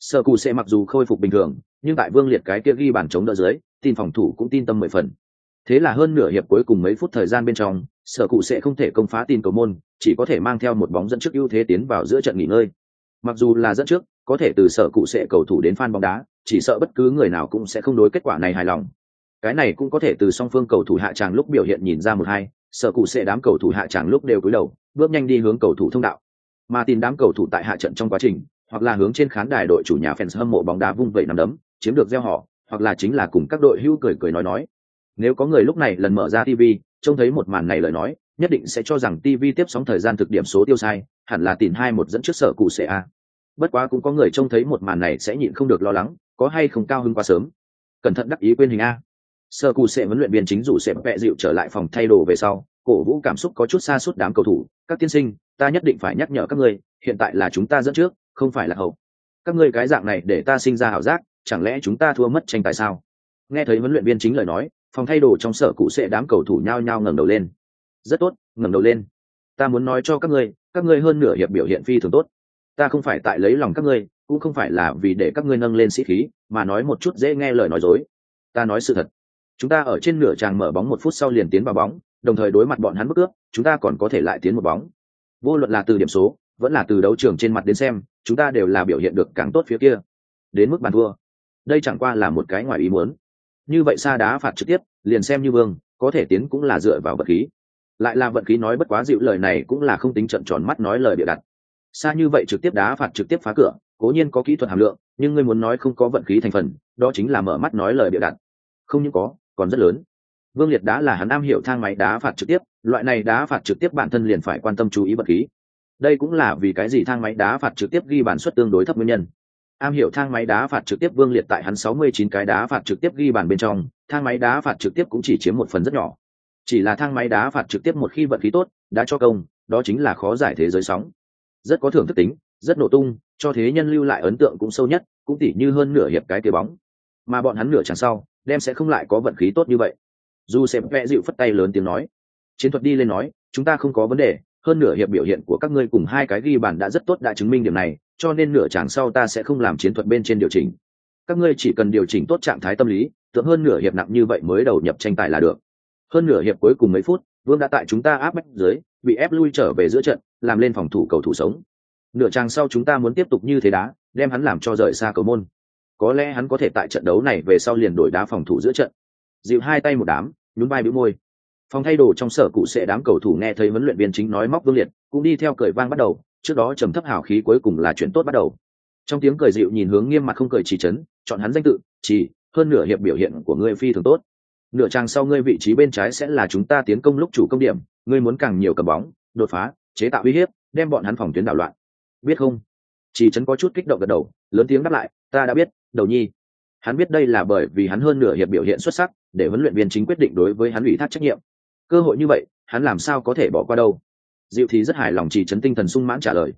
Sở cụ sẽ mặc dù khôi phục bình thường, nhưng tại vương liệt cái kia ghi bàn chống đỡ dưới, tin phòng thủ cũng tin tâm mười phần. Thế là hơn nửa hiệp cuối cùng mấy phút thời gian bên trong, sở cụ sẽ không thể công phá tin cầu môn, chỉ có thể mang theo một bóng dẫn trước ưu thế tiến vào giữa trận nghỉ ngơi. Mặc dù là dẫn trước, có thể từ sở cụ sẽ cầu thủ đến fan bóng đá, chỉ sợ bất cứ người nào cũng sẽ không đối kết quả này hài lòng. Cái này cũng có thể từ song phương cầu thủ hạ tràng lúc biểu hiện nhìn ra một hai, sở cụ sẽ đám cầu thủ hạ tràng lúc đều cúi đầu bước nhanh đi hướng cầu thủ thông đạo. Mà tìm đám cầu thủ tại hạ trận trong quá trình, hoặc là hướng trên khán đài đội chủ nhà fans hâm mộ bóng đá vung vẩy nằm đấm, chiếm được gieo họ, hoặc là chính là cùng các đội hưu cười cười nói nói. Nếu có người lúc này lần mở ra tv trông thấy một màn này lời nói, nhất định sẽ cho rằng tv tiếp sóng thời gian thực điểm số tiêu sai, hẳn là tìm hai một dẫn trước sở cụ sẽ a. Bất quá cũng có người trông thấy một màn này sẽ nhịn không được lo lắng, có hay không cao hơn quá sớm. Cẩn thận đắc ý quên hình a. Sơ cụ sẽ huấn luyện viên chính dụ sẽ vẹ dịu trở lại phòng thay đồ về sau cổ vũ cảm xúc có chút xa suốt đám cầu thủ, các tiên sinh, ta nhất định phải nhắc nhở các ngươi, hiện tại là chúng ta dẫn trước, không phải là hậu. Các ngươi cái dạng này để ta sinh ra ảo giác, chẳng lẽ chúng ta thua mất tranh tài sao? Nghe thấy huấn luyện viên chính lời nói, phòng thay đồ trong sở cụ sẽ đám cầu thủ nhao nhao ngẩng đầu lên. Rất tốt, ngẩng đầu lên. Ta muốn nói cho các ngươi các ngươi hơn nửa hiệp biểu hiện phi thường tốt. Ta không phải tại lấy lòng các ngươi, cũng không phải là vì để các ngươi nâng lên sĩ khí, mà nói một chút dễ nghe lời nói dối. Ta nói sự thật. Chúng ta ở trên nửa tràng mở bóng một phút sau liền tiến vào bóng đồng thời đối mặt bọn hắn bức ước, chúng ta còn có thể lại tiến một bóng. Vô luận là từ điểm số, vẫn là từ đấu trường trên mặt đến xem, chúng ta đều là biểu hiện được càng tốt phía kia. Đến mức bàn thua. Đây chẳng qua là một cái ngoài ý muốn. Như vậy xa đá phạt trực tiếp, liền xem như vương, có thể tiến cũng là dựa vào vật khí. Lại là vận khí nói bất quá dịu lời này cũng là không tính trận tròn mắt nói lời bịa đặt. Xa như vậy trực tiếp đá phạt trực tiếp phá cửa, cố nhiên có kỹ thuật hàm lượng, nhưng ngươi muốn nói không có vận khí thành phần, đó chính là mở mắt nói lời bịa đặt. Không những có, còn rất lớn vương liệt đá là hắn am hiểu thang máy đá phạt trực tiếp, loại này đá phạt trực tiếp bản thân liền phải quan tâm chú ý vật khí. Đây cũng là vì cái gì thang máy đá phạt trực tiếp ghi bản suất tương đối thấp nguyên nhân. Am hiểu thang máy đá phạt trực tiếp vương liệt tại hắn 69 cái đá phạt trực tiếp ghi bàn bên trong, thang máy đá phạt trực tiếp cũng chỉ chiếm một phần rất nhỏ. Chỉ là thang máy đá phạt trực tiếp một khi vận khí tốt, đã cho công, đó chính là khó giải thế giới sóng. Rất có thưởng thức tính, rất nổ tung, cho thế nhân lưu lại ấn tượng cũng sâu nhất, cũng tỉ như hơn nửa hiệp cái kia bóng. Mà bọn hắn nửa chẳng sau, đem sẽ không lại có vận khí tốt như vậy dù xem vẽ dịu phất tay lớn tiếng nói. Chiến thuật đi lên nói, chúng ta không có vấn đề, hơn nửa hiệp biểu hiện của các ngươi cùng hai cái ghi bàn đã rất tốt đã chứng minh điểm này, cho nên nửa chàng sau ta sẽ không làm chiến thuật bên trên điều chỉnh. Các ngươi chỉ cần điều chỉnh tốt trạng thái tâm lý tưởng hơn nửa hiệp nặng như vậy mới đầu nhập tranh tài là được. Hơn nửa hiệp cuối cùng mấy phút, vương đã tại chúng ta áp bách dưới, bị ép lui trở về giữa trận, làm lên phòng thủ cầu thủ sống. Nửa chàng sau chúng ta muốn tiếp tục như thế đá, đem hắn làm cho rời xa cầu môn. Có lẽ hắn có thể tại trận đấu này về sau liền đổi đá phòng thủ giữa trận dịu hai tay một đám, nhún vai bĩu môi. Phòng thay đồ trong sở cụ sẽ đám cầu thủ nghe thấy huấn luyện viên chính nói móc vương liệt, cũng đi theo cười vang bắt đầu, trước đó trầm thấp hào khí cuối cùng là chuyện tốt bắt đầu. Trong tiếng cười dịu nhìn hướng nghiêm mặt không cười chỉ chấn chọn hắn danh tự, chỉ, hơn nửa hiệp biểu hiện của ngươi phi thường tốt. Nửa trang sau ngươi vị trí bên trái sẽ là chúng ta tiến công lúc chủ công điểm, ngươi muốn càng nhiều cầm bóng, đột phá, chế tạo uy hiếp, đem bọn hắn phòng tuyến đảo loạn. Biết không? Chỉ chấn có chút kích động gật đầu, lớn tiếng đáp lại, ta đã biết, đầu nhi hắn biết đây là bởi vì hắn hơn nửa hiệp biểu hiện xuất sắc, để huấn luyện viên chính quyết định đối với hắn ủy thác trách nhiệm. Cơ hội như vậy, hắn làm sao có thể bỏ qua đâu? Diệu thì rất hài lòng chỉ chấn tinh thần sung mãn trả lời.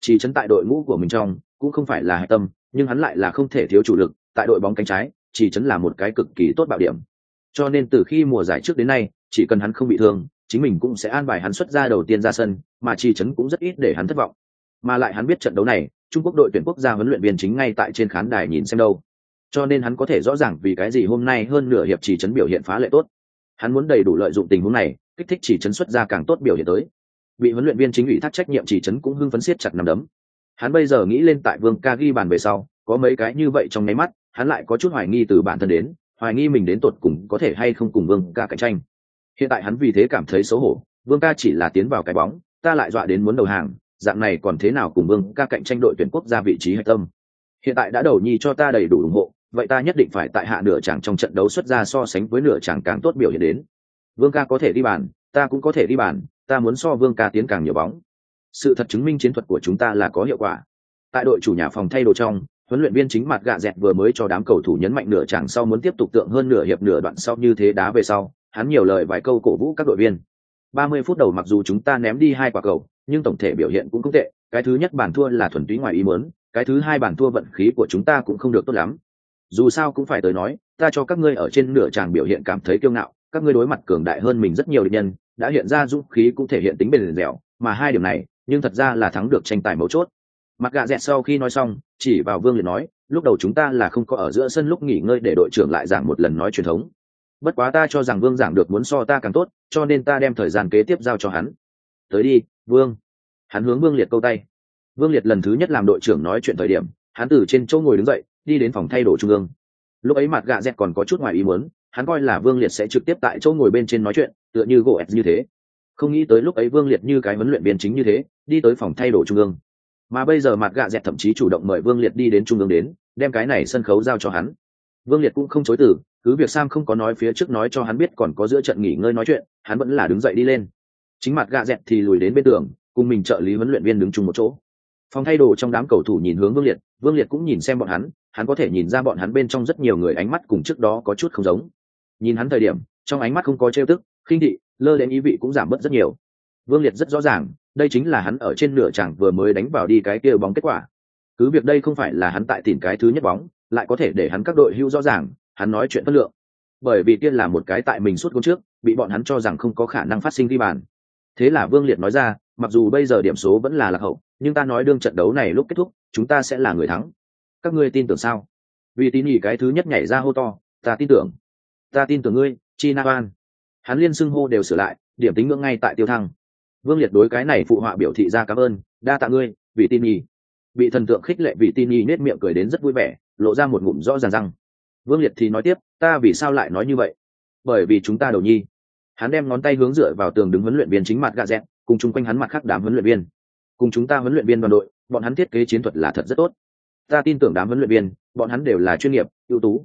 Chỉ chấn tại đội ngũ của mình trong, cũng không phải là hạch tâm, nhưng hắn lại là không thể thiếu chủ lực, tại đội bóng cánh trái chỉ chấn là một cái cực kỳ tốt bạo điểm. Cho nên từ khi mùa giải trước đến nay, chỉ cần hắn không bị thương, chính mình cũng sẽ an bài hắn xuất ra đầu tiên ra sân, mà chỉ chấn cũng rất ít để hắn thất vọng. Mà lại hắn biết trận đấu này, trung quốc đội tuyển quốc gia huấn luyện viên chính ngay tại trên khán đài nhìn xem đâu cho nên hắn có thể rõ ràng vì cái gì hôm nay hơn nửa hiệp chỉ chấn biểu hiện phá lệ tốt. Hắn muốn đầy đủ lợi dụng tình huống này, kích thích chỉ chấn xuất ra càng tốt biểu hiện tới. Bị huấn luyện viên chính ủy thác trách nhiệm chỉ chấn cũng hưng phấn siết chặt nằm đấm. Hắn bây giờ nghĩ lên tại vương ca ghi bàn về sau, có mấy cái như vậy trong nháy mắt, hắn lại có chút hoài nghi từ bản thân đến, hoài nghi mình đến tột cùng có thể hay không cùng vương ca cạnh tranh. Hiện tại hắn vì thế cảm thấy xấu hổ, vương ca chỉ là tiến vào cái bóng, ta lại dọa đến muốn đầu hàng, dạng này còn thế nào cùng vương ca cạnh tranh đội tuyển quốc gia vị trí hạch tâm. Hiện tại đã đầu nhi cho ta đầy đủ ủng hộ vậy ta nhất định phải tại hạ nửa chẳng trong trận đấu xuất ra so sánh với nửa chẳng càng tốt biểu hiện đến. Vương ca có thể đi bàn, ta cũng có thể đi bàn, ta muốn so vương ca tiến càng nhiều bóng. Sự thật chứng minh chiến thuật của chúng ta là có hiệu quả. Tại đội chủ nhà phòng thay đồ trong, huấn luyện viên chính mặt gạ dẹt vừa mới cho đám cầu thủ nhấn mạnh nửa chẳng sau muốn tiếp tục tượng hơn nửa hiệp nửa đoạn sau như thế đá về sau, hắn nhiều lời vài câu cổ vũ các đội viên. 30 phút đầu mặc dù chúng ta ném đi hai quả cầu, nhưng tổng thể biểu hiện cũng không tệ, cái thứ nhất bản thua là thuần túy ngoài ý muốn, cái thứ hai bản thua vận khí của chúng ta cũng không được tốt lắm dù sao cũng phải tới nói, ta cho các ngươi ở trên nửa tràng biểu hiện cảm thấy kiêu ngạo, các ngươi đối mặt cường đại hơn mình rất nhiều địch nhân, đã hiện ra dũng khí cũng thể hiện tính bền dẻo, mà hai điểm này, nhưng thật ra là thắng được tranh tài mấu chốt. Mặc gạ dẹt sau khi nói xong, chỉ vào vương liệt nói, lúc đầu chúng ta là không có ở giữa sân lúc nghỉ ngơi để đội trưởng lại giảng một lần nói truyền thống. Bất quá ta cho rằng vương giảng được muốn so ta càng tốt, cho nên ta đem thời gian kế tiếp giao cho hắn. Tới đi, vương. Hắn hướng vương liệt câu tay. Vương liệt lần thứ nhất làm đội trưởng nói chuyện thời điểm, hắn từ trên chỗ ngồi đứng dậy đi đến phòng thay đồ trung ương. Lúc ấy mặt gạ dẹt còn có chút ngoài ý muốn, hắn coi là vương liệt sẽ trực tiếp tại chỗ ngồi bên trên nói chuyện, tựa như gỗ như thế. Không nghĩ tới lúc ấy vương liệt như cái huấn luyện viên chính như thế, đi tới phòng thay đồ trung ương. Mà bây giờ mặt gạ dẹt thậm chí chủ động mời vương liệt đi đến trung ương đến, đem cái này sân khấu giao cho hắn. Vương liệt cũng không chối từ, cứ việc sam không có nói phía trước nói cho hắn biết còn có giữa trận nghỉ ngơi nói chuyện, hắn vẫn là đứng dậy đi lên. Chính mặt gạ dẹt thì lùi đến bên tường, cùng mình trợ lý huấn luyện viên đứng chung một chỗ. Phòng thay đồ trong đám cầu thủ nhìn hướng vương liệt vương liệt cũng nhìn xem bọn hắn hắn có thể nhìn ra bọn hắn bên trong rất nhiều người ánh mắt cùng trước đó có chút không giống. Nhìn hắn thời điểm, trong ánh mắt không có trêu tức, khinh thị, lơ đến ý vị cũng giảm bớt rất nhiều. Vương liệt rất rõ ràng, đây chính là hắn ở trên nửa chẳng vừa mới đánh vào đi cái kia bóng kết quả. Cứ việc đây không phải là hắn tại tìm cái thứ nhất bóng, lại có thể để hắn các đội hưu rõ ràng, hắn nói chuyện phân lượng. Bởi vì kia là một cái tại mình suốt gôn trước, bị bọn hắn cho rằng không có khả năng phát sinh ghi bàn. Thế là vương liệt nói ra, mặc dù bây giờ điểm số vẫn là lạc hậu, nhưng ta nói đương trận đấu này lúc kết thúc, chúng ta sẽ là người thắng các ngươi tin tưởng sao? Vì tín nhỉ cái thứ nhất nhảy ra hô to, ta tin tưởng. Ta tin tưởng ngươi, chi na oan. Hắn liên xưng hô đều sửa lại, điểm tính ngưỡng ngay tại tiêu thăng. Vương liệt đối cái này phụ họa biểu thị ra cảm ơn, đa tạ ngươi, vì tin nhỉ. Bị thần tượng khích lệ vì tin nhỉ nết miệng cười đến rất vui vẻ, lộ ra một ngụm rõ ràng răng. Vương liệt thì nói tiếp, ta vì sao lại nói như vậy? Bởi vì chúng ta đầu nhi. Hắn đem ngón tay hướng dựa vào tường đứng huấn luyện viên chính mặt gạ dẹt, cùng chung quanh hắn mặt khác đám huấn luyện viên. Cùng chúng ta huấn luyện viên đoàn đội, bọn hắn thiết kế chiến thuật là thật rất tốt ta tin tưởng đám huấn luyện viên, bọn hắn đều là chuyên nghiệp, ưu tú.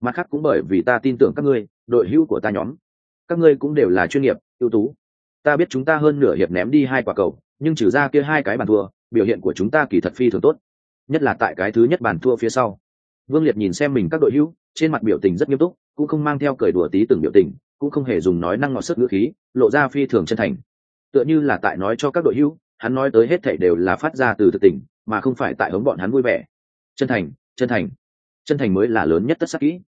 Mặt khác cũng bởi vì ta tin tưởng các ngươi, đội hữu của ta nhóm, các ngươi cũng đều là chuyên nghiệp, ưu tú. Ta biết chúng ta hơn nửa hiệp ném đi hai quả cầu, nhưng trừ ra kia hai cái bàn thua, biểu hiện của chúng ta kỳ thật phi thường tốt. Nhất là tại cái thứ nhất bàn thua phía sau. Vương liệt nhìn xem mình các đội hữu, trên mặt biểu tình rất nghiêm túc, cũng không mang theo cười đùa tí từng biểu tình, cũng không hề dùng nói năng ngọt sức ngữ khí, lộ ra phi thường chân thành. Tựa như là tại nói cho các đội hữu, hắn nói tới hết thảy đều là phát ra từ thực tình, mà không phải tại hống bọn hắn vui vẻ chân thành chân thành. Chân thành mới là lớn nhất tất sắc kỹ.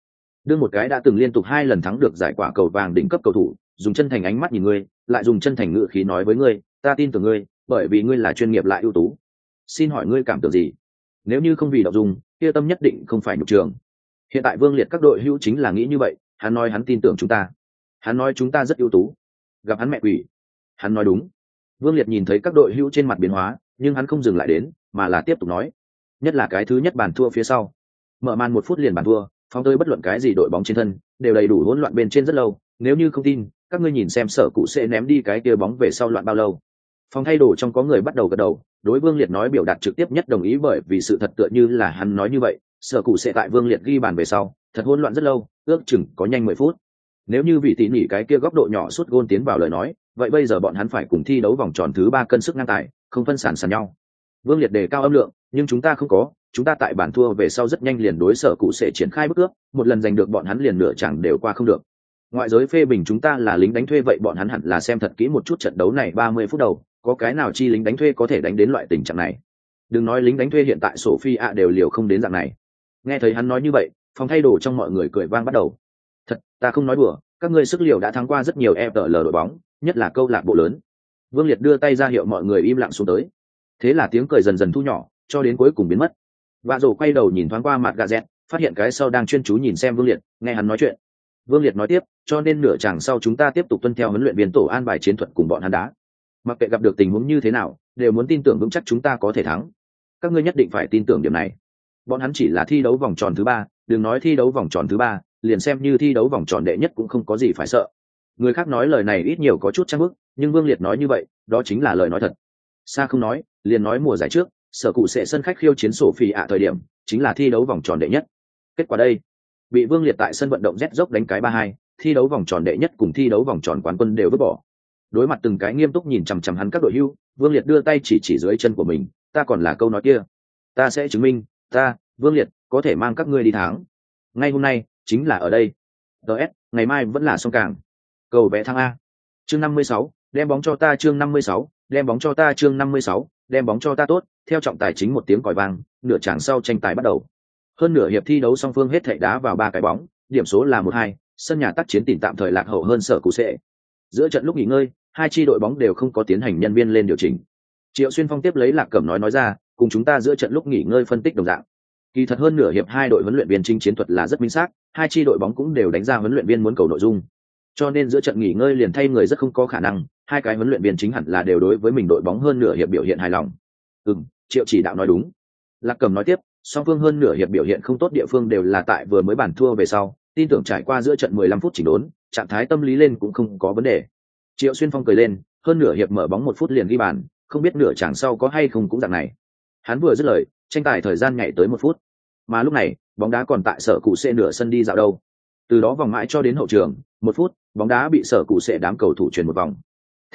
Đương một cái đã từng liên tục hai lần thắng được giải quả cầu vàng đỉnh cấp cầu thủ, dùng chân thành ánh mắt nhìn ngươi, lại dùng chân thành ngữ khí nói với ngươi, ta tin tưởng ngươi, bởi vì ngươi là chuyên nghiệp lại ưu tú. Xin hỏi ngươi cảm tưởng gì? Nếu như không vì đọc dùng, kia tâm nhất định không phải nhục trường. Hiện tại vương liệt các đội hữu chính là nghĩ như vậy, hắn nói hắn tin tưởng chúng ta. Hắn nói chúng ta rất ưu tú. Gặp hắn mẹ quỷ. Hắn nói đúng. Vương liệt nhìn thấy các đội hữu trên mặt biến hóa, nhưng hắn không dừng lại đến, mà là tiếp tục nói nhất là cái thứ nhất bàn thua phía sau. Mở màn một phút liền bàn thua phong tới bất luận cái gì đội bóng trên thân, đều đầy đủ hỗn loạn bên trên rất lâu. Nếu như không tin, các ngươi nhìn xem sở cụ sẽ ném đi cái kia bóng về sau loạn bao lâu. Phòng thay đồ trong có người bắt đầu gật đầu, đối vương liệt nói biểu đạt trực tiếp nhất đồng ý bởi vì sự thật tựa như là hắn nói như vậy, sở cụ sẽ tại vương liệt ghi bàn về sau, thật hỗn loạn rất lâu, ước chừng có nhanh mười phút. Nếu như vị tỉ mỉ cái kia góc độ nhỏ suốt gôn tiến vào lời nói, vậy bây giờ bọn hắn phải cùng thi đấu vòng tròn thứ ba cân sức ngang tài, không phân sản sàn nhau. Vương liệt đề cao âm lượng nhưng chúng ta không có, chúng ta tại bản thua về sau rất nhanh liền đối sở cụ sẽ triển khai bước ước, một lần giành được bọn hắn liền nửa chẳng đều qua không được. Ngoại giới phê bình chúng ta là lính đánh thuê vậy bọn hắn hẳn là xem thật kỹ một chút trận đấu này ba mươi phút đầu, có cái nào chi lính đánh thuê có thể đánh đến loại tình trạng này? Đừng nói lính đánh thuê hiện tại sổ phi ạ đều liều không đến dạng này. Nghe thấy hắn nói như vậy, phòng thay đồ trong mọi người cười vang bắt đầu. Thật, ta không nói đùa, các ngươi sức liều đã thắng qua rất nhiều fl đội bóng, nhất là câu lạc bộ lớn. Vương liệt đưa tay ra hiệu mọi người im lặng xuống tới. Thế là tiếng cười dần dần thu nhỏ cho đến cuối cùng biến mất. Vạ rổ quay đầu nhìn thoáng qua mặt gà dẹt, phát hiện cái sau đang chuyên chú nhìn xem vương liệt, nghe hắn nói chuyện. Vương liệt nói tiếp, cho nên nửa chàng sau chúng ta tiếp tục tuân theo huấn luyện viên tổ an bài chiến thuật cùng bọn hắn đá mặc kệ gặp được tình huống như thế nào, đều muốn tin tưởng vững chắc chúng ta có thể thắng. Các ngươi nhất định phải tin tưởng điểm này. Bọn hắn chỉ là thi đấu vòng tròn thứ ba, đừng nói thi đấu vòng tròn thứ ba, liền xem như thi đấu vòng tròn đệ nhất cũng không có gì phải sợ. Người khác nói lời này ít nhiều có chút trang bức nhưng vương liệt nói như vậy, đó chính là lời nói thật. Xa không nói, liền nói mùa giải trước sở cụ sẽ sân khách khiêu chiến sổ phi ạ thời điểm, chính là thi đấu vòng tròn đệ nhất. Kết quả đây, bị vương liệt tại sân vận động rét dốc đánh cái ba hai, thi đấu vòng tròn đệ nhất cùng thi đấu vòng tròn quán quân đều vứt bỏ. Đối mặt từng cái nghiêm túc nhìn chằm chằm hắn các đội hưu, vương liệt đưa tay chỉ chỉ dưới chân của mình, ta còn là câu nói kia. Ta sẽ chứng minh, ta, vương liệt, có thể mang các ngươi đi tháng ngay hôm nay, chính là ở đây. Ts ngày mai vẫn là sông cảng. Cầu vẽ thăng a. Chương năm mươi sáu, đem bóng cho ta chương năm mươi sáu, đem bóng cho ta chương năm mươi sáu đem bóng cho ta tốt, theo trọng tài chính một tiếng còi vang, nửa tràng sau tranh tài bắt đầu. Hơn nửa hiệp thi đấu song phương hết thảy đá vào ba cái bóng, điểm số là một hai, sân nhà tác chiến tìm tạm thời lạc hậu hơn sở cụ sệ. Giữa trận lúc nghỉ ngơi, hai chi đội bóng đều không có tiến hành nhân viên lên điều chỉnh. Triệu xuyên phong tiếp lấy lạc cẩm nói nói ra, cùng chúng ta giữa trận lúc nghỉ ngơi phân tích đồng dạng. Kỳ thật hơn nửa hiệp hai đội huấn luyện viên trinh chiến thuật là rất minh xác, hai chi đội bóng cũng đều đánh ra huấn luyện viên muốn cầu nội dung. Cho nên giữa trận nghỉ ngơi liền thay người rất không có khả năng hai cái huấn luyện viên chính hẳn là đều đối với mình đội bóng hơn nửa hiệp biểu hiện hài lòng. Ừ triệu chỉ đạo nói đúng. Lạc cầm nói tiếp, song phương hơn nửa hiệp biểu hiện không tốt địa phương đều là tại vừa mới bản thua về sau, tin tưởng trải qua giữa trận 15 phút chỉnh đốn, trạng thái tâm lý lên cũng không có vấn đề. Triệu xuyên phong cười lên, hơn nửa hiệp mở bóng một phút liền ghi bàn, không biết nửa chẳng sau có hay không cũng dạng này. Hắn vừa dứt lời, tranh tài thời gian nhảy tới một phút. Mà lúc này, bóng đá còn tại sở cụ xe nửa sân đi dạo đâu. Từ đó vòng mãi cho đến hậu trường, một phút, bóng đá bị sở cụ xe đám cầu thủ chuyển một vòng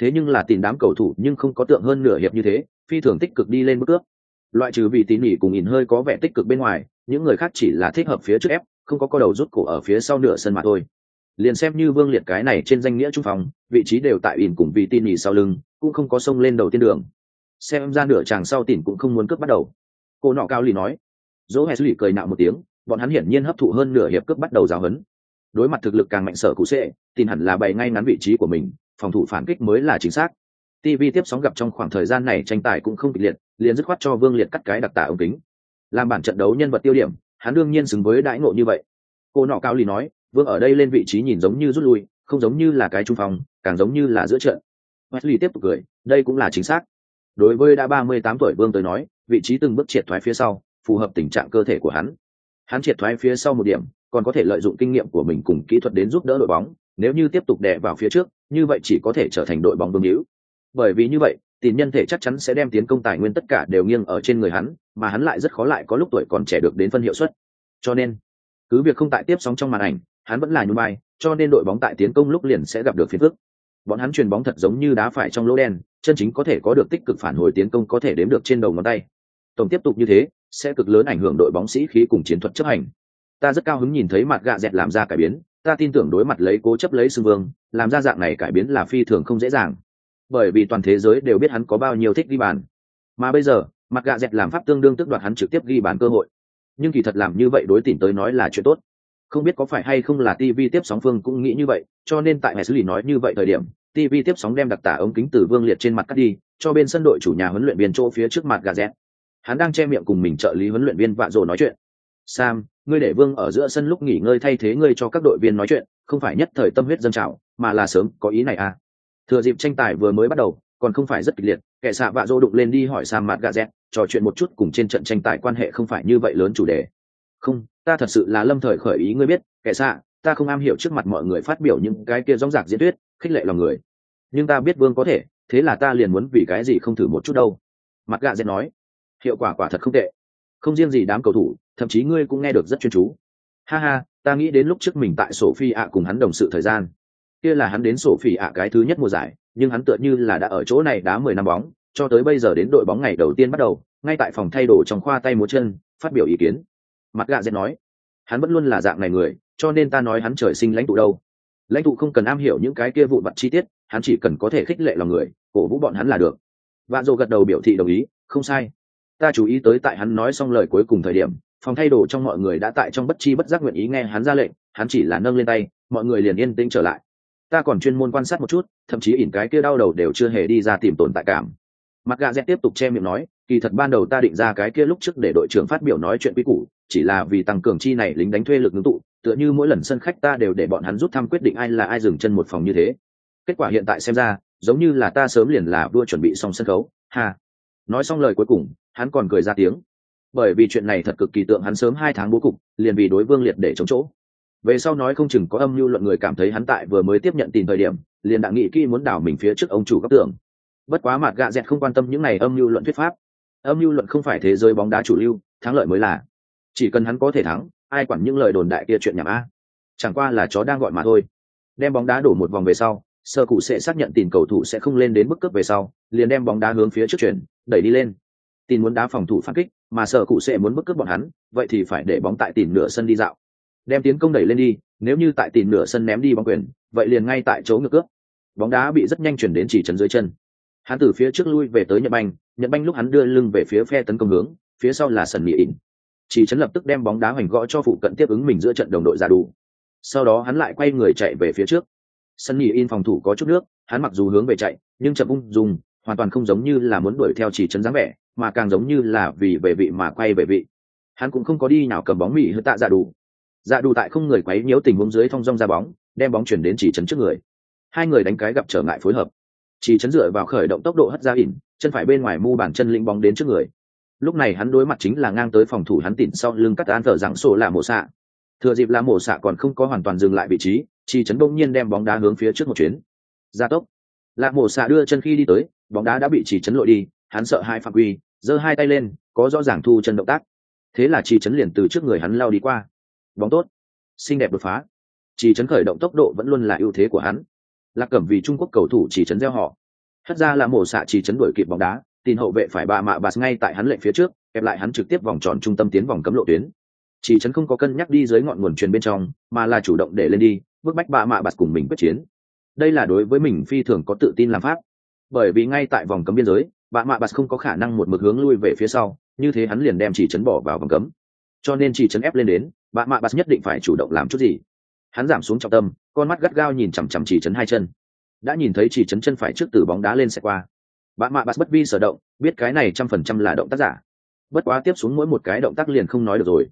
thế nhưng là tìm đám cầu thủ nhưng không có tượng hơn nửa hiệp như thế, phi thường tích cực đi lên bước cướp. Loại trừ vị tín nhỉ cùng nhìn hơi có vẻ tích cực bên ngoài, những người khác chỉ là thích hợp phía trước ép, không có co đầu rút cổ ở phía sau nửa sân mà thôi. Liền xem như vương liệt cái này trên danh nghĩa trung phòng, vị trí đều tại ỉn cùng vị tin nhỉ sau lưng, cũng không có sông lên đầu tiên đường. Xem ra nửa chàng sau tỉn cũng không muốn cướp bắt đầu. Cô nọ cao lì nói. Dỗ hẹ lì cười nạo một tiếng, bọn hắn hiển nhiên hấp thụ hơn nửa hiệp cướp bắt đầu giáo hấn đối mặt thực lực càng mạnh sở cụ sệ, tin hẳn là bày ngay ngắn vị trí của mình, phòng thủ phản kích mới là chính xác. Tv tiếp sóng gặp trong khoảng thời gian này tranh tài cũng không kịch liệt, liền dứt khoát cho vương liệt cắt cái đặc tả ống kính. Làm bản trận đấu nhân vật tiêu điểm, hắn đương nhiên xứng với đãi ngộ như vậy. Cô nọ cao lì nói, vương ở đây lên vị trí nhìn giống như rút lui, không giống như là cái trung phòng, càng giống như là giữa trận. Wesley tiếp tục cười, đây cũng là chính xác. Đối với đã ba mươi tám tuổi vương tới nói, vị trí từng bước triệt thoái phía sau, phù hợp tình trạng cơ thể của hắn. Hắn triệt thoái phía sau một điểm còn có thể lợi dụng kinh nghiệm của mình cùng kỹ thuật đến giúp đỡ đội bóng, nếu như tiếp tục đè vào phía trước, như vậy chỉ có thể trở thành đội bóng vương hữu. Bởi vì như vậy, tiền nhân thể chắc chắn sẽ đem tiến công tài nguyên tất cả đều nghiêng ở trên người hắn, mà hắn lại rất khó lại có lúc tuổi còn trẻ được đến phân hiệu suất. Cho nên, cứ việc không tại tiếp sóng trong màn ảnh, hắn vẫn là nhún vai, cho nên đội bóng tại tiến công lúc liền sẽ gặp được phiền phức. Bọn hắn truyền bóng thật giống như đá phải trong lỗ đen, chân chính có thể có được tích cực phản hồi tiến công có thể đếm được trên đầu ngón tay. Tổng tiếp tục như thế, sẽ cực lớn ảnh hưởng đội bóng sĩ khí cùng chiến thuật chấp hành ta rất cao hứng nhìn thấy mặt gạ dẹt làm ra cải biến, ta tin tưởng đối mặt lấy cố chấp lấy xưng vương, làm ra dạng này cải biến là phi thường không dễ dàng. Bởi vì toàn thế giới đều biết hắn có bao nhiêu thích ghi bàn. Mà bây giờ, mặt gạ dẹt làm pháp tương đương tức đoạt hắn trực tiếp ghi bàn cơ hội. Nhưng kỳ thật làm như vậy đối tìm tới nói là chuyện tốt. Không biết có phải hay không là tv tiếp sóng phương cũng nghĩ như vậy, cho nên tại hệ xử lý nói như vậy thời điểm tv tiếp sóng đem đặc tả ống kính từ vương liệt trên mặt cắt đi, cho bên sân đội chủ nhà huấn luyện viên chỗ phía trước mặt gà dẹt. Hắn đang che miệng cùng mình trợ lý huấn luyện viên vạ rồ nói chuyện sam, ngươi để vương ở giữa sân lúc nghỉ ngơi thay thế ngươi cho các đội viên nói chuyện, không phải nhất thời tâm huyết dân trào, mà là sớm, có ý này à? Thừa dịp tranh tài vừa mới bắt đầu, còn không phải rất kịch liệt, kẻ xạ vạ dô đụng lên đi hỏi sam mặt gà dẹt, trò chuyện một chút cùng trên trận tranh tài quan hệ không phải như vậy lớn chủ đề. Không, ta thật sự là lâm thời khởi ý ngươi biết, kẻ xạ, ta không am hiểu trước mặt mọi người phát biểu những cái kia rong rạc diễn thuyết, khích lệ lòng người. Nhưng ta biết vương có thể, thế là ta liền muốn vì cái gì không thử một chút đâu. Mặt gạ dẹt nói, hiệu quả quả thật không tệ. Không riêng gì đám cầu thủ thậm chí ngươi cũng nghe được rất chuyên chú. Ha ha, ta nghĩ đến lúc trước mình tại sổ phi ạ cùng hắn đồng sự thời gian. Kia là hắn đến sổ phi ạ cái thứ nhất mùa giải, nhưng hắn tựa như là đã ở chỗ này đá mười năm bóng, cho tới bây giờ đến đội bóng ngày đầu tiên bắt đầu, ngay tại phòng thay đồ trong khoa tay múa chân, phát biểu ý kiến. Mặt gạ dẹt nói, hắn vẫn luôn là dạng này người, cho nên ta nói hắn trời sinh lãnh tụ đâu. Lãnh tụ không cần am hiểu những cái kia vụn vặt chi tiết, hắn chỉ cần có thể khích lệ lòng người, cổ vũ bọn hắn là được. Vạn dồ gật đầu biểu thị đồng ý, không sai. Ta chú ý tới tại hắn nói xong lời cuối cùng thời điểm phòng thay đồ trong mọi người đã tại trong bất chi bất giác nguyện ý nghe hắn ra lệnh, hắn chỉ là nâng lên tay, mọi người liền yên tĩnh trở lại. Ta còn chuyên môn quan sát một chút, thậm chí ỉn cái kia đau đầu đều chưa hề đi ra tìm tồn tại cảm. Mặt gà dẹt tiếp tục che miệng nói, kỳ thật ban đầu ta định ra cái kia lúc trước để đội trưởng phát biểu nói chuyện quy củ, chỉ là vì tăng cường chi này lính đánh thuê lực ngưng tụ, tựa như mỗi lần sân khách ta đều để bọn hắn rút thăm quyết định ai là ai dừng chân một phòng như thế. Kết quả hiện tại xem ra, giống như là ta sớm liền là vua chuẩn bị xong sân khấu. Ha. Nói xong lời cuối cùng, hắn còn cười ra tiếng bởi vì chuyện này thật cực kỳ tượng hắn sớm hai tháng bố cục, liền vì đối vương liệt để chống chỗ. Về sau nói không chừng có âm mưu luận người cảm thấy hắn tại vừa mới tiếp nhận tìm thời điểm, liền đã nghĩ kỹ muốn đảo mình phía trước ông chủ cấp tưởng bất quá mặt gạ dẹt không quan tâm những này âm mưu luận thuyết pháp. Âm mưu luận không phải thế giới bóng đá chủ lưu, thắng lợi mới là. Chỉ cần hắn có thể thắng, ai quản những lời đồn đại kia chuyện nhảm a. Chẳng qua là chó đang gọi mà thôi. Đem bóng đá đổ một vòng về sau, sơ cụ sẽ xác nhận tìm cầu thủ sẽ không lên đến mức cấp về sau, liền đem bóng đá hướng phía trước chuyển, đẩy đi lên. Tin muốn đá phòng thủ phản kích mà sở cụ sẽ muốn bức cướp bọn hắn, vậy thì phải để bóng tại tìm nửa sân đi dạo. Đem tiến công đẩy lên đi, nếu như tại tìm nửa sân ném đi bóng quyền, vậy liền ngay tại chỗ ngược cướp. Bóng đá bị rất nhanh chuyển đến chỉ trấn dưới chân. Hắn từ phía trước lui về tới nhật banh nhật banh lúc hắn đưa lưng về phía phe tấn công hướng, phía sau là sân mỹ ỉn. Chỉ trấn lập tức đem bóng đá hoành gõ cho phụ cận tiếp ứng mình giữa trận đồng đội ra đủ. Sau đó hắn lại quay người chạy về phía trước. Sân mỹ in phòng thủ có chút nước, hắn mặc dù hướng về chạy, nhưng chậm ung dùng hoàn toàn không giống như là muốn đuổi theo chỉ trấn dáng vẻ, mà càng giống như là vì về vị mà quay về vị. Hắn cũng không có đi nào cầm bóng mỹ hư tạ dạ đủ. Dạ đủ tại không người quấy nhiễu tình huống dưới thong dong ra bóng, đem bóng chuyển đến chỉ trấn trước người. Hai người đánh cái gặp trở ngại phối hợp. Chỉ chấn dựa vào khởi động tốc độ hất ra ỉn, chân phải bên ngoài mu bàn chân lĩnh bóng đến trước người. Lúc này hắn đối mặt chính là ngang tới phòng thủ hắn tịn sau lưng cắt an thở rằng sổ là mổ xạ. Thừa dịp là mổ xạ còn không có hoàn toàn dừng lại vị trí, chỉ chấn đông nhiên đem bóng đá hướng phía trước một chuyến. Gia tốc. Lạc mổ xạ đưa chân khi đi tới bóng đá đã bị chỉ chấn lội đi, hắn sợ hai phạm quy, giơ hai tay lên, có rõ ràng thu chân động tác. Thế là chỉ chấn liền từ trước người hắn lao đi qua. Bóng tốt, xinh đẹp đột phá. Chỉ chấn khởi động tốc độ vẫn luôn là ưu thế của hắn. Lạc cẩm vì trung quốc cầu thủ chỉ chấn gieo họ. Hất ra là mổ xạ chỉ chấn đuổi kịp bóng đá, tin hậu vệ phải bạ mạ bạt ngay tại hắn lệnh phía trước, kẹp lại hắn trực tiếp vòng tròn trung tâm tiến vòng cấm lộ tuyến. Chỉ chấn không có cân nhắc đi dưới ngọn nguồn truyền bên trong, mà là chủ động để lên đi, bức bách bạ mạ bạt cùng mình quyết chiến. Đây là đối với mình phi thường có tự tin làm pháp bởi vì ngay tại vòng cấm biên giới, bạ mạ bạt không có khả năng một mực hướng lui về phía sau, như thế hắn liền đem chỉ chấn bỏ vào vòng cấm. Cho nên chỉ chấn ép lên đến, bạ mạ bạt nhất định phải chủ động làm chút gì. Hắn giảm xuống trọng tâm, con mắt gắt gao nhìn chằm chằm chỉ chấn hai chân. Đã nhìn thấy chỉ chấn chân phải trước từ bóng đá lên xe qua. Bạ mạ bạt bất vi sở động, biết cái này trăm phần trăm là động tác giả. Bất quá tiếp xuống mỗi một cái động tác liền không nói được rồi.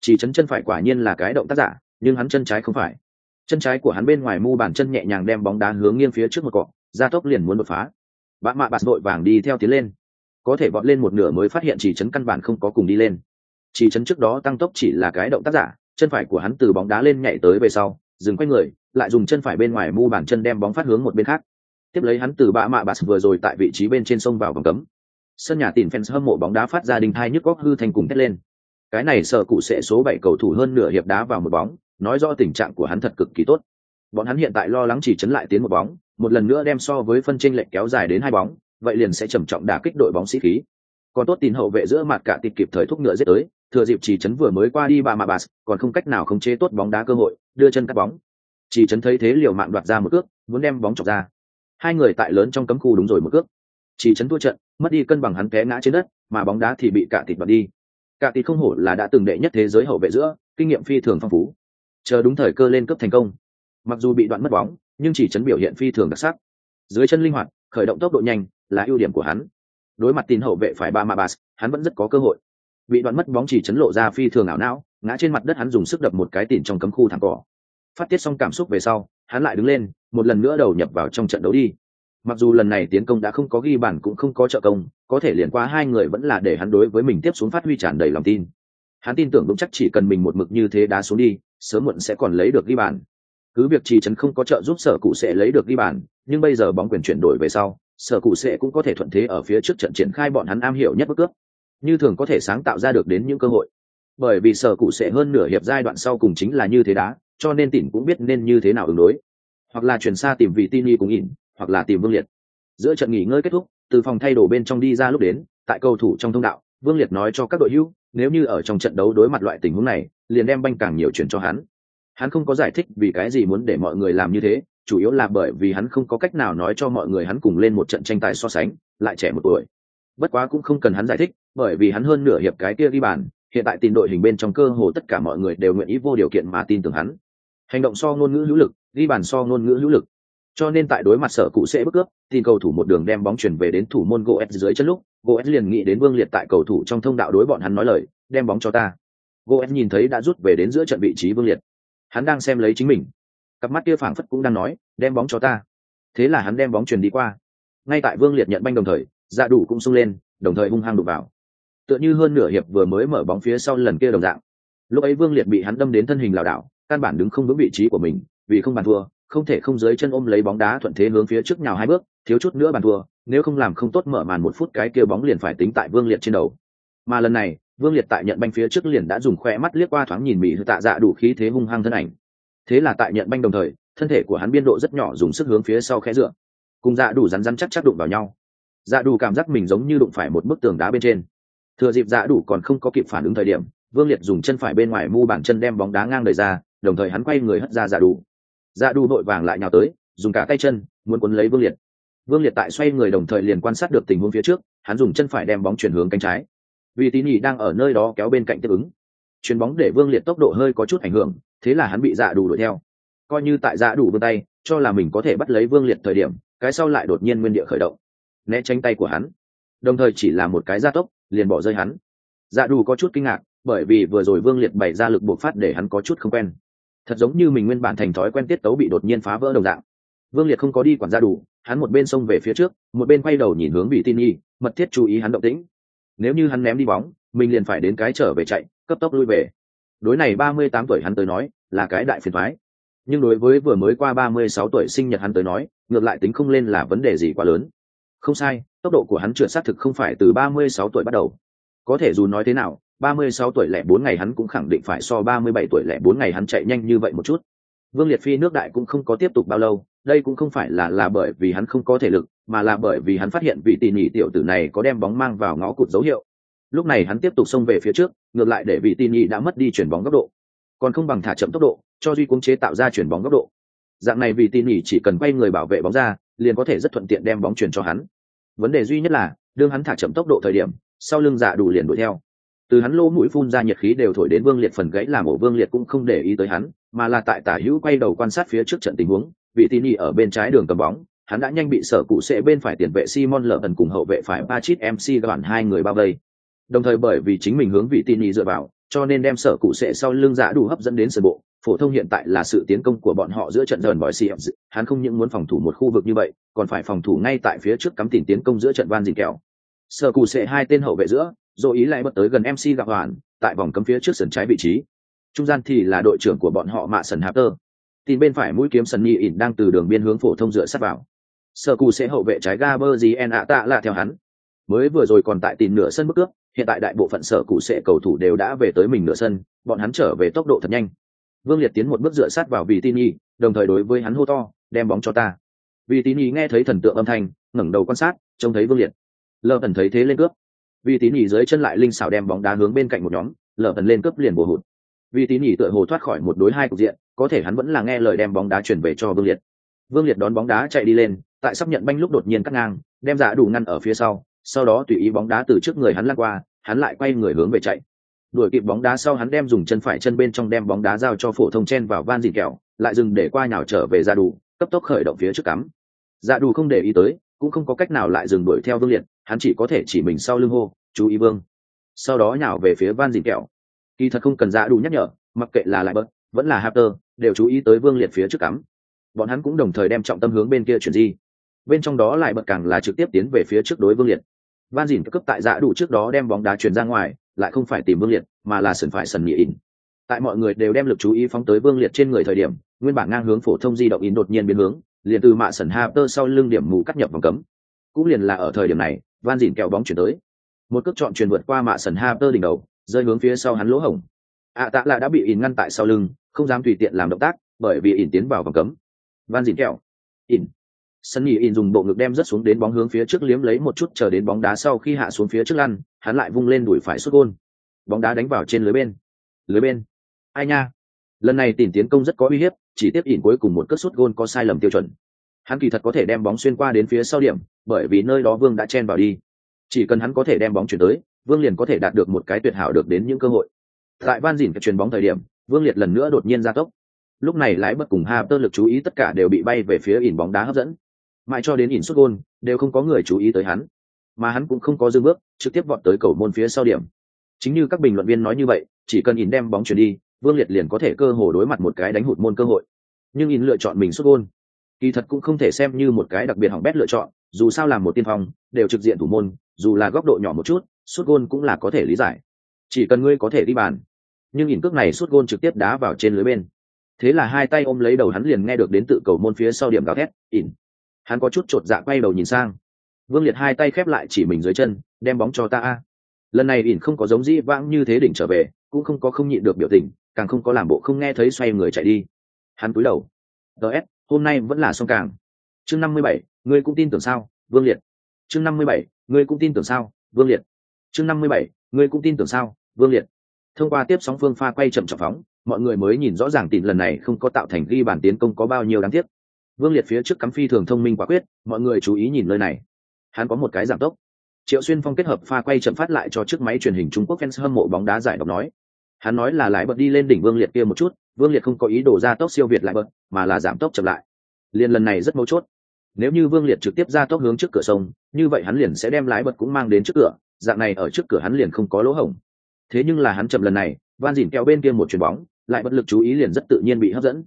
Chỉ chấn chân phải quả nhiên là cái động tác giả, nhưng hắn chân trái không phải. Chân trái của hắn bên ngoài mu bàn chân nhẹ nhàng đem bóng đá hướng nghiêng phía trước một cọ, gia tốc liền muốn đột phá bạn mạ bạt vội vàng đi theo tiến lên. Có thể vọt lên một nửa mới phát hiện chỉ chấn căn bản không có cùng đi lên. Chỉ chấn trước đó tăng tốc chỉ là cái động tác giả, chân phải của hắn từ bóng đá lên nhảy tới về sau, dừng quay người, lại dùng chân phải bên ngoài mu bàn chân đem bóng phát hướng một bên khác. Tiếp lấy hắn từ bạ mạ bạt vừa rồi tại vị trí bên trên sông vào vòng cấm. Sân nhà tìm fans hâm mộ bóng đá phát ra đinh hai nhức góc hư thành cùng thét lên. Cái này sợ cụ sẽ số bảy cầu thủ hơn nửa hiệp đá vào một bóng, nói rõ tình trạng của hắn thật cực kỳ tốt. Bọn hắn hiện tại lo lắng chỉ chấn lại tiến một bóng một lần nữa đem so với phân tranh lệch kéo dài đến hai bóng, vậy liền sẽ trầm trọng đả kích đội bóng sĩ khí. Còn tốt tin hậu vệ giữa mặt cả tịt kịp thời thúc ngựa giết tới, thừa dịp chỉ chấn vừa mới qua đi ba mà bà còn không cách nào khống chế tốt bóng đá cơ hội, đưa chân cắt bóng. Chỉ chấn thấy thế liều mạng đoạt ra một cước, muốn đem bóng chọc ra. Hai người tại lớn trong cấm khu đúng rồi một cước. Chỉ chấn thua trận, mất đi cân bằng hắn té ngã trên đất, mà bóng đá thì bị cả tịt bật đi. Cả tịt không hổ là đã từng đệ nhất thế giới hậu vệ giữa, kinh nghiệm phi thường phong phú. Chờ đúng thời cơ lên cướp thành công. Mặc dù bị đoạn mất bóng nhưng chỉ chấn biểu hiện phi thường đặc sắc. Dưới chân linh hoạt, khởi động tốc độ nhanh là ưu điểm của hắn. Đối mặt tin hậu vệ phải ba mabas, hắn vẫn rất có cơ hội. Bị đoạn mất bóng chỉ chấn lộ ra phi thường ảo não, ngã trên mặt đất hắn dùng sức đập một cái tỉn trong cấm khu thẳng cỏ. Phát tiết xong cảm xúc về sau, hắn lại đứng lên, một lần nữa đầu nhập vào trong trận đấu đi. Mặc dù lần này tiến công đã không có ghi bàn cũng không có trợ công, có thể liền qua hai người vẫn là để hắn đối với mình tiếp xuống phát huy tràn đầy lòng tin. Hắn tin tưởng vững chắc chỉ cần mình một mực như thế đá xuống đi, sớm muộn sẽ còn lấy được ghi bàn cứ việc trì trấn không có trợ giúp sở cụ sẽ lấy được ghi bàn, nhưng bây giờ bóng quyền chuyển đổi về sau, sở cụ sẽ cũng có thể thuận thế ở phía trước trận triển khai bọn hắn am hiểu nhất bất cướp. Như thường có thể sáng tạo ra được đến những cơ hội. Bởi vì sở cụ sẽ hơn nửa hiệp giai đoạn sau cùng chính là như thế đá, cho nên tỉnh cũng biết nên như thế nào ứng đối. Hoặc là chuyển xa tìm vị tin y cùng ỉn, hoặc là tìm vương liệt. Giữa trận nghỉ ngơi kết thúc, từ phòng thay đồ bên trong đi ra lúc đến, tại cầu thủ trong thông đạo, vương liệt nói cho các đội hữu, nếu như ở trong trận đấu đối mặt loại tình huống này, liền đem banh càng nhiều chuyển cho hắn hắn không có giải thích vì cái gì muốn để mọi người làm như thế, chủ yếu là bởi vì hắn không có cách nào nói cho mọi người hắn cùng lên một trận tranh tài so sánh, lại trẻ một tuổi. Bất quá cũng không cần hắn giải thích, bởi vì hắn hơn nửa hiệp cái kia ghi bàn, hiện tại tin đội hình bên trong cơ hồ tất cả mọi người đều nguyện ý vô điều kiện mà tin tưởng hắn. Hành động so ngôn ngữ hữu lực, ghi bàn so ngôn ngữ hữu lực. Cho nên tại đối mặt sở cụ sẽ bức cướp tin cầu thủ một đường đem bóng chuyển về đến thủ môn goes dưới chân lúc goes liền nghĩ đến vương liệt tại cầu thủ trong thông đạo đối bọn hắn nói lời, đem bóng cho ta. Goes nhìn thấy đã rút về đến giữa trận vị trí vương liệt hắn đang xem lấy chính mình. Cặp mắt kia phảng phất cũng đang nói, đem bóng cho ta. Thế là hắn đem bóng truyền đi qua. Ngay tại vương liệt nhận banh đồng thời dạ đủ cũng sung lên, đồng thời hung hăng đục vào. Tựa như hơn nửa hiệp vừa mới mở bóng phía sau lần kia đồng dạng. Lúc ấy vương liệt bị hắn đâm đến thân hình lảo đảo, căn bản đứng không vững vị trí của mình, vì không bàn thua, không thể không dưới chân ôm lấy bóng đá thuận thế hướng phía trước nhào hai bước, thiếu chút nữa bàn thua, nếu không làm không tốt mở màn một phút cái kia bóng liền phải tính tại vương liệt trên đầu. Mà lần này vương liệt tại nhận banh phía trước liền đã dùng khoe mắt liếc qua thoáng nhìn mỹ tạ dạ đủ khí thế hung hăng thân ảnh. Thế là tại nhận banh đồng thời, thân thể của hắn biên độ rất nhỏ dùng sức hướng phía sau khẽ dựa. Cùng dạ đủ rắn rắn chắc chắc đụng vào nhau. Dạ đủ cảm giác mình giống như đụng phải một bức tường đá bên trên. Thừa dịp dạ đủ còn không có kịp phản ứng thời điểm, vương liệt dùng chân phải bên ngoài mu bàn chân đem bóng đá ngang đời ra, đồng thời hắn quay người hất ra dạ đủ. Dạ đủ vội vàng lại nhào tới, dùng cả tay chân, muốn quấn lấy vương liệt. Vương liệt tại xoay người đồng thời liền quan sát được tình huống phía trước, hắn dùng chân phải đem bóng chuyển hướng cánh trái vì tín nhị đang ở nơi đó kéo bên cạnh tiếp ứng. Chuyền bóng để vương liệt tốc độ hơi có chút ảnh hưởng, thế là hắn bị dạ đủ đuổi theo. Coi như tại dạ đủ vươn tay, cho là mình có thể bắt lấy vương liệt thời điểm, cái sau lại đột nhiên nguyên địa khởi động, né tránh tay của hắn. Đồng thời chỉ là một cái gia tốc, liền bỏ rơi hắn. Dạ đủ có chút kinh ngạc, bởi vì vừa rồi vương liệt bày ra lực buộc phát để hắn có chút không quen. Thật giống như mình nguyên bản thành thói quen tiết tấu bị đột nhiên phá vỡ đồng dạng. Vương liệt không có đi quản gia đủ, hắn một bên xông về phía trước, một bên quay đầu nhìn hướng vị tin nhi, mật thiết chú ý hắn động tĩnh nếu như hắn ném đi bóng, mình liền phải đến cái trở về chạy, cấp tốc lui về. Đối này ba mươi tám tuổi hắn tới nói, là cái đại phiền thoái nhưng đối với vừa mới qua ba mươi sáu tuổi sinh nhật hắn tới nói, ngược lại tính không lên là vấn đề gì quá lớn. Không sai, tốc độ của hắn trượt xác thực không phải từ ba mươi sáu tuổi bắt đầu. Có thể dù nói thế nào, ba mươi sáu tuổi lẻ bốn ngày hắn cũng khẳng định phải so ba mươi bảy tuổi lẻ bốn ngày hắn chạy nhanh như vậy một chút vương liệt phi nước đại cũng không có tiếp tục bao lâu, đây cũng không phải là là bởi vì hắn không có thể lực, mà là bởi vì hắn phát hiện vị tỉ nhị tiểu tử này có đem bóng mang vào ngõ cụt dấu hiệu. Lúc này hắn tiếp tục xông về phía trước, ngược lại để vị tỉ nhị đã mất đi chuyển bóng góc độ. Còn không bằng thả chậm tốc độ, cho duy cũng chế tạo ra chuyển bóng góc độ. Dạng này vị tỉ nhị chỉ cần quay người bảo vệ bóng ra, liền có thể rất thuận tiện đem bóng chuyển cho hắn. Vấn đề duy nhất là, đương hắn thả chậm tốc độ thời điểm, sau lưng giả đủ liền đuổi theo từ hắn lỗ mũi phun ra nhiệt khí đều thổi đến vương liệt phần gãy làm ổ vương liệt cũng không để ý tới hắn, mà là tại tả hữu quay đầu quan sát phía trước trận tình huống, vị tin y ở bên trái đường cầm bóng, hắn đã nhanh bị sở cụ sệ bên phải tiền vệ simon lợn tần cùng hậu vệ phải pachit mc đoạn hai người bao vây. Đồng thời bởi vì chính mình hướng vị tin y dựa vào, cho nên đem sở cụ sệ sau lưng giả đủ hấp dẫn đến sở bộ. Phổ thông hiện tại là sự tiến công của bọn họ giữa trận dần bỏi xì hắn không những muốn phòng thủ một khu vực như vậy, còn phải phòng thủ ngay tại phía trước cắm tìm tiến công giữa trận van dìn kẹo. Sở cụ sệ hai tên hậu vệ giữa rồi ý lại bật tới gần mc gặp hoàn, tại vòng cấm phía trước sân trái vị trí. Trung gian thì là đội trưởng của bọn họ mạ sần hạp tơ. Tin bên phải mũi kiếm sần nhị ỉn đang từ đường biên hướng phổ thông dựa sát vào. Sở cù sẽ hậu vệ trái ga bơ gì en ạ tạ là theo hắn. Mới vừa rồi còn tại tìm nửa sân bước cướp, hiện tại đại bộ phận sở cụ sẽ cầu thủ đều đã về tới mình nửa sân, bọn hắn trở về tốc độ thật nhanh. Vương liệt tiến một bước dựa sát vào vì tin nhi đồng thời đối với hắn hô to, đem bóng cho ta. Vì tín nhi nghe thấy thần tượng âm thanh, ngẩng đầu quan sát, trông thấy vương liệt. Lờ thần thấy thế lên cướp vì tín nhì dưới chân lại linh xảo đem bóng đá hướng bên cạnh một nhóm, lở tần lên cướp liền bổ hụt. Vì tín nhì tựa hồ thoát khỏi một đối hai cục diện, có thể hắn vẫn là nghe lời đem bóng đá chuyển về cho vương liệt. Vương liệt đón bóng đá chạy đi lên, tại sắp nhận banh lúc đột nhiên cắt ngang, đem giả đủ ngăn ở phía sau sau đó tùy ý bóng đá từ trước người hắn lăn qua, hắn lại quay người hướng về chạy. Đuổi kịp bóng đá sau hắn đem dùng chân phải chân bên trong đem bóng đá giao cho phổ thông chen vào van dìn kẹo, lại dừng để qua nhào trở về ra đủ, cấp tốc khởi động phía trước cắm. Dạ đủ không để ý tới, cũng không có cách nào lại dừng đuổi theo vương liệt hắn chỉ có thể chỉ mình sau lưng hô chú ý vương sau đó nhào về phía van dìn kẹo kỳ thật không cần dạ đủ nhắc nhở mặc kệ là lại bớt vẫn là hapter đều chú ý tới Vương Liệt phía trước cắm. Bọn hắn cũng đồng thời đem trọng tâm hướng bên kia chuyển di. Bên trong đó lại bật càng là trực tiếp tiến về phía trước đối Vương Liệt. Van Dìn cấp tại dạ đủ trước đó đem bóng đá chuyển ra ngoài, lại không phải tìm vương liệt mà là sần phải sần nhị in tại mọi người đều đem lực chú ý phóng tới vương liệt trên người thời điểm nguyên bản ngang hướng phổ thông di động in đột nhiên biến hướng liền từ mạ sần hapter sau lưng điểm mù cắt nhập vòng cấm cũng liền là ở thời điểm này van dìn kẹo bóng chuyển tới. Một cước chọn truyền vượt qua mạ sần ha tơ đỉnh đầu, rơi hướng phía sau hắn lỗ hổng. Ạ tạ là đã bị ỉn ngăn tại sau lưng, không dám tùy tiện làm động tác, bởi vì ỉn tiến vào vòng cấm. Van dìn kẹo. Ỉn. Sân nhì ỉn dùng bộ ngực đem rất xuống đến bóng hướng phía trước liếm lấy một chút chờ đến bóng đá sau khi hạ xuống phía trước lăn, hắn lại vung lên đuổi phải xuất gôn. Bóng đá đánh vào trên lưới bên. Lưới bên. Ai nha. Lần này tìm tiến công rất có uy hiếp, chỉ tiếp ỉn cuối cùng một cất sút gôn có sai lầm tiêu chuẩn hắn kỳ thật có thể đem bóng xuyên qua đến phía sau điểm, bởi vì nơi đó vương đã chen vào đi. Chỉ cần hắn có thể đem bóng chuyển tới, vương liền có thể đạt được một cái tuyệt hảo được đến những cơ hội. Tại van dìn chuyền bóng thời điểm, vương liệt lần nữa đột nhiên ra tốc. Lúc này lái bất cùng ha tơ lực chú ý tất cả đều bị bay về phía ỉn bóng đá hấp dẫn. Mãi cho đến ỉn xuất gôn, đều không có người chú ý tới hắn. Mà hắn cũng không có dư bước, trực tiếp vọt tới cầu môn phía sau điểm. Chính như các bình luận viên nói như vậy, chỉ cần ỉn đem bóng chuyển đi, vương liệt liền có thể cơ hồ đối mặt một cái đánh hụt môn cơ hội. Nhưng ỉn lựa chọn mình xuất gôn kỳ thật cũng không thể xem như một cái đặc biệt hỏng bét lựa chọn, dù sao làm một tiên phong, đều trực diện thủ môn, dù là góc độ nhỏ một chút, suốt gôn cũng là có thể lý giải. Chỉ cần ngươi có thể đi bàn. Nhưng nhìn cước này suốt gôn trực tiếp đá vào trên lưới bên. Thế là hai tay ôm lấy đầu hắn liền nghe được đến tự cầu môn phía sau điểm gào thét, ỉn. Hắn có chút chột dạ quay đầu nhìn sang. Vương liệt hai tay khép lại chỉ mình dưới chân, đem bóng cho ta a. Lần này ỉn không có giống dĩ vãng như thế đỉnh trở về, cũng không có không nhịn được biểu tình, càng không có làm bộ không nghe thấy xoay người chạy đi. Hắn cúi đầu. Ts hôm nay vẫn là song càng chương năm mươi bảy, ngươi cũng tin tưởng sao, vương liệt? Chương năm mươi bảy, ngươi cũng tin tưởng sao, vương liệt? Chương năm mươi bảy, ngươi cũng tin tưởng sao, vương liệt? Thông qua tiếp sóng phương pha quay chậm chậm phóng, mọi người mới nhìn rõ ràng tịn lần này không có tạo thành ghi bản tiến công có bao nhiêu đáng tiếc. Vương liệt phía trước cắm phi thường thông minh quả quyết, mọi người chú ý nhìn nơi này. Hắn có một cái giảm tốc. Triệu xuyên phong kết hợp pha quay chậm phát lại cho chiếc máy truyền hình trung quốc fans hâm mộ bóng đá giải độc nói. Hắn nói là lại bật đi lên đỉnh vương liệt kia một chút vương liệt không có ý đồ ra tốc siêu việt lại bật mà là giảm tốc chậm lại. Liền lần này rất mấu chốt. Nếu như vương liệt trực tiếp ra tốc hướng trước cửa sông, như vậy hắn liền sẽ đem lái bật cũng mang đến trước cửa, dạng này ở trước cửa hắn liền không có lỗ hổng. Thế nhưng là hắn chậm lần này, van dìn kéo bên kia một chuyền bóng, lại bất lực chú ý liền rất tự nhiên bị hấp dẫn.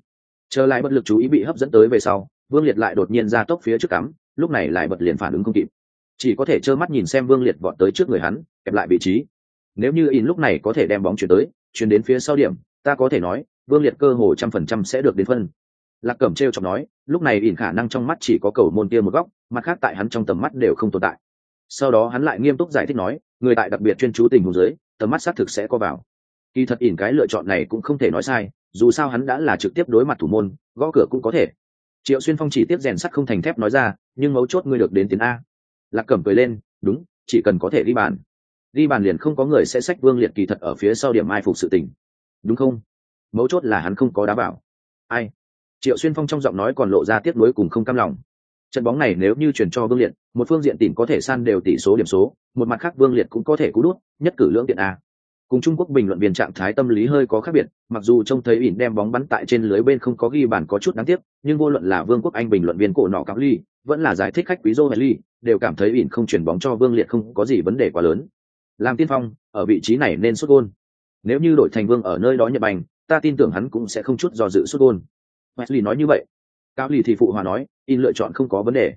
Chờ lại bất lực chú ý bị hấp dẫn tới về sau, vương liệt lại đột nhiên ra tốc phía trước cắm, lúc này lại bật liền phản ứng không kịp. Chỉ có thể trơ mắt nhìn xem vương liệt vọt tới trước người hắn, kẹp lại vị trí. Nếu như in lúc này có thể đem bóng chuyển tới, chuyển đến phía sau điểm ta có thể nói, vương liệt cơ hồ trăm phần trăm sẽ được đến phân. Lạc cẩm t r e o chọc nói, lúc này ỉn khả năng trong mắt chỉ có cầu môn kia một góc, mặt khác tại hắn trong tầm mắt đều không tồn tại. Sau đó hắn lại nghiêm túc giải thích nói, người tại đặc biệt chuyên chú tình hồ dưới, tầm mắt xác thực sẽ có vào. Kỳ thật ỉn cái lựa chọn này cũng không thể nói sai, dù sao hắn đã là trực tiếp đối mặt thủ môn, gõ cửa cũng có thể. Triệu xuyên phong chỉ tiếp rèn sắt không thành thép nói ra, nhưng mấu chốt ngươi được đến tiền a. Lạc cẩm cười lên, đúng, chỉ cần có thể đi bàn. Đi bàn liền không có người sẽ sách vương liệt kỳ thật ở phía sau điểm ai phục sự tình đúng không? Mấu chốt là hắn không có đá bảo ai? Triệu xuyên phong trong giọng nói còn lộ ra tiếc nối cùng không cam lòng. Trận bóng này nếu như chuyển cho vương liệt, một phương diện tìm có thể san đều tỷ số điểm số, một mặt khác vương liệt cũng có thể cú đút, nhất cử lưỡng tiện a. Cùng trung quốc bình luận viên trạng thái tâm lý hơi có khác biệt, mặc dù trông thấy ỉn đem bóng bắn tại trên lưới bên không có ghi bàn có chút đáng tiếc, nhưng vô luận là vương quốc anh bình luận viên cổ nọ cáo ly, vẫn là giải thích khách quý joe ly đều cảm thấy ỉn không chuyển bóng cho vương liệt không có gì vấn đề quá lớn. Làm tiên phong, ở vị trí này nên xuất gôn nếu như đội thành vương ở nơi đó nhập bành, ta tin tưởng hắn cũng sẽ không chút do dự xuất gôn. Wesley nói như vậy. Cao lì thì phụ hòa nói, in lựa chọn không có vấn đề.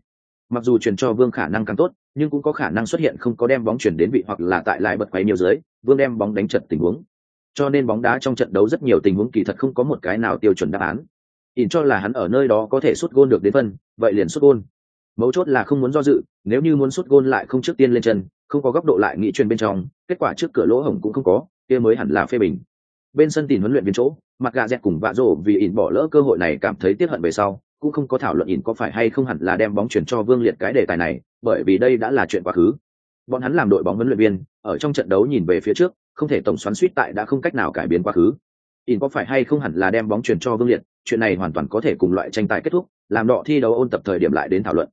Mặc dù truyền cho vương khả năng càng tốt, nhưng cũng có khả năng xuất hiện không có đem bóng chuyển đến vị hoặc là tại lại bật quay nhiều dưới, vương đem bóng đánh trận tình huống. Cho nên bóng đá trong trận đấu rất nhiều tình huống kỳ thật không có một cái nào tiêu chuẩn đáp án. In cho là hắn ở nơi đó có thể xuất gôn được đến phân, vậy liền xuất gôn. Mấu chốt là không muốn do dự, nếu như muốn xuất gôn lại không trước tiên lên chân, không có góc độ lại nghĩ truyền bên trong, kết quả trước cửa lỗ hổng cũng không có kia mới hẳn là phê bình. Bên sân tìm huấn luyện viên chỗ, mặt gà dẹt cùng vạ rổ vì ỉn bỏ lỡ cơ hội này cảm thấy tiếc hận về sau, cũng không có thảo luận ỉn có phải hay không hẳn là đem bóng chuyển cho vương liệt cái đề tài này, bởi vì đây đã là chuyện quá khứ. Bọn hắn làm đội bóng huấn luyện viên, ở trong trận đấu nhìn về phía trước, không thể tổng xoắn suýt tại đã không cách nào cải biến quá khứ. Ỉn có phải hay không hẳn là đem bóng chuyển cho vương liệt, chuyện này hoàn toàn có thể cùng loại tranh tài kết thúc, làm đọ thi đấu ôn tập thời điểm lại đến thảo luận.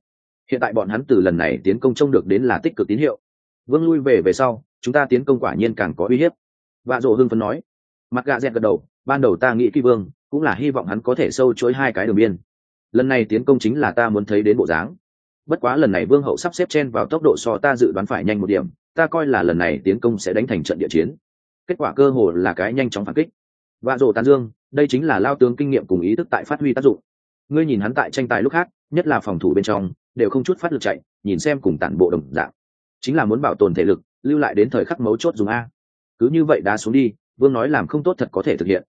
Hiện tại bọn hắn từ lần này tiến công trông được đến là tích cực tín hiệu. Vương lui về về sau, chúng ta tiến công quả nhiên càng có uy hiếp vạ rộ hưng phấn nói. Mặt gạ dẹt gật đầu, ban đầu ta nghĩ kỳ vương cũng là hy vọng hắn có thể sâu chối hai cái đường biên. Lần này tiến công chính là ta muốn thấy đến bộ dáng. Bất quá lần này vương hậu sắp xếp chen vào tốc độ so ta dự đoán phải nhanh một điểm, ta coi là lần này tiến công sẽ đánh thành trận địa chiến. Kết quả cơ hồ là cái nhanh chóng phản kích. Vạ rộ tàn dương, đây chính là lao tướng kinh nghiệm cùng ý thức tại phát huy tác dụng. Ngươi nhìn hắn tại tranh tài lúc khác, nhất là phòng thủ bên trong, đều không chút phát lực chạy, nhìn xem cùng tản bộ đồng dạng. Chính là muốn bảo tồn thể lực, lưu lại đến thời khắc mấu chốt dùng a cứ như vậy đá xuống đi, vương nói làm không tốt thật có thể thực hiện.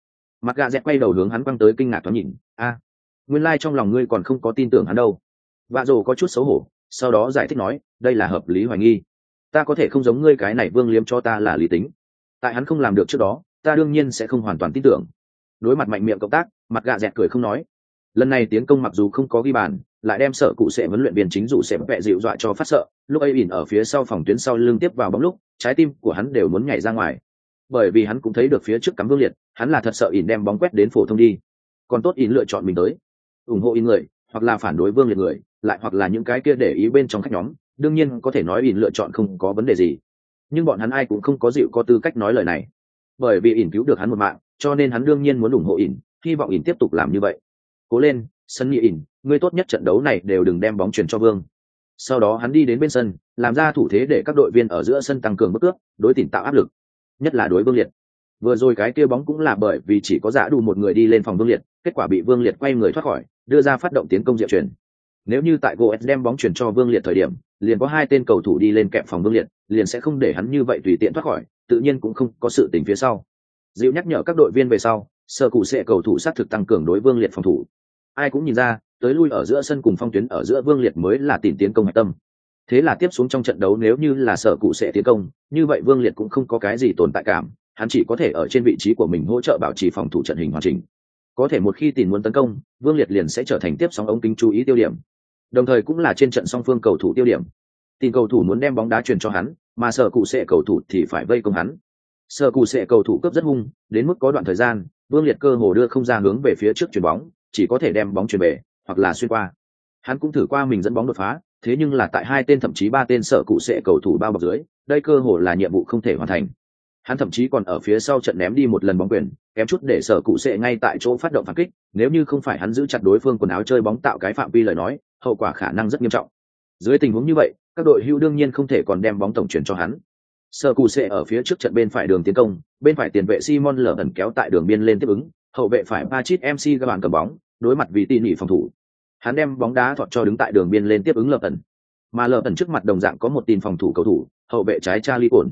Mặt gà dẹt quay đầu hướng hắn quăng tới kinh ngạc thoáng nhìn, a, nguyên lai、like、trong lòng ngươi còn không có tin tưởng hắn đâu. Vạ rồ có chút xấu hổ, sau đó giải thích nói, đây là hợp lý hoài nghi. Ta có thể không giống ngươi cái này vương liếm cho ta là lý tính. Tại hắn không làm được trước đó, ta đương nhiên sẽ không hoàn toàn tin tưởng. Đối mặt mạnh miệng cộng tác, mặt gà dẹt cười không nói. Lần này tiến công mặc dù không có ghi bàn lại đem sợ cụ sẽ huấn luyện viên chính dụ sẽ vẽ dịu dọa cho phát sợ. Lúc ấy ỉn ở phía sau phòng tuyến sau lưng tiếp vào bóng lúc, trái tim của hắn đều muốn nhảy ra ngoài. Bởi vì hắn cũng thấy được phía trước cắm vương liệt, hắn là thật sợ ỉn đem bóng quét đến phổ thông đi. Còn tốt ỉn lựa chọn mình tới. Ủng hộ ỉn người, hoặc là phản đối vương liệt người, lại hoặc là những cái kia để ý bên trong khách nhóm, đương nhiên có thể nói ỉn lựa chọn không có vấn đề gì. Nhưng bọn hắn ai cũng không có dịu có tư cách nói lời này. Bởi vì ỉn cứu được hắn một mạng, cho nên hắn đương nhiên muốn ủng hộ ỉn, hy vọng ỉn tiếp tục làm như vậy. Cố lên, sân nghị ỉn ngươi tốt nhất trận đấu này đều đừng đem bóng chuyển cho vương. Sau đó hắn đi đến bên sân, làm ra thủ thế để các đội viên ở giữa sân tăng cường bất cướp đối tỉnh tạo áp lực, nhất là đối vương liệt. Vừa rồi cái kia bóng cũng là bởi vì chỉ có giả đủ một người đi lên phòng vương liệt, kết quả bị vương liệt quay người thoát khỏi, đưa ra phát động tiến công diệu chuyển nếu như tại goes đem bóng chuyển cho vương liệt thời điểm, liền có hai tên cầu thủ đi lên kẹp phòng vương liệt, liền sẽ không để hắn như vậy tùy tiện thoát khỏi, tự nhiên cũng không có sự tình phía sau. Dịu nhắc nhở các đội viên về sau sở cụ sẽ cầu thủ sát thực tăng cường đối vương liệt phòng thủ. Ai cũng nhìn ra tới lui ở giữa sân cùng phong tuyến ở giữa vương liệt mới là tìm tiến công hạch tâm. Thế là tiếp xuống trong trận đấu nếu như là sở cụ sẽ tiến công, như vậy vương liệt cũng không có cái gì tồn tại cảm, hắn chỉ có thể ở trên vị trí của mình hỗ trợ bảo trì phòng thủ trận hình hoàn chỉnh. Có thể một khi tìm muốn tấn công, vương liệt liền sẽ trở thành tiếp sóng ống kính chú ý tiêu điểm. Đồng thời cũng là trên trận song phương cầu thủ tiêu điểm. Tìm cầu thủ muốn đem bóng đá truyền cho hắn, mà sở cụ sẽ cầu thủ thì phải vây công hắn. Sở cụ sẽ cầu thủ cướp rất hung, đến mức có đoạn thời gian, vương liệt cơ hồ đưa không ra hướng về phía trước chuyền bóng, chỉ có thể đem bóng chuyền về hoặc là xuyên qua. Hắn cũng thử qua mình dẫn bóng đột phá thế nhưng là tại hai tên thậm chí ba tên sở cụ sẽ cầu thủ bao bọc dưới đây cơ hồ là nhiệm vụ không thể hoàn thành. Hắn thậm chí còn ở phía sau trận ném đi một lần bóng quyền kém chút để sở cụ sẽ ngay tại chỗ phát động phản kích nếu như không phải hắn giữ chặt đối phương quần áo chơi bóng tạo cái phạm vi lời nói hậu quả khả năng rất nghiêm trọng. Dưới tình huống như vậy các đội hưu đương nhiên không thể còn đem bóng tổng chuyển cho hắn. Sở cụ sẽ ở phía trước trận bên phải đường tiến công bên phải tiền vệ simon lở ẩn kéo tại đường biên lên tiếp ứng hậu vệ phải Patrick MC các bạn cầm bóng, đối mặt vì tỉ mỉ phòng thủ. Hắn đem bóng đá thọt cho đứng tại đường biên lên tiếp ứng Lợp Tần. Mà Lợp Tần trước mặt đồng dạng có một tin phòng thủ cầu thủ, hậu vệ trái Charlie ổn.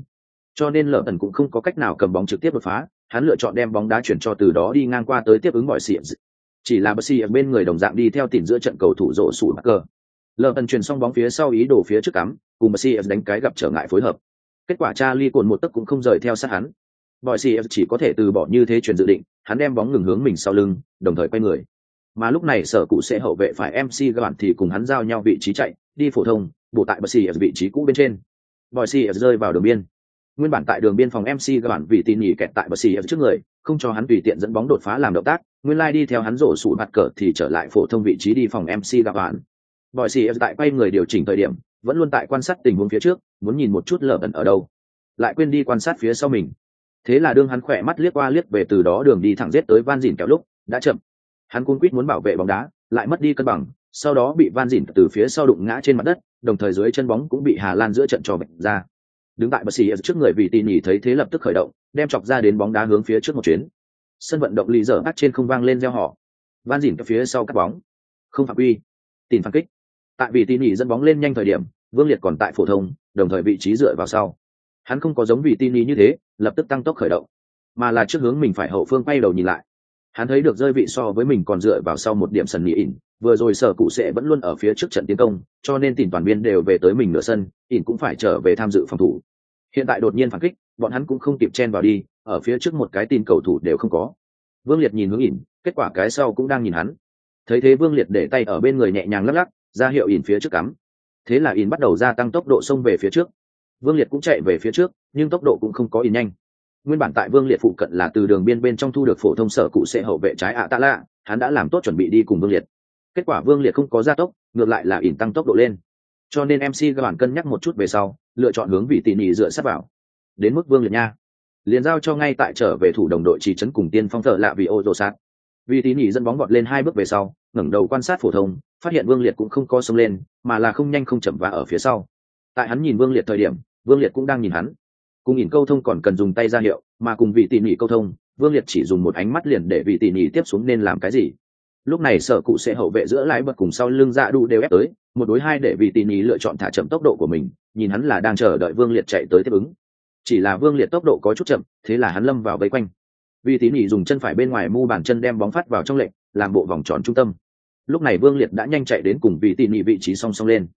Cho nên Lợp Tần cũng không có cách nào cầm bóng trực tiếp đột phá, hắn lựa chọn đem bóng đá chuyển cho từ đó đi ngang qua tới tiếp ứng mọi xịn. Chỉ là Bessy ở bên người đồng dạng đi theo tìm giữa trận cầu thủ rộ sủi mắc cơ Lợp Tần chuyển xong bóng phía sau ý đồ phía trước cắm, cùng Bessy đánh cái gặp trở ngại phối hợp. Kết quả Charlie cồn một tấc cũng không rời theo sát hắn, mọi xì chỉ có thể từ bỏ như thế chuyển dự định, hắn đem bóng ngừng hướng mình sau lưng, đồng thời quay người. Mà lúc này sở cụ sẽ hậu vệ phải MC Gant thì cùng hắn giao nhau vị trí chạy, đi phổ thông, bộ tại Bỏi xì vị trí cũ bên trên. bòi xì rơi vào đường biên. Nguyên bản tại đường biên phòng MC Gant vì tin nhỉ kẹt tại Bỏi xì trước người, không cho hắn tùy tiện dẫn bóng đột phá làm động tác, nguyên lai đi theo hắn rổ sụt mặt cờ thì trở lại phổ thông vị trí đi phòng MC các bạn bòi xì tại quay người điều chỉnh thời điểm, vẫn luôn tại quan sát tình huống phía trước, muốn nhìn một chút lở ẩn ở đâu. Lại quên đi quan sát phía sau mình thế là đương hắn khỏe mắt liếc qua liếc về từ đó đường đi thẳng giết tới van dìn kéo lúc đã chậm hắn cuốn quýt muốn bảo vệ bóng đá, lại mất đi cân bằng, sau đó bị van dìn từ phía sau đụng ngã trên mặt đất, đồng thời dưới chân bóng cũng bị hà lan giữa trận trò bệnh ra. Đứng tại bờ xì trước người vì tỉ nhỉ thấy thế lập tức khởi động, đem chọc ra đến bóng đá hướng phía trước một chuyến. Sân vận động lì dở bắt trên không vang lên gieo họ van dìn phía sau cắt bóng. Không phạm quy. Tìm phản kích. Tại vì tỉ nhỉ dẫn bóng lên nhanh thời điểm, vương liệt còn tại phổ thông, đồng thời vị trí dựa vào sau. Hắn không có giống vì tin ý như thế, lập tức tăng tốc khởi động. Mà là trước hướng mình phải hậu phương quay đầu nhìn lại hắn thấy được rơi vị so với mình còn dựa vào sau một điểm sân nghỉ ỉn, vừa rồi sở cụ sẽ vẫn luôn ở phía trước trận tiến công, cho nên tìm toàn biên đều về tới mình nửa sân, ỉn cũng phải trở về tham dự phòng thủ. Hiện tại đột nhiên phản kích, bọn hắn cũng không kịp chen vào đi, ở phía trước một cái tin cầu thủ đều không có. Vương liệt nhìn hướng ỉn, kết quả cái sau cũng đang nhìn hắn. Thấy thế vương liệt để tay ở bên người nhẹ nhàng lắc lắc, ra hiệu ỉn phía trước cắm. Thế là ỉn bắt đầu gia tăng tốc độ xông về phía trước. Vương liệt cũng chạy về phía trước, nhưng tốc độ cũng không có ỉn nhanh nguyên bản tại vương liệt phụ cận là từ đường biên bên trong thu được phổ thông sở cụ sẽ hậu vệ trái ạ tạ lạ, hắn đã làm tốt chuẩn bị đi cùng vương liệt. Kết quả vương liệt không có gia tốc, ngược lại là ỉn tăng tốc độ lên. Cho nên mc các bạn cân nhắc một chút về sau, lựa chọn hướng vị tỉ mỉ dựa sát vào. Đến mức vương liệt nha. Liền giao cho ngay tại trở về thủ đồng đội chỉ trấn cùng tiên phong thợ lạ vì ô rồ sát. Vì tỉ mỉ dẫn bóng gọt lên hai bước về sau, ngẩng đầu quan sát phổ thông, phát hiện vương liệt cũng không có sông lên, mà là không nhanh không chậm và ở phía sau. Tại hắn nhìn vương liệt thời điểm, vương liệt cũng đang nhìn hắn cùng nhìn câu thông còn cần dùng tay ra hiệu, mà cùng vị tỉ mỉ câu thông, vương liệt chỉ dùng một ánh mắt liền để vị tỉ mỉ tiếp xuống nên làm cái gì. Lúc này sở cụ sẽ hậu vệ giữa lái bật cùng sau lưng dạ đu đều ép tới, một đối hai để vị tỉ mỉ lựa chọn thả chậm tốc độ của mình, nhìn hắn là đang chờ đợi vương liệt chạy tới tiếp ứng. Chỉ là vương liệt tốc độ có chút chậm, thế là hắn lâm vào vây quanh. Vì tỉ nhị dùng chân phải bên ngoài mu bàn chân đem bóng phát vào trong lệnh làm bộ vòng tròn trung tâm. Lúc này vương liệt đã nhanh chạy đến cùng vị tỉ nhị vị trí song song lên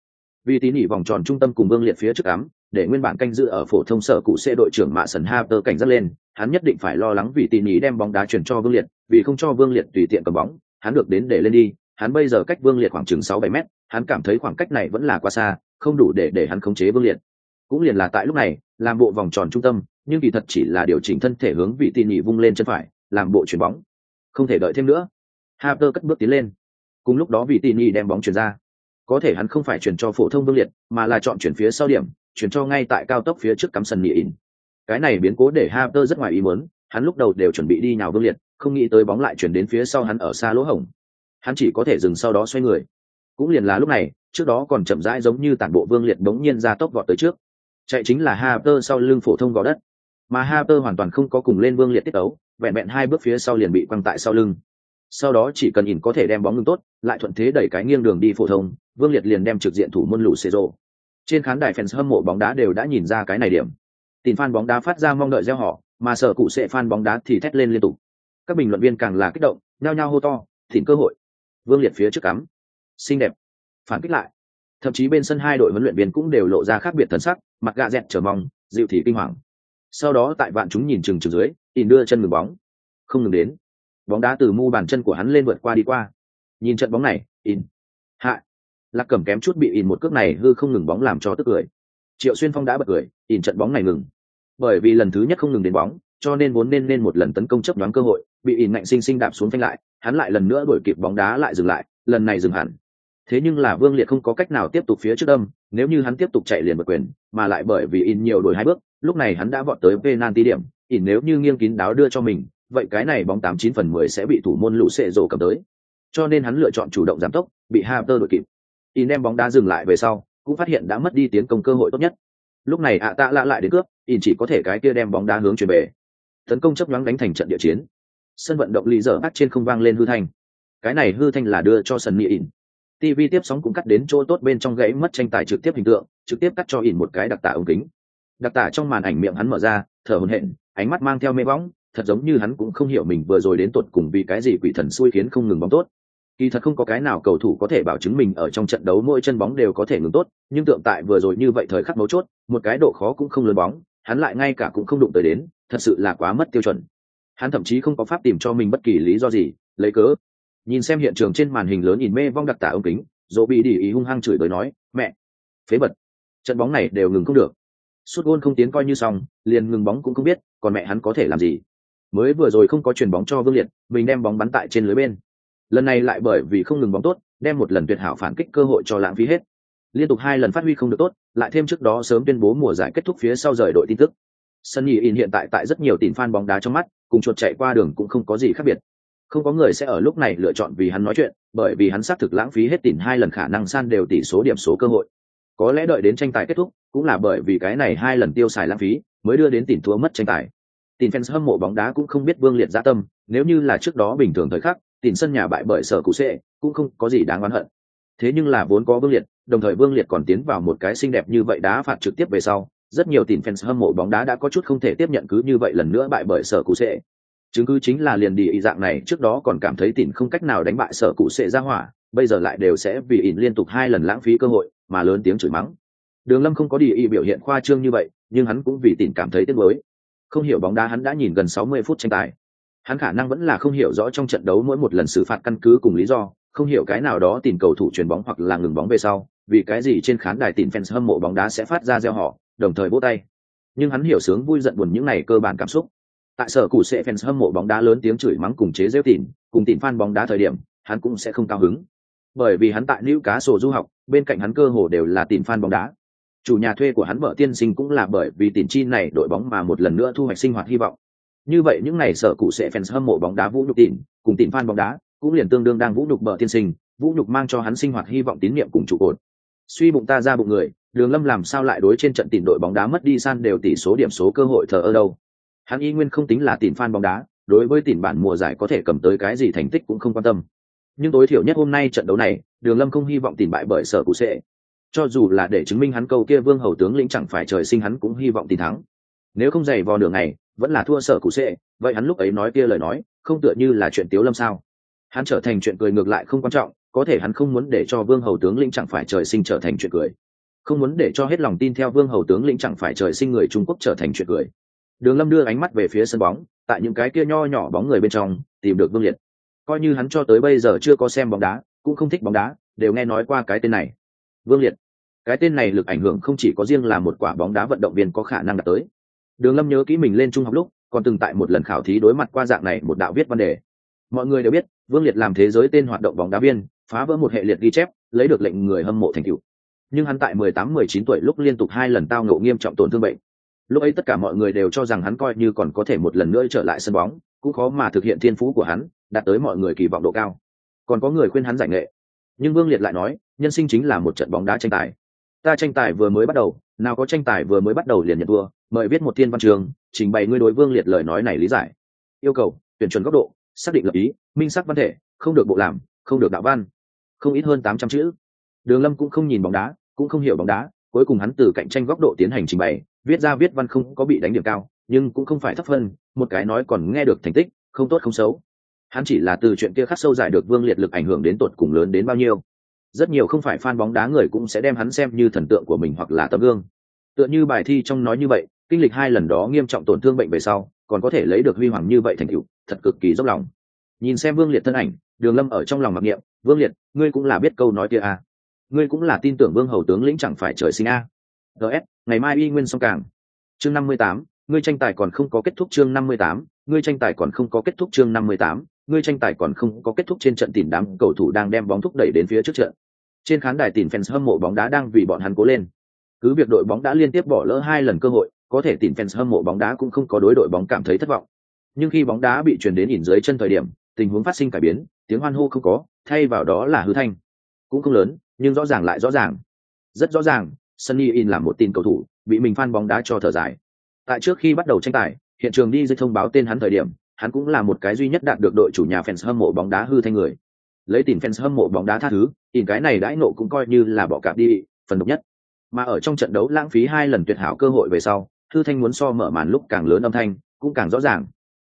vì tín nhị vòng tròn trung tâm cùng vương liệt phía trước ám, để nguyên bản canh dự ở phổ thông sở cụ xe đội trưởng mạ sần ha tơ cảnh giác lên, hắn nhất định phải lo lắng vì tín nhị đem bóng đá chuyển cho vương liệt, vì không cho vương liệt tùy tiện cầm bóng, hắn được đến để lên đi, hắn bây giờ cách vương liệt khoảng chừng sáu bảy mét, hắn cảm thấy khoảng cách này vẫn là quá xa, không đủ để để hắn khống chế vương liệt. Cũng liền là tại lúc này, làm bộ vòng tròn trung tâm, nhưng kỳ thật chỉ là điều chỉnh thân thể hướng vị tỉ nhị vung lên chân phải, làm bộ chuyển bóng. Không thể đợi thêm nữa. Harper cất bước tiến lên. Cùng lúc đó vị tỉ nhị đem bóng chuyển ra có thể hắn không phải chuyển cho phổ thông vương liệt, mà là chọn chuyển phía sau điểm, chuyển cho ngay tại cao tốc phía trước cắm sân mỹ in cái này biến cố để Harper rất ngoài ý muốn, hắn lúc đầu đều chuẩn bị đi nhào vương liệt, không nghĩ tới bóng lại chuyển đến phía sau hắn ở xa lỗ hổng. Hắn chỉ có thể dừng sau đó xoay người. Cũng liền là lúc này, trước đó còn chậm rãi giống như tản bộ vương liệt bỗng nhiên ra tốc vọt tới trước. Chạy chính là Harper sau lưng phổ thông gò đất. Mà Harper hoàn toàn không có cùng lên vương liệt tiết ấu vẹn vẹn hai bước phía sau liền bị quăng tại sau lưng sau đó chỉ cần nhìn có thể đem bóng ngưng tốt, lại thuận thế đẩy cái nghiêng đường đi phổ thông, vương liệt liền đem trực diện thủ môn lũ xê rộ trên khán đài fans hâm mộ bóng đá đều đã nhìn ra cái này điểm. Tìm fan bóng đá phát ra mong đợi gieo họ mà sở cụ sẽ fan bóng đá thì thét lên liên tục. Các bình luận viên càng là kích động, nhao nhao hô to, thỉnh cơ hội. Vương liệt phía trước cắm. Xinh đẹp. Phản kích lại. Thậm chí bên sân hai đội huấn luyện viên cũng đều lộ ra khác biệt thần sắc, mặt gạ dẹt chờ mong, dịu thì kinh hoàng. Sau đó tại vạn chúng nhìn chừng chừng dưới, ỉn đưa chân ngừng bóng. Không ngừng đến bóng đá từ mu bàn chân của hắn lên vượt qua đi qua. Nhìn trận bóng này, in. Hạ. Lạc cầm kém chút bị in một cước này hư không ngừng bóng làm cho tức cười. Triệu xuyên phong đã bật cười, in trận bóng này ngừng. Bởi vì lần thứ nhất không ngừng đến bóng, cho nên vốn nên nên một lần tấn công chấp đoán cơ hội, bị in ngạnh sinh sinh đạp xuống phanh lại, hắn lại lần nữa đuổi kịp bóng đá lại dừng lại, lần này dừng hẳn. Thế nhưng là vương liệt không có cách nào tiếp tục phía trước đâm, nếu như hắn tiếp tục chạy liền bật quyền, mà lại bởi vì in nhiều đổi hai bước, lúc này hắn đã vọt tới penalty điểm, in nếu như nghiêng kín đáo đưa cho mình vậy cái này bóng tám chín phần mười sẽ bị thủ môn lũ xệ rồ cầm tới. Cho nên hắn lựa chọn chủ động giảm tốc, bị Hampter đội kịp. In đem bóng đá dừng lại về sau, cũng phát hiện đã mất đi tiến công cơ hội tốt nhất. Lúc này ạ tạ lạ lại đến cướp in chỉ có thể cái kia đem bóng đá hướng chuyển về tấn công chấp nhoáng đánh thành trận địa chiến. Sân vận động lý giờ bắt trên không vang lên hư thanh. Cái này hư thanh là đưa cho sân mỹ in tv tiếp sóng cũng cắt đến chỗ tốt bên trong gãy mất tranh tài trực tiếp hình tượng, trực tiếp cắt cho in một cái đặc tả ống kính. Đặc tả trong màn ảnh miệng hắn mở ra, thở hổn hển, ánh mắt mang theo mê bóng thật giống như hắn cũng không hiểu mình vừa rồi đến tuột cùng vì cái gì quỷ thần xui khiến không ngừng bóng tốt. Kỳ thật không có cái nào cầu thủ có thể bảo chứng mình ở trong trận đấu mỗi chân bóng đều có thể ngừng tốt, nhưng tượng tại vừa rồi như vậy thời khắc mấu chốt, một cái độ khó cũng không lớn bóng, hắn lại ngay cả cũng không đụng tới đến, thật sự là quá mất tiêu chuẩn. Hắn thậm chí không có pháp tìm cho mình bất kỳ lý do gì, lấy cớ. Nhìn xem hiện trường trên màn hình lớn nhìn mê vong đặc tả ống kính, dỗ bị đi ý hung hăng chửi tới nói, mẹ, phế bật trận bóng này đều ngừng không được. Suốt gôn không tiến coi như xong, liền ngừng bóng cũng không biết, còn mẹ hắn có thể làm gì? Mới vừa rồi không có chuyền bóng cho vương liệt, mình đem bóng bắn tại trên lưới bên. Lần này lại bởi vì không ngừng bóng tốt, đem một lần tuyệt hảo phản kích cơ hội cho lãng phí hết. Liên tục hai lần phát huy không được tốt, lại thêm trước đó sớm tuyên bố mùa giải kết thúc phía sau rời đội tin tức. Sân nhì in hiện tại tại rất nhiều tìm fan bóng đá trong mắt, cùng chuột chạy qua đường cũng không có gì khác biệt. Không có người sẽ ở lúc này lựa chọn vì hắn nói chuyện, bởi vì hắn xác thực lãng phí hết tỉn hai lần khả năng san đều tỷ số điểm số cơ hội. Có lẽ đợi đến tranh tài kết thúc, cũng là bởi vì cái này hai lần tiêu xài lãng phí, mới đưa đến tỉn thua mất tranh tài tin fans hâm mộ bóng đá cũng không biết vương liệt gia tâm, nếu như là trước đó bình thường thời khắc, tin sân nhà bại bởi sở cụ sệ, cũng không có gì đáng oán hận. Thế nhưng là vốn có vương liệt, đồng thời vương liệt còn tiến vào một cái xinh đẹp như vậy đá phạt trực tiếp về sau, rất nhiều tin fans hâm mộ bóng đá đã có chút không thể tiếp nhận cứ như vậy lần nữa bại bởi sở cụ sệ. Chứng cứ chính là liền đi ý dạng này, trước đó còn cảm thấy tin không cách nào đánh bại sở cụ sệ ra hỏa, bây giờ lại đều sẽ vì ỉn liên tục hai lần lãng phí cơ hội, mà lớn tiếng chửi mắng. Đường lâm không có đi ý biểu hiện khoa trương như vậy, nhưng hắn cũng vì tin cảm thấy tiếc nuối không hiểu bóng đá hắn đã nhìn gần sáu mươi phút tranh tài. Hắn khả năng vẫn là không hiểu rõ trong trận đấu mỗi một lần xử phạt căn cứ cùng lý do, không hiểu cái nào đó tìm cầu thủ chuyền bóng hoặc là ngừng bóng về sau, vì cái gì trên khán đài tìm fans hâm mộ bóng đá sẽ phát ra gieo họ đồng thời vỗ tay. Nhưng hắn hiểu sướng vui giận buồn những này cơ bản cảm xúc. Tại sở cụ sẽ fans hâm mộ bóng đá lớn tiếng chửi mắng cùng chế giễu tìm cùng tìm fan bóng đá thời điểm, hắn cũng sẽ không cao hứng. Bởi vì hắn tại Newcastle cá sổ du học, bên cạnh hắn cơ hồ đều là tìm fan bóng đá chủ nhà thuê của hắn vợ tiên sinh cũng là bởi vì tỉn chi này đội bóng mà một lần nữa thu hoạch sinh hoạt hy vọng. Như vậy những ngày sở cụ sẽ fans hâm mộ bóng đá vũ nhục tỉn cùng tỉn fan bóng đá, cũng liền tương đương đang vũ nhục bờ tiên sinh, vũ nhục mang cho hắn sinh hoạt hy vọng tín nhiệm cùng trụ cột. Suy bụng ta ra bụng người, đường lâm làm sao lại đối trên trận tịn đội bóng đá mất đi san đều tỷ số điểm số cơ hội thờ ở đâu. Hắn y nguyên không tính là tịn fan bóng đá, đối với tịn bản mùa giải có thể cầm tới cái gì thành tích cũng không quan tâm. Nhưng tối thiểu nhất hôm nay trận đấu này, đường lâm không hy vọng tịn bại bởi sở cụ sẽ cho dù là để chứng minh hắn câu kia vương hầu tướng lĩnh chẳng phải trời sinh hắn cũng hy vọng tìm thắng. Nếu không dày vò đường này vẫn là thua sở cụ sệ, vậy hắn lúc ấy nói kia lời nói, không tựa như là chuyện tiếu lâm sao? Hắn trở thành chuyện cười ngược lại không quan trọng, có thể hắn không muốn để cho vương hầu tướng lĩnh chẳng phải trời sinh trở thành chuyện cười. Không muốn để cho hết lòng tin theo vương hầu tướng lĩnh chẳng phải trời sinh người trung quốc trở thành chuyện cười. Đường lâm đưa ánh mắt về phía sân bóng, tại những cái kia nho nhỏ bóng người bên trong, tìm được vương liệt. Coi như hắn cho tới bây giờ chưa có xem bóng đá, cũng không thích bóng đá, đều nghe nói qua cái tên này vương liệt. Cái tên này lực ảnh hưởng không chỉ có riêng là một quả bóng đá vận động viên có khả năng đạt tới. Đường lâm nhớ kỹ mình lên trung học lúc, còn từng tại một lần khảo thí đối mặt qua dạng này một đạo viết văn đề. Mọi người đều biết, vương liệt làm thế giới tên hoạt động bóng đá viên, phá vỡ một hệ liệt ghi chép, lấy được lệnh người hâm mộ thành cựu nhưng hắn tại 18-19 tuổi lúc liên tục hai lần tao ngộ nghiêm trọng tổn thương bệnh. Lúc ấy tất cả mọi người đều cho rằng hắn coi như còn có thể một lần nữa trở lại sân bóng, cũng khó mà thực hiện thiên phú của hắn, đạt tới mọi người kỳ vọng độ cao. Còn có người khuyên hắn giải nghệ nhưng vương liệt lại nói, nhân sinh chính là một trận bóng đá tranh tài. Ta tranh tài vừa mới bắt đầu, nào có tranh tài vừa mới bắt đầu liền nhận thua, mời viết một thiên văn trường, trình bày ngươi đối vương liệt lời nói này lý giải. Yêu cầu, tuyển chuẩn góc độ, xác định lập ý, minh sắc văn thể, không được bộ làm, không được đạo văn. Không ít hơn tám trăm chữ. Đường lâm cũng không nhìn bóng đá, cũng không hiểu bóng đá, cuối cùng hắn từ cạnh tranh góc độ tiến hành trình bày, viết ra viết văn không có bị đánh điểm cao, nhưng cũng không phải thấp hơn, một cái nói còn nghe được thành tích, không tốt không xấu hắn chỉ là từ chuyện kia khắc sâu giải được vương liệt lực ảnh hưởng đến tột cùng lớn đến bao nhiêu. Rất nhiều không phải fan bóng đá người cũng sẽ đem hắn xem như thần tượng của mình hoặc là tấm gương. Tựa như bài thi trong nói như vậy, kinh lịch hai lần đó nghiêm trọng tổn thương bệnh về sau, còn có thể lấy được huy hoàng như vậy thành tựu, thật cực kỳ dốc lòng. Nhìn xem vương liệt thân ảnh, đường lâm ở trong lòng mặc niệm, vương liệt, ngươi cũng là biết câu nói kia à. ngươi cũng là tin tưởng vương hầu tướng lĩnh chẳng phải trời sinh a? Gs ngày mai y nguyên song càng. Chương năm mươi tám, ngươi tranh tài còn không có kết thúc chương năm mươi tám, ngươi tranh tài còn không có kết thúc chương năm mươi tám ngươi tranh tài còn không có kết thúc trên trận tìm đám cầu thủ đang đem bóng thúc đẩy đến phía trước trận. Trên khán đài tìm fans hâm mộ bóng đá đang vì bọn hắn cố lên. Cứ việc đội bóng đã liên tiếp bỏ lỡ hai lần cơ hội, có thể tìm fans hâm mộ bóng đá cũng không có đối đội bóng cảm thấy thất vọng. Nhưng khi bóng đá bị truyền đến ỉn dưới chân thời điểm, tình huống phát sinh cải biến, tiếng hoan hô không có, thay vào đó là hư thanh. Cũng không lớn, nhưng rõ ràng lại rõ ràng. Rất rõ ràng, sunny in là một tin cầu thủ, bị mình phan bóng đá cho thở dài. Tại trước khi bắt đầu tranh tài, hiện trường đi dưới thông báo tên hắn thời điểm hắn cũng là một cái duy nhất đạt được đội chủ nhà fans hâm mộ bóng đá hư thanh người. Lấy tiền fans hâm mộ bóng đá tha thứ, in cái này đãi nộ cũng coi như là bỏ cạp đi, phần độc nhất. Mà ở trong trận đấu lãng phí hai lần tuyệt hảo cơ hội về sau, hư thanh muốn so mở màn lúc càng lớn âm thanh, cũng càng rõ ràng.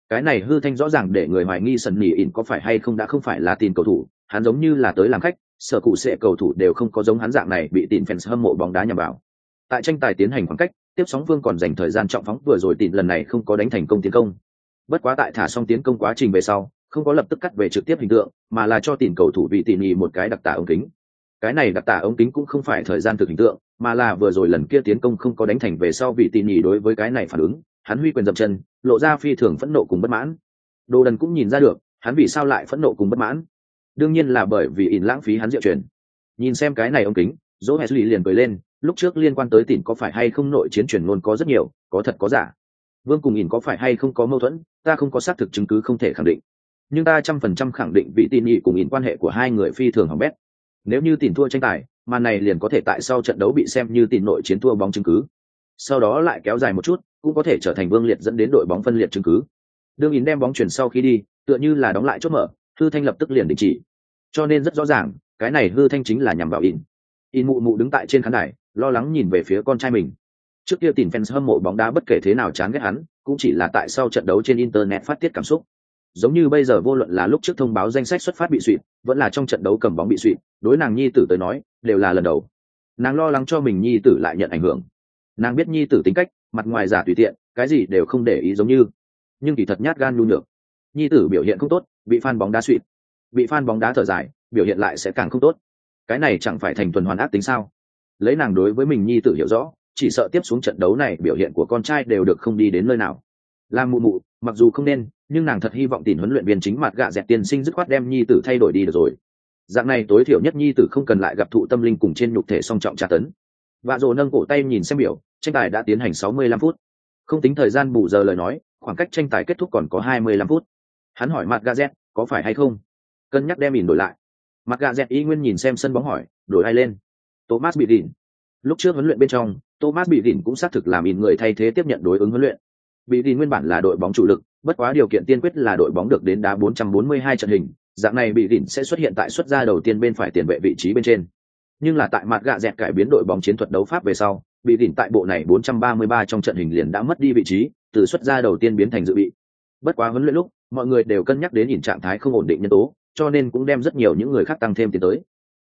Cái này hư thanh rõ ràng để người hoài nghi sần nỉ in có phải hay không đã không phải là tin cầu thủ, hắn giống như là tới làm khách, sở cụ sẽ cầu thủ đều không có giống hắn dạng này bị tin fans hâm mộ bóng đá nhằm vào. Tại tranh tài tiến hành khoảng cách, tiếp sóng vương còn dành thời gian trọng phóng vừa rồi tin lần này không có đánh thành công tiến công bất quá tại thả xong tiến công quá trình về sau, không có lập tức cắt về trực tiếp hình tượng, mà là cho tìm cầu thủ vị tỉ mỉ một cái đặc tả ống kính. Cái này đặc tả ống kính cũng không phải thời gian thực hình tượng, mà là vừa rồi lần kia tiến công không có đánh thành về sau vị tỉ mỉ đối với cái này phản ứng, hắn huy quyền dậm chân, lộ ra phi thường phẫn nộ cùng bất mãn. Đồ đần cũng nhìn ra được, hắn vì sao lại phẫn nộ cùng bất mãn. Đương nhiên là bởi vì ỉn lãng phí hắn diệu truyền. Nhìn xem cái này ống kính dỗ Hesley liền cười lên, lúc trước liên quan tới tỉn có phải hay không nội chiến truyền ngôn có rất nhiều, có thật có giả vương cùng ỉn có phải hay không có mâu thuẫn, ta không có xác thực chứng cứ không thể khẳng định. Nhưng ta trăm phần trăm khẳng định vị tin nhị cùng ỉn quan hệ của hai người phi thường hỏng bét. Nếu như tìm thua tranh tài màn này liền có thể tại sau trận đấu bị xem như tìm nội chiến thua bóng chứng cứ. Sau đó lại kéo dài một chút, cũng có thể trở thành vương liệt dẫn đến đội bóng phân liệt chứng cứ. Đương ỉn đem bóng chuyển sau khi đi, tựa như là đóng lại chốt mở, hư thanh lập tức liền đình chỉ. Cho nên rất rõ ràng, cái này hư thanh chính là nhằm vào ỉn ỉn mụ mụ đứng tại trên khán đài, lo lắng nhìn về phía con trai mình trước kia tìm fans hâm mộ bóng đá bất kể thế nào chán ghét hắn, cũng chỉ là tại sau trận đấu trên internet phát tiết cảm xúc. Giống như bây giờ vô luận là lúc trước thông báo danh sách xuất phát bị suy vẫn là trong trận đấu cầm bóng bị suy đối nàng nhi tử tới nói, đều là lần đầu. Nàng lo lắng cho mình nhi tử lại nhận ảnh hưởng. Nàng biết nhi tử tính cách, mặt ngoài giả tùy tiện, cái gì đều không để ý giống như. Nhưng kỳ thật nhát gan nhu nhược. Nhi tử biểu hiện không tốt, bị f bóng đá suy bị f bóng đá thở dài, biểu hiện lại sẽ càng không tốt. Cái này chẳng phải thành tuần hoàn ác tính sao? Lấy nàng đối với mình nhi tử hiểu rõ chỉ sợ tiếp xuống trận đấu này biểu hiện của con trai đều được không đi đến nơi nào. Làm mụ mụ, mặc dù không nên, nhưng nàng thật hy vọng tìm huấn luyện viên chính mặt gạ dẹt tiên sinh dứt khoát đem nhi tử thay đổi đi được rồi. Dạng này tối thiểu nhất nhi tử không cần lại gặp thụ tâm linh cùng trên nhục thể song trọng tra tấn. Vạ rồ nâng cổ tay nhìn xem biểu, tranh tài đã tiến hành 65 phút. Không tính thời gian bù giờ lời nói, khoảng cách tranh tài kết thúc còn có 25 phút. Hắn hỏi mặt gạ dẹt, có phải hay không? Cân nhắc đem nhìn đổi lại. Mặt gạ dẹt y nguyên nhìn xem sân bóng hỏi, đổi ai lên? Thomas bị đỉnh lúc trước huấn luyện bên trong, thomas bị đỉnh cũng xác thực làm in người thay thế tiếp nhận đối ứng huấn luyện. Bị đỉnh nguyên bản là đội bóng chủ lực, bất quá điều kiện tiên quyết là đội bóng được đến đá 442 trận hình, dạng này bị đỉnh sẽ xuất hiện tại xuất gia đầu tiên bên phải tiền vệ vị trí bên trên. Nhưng là tại mặt gạ dẹt cải biến đội bóng chiến thuật đấu pháp về sau bị đỉnh tại bộ này 433 trong trận hình liền đã mất đi vị trí, từ xuất ra đầu tiên biến thành dự bị. Bất quá huấn luyện lúc, mọi người đều cân nhắc đến nhìn trạng thái không ổn định nhân tố, cho nên cũng đem rất nhiều những người khác tăng thêm tiến tới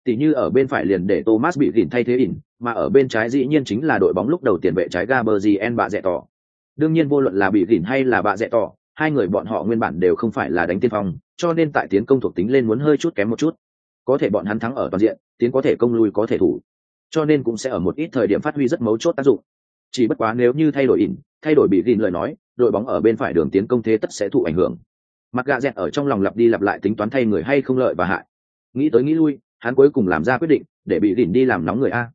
tỷ như ở bên phải liền để thomas bị đỉnh thay thế ỉn, mà ở bên trái dĩ nhiên chính là đội bóng lúc đầu tiền vệ trái gaberzien bạ rẻ tỏ. Đương nhiên vô luận là bị đỉnh hay là bạ rẻ tỏ, hai người bọn họ nguyên bản đều không phải là đánh tiên phong, cho nên tại tiến công thuộc tính lên muốn hơi chút kém một chút. Có thể bọn hắn thắng ở toàn diện, tiến có thể công lui có thể thủ. Cho nên cũng sẽ ở một ít thời điểm phát huy rất mấu chốt tác dụng. Chỉ bất quá nếu như thay đổi ỉn, thay đổi bị gìn lời nói, đội bóng ở bên phải đường tiến công thế tất sẽ thụ ảnh hưởng. Mặt gạ dẹt ở trong lòng lặp đi lặp lại tính toán thay người hay không lợi và hại. Nghĩ tới nghĩ lui hắn cuối cùng làm ra quyết định, để bị đỉnh đi làm nóng người a.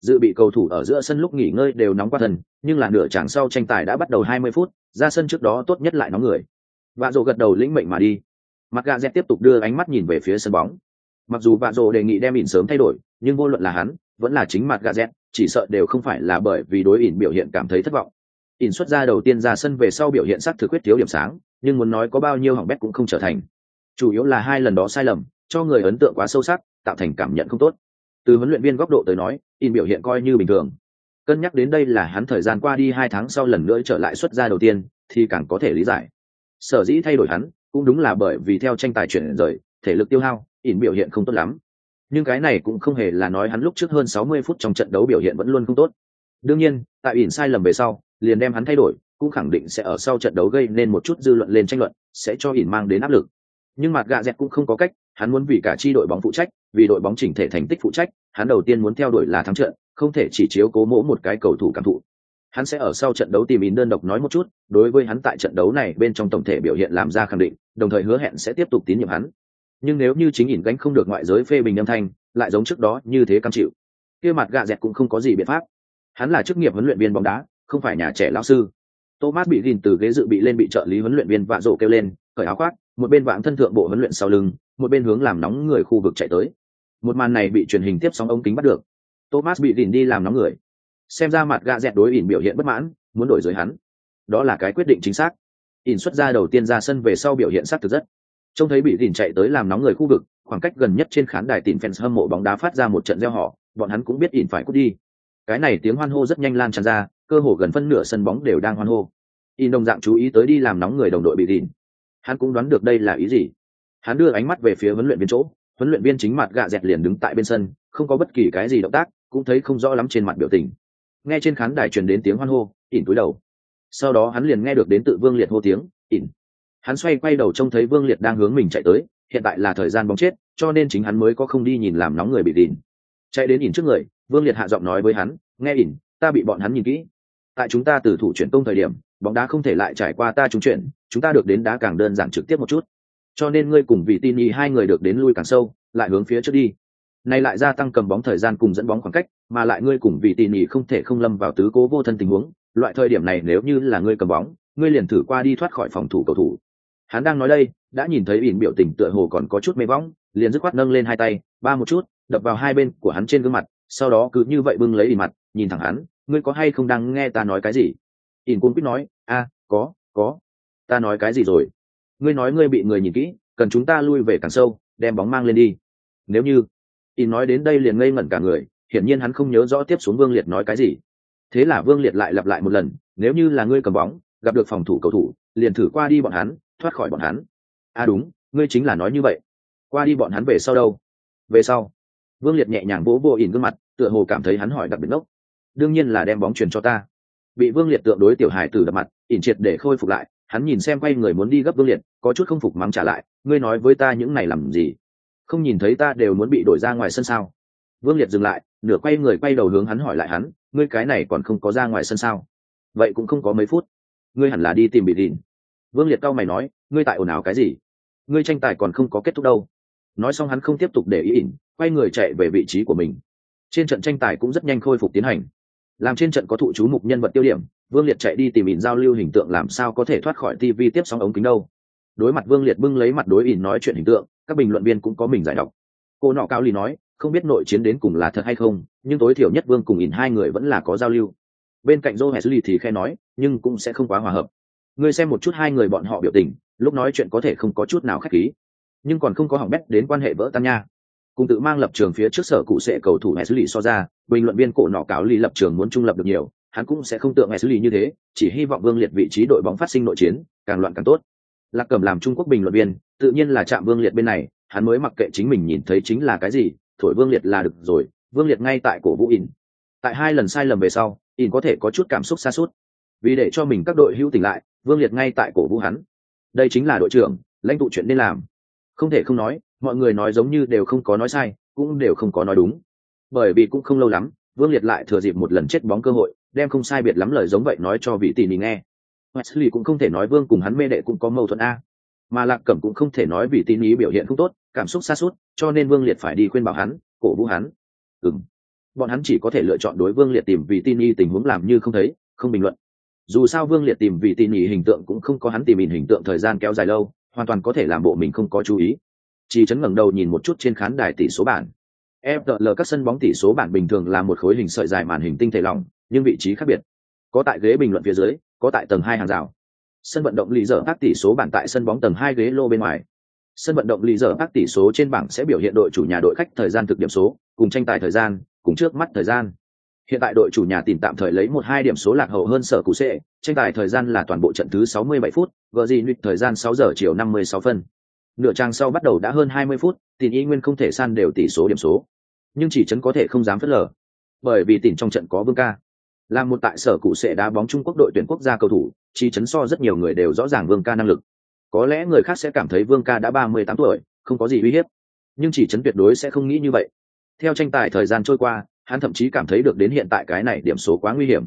Dự bị cầu thủ ở giữa sân lúc nghỉ ngơi đều nóng qua thần, nhưng là nửa chặng sau tranh tài đã bắt đầu 20 phút, ra sân trước đó tốt nhất lại nóng người. Vạ rồ gật đầu lĩnh mệnh mà đi. Mặt gà dẹt tiếp tục đưa ánh mắt nhìn về phía sân bóng. Mặc dù vạ rồ đề nghị đem ỉn sớm thay đổi, nhưng vô luận là hắn, vẫn là chính mặt gà dẹt, chỉ sợ đều không phải là bởi vì đối ỉn biểu hiện cảm thấy thất vọng. Ỉn xuất ra đầu tiên ra sân về sau biểu hiện sắc thực quyết thiếu điểm sáng, nhưng muốn nói có bao nhiêu hỏng bét cũng không trở thành. Chủ yếu là hai lần đó sai lầm, cho người ấn tượng quá sâu sắc tạo thành cảm nhận không tốt. Từ huấn luyện viên góc độ tới nói, in biểu hiện coi như bình thường. Cân nhắc đến đây là hắn thời gian qua đi hai tháng sau lần nữa trở lại xuất ra đầu tiên, thì càng có thể lý giải. Sở dĩ thay đổi hắn, cũng đúng là bởi vì theo tranh tài chuyển rời, thể lực tiêu hao, in biểu hiện không tốt lắm. Nhưng cái này cũng không hề là nói hắn lúc trước hơn 60 phút trong trận đấu biểu hiện vẫn luôn không tốt. Đương nhiên, tại ỉn sai lầm về sau, liền đem hắn thay đổi, cũng khẳng định sẽ ở sau trận đấu gây nên một chút dư luận lên tranh luận, sẽ cho ỉn mang đến áp lực. Nhưng mặt gạ dẹt cũng không có cách hắn muốn vì cả chi đội bóng phụ trách, vì đội bóng chỉnh thể thành tích phụ trách, hắn đầu tiên muốn theo đuổi là thắng trận, không thể chỉ chiếu cố mỗ một cái cầu thủ cảm thụ. Hắn sẽ ở sau trận đấu tìm in đơn độc nói một chút, đối với hắn tại trận đấu này bên trong tổng thể biểu hiện làm ra khẳng định, đồng thời hứa hẹn sẽ tiếp tục tín nhiệm hắn. Nhưng nếu như chính ỉn gánh không được ngoại giới phê bình âm thanh, lại giống trước đó như thế cam chịu, kia mặt gạ dẹt cũng không có gì biện pháp. Hắn là chức nghiệp huấn luyện viên bóng đá, không phải nhà trẻ lao sư. Thomas bị gìn từ ghế dự bị lên bị trợ lý huấn luyện viên vạ rổ kêu lên, cởi áo khoác, một bên vãng thân thượng bộ huấn luyện sau lưng một bên hướng làm nóng người khu vực chạy tới. Một màn này bị truyền hình tiếp sóng ống kính bắt được. Thomas bị đỉnh đi làm nóng người. Xem ra mặt gạ dẹt đối ỉn biểu hiện bất mãn, muốn đổi giới hắn. Đó là cái quyết định chính xác. Ỉn xuất ra đầu tiên ra sân về sau biểu hiện xác thực rất. Trông thấy bị đỉnh chạy tới làm nóng người khu vực, khoảng cách gần nhất trên khán đài tìm fans hâm mộ bóng đá phát ra một trận gieo họ bọn hắn cũng biết ỉn phải cút đi. Cái này tiếng hoan hô rất nhanh lan tràn ra, cơ hồ gần phân nửa sân bóng đều đang hoan hô. Ỉn đồng dạng chú ý tới đi làm nóng người đồng đội bị đỉn hắn cũng đoán được đây là ý gì hắn đưa ánh mắt về phía huấn luyện viên chỗ, huấn luyện viên chính mặt gạ dẹt liền đứng tại bên sân, không có bất kỳ cái gì động tác, cũng thấy không rõ lắm trên mặt biểu tình. Nghe trên khán đài truyền đến tiếng hoan hô, ỉn cúi đầu. Sau đó hắn liền nghe được đến tự vương liệt hô tiếng, ỉn. Hắn xoay quay đầu trông thấy vương liệt đang hướng mình chạy tới, hiện tại là thời gian bóng chết, cho nên chính hắn mới có không đi nhìn làm nóng người bị đỉn. Chạy đến ỉn trước người, vương liệt hạ giọng nói với hắn, nghe ỉn, ta bị bọn hắn nhìn kỹ. Tại chúng ta từ thủ chuyển công thời điểm, bóng đá không thể lại trải qua ta trúng chuyển, chúng ta được đến đá càng đơn giản trực tiếp một chút cho nên ngươi cùng vị tin y hai người được đến lui càng sâu, lại hướng phía trước đi. Này lại gia tăng cầm bóng thời gian cùng dẫn bóng khoảng cách, mà lại ngươi cùng vị tin y không thể không lâm vào tứ cố vô thân tình huống. Loại thời điểm này nếu như là ngươi cầm bóng, ngươi liền thử qua đi thoát khỏi phòng thủ cầu thủ. Hắn đang nói đây, đã nhìn thấy ỉn biểu tình tựa hồ còn có chút mê võng liền dứt khoát nâng lên hai tay, ba một chút, đập vào hai bên của hắn trên gương mặt, sau đó cứ như vậy bưng lấy ỉn mặt, nhìn thẳng hắn, ngươi có hay không đang nghe ta nói cái gì? Ỉn cung quýt nói, a, có có, ta nói cái gì rồi? Ngươi nói ngươi bị người nhìn kỹ, cần chúng ta lui về càng sâu, đem bóng mang lên đi. Nếu như in nói đến đây liền ngây ngẩn cả người, hiển nhiên hắn không nhớ rõ tiếp xuống vương liệt nói cái gì. Thế là vương liệt lại lặp lại một lần, nếu như là ngươi cầm bóng, gặp được phòng thủ cầu thủ, liền thử qua đi bọn hắn, thoát khỏi bọn hắn. À đúng, ngươi chính là nói như vậy. Qua đi bọn hắn về sau đâu? Về sau. Vương liệt nhẹ nhàng vỗ vô ỉn gương mặt, tựa hồ cảm thấy hắn hỏi đặc biệt ngốc. Đương nhiên là đem bóng truyền cho ta. Bị vương liệt tượng đối tiểu hải tử đập mặt, ỉn triệt để khôi phục lại hắn nhìn xem quay người muốn đi gấp vương liệt, có chút không phục mắng trả lại, ngươi nói với ta những này làm gì? Không nhìn thấy ta đều muốn bị đổi ra ngoài sân sao? Vương liệt dừng lại, nửa quay người quay đầu hướng hắn hỏi lại hắn, ngươi cái này còn không có ra ngoài sân sao? Vậy cũng không có mấy phút. Ngươi hẳn là đi tìm bị đỉn. Vương liệt cao mày nói, ngươi tại ồn ào cái gì? Ngươi tranh tài còn không có kết thúc đâu. Nói xong hắn không tiếp tục để ý ỉn, quay người chạy về vị trí của mình. Trên trận tranh tài cũng rất nhanh khôi phục tiến hành. Làm trên trận có thụ chú mục nhân vật tiêu điểm vương liệt chạy đi tìm ỉn giao lưu hình tượng làm sao có thể thoát khỏi tv tiếp sóng ống kính đâu. Đối mặt vương liệt bưng lấy mặt đối ỉn nói chuyện hình tượng các bình luận viên cũng có mình giải đọc cô nọ cao ly nói không biết nội chiến đến cùng là thật hay không nhưng tối thiểu nhất vương cùng ỉn hai người vẫn là có giao lưu. Bên cạnh joe hesley thì khe nói nhưng cũng sẽ không quá hòa hợp. Ngươi xem một chút hai người bọn họ biểu tình lúc nói chuyện có thể không có chút nào khách khí. Nhưng còn không có hỏng bét đến quan hệ vỡ tan nha. Cùng tự mang lập trường phía trước sở cụ sẽ cầu thủ Wesley so ra, bình luận viên cổ nọ cáo Ly lập trường muốn trung lập được nhiều, hắn cũng sẽ không tượng lý như thế, chỉ hy vọng Vương Liệt vị trí đội bóng phát sinh nội chiến, càng loạn càng tốt. Lạc cầm làm Trung Quốc bình luận viên, tự nhiên là chạm Vương Liệt bên này, hắn mới mặc kệ chính mình nhìn thấy chính là cái gì, thổi Vương Liệt là được rồi, Vương Liệt ngay tại cổ vũ ỉn. Tại hai lần sai lầm về sau, ỉn có thể có chút cảm xúc xa suốt. Vì để cho mình các đội hữu tỉnh lại, Vương Liệt ngay tại cổ vũ hắn. Đây chính là đội trưởng, lãnh tụ chuyện nên làm. Không thể không nói, mọi người nói giống như đều không có nói sai, cũng đều không có nói đúng. Bởi vì cũng không lâu lắm, Vương Liệt lại thừa dịp một lần chết bóng cơ hội, đem không sai biệt lắm lời giống vậy nói cho vị tỷ nỉ nghe. Wesley cũng không thể nói Vương cùng hắn mê đệ cũng có mâu thuẫn a, mà Lạc Cẩm cũng không thể nói vì tỷ ý biểu hiện không tốt, cảm xúc xa suốt, cho nên Vương Liệt phải đi khuyên bảo hắn, cổ vũ hắn. Ừm. Bọn hắn chỉ có thể lựa chọn đối Vương Liệt tìm vì tin y tình huống làm như không thấy, không bình luận. Dù sao Vương Liệt tìm vì tin ý hình tượng cũng không có hắn tìm hình tượng thời gian kéo dài lâu, hoàn toàn có thể làm bộ mình không có chú ý. Chỉ chấn ngẩng đầu nhìn một chút trên khán đài tỷ số bảng. FPL các sân bóng tỷ số bảng bình thường là một khối hình sợi dài màn hình tinh thể lỏng, nhưng vị trí khác biệt. Có tại ghế bình luận phía dưới, có tại tầng hai hàng rào. Sân vận động lý giờ các tỷ số bảng tại sân bóng tầng hai ghế lô bên ngoài. Sân vận động lý giờ các tỷ số trên bảng sẽ biểu hiện đội chủ nhà đội khách thời gian thực điểm số, cùng tranh tài thời gian, cùng trước mắt thời gian. Hiện tại đội chủ nhà tìm tạm thời lấy một hai điểm số lạc hậu hơn sở cụ sẽ, tranh tài thời gian là toàn bộ trận thứ 67 phút, gờ gì nuyệt thời gian 6 giờ chiều 56 phân. Nửa trang sau bắt đầu đã hơn 20 phút, tiền y nguyên không thể san đều tỷ số điểm số. Nhưng chỉ chấn có thể không dám phớt lờ. Bởi vì tỉnh trong trận có Vương Ca. Là một tại sở cụ sẽ đá bóng Trung Quốc đội tuyển quốc gia cầu thủ, chỉ chấn so rất nhiều người đều rõ ràng Vương Ca năng lực. Có lẽ người khác sẽ cảm thấy Vương Ca đã 38 tuổi, không có gì uy hiếp. Nhưng chỉ chấn tuyệt đối sẽ không nghĩ như vậy. Theo tranh tài thời gian trôi qua, hắn thậm chí cảm thấy được đến hiện tại cái này điểm số quá nguy hiểm.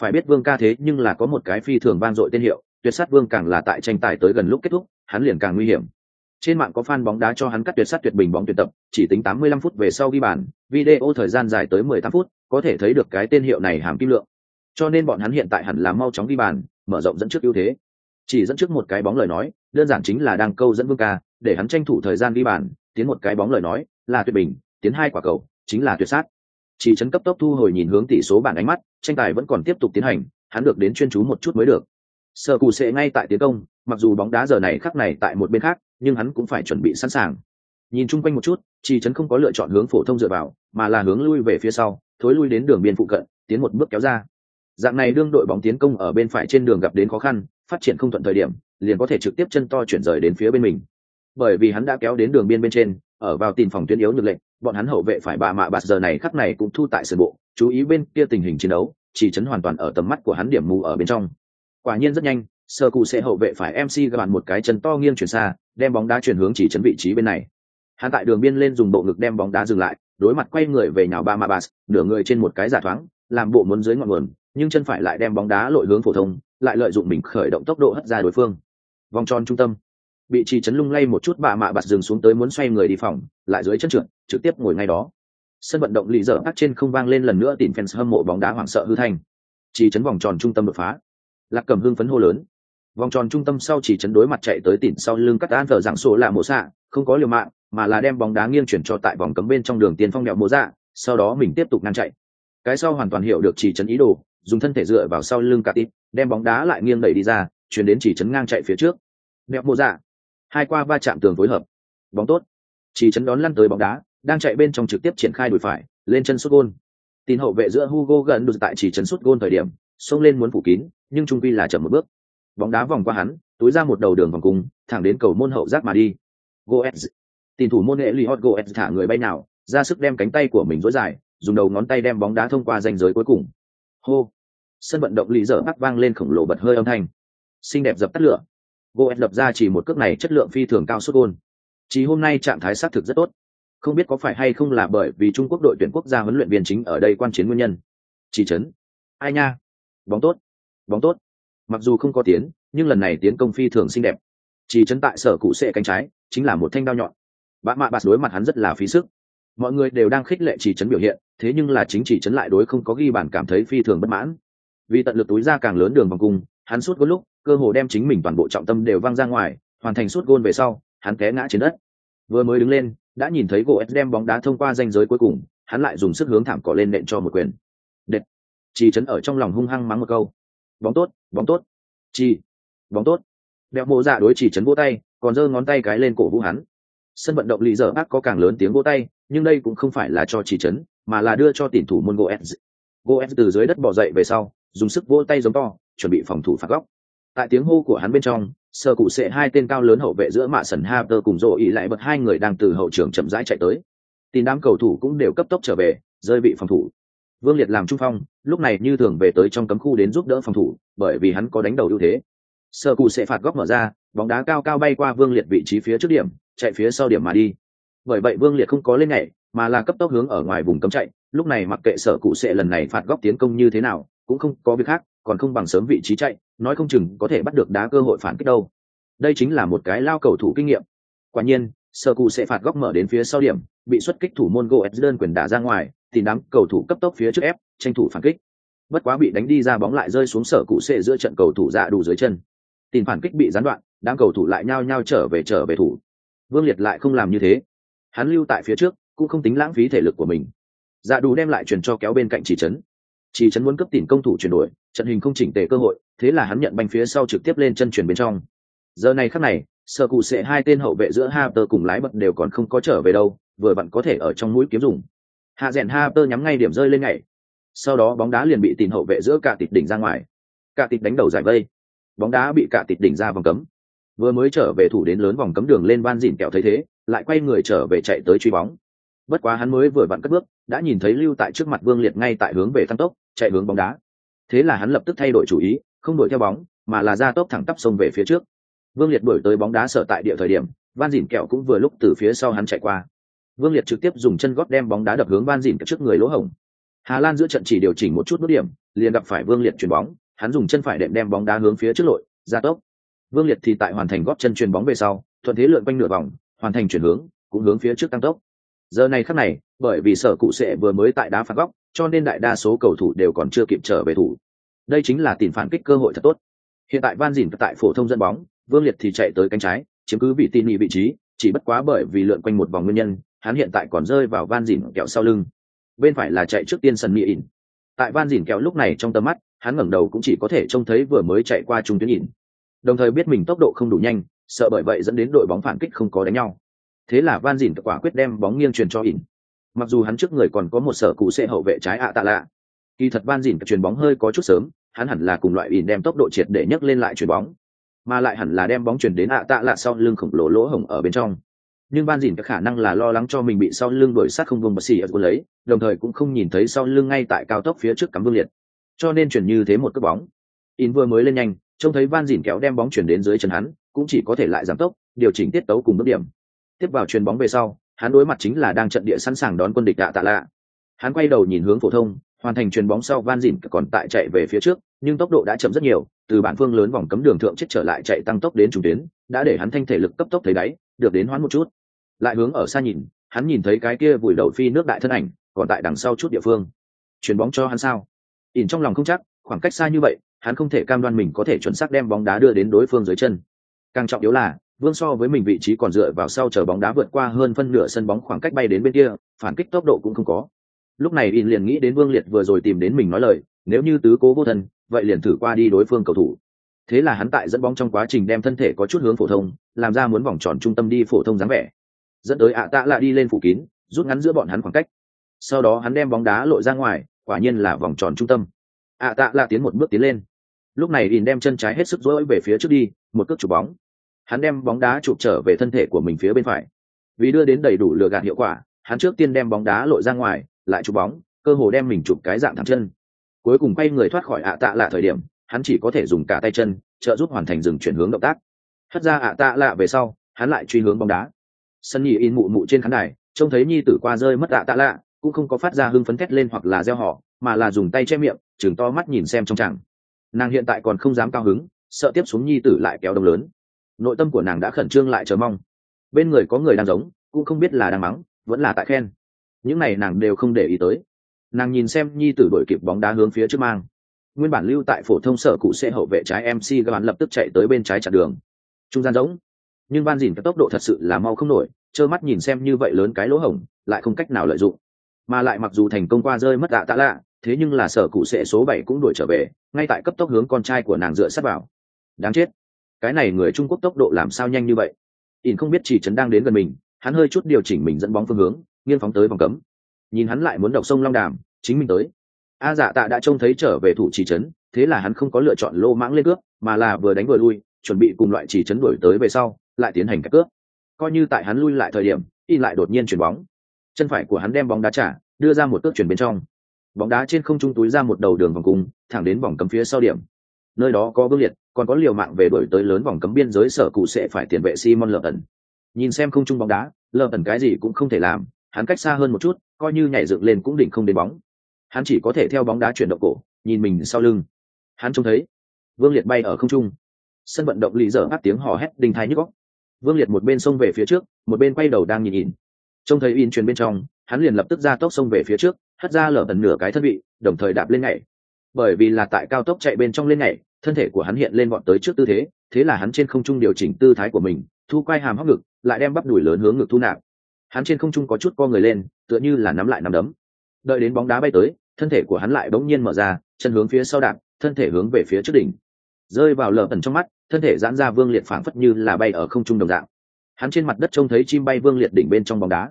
Phải biết Vương Ca thế nhưng là có một cái phi thường vang dội tên hiệu, tuyệt sát Vương càng là tại tranh tài tới gần lúc kết thúc, hắn liền càng nguy hiểm. Trên mạng có fan bóng đá cho hắn cắt tuyệt sát tuyệt bình bóng tuyệt tập, chỉ tính 85 phút về sau ghi bàn, video thời gian dài tới 18 phút, có thể thấy được cái tên hiệu này hàm kim lượng. Cho nên bọn hắn hiện tại hẳn là mau chóng ghi bàn, mở rộng dẫn trước ưu thế. Chỉ dẫn trước một cái bóng lời nói, đơn giản chính là đang câu dẫn Vương Ca, để hắn tranh thủ thời gian ghi bàn, tiến một cái bóng lời nói, là tuyệt bình, tiến hai quả cầu, chính là tuyệt sát. Chỉ chấn cấp tốc thu hồi nhìn hướng tỷ số bảng ánh mắt, tranh tài vẫn còn tiếp tục tiến hành, hắn được đến chuyên chú một chút mới được. Sở Cù sẽ ngay tại tiến công, mặc dù bóng đá giờ này khắc này tại một bên khác, nhưng hắn cũng phải chuẩn bị sẵn sàng. Nhìn chung quanh một chút, Chỉ chấn không có lựa chọn hướng phổ thông dựa vào, mà là hướng lui về phía sau, thối lui đến đường biên phụ cận, tiến một bước kéo ra. Dạng này đương đội bóng tiến công ở bên phải trên đường gặp đến khó khăn, phát triển không thuận thời điểm, liền có thể trực tiếp chân to chuyển rời đến phía bên mình. Bởi vì hắn đã kéo đến đường biên bên trên, ở vào tìm phòng tuyến yếu nhược lệnh, bọn hắn hậu vệ phải bà mạ bạt giờ này khắc này cũng thu tại sườn bộ, chú ý bên kia tình hình chiến đấu, chỉ chấn hoàn toàn ở tầm mắt của hắn điểm mù ở bên trong. Quả nhiên rất nhanh, sơ cụ sẽ hậu vệ phải mc gạt một cái chân to nghiêng chuyển xa, đem bóng đá chuyển hướng chỉ chấn vị trí bên này. Hắn tại đường biên lên dùng bộ ngực đem bóng đá dừng lại, đối mặt quay người về nhào ba ma bas nửa người trên một cái giả thoáng, làm bộ muốn dưới ngọn nguồn, nhưng chân phải lại đem bóng đá lội hướng phổ thông, lại lợi dụng mình khởi động tốc độ hất ra đối phương. Vòng tròn trung tâm. Bị chỉ chấn lung lay một chút bà mạ bạt dừng xuống tới muốn xoay người đi phòng, lại dưới chân trượt, trực tiếp ngồi ngay đó. Sân vận động lì dở ác trên không vang lên lần nữa tìm fans hâm mộ bóng đá hoảng sợ hư thành chỉ chấn vòng tròn trung tâm đột phá. Lạc cầm hưng phấn hô lớn vòng tròn trung tâm sau chỉ chấn đối mặt chạy tới tỉn sau lưng cắt an thở dạng sổ là mổ xạ, không có liều mạng, mà là đem bóng đá nghiêng chuyển cho tại vòng cấm bên trong đường tiền phong mẹo mổ dạ sau đó mình tiếp tục ngăn chạy. Cái sau hoàn toàn hiểu được chỉ chấn ý đồ, dùng thân thể dựa vào sau lưng cắt ít, đem bóng đá lại nghiêng đẩy đi ra, chuyển đến chỉ chấn ngang chạy phía trước. Mẹo mổ dạ hai qua va chạm tường phối hợp. Bóng tốt. Chỉ chấn đón lăn tới bóng đá, đang chạy bên trong trực tiếp triển khai đùi phải, lên chân sút gôn. Tin hậu vệ giữa hugo gần được tại chỉ chấn sút gôn thời điểm, xông lên muốn phủ kín, nhưng trung vi là chậm một bước bóng đá vòng qua hắn, túi ra một đầu đường vòng cung thẳng đến cầu môn hậu giác mà đi. Goetz. Tìm thủ môn hệ li hot goetz thả người bay nào, ra sức đem cánh tay của mình dối dài, dùng đầu ngón tay đem bóng đá thông qua ranh giới cuối cùng. Hô. Sân vận động lý dở bắc vang lên khổng lồ bật hơi âm thanh. Xinh đẹp dập tắt lửa. Goetz lập ra chỉ một cước này chất lượng phi thường cao suốt gôn. Chỉ hôm nay trạng thái xác thực rất tốt. Không biết có phải hay không là bởi vì trung quốc đội tuyển quốc gia huấn luyện viên chính ở đây quan chiến nguyên nhân. Chỉ chấn. Ai nha. Bóng tốt. Bóng tốt mặc dù không có tiến, nhưng lần này tiến công phi thường xinh đẹp. Chỉ chấn tại sở cụ sệ cánh trái, chính là một thanh đao nhọn. Bạ mạ bạt đối mặt hắn rất là phí sức. Mọi người đều đang khích lệ chỉ chấn biểu hiện, thế nhưng là chính chỉ chấn lại đối không có ghi bản cảm thấy phi thường bất mãn. Vì tận lực túi ra càng lớn đường vòng cung, hắn suốt có lúc, cơ hồ đem chính mình toàn bộ trọng tâm đều văng ra ngoài, hoàn thành suốt gôn về sau, hắn té ngã trên đất. Vừa mới đứng lên, đã nhìn thấy gỗ đem bóng đá thông qua ranh giới cuối cùng, hắn lại dùng sức hướng thảm cỏ lên nện cho một quyền. Đệt! Chỉ chấn ở trong lòng hung hăng mắng một câu bóng tốt bóng tốt. Chi. Bóng tốt. Đeo mộ dạ đối chỉ chấn vỗ tay, còn giơ ngón tay cái lên cổ vũ hắn. Sân vận động lý giờ ác có càng lớn tiếng vỗ tay, nhưng đây cũng không phải là cho chỉ trấn mà là đưa cho tiền thủ môn goetz. Goetz từ dưới đất bỏ dậy về sau, dùng sức vỗ tay giống to, chuẩn bị phòng thủ phạt góc. Tại tiếng hô của hắn bên trong, sơ cụ sệ hai tên cao lớn hậu vệ giữa mạ sần haver cùng rộ ý lại bật hai người đang từ hậu trường chậm rãi chạy tới. Tin đám cầu thủ cũng đều cấp tốc trở về, rơi bị phòng thủ vương liệt làm trung phong, lúc này như thường về tới trong cấm khu đến giúp đỡ phòng thủ, bởi vì hắn có đánh đầu ưu thế. Sơ cụ sẽ phạt góc mở ra, bóng đá cao cao bay qua vương liệt vị trí phía trước điểm, chạy phía sau điểm mà đi. Bởi vậy vương liệt không có lên nhảy, mà là cấp tốc hướng ở ngoài vùng cấm chạy, lúc này mặc kệ sở cụ sẽ lần này phạt góc tiến công như thế nào, cũng không có việc khác, còn không bằng sớm vị trí chạy, nói không chừng có thể bắt được đá cơ hội phản kích đâu. Đây chính là một cái lao cầu thủ kinh nghiệm. Quả nhiên, sở cụ sẽ phạt góc mở đến phía sau điểm, bị xuất kích thủ môn goetz đơn quyền đả ra ngoài tìm đám cầu thủ cấp tốc phía trước ép, tranh thủ phản kích. Bất quá bị đánh đi ra bóng lại rơi xuống sở cụ sệ giữa trận cầu thủ dạ đủ dưới chân. Tìm phản kích bị gián đoạn, đám cầu thủ lại nhao nhao trở về trở về thủ. Vương liệt lại không làm như thế. Hắn lưu tại phía trước, cũng không tính lãng phí thể lực của mình. Dạ đủ đem lại truyền cho kéo bên cạnh chỉ trấn. Chỉ trấn muốn cấp tìm công thủ chuyển đổi, trận hình không chỉnh tề cơ hội, thế là hắn nhận banh phía sau trực tiếp lên chân chuyển bên trong. Giờ này khắc này, sở cụ sệ hai tên hậu vệ giữa ha tờ cùng lái bật đều còn không có trở về đâu, vừa vặn có thể ở trong mũi kiếm dùng hạ rèn ha tơ nhắm ngay điểm rơi lên nhảy. Sau đó bóng đá liền bị tìm hậu vệ giữa cả tịt đỉnh ra ngoài. Cả tịt đánh đầu giải vây. Bóng đá bị cả tịt đỉnh ra vòng cấm. Vừa mới trở về thủ đến lớn vòng cấm đường lên van dìn kẹo thấy thế, lại quay người trở về chạy tới truy bóng. Bất quá hắn mới vừa vặn cất bước, đã nhìn thấy lưu tại trước mặt vương liệt ngay tại hướng về tăng tốc, chạy hướng bóng đá. Thế là hắn lập tức thay đổi chủ ý, không đuổi theo bóng, mà là ra tốc thẳng tắp sông về phía trước. Vương liệt đuổi tới bóng đá sở tại địa thời điểm, van dìn kẹo cũng vừa lúc từ phía sau hắn chạy qua vương liệt trực tiếp dùng chân gót đem bóng đá đập hướng van dìn trước người lỗ hổng hà lan giữa trận chỉ điều chỉnh một chút nút điểm, liền gặp phải vương liệt chuyển bóng, hắn dùng chân phải đệm đem bóng đá hướng phía trước lội, ra tốc. Vương liệt thì tại hoàn thành góp chân chuyền bóng về sau, thuận thế lượn quanh nửa vòng, hoàn thành chuyển hướng, cũng hướng phía trước tăng tốc. Giờ này khắc này, bởi vì sở cụ sẽ vừa mới tại đá phạt góc, cho nên đại đa số cầu thủ đều còn chưa kịp trở về thủ. Đây chính là tiền phản kích cơ hội thật tốt. Hiện tại van dìn tại phổ thông dẫn bóng, vương liệt thì chạy tới cánh trái, chiếm cứ vị tin vị trí, chỉ bất quá bởi vì lượn quanh một vòng nguyên nhân hắn hiện tại còn rơi vào van dìn kẹo sau lưng. Bên phải là chạy trước tiên sân mỹ ỉn. Tại van dìn kẹo lúc này trong tầm mắt, hắn ngẩng đầu cũng chỉ có thể trông thấy vừa mới chạy qua trung tuyến ỉn. Đồng thời biết mình tốc độ không đủ nhanh, sợ bởi vậy dẫn đến đội bóng phản kích không có đánh nhau. Thế là van dìn quả quyết đem bóng nghiêng truyền cho ỉn. Mặc dù hắn trước người còn có một sở cụ sẽ hậu vệ trái ạ tạ lạ kỳ thật van dìn chuyền bóng hơi có chút sớm, hắn hẳn là cùng loại ỉn đem tốc độ triệt để nhấc lên lại chuyền bóng. Mà lại hẳn là đem bóng chuyển đến ạ tạ lạ sau lưng khổng lồ lỗ hổng ở bên trong nhưng van dìn có khả năng là lo lắng cho mình bị sau lưng đuổi sát không vùng bật xì ở lấy, đồng thời cũng không nhìn thấy sau lưng ngay tại cao tốc phía trước cắm vương liệt. Cho nên chuyển như thế một cước bóng. In vừa mới lên nhanh, trông thấy van dìn kéo đem bóng chuyển đến dưới chân hắn, cũng chỉ có thể lại giảm tốc, điều chỉnh tiết tấu cùng bước điểm. Tiếp vào chuyền bóng về sau, hắn đối mặt chính là đang trận địa sẵn sàng đón quân địch đạ tạ lạ. Hắn quay đầu nhìn hướng phổ thông, hoàn thành chuyền bóng sau van dìn còn tại chạy về phía trước, nhưng tốc độ đã chậm rất nhiều, từ bản phương lớn vòng cấm đường thượng chết trở lại chạy tăng tốc đến trung tuyến, đã để hắn thanh thể lực cấp tốc thấy đáy, được đến hoán một chút lại hướng ở xa nhìn, hắn nhìn thấy cái kia vùi đầu phi nước đại thân ảnh, còn tại đằng sau chút địa phương. Chuyền bóng cho hắn sao? Ỉn trong lòng không chắc, khoảng cách xa như vậy, hắn không thể cam đoan mình có thể chuẩn xác đem bóng đá đưa đến đối phương dưới chân. Càng trọng yếu là, vương so với mình vị trí còn dựa vào sau chờ bóng đá vượt qua hơn phân nửa sân bóng khoảng cách bay đến bên kia, phản kích tốc độ cũng không có. Lúc này in liền nghĩ đến vương liệt vừa rồi tìm đến mình nói lời, nếu như tứ cố vô thân, vậy liền thử qua đi đối phương cầu thủ. Thế là hắn tại dẫn bóng trong quá trình đem thân thể có chút hướng phổ thông, làm ra muốn vòng tròn trung tâm đi phổ thông dáng vẻ dẫn tới ạ tạ lạ đi lên phủ kín, rút ngắn giữa bọn hắn khoảng cách. Sau đó hắn đem bóng đá lội ra ngoài, quả nhiên là vòng tròn trung tâm. Ạ tạ lạ tiến một bước tiến lên. Lúc này in đem chân trái hết sức dỗi về phía trước đi, một cước chụp bóng. Hắn đem bóng đá chụp trở về thân thể của mình phía bên phải. Vì đưa đến đầy đủ lừa gạt hiệu quả, hắn trước tiên đem bóng đá lội ra ngoài, lại chụp bóng, cơ hồ đem mình chụp cái dạng thẳng chân. Cuối cùng quay người thoát khỏi ạ tạ lạ thời điểm, hắn chỉ có thể dùng cả tay chân, trợ giúp hoàn thành dừng chuyển hướng động tác. Hất ra ạ tạ lạ về sau, hắn lại truy hướng bóng đá sân nhì in mụ mụ trên khán đài, trông thấy nhi tử qua rơi mất tạ tạ lạ, cũng không có phát ra hưng phấn thét lên hoặc là gieo họ mà là dùng tay che miệng chừng to mắt nhìn xem trong chẳng nàng hiện tại còn không dám cao hứng, sợ tiếp xuống nhi tử lại kéo đông lớn. Nội tâm của nàng đã khẩn trương lại chờ mong. Bên người có người đang giống, cũng không biết là đang mắng, vẫn là tại khen. Những này nàng đều không để ý tới. Nàng nhìn xem nhi tử đổi kịp bóng đá hướng phía trước mang. Nguyên bản lưu tại phổ thông sở cụ sẽ hậu vệ trái mc gắn lập tức chạy tới bên trái chặn đường. Trung gian giống nhưng van dìn cái tốc độ thật sự là mau không nổi, trơ mắt nhìn xem như vậy lớn cái lỗ hổng, lại không cách nào lợi dụng. Mà lại mặc dù thành công qua rơi mất tạ tạ lạ, thế nhưng là sở cụ sẽ số bảy cũng đuổi trở về, ngay tại cấp tốc hướng con trai của nàng dựa sát vào. Đáng chết. Cái này người trung quốc tốc độ làm sao nhanh như vậy? Ỉn không biết chỉ trấn đang đến gần mình, hắn hơi chút điều chỉnh mình dẫn bóng phương hướng, nghiêng phóng tới vòng cấm. Nhìn hắn lại muốn đọc sông long đàm, chính mình tới. A dạ tạ đã trông thấy trở về thủ trì trấn thế là hắn không có lựa chọn lô mãng lên cướp, mà là vừa đánh vừa lui, chuẩn bị cùng loại trì trấn đuổi tới về sau lại tiến hành cắt cướp coi như tại hắn lui lại thời điểm, y lại đột nhiên chuyển bóng. Chân phải của hắn đem bóng đá trả, đưa ra một cước chuyển bên trong. Bóng đá trên không trung túi ra một đầu đường vòng cung, thẳng đến vòng cấm phía sau điểm. Nơi đó có vương liệt, còn có liều mạng về đổi tới lớn vòng cấm biên giới sở cụ sẽ phải tiền vệ simon lợn ẩn. Nhìn xem không trung bóng đá lợn ẩn cái gì cũng không thể làm, hắn cách xa hơn một chút, coi như nhảy dựng lên cũng định không đến bóng. Hắn chỉ có thể theo bóng đá chuyển động cổ, nhìn mình sau lưng. Hắn trông thấy, vương liệt bay ở không trung. Sân vận động lý dở hát tiếng hò hét đinh thai nhức góc vương liệt một bên xông về phía trước, một bên quay đầu đang nhìn nhìn. Trông thấy in truyền bên trong, hắn liền lập tức ra tốc xông về phía trước, hất ra lở tần nửa cái thân vị, đồng thời đạp lên nhảy. Bởi vì là tại cao tốc chạy bên trong lên nhảy, thân thể của hắn hiện lên bọn tới trước tư thế thế là hắn trên không trung điều chỉnh tư thái của mình, thu quay hàm hóc ngực, lại đem bắp đùi lớn hướng ngực thu nạp. Hắn trên không trung có chút co người lên, tựa như là nắm lại nắm đấm. Đợi đến bóng đá bay tới, thân thể của hắn lại bỗng nhiên mở ra, chân hướng phía sau đạp, thân thể hướng về phía trước đỉnh rơi vào lờ tần trong mắt, thân thể giãn ra vương liệt phảng phất như là bay ở không trung đồng dạng. Hắn trên mặt đất trông thấy chim bay vương liệt đỉnh bên trong bóng đá.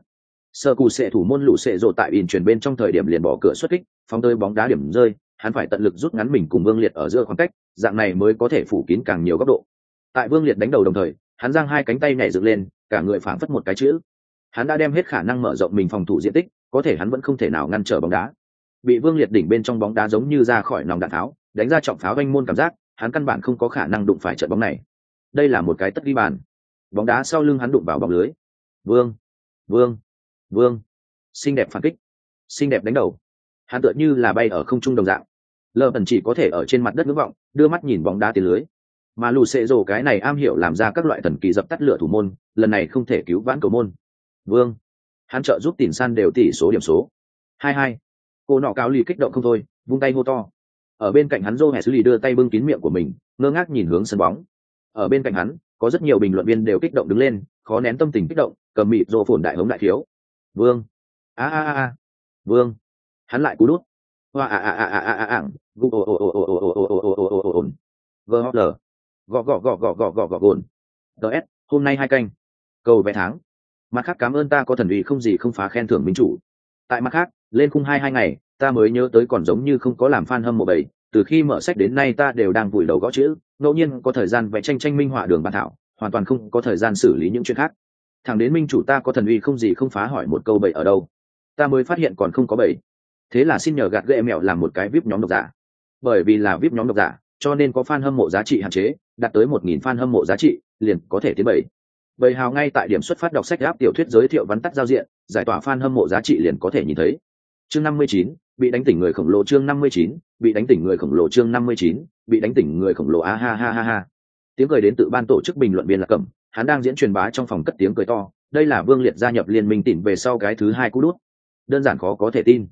Sơ cù sệ thủ môn lũ sệ rộ tại in chuyển bên trong thời điểm liền bỏ cửa xuất kích, phóng tới bóng đá điểm rơi, hắn phải tận lực rút ngắn mình cùng vương liệt ở giữa khoảng cách, dạng này mới có thể phủ kín càng nhiều góc độ. Tại vương liệt đánh đầu đồng thời, hắn giang hai cánh tay nhảy dựng lên, cả người phảng phất một cái chữ. Hắn đã đem hết khả năng mở rộng mình phòng thủ diện tích, có thể hắn vẫn không thể nào ngăn trở bóng đá. Bị vương liệt đỉnh bên trong bóng đá giống như ra khỏi nòng đạn tháo, đánh ra trọng pháo vanh môn cảm giác hắn căn bản không có khả năng đụng phải trận bóng này. Đây là một cái tất ghi bàn. Bóng đá sau lưng hắn đụng vào bóng lưới. Vương vương vương. Xinh đẹp phản kích. Xinh đẹp đánh đầu. Hắn tựa như là bay ở không trung đồng dạng. Lờ ẩn chỉ có thể ở trên mặt đất ngưỡng vọng, đưa mắt nhìn bóng đá tiền lưới. Mà lù xệ rồ cái này am hiểu làm ra các loại thần kỳ dập tắt lửa thủ môn, lần này không thể cứu vãn cầu môn. Vương. Hắn trợ giúp tìm san đều tỷ số điểm số. Hai hai. Cô nọ cáo lì kích động không thôi, vung tay hô to ở bên cạnh hắn Joe Hesley đưa tay bưng kín miệng của mình, ngơ ngác nhìn hướng sân bóng. Ở bên cạnh hắn, có rất nhiều bình luận viên đều kích động đứng lên, khó nén tâm tình kích động, cầm mịt rồ phồn đại hống đại thiếu. Vương, a a a Vương, hắn lại cú đút. Hoa a a a a a a a. Vl. Gọ gọ gọ gọ gọ gọ gọ gọn. DS, hôm nay hai canh. Cầu vé tháng. Mặt khác cảm ơn ta có thần ủy không gì không phá khen thưởng minh chủ. Tại mặt khác, lên khung hai hai ngày, ta mới nhớ tới còn giống như không có làm fan hâm mộ bảy từ khi mở sách đến nay ta đều đang vùi đầu gõ chữ, ngẫu nhiên có thời gian vẽ tranh tranh minh họa đường bản thảo, hoàn toàn không có thời gian xử lý những chuyện khác. Thằng đến minh chủ ta có thần uy không gì không phá hỏi một câu bậy ở đâu. Ta mới phát hiện còn không có bậy thế là xin nhờ gạt ghệ mẹo làm một cái vip nhóm độc giả. Bởi vì là vip nhóm độc giả, cho nên có fan hâm mộ giá trị hạn chế, đạt tới một nghìn fan hâm mộ giá trị, liền có thể tiến bảy bầy hào ngay tại điểm xuất phát đọc sách áp tiểu thuyết giới thiệu vắn tắt giao diện, giải tỏa fan hâm mộ giá trị liền có thể nhìn thấy. Chương năm mươi chín bị đánh tỉnh người khổng lồ chương năm mươi chín, bị đánh tỉnh người khổng lồ chương năm mươi chín, bị đánh tỉnh người khổng lồ, a ha ha ha ha. Tiếng cười đến tự ban tổ chức bình luận viên là cẩm, hắn đang diễn truyền bá trong phòng cất tiếng cười to. Đây là vương liệt gia nhập liên minh tỉnh về sau cái thứ hai cú đút. Đơn giản khó có thể tin.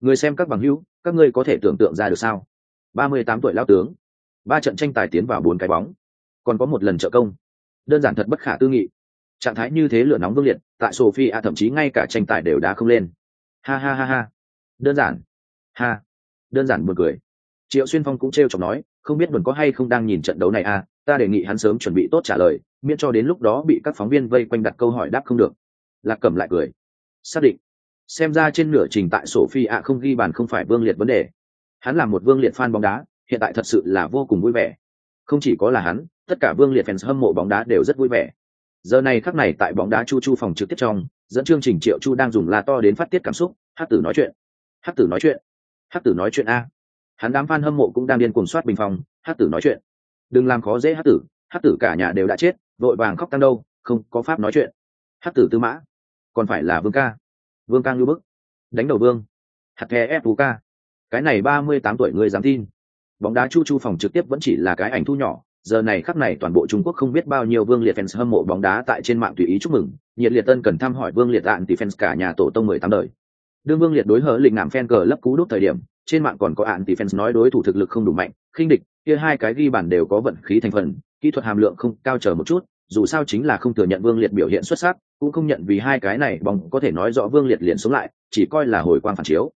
Người xem các bằng hữu, các ngươi có thể tưởng tượng ra được sao? ba mươi tám tuổi lao tướng. Ba trận tranh tài tiến vào bốn cái bóng. Còn có một lần trợ công. Đơn giản thật bất khả tư nghị. Trạng thái như thế lửa nóng vương liệt, tại sophie a thậm chí ngay cả tranh tài đều đá không lên. Ha ha ha ha đơn giản. Ha. Đơn giản buồn cười. Triệu xuyên phong cũng t r e o chọc nói, không biết buồn có hay không đang nhìn trận đấu này à ta đề nghị hắn sớm chuẩn bị tốt trả lời, miễn cho đến lúc đó bị các phóng viên vây quanh đặt câu hỏi đáp không được. Lạc cẩm lại cười. Xác định. Xem ra trên nửa trình tại sổ phi ạ không ghi bàn không phải vương liệt vấn đề. Hắn là một vương liệt fan bóng đá, hiện tại thật sự là vô cùng vui vẻ. Không chỉ có là hắn, tất cả vương liệt fans hâm mộ bóng đá đều rất vui vẻ. Giờ này khắc này tại bóng đá chu chu phòng trực tiếp trong, dẫn chương trình triệu chu đang dùng la to đến phát tiết cảm xúc, hát tử nói chuyện hát tử nói chuyện. Hát tử nói chuyện a. Hắn đám fan hâm mộ cũng đang điên cuồng soát bình phòng hát tử nói chuyện. Đừng làm khó dễ hát tử hát tử cả nhà đều đã chết, vội vàng khóc tăng đâu, không có pháp nói chuyện. Hát tử tư mã, còn phải là vương ca. Vương ca ngưu bức. Đánh đầu vương. Hạt thè ép ca. Cái này ba mươi tám tuổi người dám tin. Bóng đá chu chu phòng trực tiếp vẫn chỉ là cái ảnh thu nhỏ, giờ này khắp này toàn bộ trung quốc không biết bao nhiêu vương liệt fans hâm mộ bóng đá tại trên mạng tùy ý chúc mừng. Nhiệt liệt tân cần thăm hỏi vương liệt tạn tỷ fans cả nhà tổ tông mười tám đời đương vương liệt đối hở lịch ngảm fan cờ lấp cú đốt thời điểm, trên mạng còn có ạn tỷ fans nói đối thủ thực lực không đủ mạnh, khinh địch, kia hai cái ghi bàn đều có vận khí thành phần, kỹ thuật hàm lượng không cao chờ một chút, dù sao chính là không thừa nhận vương liệt biểu hiện xuất sắc, cũng không nhận vì hai cái này bóng có thể nói rõ vương liệt liền sống lại, chỉ coi là hồi quang phản chiếu.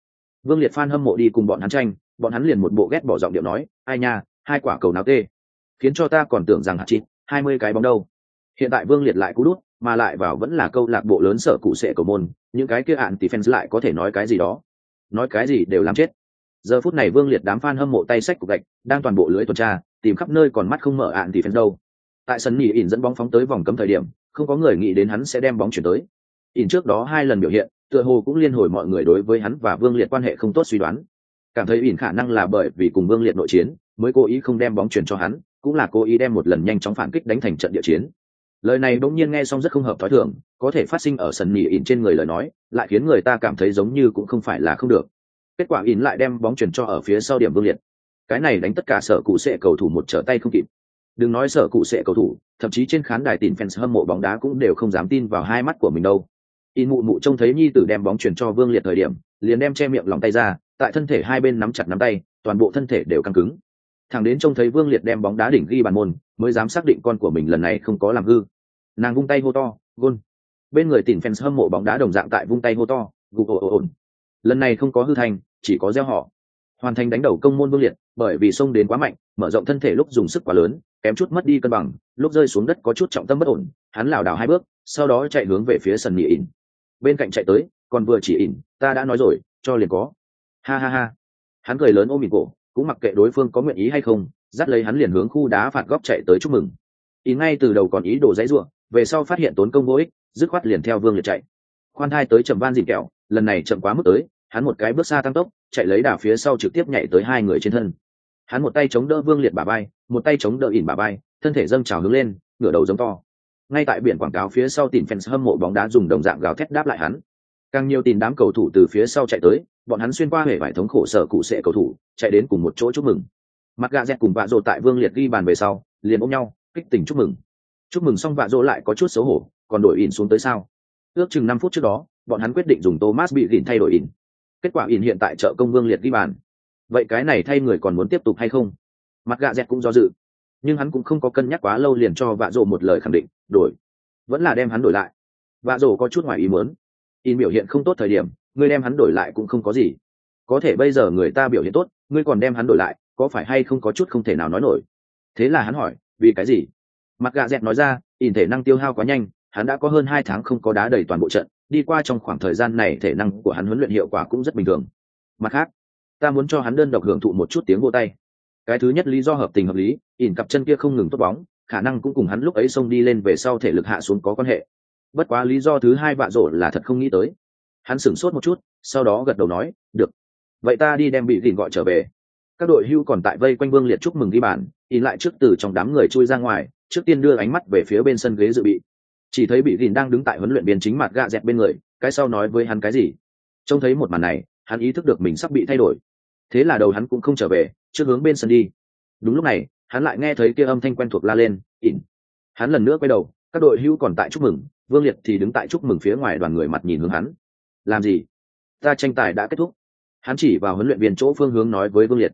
Vương liệt fan hâm mộ đi cùng bọn hắn tranh, bọn hắn liền một bộ ghét bỏ giọng điệu nói, ai nha, hai quả cầu nào tê? Khiến cho ta còn tưởng rằng hạt chít hai mươi cái bóng đâu. Hiện tại vương liệt lại cú đút mà lại vào vẫn là câu lạc bộ lớn sở cụ sệ cầu môn, những cái kia ạn thì fans lại có thể nói cái gì đó. Nói cái gì đều làm chết. Giờ phút này vương liệt đám fan hâm mộ tay sách của gạch, đang toàn bộ lưới tuần tra, tìm khắp nơi còn mắt không mở ạn thì fans đâu. Tại sân nhì ỉn dẫn bóng phóng tới vòng cấm thời điểm, không có người nghĩ đến hắn sẽ đem bóng chuyển tới. Ỉn trước đó hai lần biểu hiện, tựa hồ cũng liên hồi mọi người đối với hắn và vương liệt quan hệ không tốt suy đoán. Cảm thấy ỉn khả năng là bởi vì cùng vương liệt nội chiến, mới cố ý không đem bóng chuyển cho hắn, cũng là cố ý đem một lần nhanh chóng phản kích đánh thành trận địa chiến lời này bỗng nhiên nghe xong rất không hợp thói thường, có thể phát sinh ở sân nhì ỉn trên người lời nói, lại khiến người ta cảm thấy giống như cũng không phải là không được. Kết quả ỉn lại đem bóng chuyển cho ở phía sau điểm vương liệt. Cái này đánh tất cả sở cụ sệ cầu thủ một trở tay không kịp. Đừng nói sở cụ sệ cầu thủ, thậm chí trên khán đài tìm fans hâm mộ bóng đá cũng đều không dám tin vào hai mắt của mình đâu. In mụ mụ trông thấy nhi tử đem bóng chuyển cho vương liệt thời điểm, liền đem che miệng lòng tay ra, tại thân thể hai bên nắm chặt nắm tay, toàn bộ thân thể đều căng cứng. Thằng đến trông thấy vương liệt đem bóng đá đỉnh ghi bàn môn, mới dám xác định con của mình lần này không có làm hư nàng vung tay hô to, gôn. Bên người tìm fans hâm mộ bóng đá đồng dạng tại vung tay hô to, gù ồ ồn. Lần này không có hư thành, chỉ có gieo họ. Hoàn thành đánh đầu công môn vương liệt, bởi vì sông đến quá mạnh, mở rộng thân thể lúc dùng sức quá lớn, kém chút mất đi cân bằng, lúc rơi xuống đất có chút trọng tâm bất ổn, hắn lảo đảo hai bước, sau đó chạy hướng về phía sân nhị ỉn. Bên cạnh chạy tới, còn vừa chỉ ỉn, ta đã nói rồi, cho liền có. Ha ha ha. Hắn cười lớn ôm ỉn cổ, cũng mặc kệ đối phương có nguyện ý hay không, dắt lấy hắn liền hướng khu đá phạt góc chạy tới chúc mừng. Ỉn ngay từ đầu còn ý đồ dãy ruộng về sau phát hiện tốn công vô ích, dứt khoát liền theo vương liệt chạy. Khoan thai tới chậm van dìn kẹo, lần này chậm quá mức tới, hắn một cái bước xa tăng tốc, chạy lấy đà phía sau trực tiếp nhảy tới hai người trên thân. Hắn một tay chống đỡ vương liệt bà bay một tay chống đỡ ỉn bà bay thân thể dâng trào hướng lên, ngửa đầu giống to. Ngay tại biển quảng cáo phía sau tìm fans hâm mộ bóng đá dùng đồng dạng gào thét đáp lại hắn. Càng nhiều tìm đám cầu thủ từ phía sau chạy tới, bọn hắn xuyên qua hệ vải thống khổ sở cụ sệ cầu thủ, chạy đến cùng một chỗ chúc mừng. Mặt gà dẹt cùng vạ rộ tại vương liệt ghi bàn về sau, liền ôm nhau, kích tình chúc mừng chúc mừng xong vạ dỗ lại có chút xấu hổ, còn đổi ỉn xuống tới sao? Ước chừng năm phút trước đó, bọn hắn quyết định dùng thomas bị gỉn thay đổi ỉn. Kết quả ỉn hiện tại chợ công vương liệt ghi bàn. Vậy cái này thay người còn muốn tiếp tục hay không? Mặt gạ dẹt cũng do dự. Nhưng hắn cũng không có cân nhắc quá lâu liền cho vạ dỗ một lời khẳng định, đổi. Vẫn là đem hắn đổi lại. Vạ dỗ có chút ngoài ý muốn. In biểu hiện không tốt thời điểm ngươi đem hắn đổi lại cũng không có gì. Có thể bây giờ người ta biểu hiện tốt ngươi còn đem hắn đổi lại, có phải hay không có chút không thể nào nói nổi? Thế là hắn hỏi, vì cái gì? Mặt gạ dẹt nói ra in thể năng tiêu hao quá nhanh, hắn đã có hơn hai tháng không có đá đầy toàn bộ trận, đi qua trong khoảng thời gian này thể năng của hắn huấn luyện hiệu quả cũng rất bình thường. Mặt khác, ta muốn cho hắn đơn độc hưởng thụ một chút tiếng vô tay. Cái thứ nhất lý do hợp tình hợp lý, ỉn cặp chân kia không ngừng tốt bóng, khả năng cũng cùng hắn lúc ấy xông đi lên về sau thể lực hạ xuống có quan hệ. Bất quá lý do thứ hai vạ rộ là thật không nghĩ tới. Hắn sửng sốt một chút, sau đó gật đầu nói, được, vậy ta đi đem bị gìn gọi trở về. Các đội hưu còn tại vây quanh vương liệt chúc mừng ghi bàn in lại trước từ trong đám người chui ra ngoài trước tiên đưa ánh mắt về phía bên sân ghế dự bị. Chỉ thấy bị gìn đang đứng tại huấn luyện viên chính mặt gạ dẹt bên người, cái sau nói với hắn cái gì? Trông thấy một màn này, hắn ý thức được mình sắp bị thay đổi. Thế là đầu hắn cũng không trở về, trước hướng bên sân đi. Đúng lúc này, hắn lại nghe thấy kia âm thanh quen thuộc la lên, ỉn. Hắn lần nữa quay đầu, các đội hữu còn tại chúc mừng, vương liệt thì đứng tại chúc mừng phía ngoài đoàn người mặt nhìn hướng hắn. Làm gì? Ta tranh tài đã kết thúc. Hắn chỉ vào huấn luyện viên chỗ phương hướng nói với vương liệt.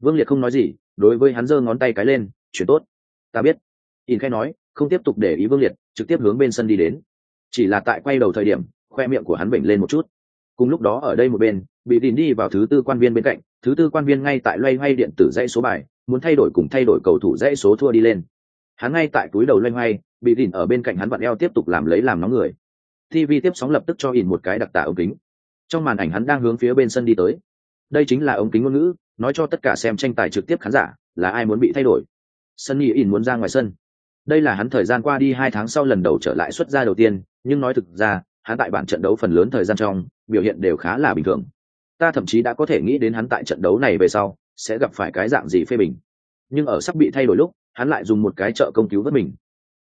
Vương liệt không nói gì, đối với hắn giơ ngón tay cái lên, chuyển tốt. Ta biết in khẽ nói, không tiếp tục để ý vương liệt, trực tiếp hướng bên sân đi đến. Chỉ là tại quay đầu thời điểm, khoe miệng của hắn bệnh lên một chút. Cùng lúc đó ở đây một bên, bị tìm đi vào thứ tư quan viên bên cạnh, thứ tư quan viên ngay tại loay hoay điện tử dãy số bài, muốn thay đổi cùng thay đổi cầu thủ dãy số thua đi lên. Hắn ngay tại túi đầu loay hoay, bị tìm ở bên cạnh hắn vặn eo tiếp tục làm lấy làm nóng người. Tv tiếp sóng lập tức cho In một cái đặc tả ống kính. Trong màn ảnh hắn đang hướng phía bên sân đi tới. Đây chính là ống kính ngôn ngữ, nói cho tất cả xem tranh tài trực tiếp khán giả là ai muốn bị thay đổi. Sân nhị In muốn ra ngoài sân đây là hắn thời gian qua đi hai tháng sau lần đầu trở lại xuất ra đầu tiên nhưng nói thực ra hắn tại bản trận đấu phần lớn thời gian trong biểu hiện đều khá là bình thường ta thậm chí đã có thể nghĩ đến hắn tại trận đấu này về sau sẽ gặp phải cái dạng gì phê bình nhưng ở sắp bị thay đổi lúc hắn lại dùng một cái trợ công cứu vớt mình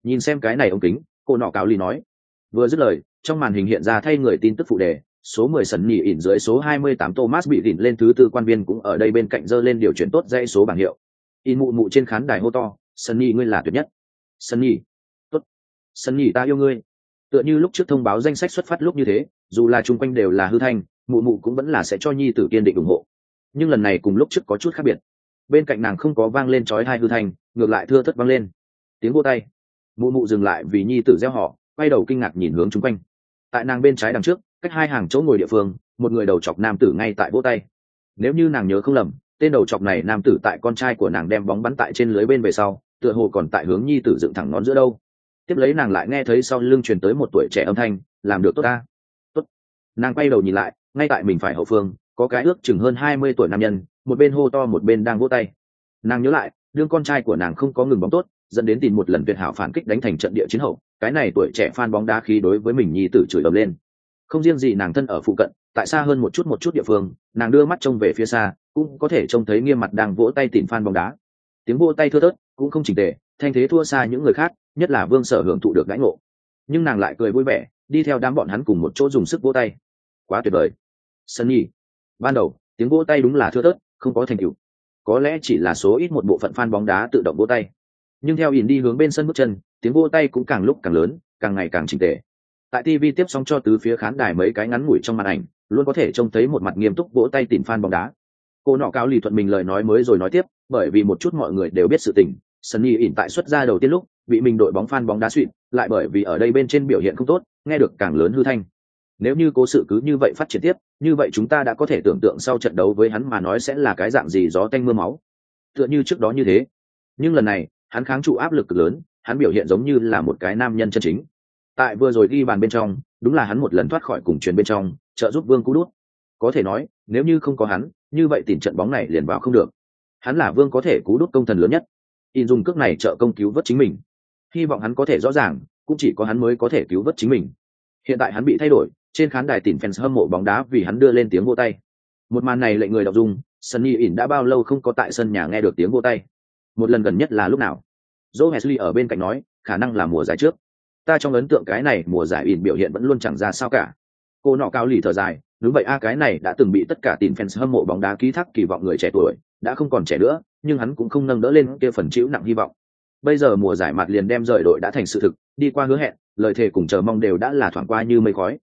nhìn xem cái này ông kính cô nọ cáo ly nói vừa dứt lời trong màn hình hiện ra thay người tin tức phụ đề số 10 sần nhì ỉn dưới số 28 Thomas bị đỉnh lên thứ tư quan viên cũng ở đây bên cạnh dơ lên điều chuyển tốt dãy số bảng hiệu. In mụ mụ trên khán đài hô to, Sunny ngươi là tuyệt nhất sân nhi. Tốt. Sunny ta yêu ngươi. Tựa như lúc trước thông báo danh sách xuất phát lúc như thế, dù là chung quanh đều là hư thanh, mụ mụ cũng vẫn là sẽ cho nhi tử kiên định ủng hộ. Nhưng lần này cùng lúc trước có chút khác biệt. Bên cạnh nàng không có vang lên trói hai hư thanh, ngược lại thưa thất vang lên. Tiếng vô tay. Mụ mụ dừng lại vì nhi tử gieo họ, quay đầu kinh ngạc nhìn hướng chung quanh. Tại nàng bên trái đằng trước, cách hai hàng chỗ ngồi địa phương, một người đầu chọc nam tử ngay tại vỗ tay. Nếu như nàng nhớ không lầm, tên đầu chọc này nam tử tại con trai của nàng đem bóng bắn tại trên lưới bên về sau tựa hồ còn tại hướng nhi tử dựng thẳng ngón giữa đâu. Tiếp lấy nàng lại nghe thấy sau lưng truyền tới một tuổi trẻ âm thanh, làm được tốt ta. Tốt. Nàng quay đầu nhìn lại, ngay tại mình phải hậu phương, có cái ước chừng hơn hai mươi tuổi nam nhân, một bên hô to một bên đang vỗ tay. Nàng nhớ lại, đương con trai của nàng không có ngừng bóng tốt, dẫn đến tìm một lần tuyệt hảo phản kích đánh thành trận địa chiến hậu, cái này tuổi trẻ phan bóng đá khí đối với mình nhi tử chửi ầm lên. Không riêng gì nàng thân ở phụ cận, tại xa hơn một chút một chút địa phương, nàng đưa mắt trông về phía xa, cũng có thể trông thấy nghiêm mặt đang vỗ tay tìm phan bóng đá. Tiếng vỗ tay thưa thớt cũng không chỉnh tề, thanh thế thua xa những người khác, nhất là vương sở hưởng thụ được đãi ngộ. Nhưng nàng lại cười vui vẻ, đi theo đám bọn hắn cùng một chỗ dùng sức vỗ tay. Quá tuyệt vời. Sân nhi. Ban đầu, tiếng vỗ tay đúng là thưa thớt, không có thành tựu. Có lẽ chỉ là số ít một bộ phận fan bóng đá tự động vỗ tay. Nhưng theo ỉn đi hướng bên sân bước chân, tiếng vỗ tay cũng càng lúc càng lớn, càng ngày càng chỉnh tề. Tại tv tiếp xong cho tứ phía khán đài mấy cái ngắn ngủi trong màn ảnh, luôn có thể trông thấy một mặt nghiêm túc vỗ tay tìm fan bóng đá. Cô nọ cao lì thuận mình lời nói mới rồi nói tiếp, bởi vì một chút mọi người đều biết sự tình. Sunny ỉn tại xuất ra đầu tiên lúc, bị mình đội bóng fan bóng đá suỵ lại bởi vì ở đây bên trên biểu hiện không tốt, nghe được càng lớn hư thanh. Nếu như cố sự cứ như vậy phát triển tiếp, như vậy chúng ta đã có thể tưởng tượng sau trận đấu với hắn mà nói sẽ là cái dạng gì gió tanh mưa máu. Tựa như trước đó như thế. Nhưng lần này, hắn kháng trụ áp lực cực lớn, hắn biểu hiện giống như là một cái nam nhân chân chính. Tại vừa rồi ghi bàn bên trong, đúng là hắn một lần thoát khỏi cùng truyền bên trong, trợ giúp vương cú đút. Có thể nói, nếu như không có hắn, như vậy tìm trận bóng này liền vào không được. Hắn là vương có thể cú đút công thần lớn nhất in dùng cước này trợ công cứu vớt chính mình. Hy vọng hắn có thể rõ ràng, cũng chỉ có hắn mới có thể cứu vớt chính mình. Hiện tại hắn bị thay đổi, trên khán đài tìm fans hâm mộ bóng đá vì hắn đưa lên tiếng vô tay. Một màn này lệnh người đọc dung, sunny ỉn đã bao lâu không có tại sân nhà nghe được tiếng vô tay. Một lần gần nhất là lúc nào? Joe hesley ở bên cạnh nói, khả năng là mùa giải trước. Ta trong ấn tượng cái này mùa giải ỉn biểu hiện vẫn luôn chẳng ra sao cả cô nọ cao lì thở dài, đúng vậy a, cái này đã từng bị tất cả tìm fans hâm mộ bóng đá ký thác kỳ vọng người trẻ tuổi, đã không còn trẻ nữa, nhưng hắn cũng không nâng đỡ lên kia phần chịu nặng hy vọng. Bây giờ mùa giải mặt liền đem rời đội đã thành sự thực, đi qua hứa hẹn, lời thề cùng chờ mong đều đã là thoảng qua như mây khói.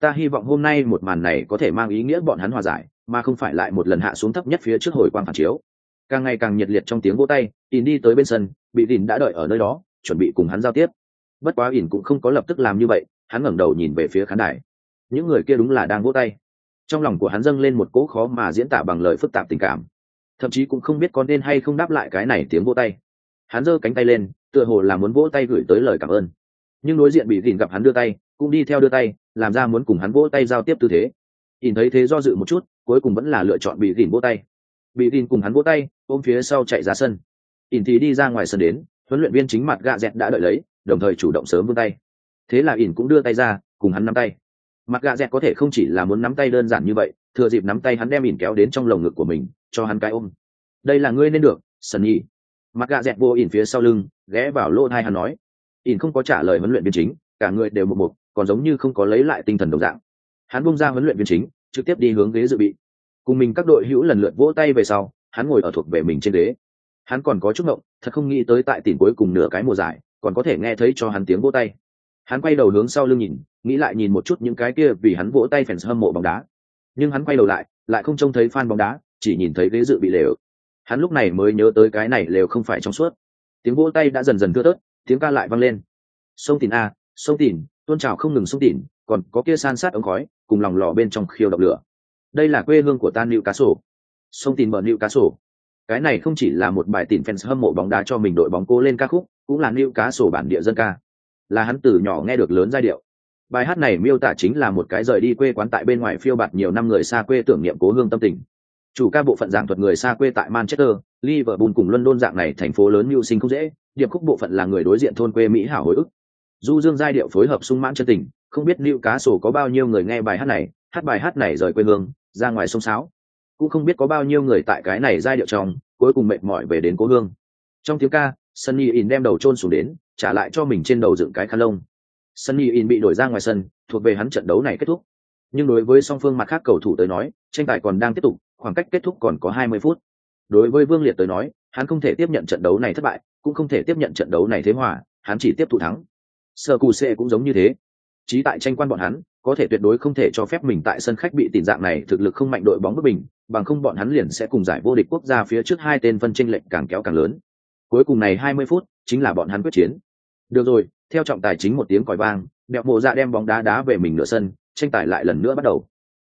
Ta hy vọng hôm nay một màn này có thể mang ý nghĩa bọn hắn hòa giải, mà không phải lại một lần hạ xuống thấp nhất phía trước hồi quang phản chiếu. Càng ngày càng nhiệt liệt trong tiếng vỗ tay in đi tới bên sân, bị dìn đã đợi ở nơi đó, chuẩn bị cùng hắn giao tiếp. Bất quá ỉn cũng không có lập tức làm như vậy, hắn ngẩng đầu nhìn về phía khán đài những người kia đúng là đang vỗ tay. Trong lòng của hắn dâng lên một cỗ khó mà diễn tả bằng lời phức tạp tình cảm. Thậm chí cũng không biết có nên hay không đáp lại cái này tiếng vỗ tay. Hắn giơ cánh tay lên, tựa hồ là muốn vỗ tay gửi tới lời cảm ơn. Nhưng đối diện bị tìm gặp hắn đưa tay, cũng đi theo đưa tay, làm ra muốn cùng hắn vỗ tay giao tiếp tư thế. Nhìn thấy thế do dự một chút, cuối cùng vẫn là lựa chọn bị tìm vỗ tay. Bị tìm cùng hắn vỗ tay, ôm phía sau chạy ra sân. Ỉn thì đi ra ngoài sân đến, huấn luyện viên chính mặt gạ dẹt đã đợi lấy, đồng thời chủ động sớm vươn tay. Thế là ỉn cũng đưa tay ra, cùng hắn nắm tay mặt gạ dẹt có thể không chỉ là muốn nắm tay đơn giản như vậy, thừa dịp nắm tay hắn đem ỉn kéo đến trong lồng ngực của mình, cho hắn cái ôm. Đây là ngươi nên được sân nhi. Mặt gạ dẹt vô ỉn phía sau lưng, ghé vào lỗ hai hắn nói. Ỉn không có trả lời huấn luyện viên chính, cả người đều một mục còn giống như không có lấy lại tinh thần đồng dạng. Hắn bung ra huấn luyện viên chính, trực tiếp đi hướng ghế dự bị. Cùng mình các đội hữu lần lượt vỗ tay về sau, hắn ngồi ở thuộc về mình trên ghế. Hắn còn có chút ngộng, thật không nghĩ tới tại tìm cuối cùng nửa cái mùa giải, còn có thể nghe thấy cho hắn tiếng vỗ tay hắn quay đầu hướng sau lưng nhìn, nghĩ lại nhìn một chút những cái kia vì hắn vỗ tay fans hâm mộ bóng đá. Nhưng hắn quay đầu lại lại không trông thấy fan bóng đá, chỉ nhìn thấy ghế dự bị lều. Hắn lúc này mới nhớ tới cái này lều không phải trong suốt. Tiếng vỗ tay đã dần dần thưa tớt tiếng ca lại vang lên. Sông tìm a, sông tìm tôn trào không ngừng sông tìm còn có kia san sát ống khói, cùng lòng lò bên trong khiêu độc lửa. Đây là quê hương của ta nịu cá sổ sông tìm mở nịu cá sổ cái này không chỉ là một bài tìm fans hâm mộ bóng đá cho mình đội bóng cố lên ca khúc, cũng là nịu cá sổ bản địa dân ca là hắn từ nhỏ nghe được lớn giai điệu. Bài hát này miêu tả chính là một cái rời đi quê quán tại bên ngoài phiêu bạt nhiều năm người xa quê tưởng niệm cố hương tâm tình. Chủ ca bộ phận giảng thuật người xa quê tại manchester, liverpool cùng london dạng này thành phố lớn mưu sinh không dễ, điệp khúc bộ phận là người đối diện thôn quê mỹ hảo hồi ức. Du dương giai điệu phối hợp sung mãn chân tình, không biết lưu cá sổ có bao nhiêu người nghe bài hát này, hát bài hát này rời quê hương, ra ngoài sông sáo. Cũng không biết có bao nhiêu người tại cái này giai điệu trong, cuối cùng mệt mỏi về đến cố hương. Trong tiếng ca, sunny in đem đầu trôn xuống đến trả lại cho mình trên đầu dựng cái khăn lông. Sunny in bị đổi ra ngoài sân, thuộc về hắn trận đấu này kết thúc. Nhưng đối với song phương mặt khác cầu thủ tới nói, tranh tài còn đang tiếp tục, khoảng cách kết thúc còn có 20 phút. Đối với vương liệt tới nói, hắn không thể tiếp nhận trận đấu này thất bại, cũng không thể tiếp nhận trận đấu này thế hòa, hắn chỉ tiếp thủ thắng. Sơ cù sệ cũng giống như thế. Trí tại tranh quan bọn hắn, có thể tuyệt đối không thể cho phép mình tại sân khách bị tình dạng này thực lực không mạnh đội bóng bất bình, bằng không bọn hắn liền sẽ cùng giải vô địch quốc gia phía trước hai tên phân tranh lệnh càng kéo càng lớn. Cuối cùng này 20 phút chính là bọn hắn quyết chiến. Được rồi, theo trọng tài chính một tiếng còi vang đẹo mộ dạ đem bóng đá đá về mình nửa sân, tranh tài lại lần nữa bắt đầu.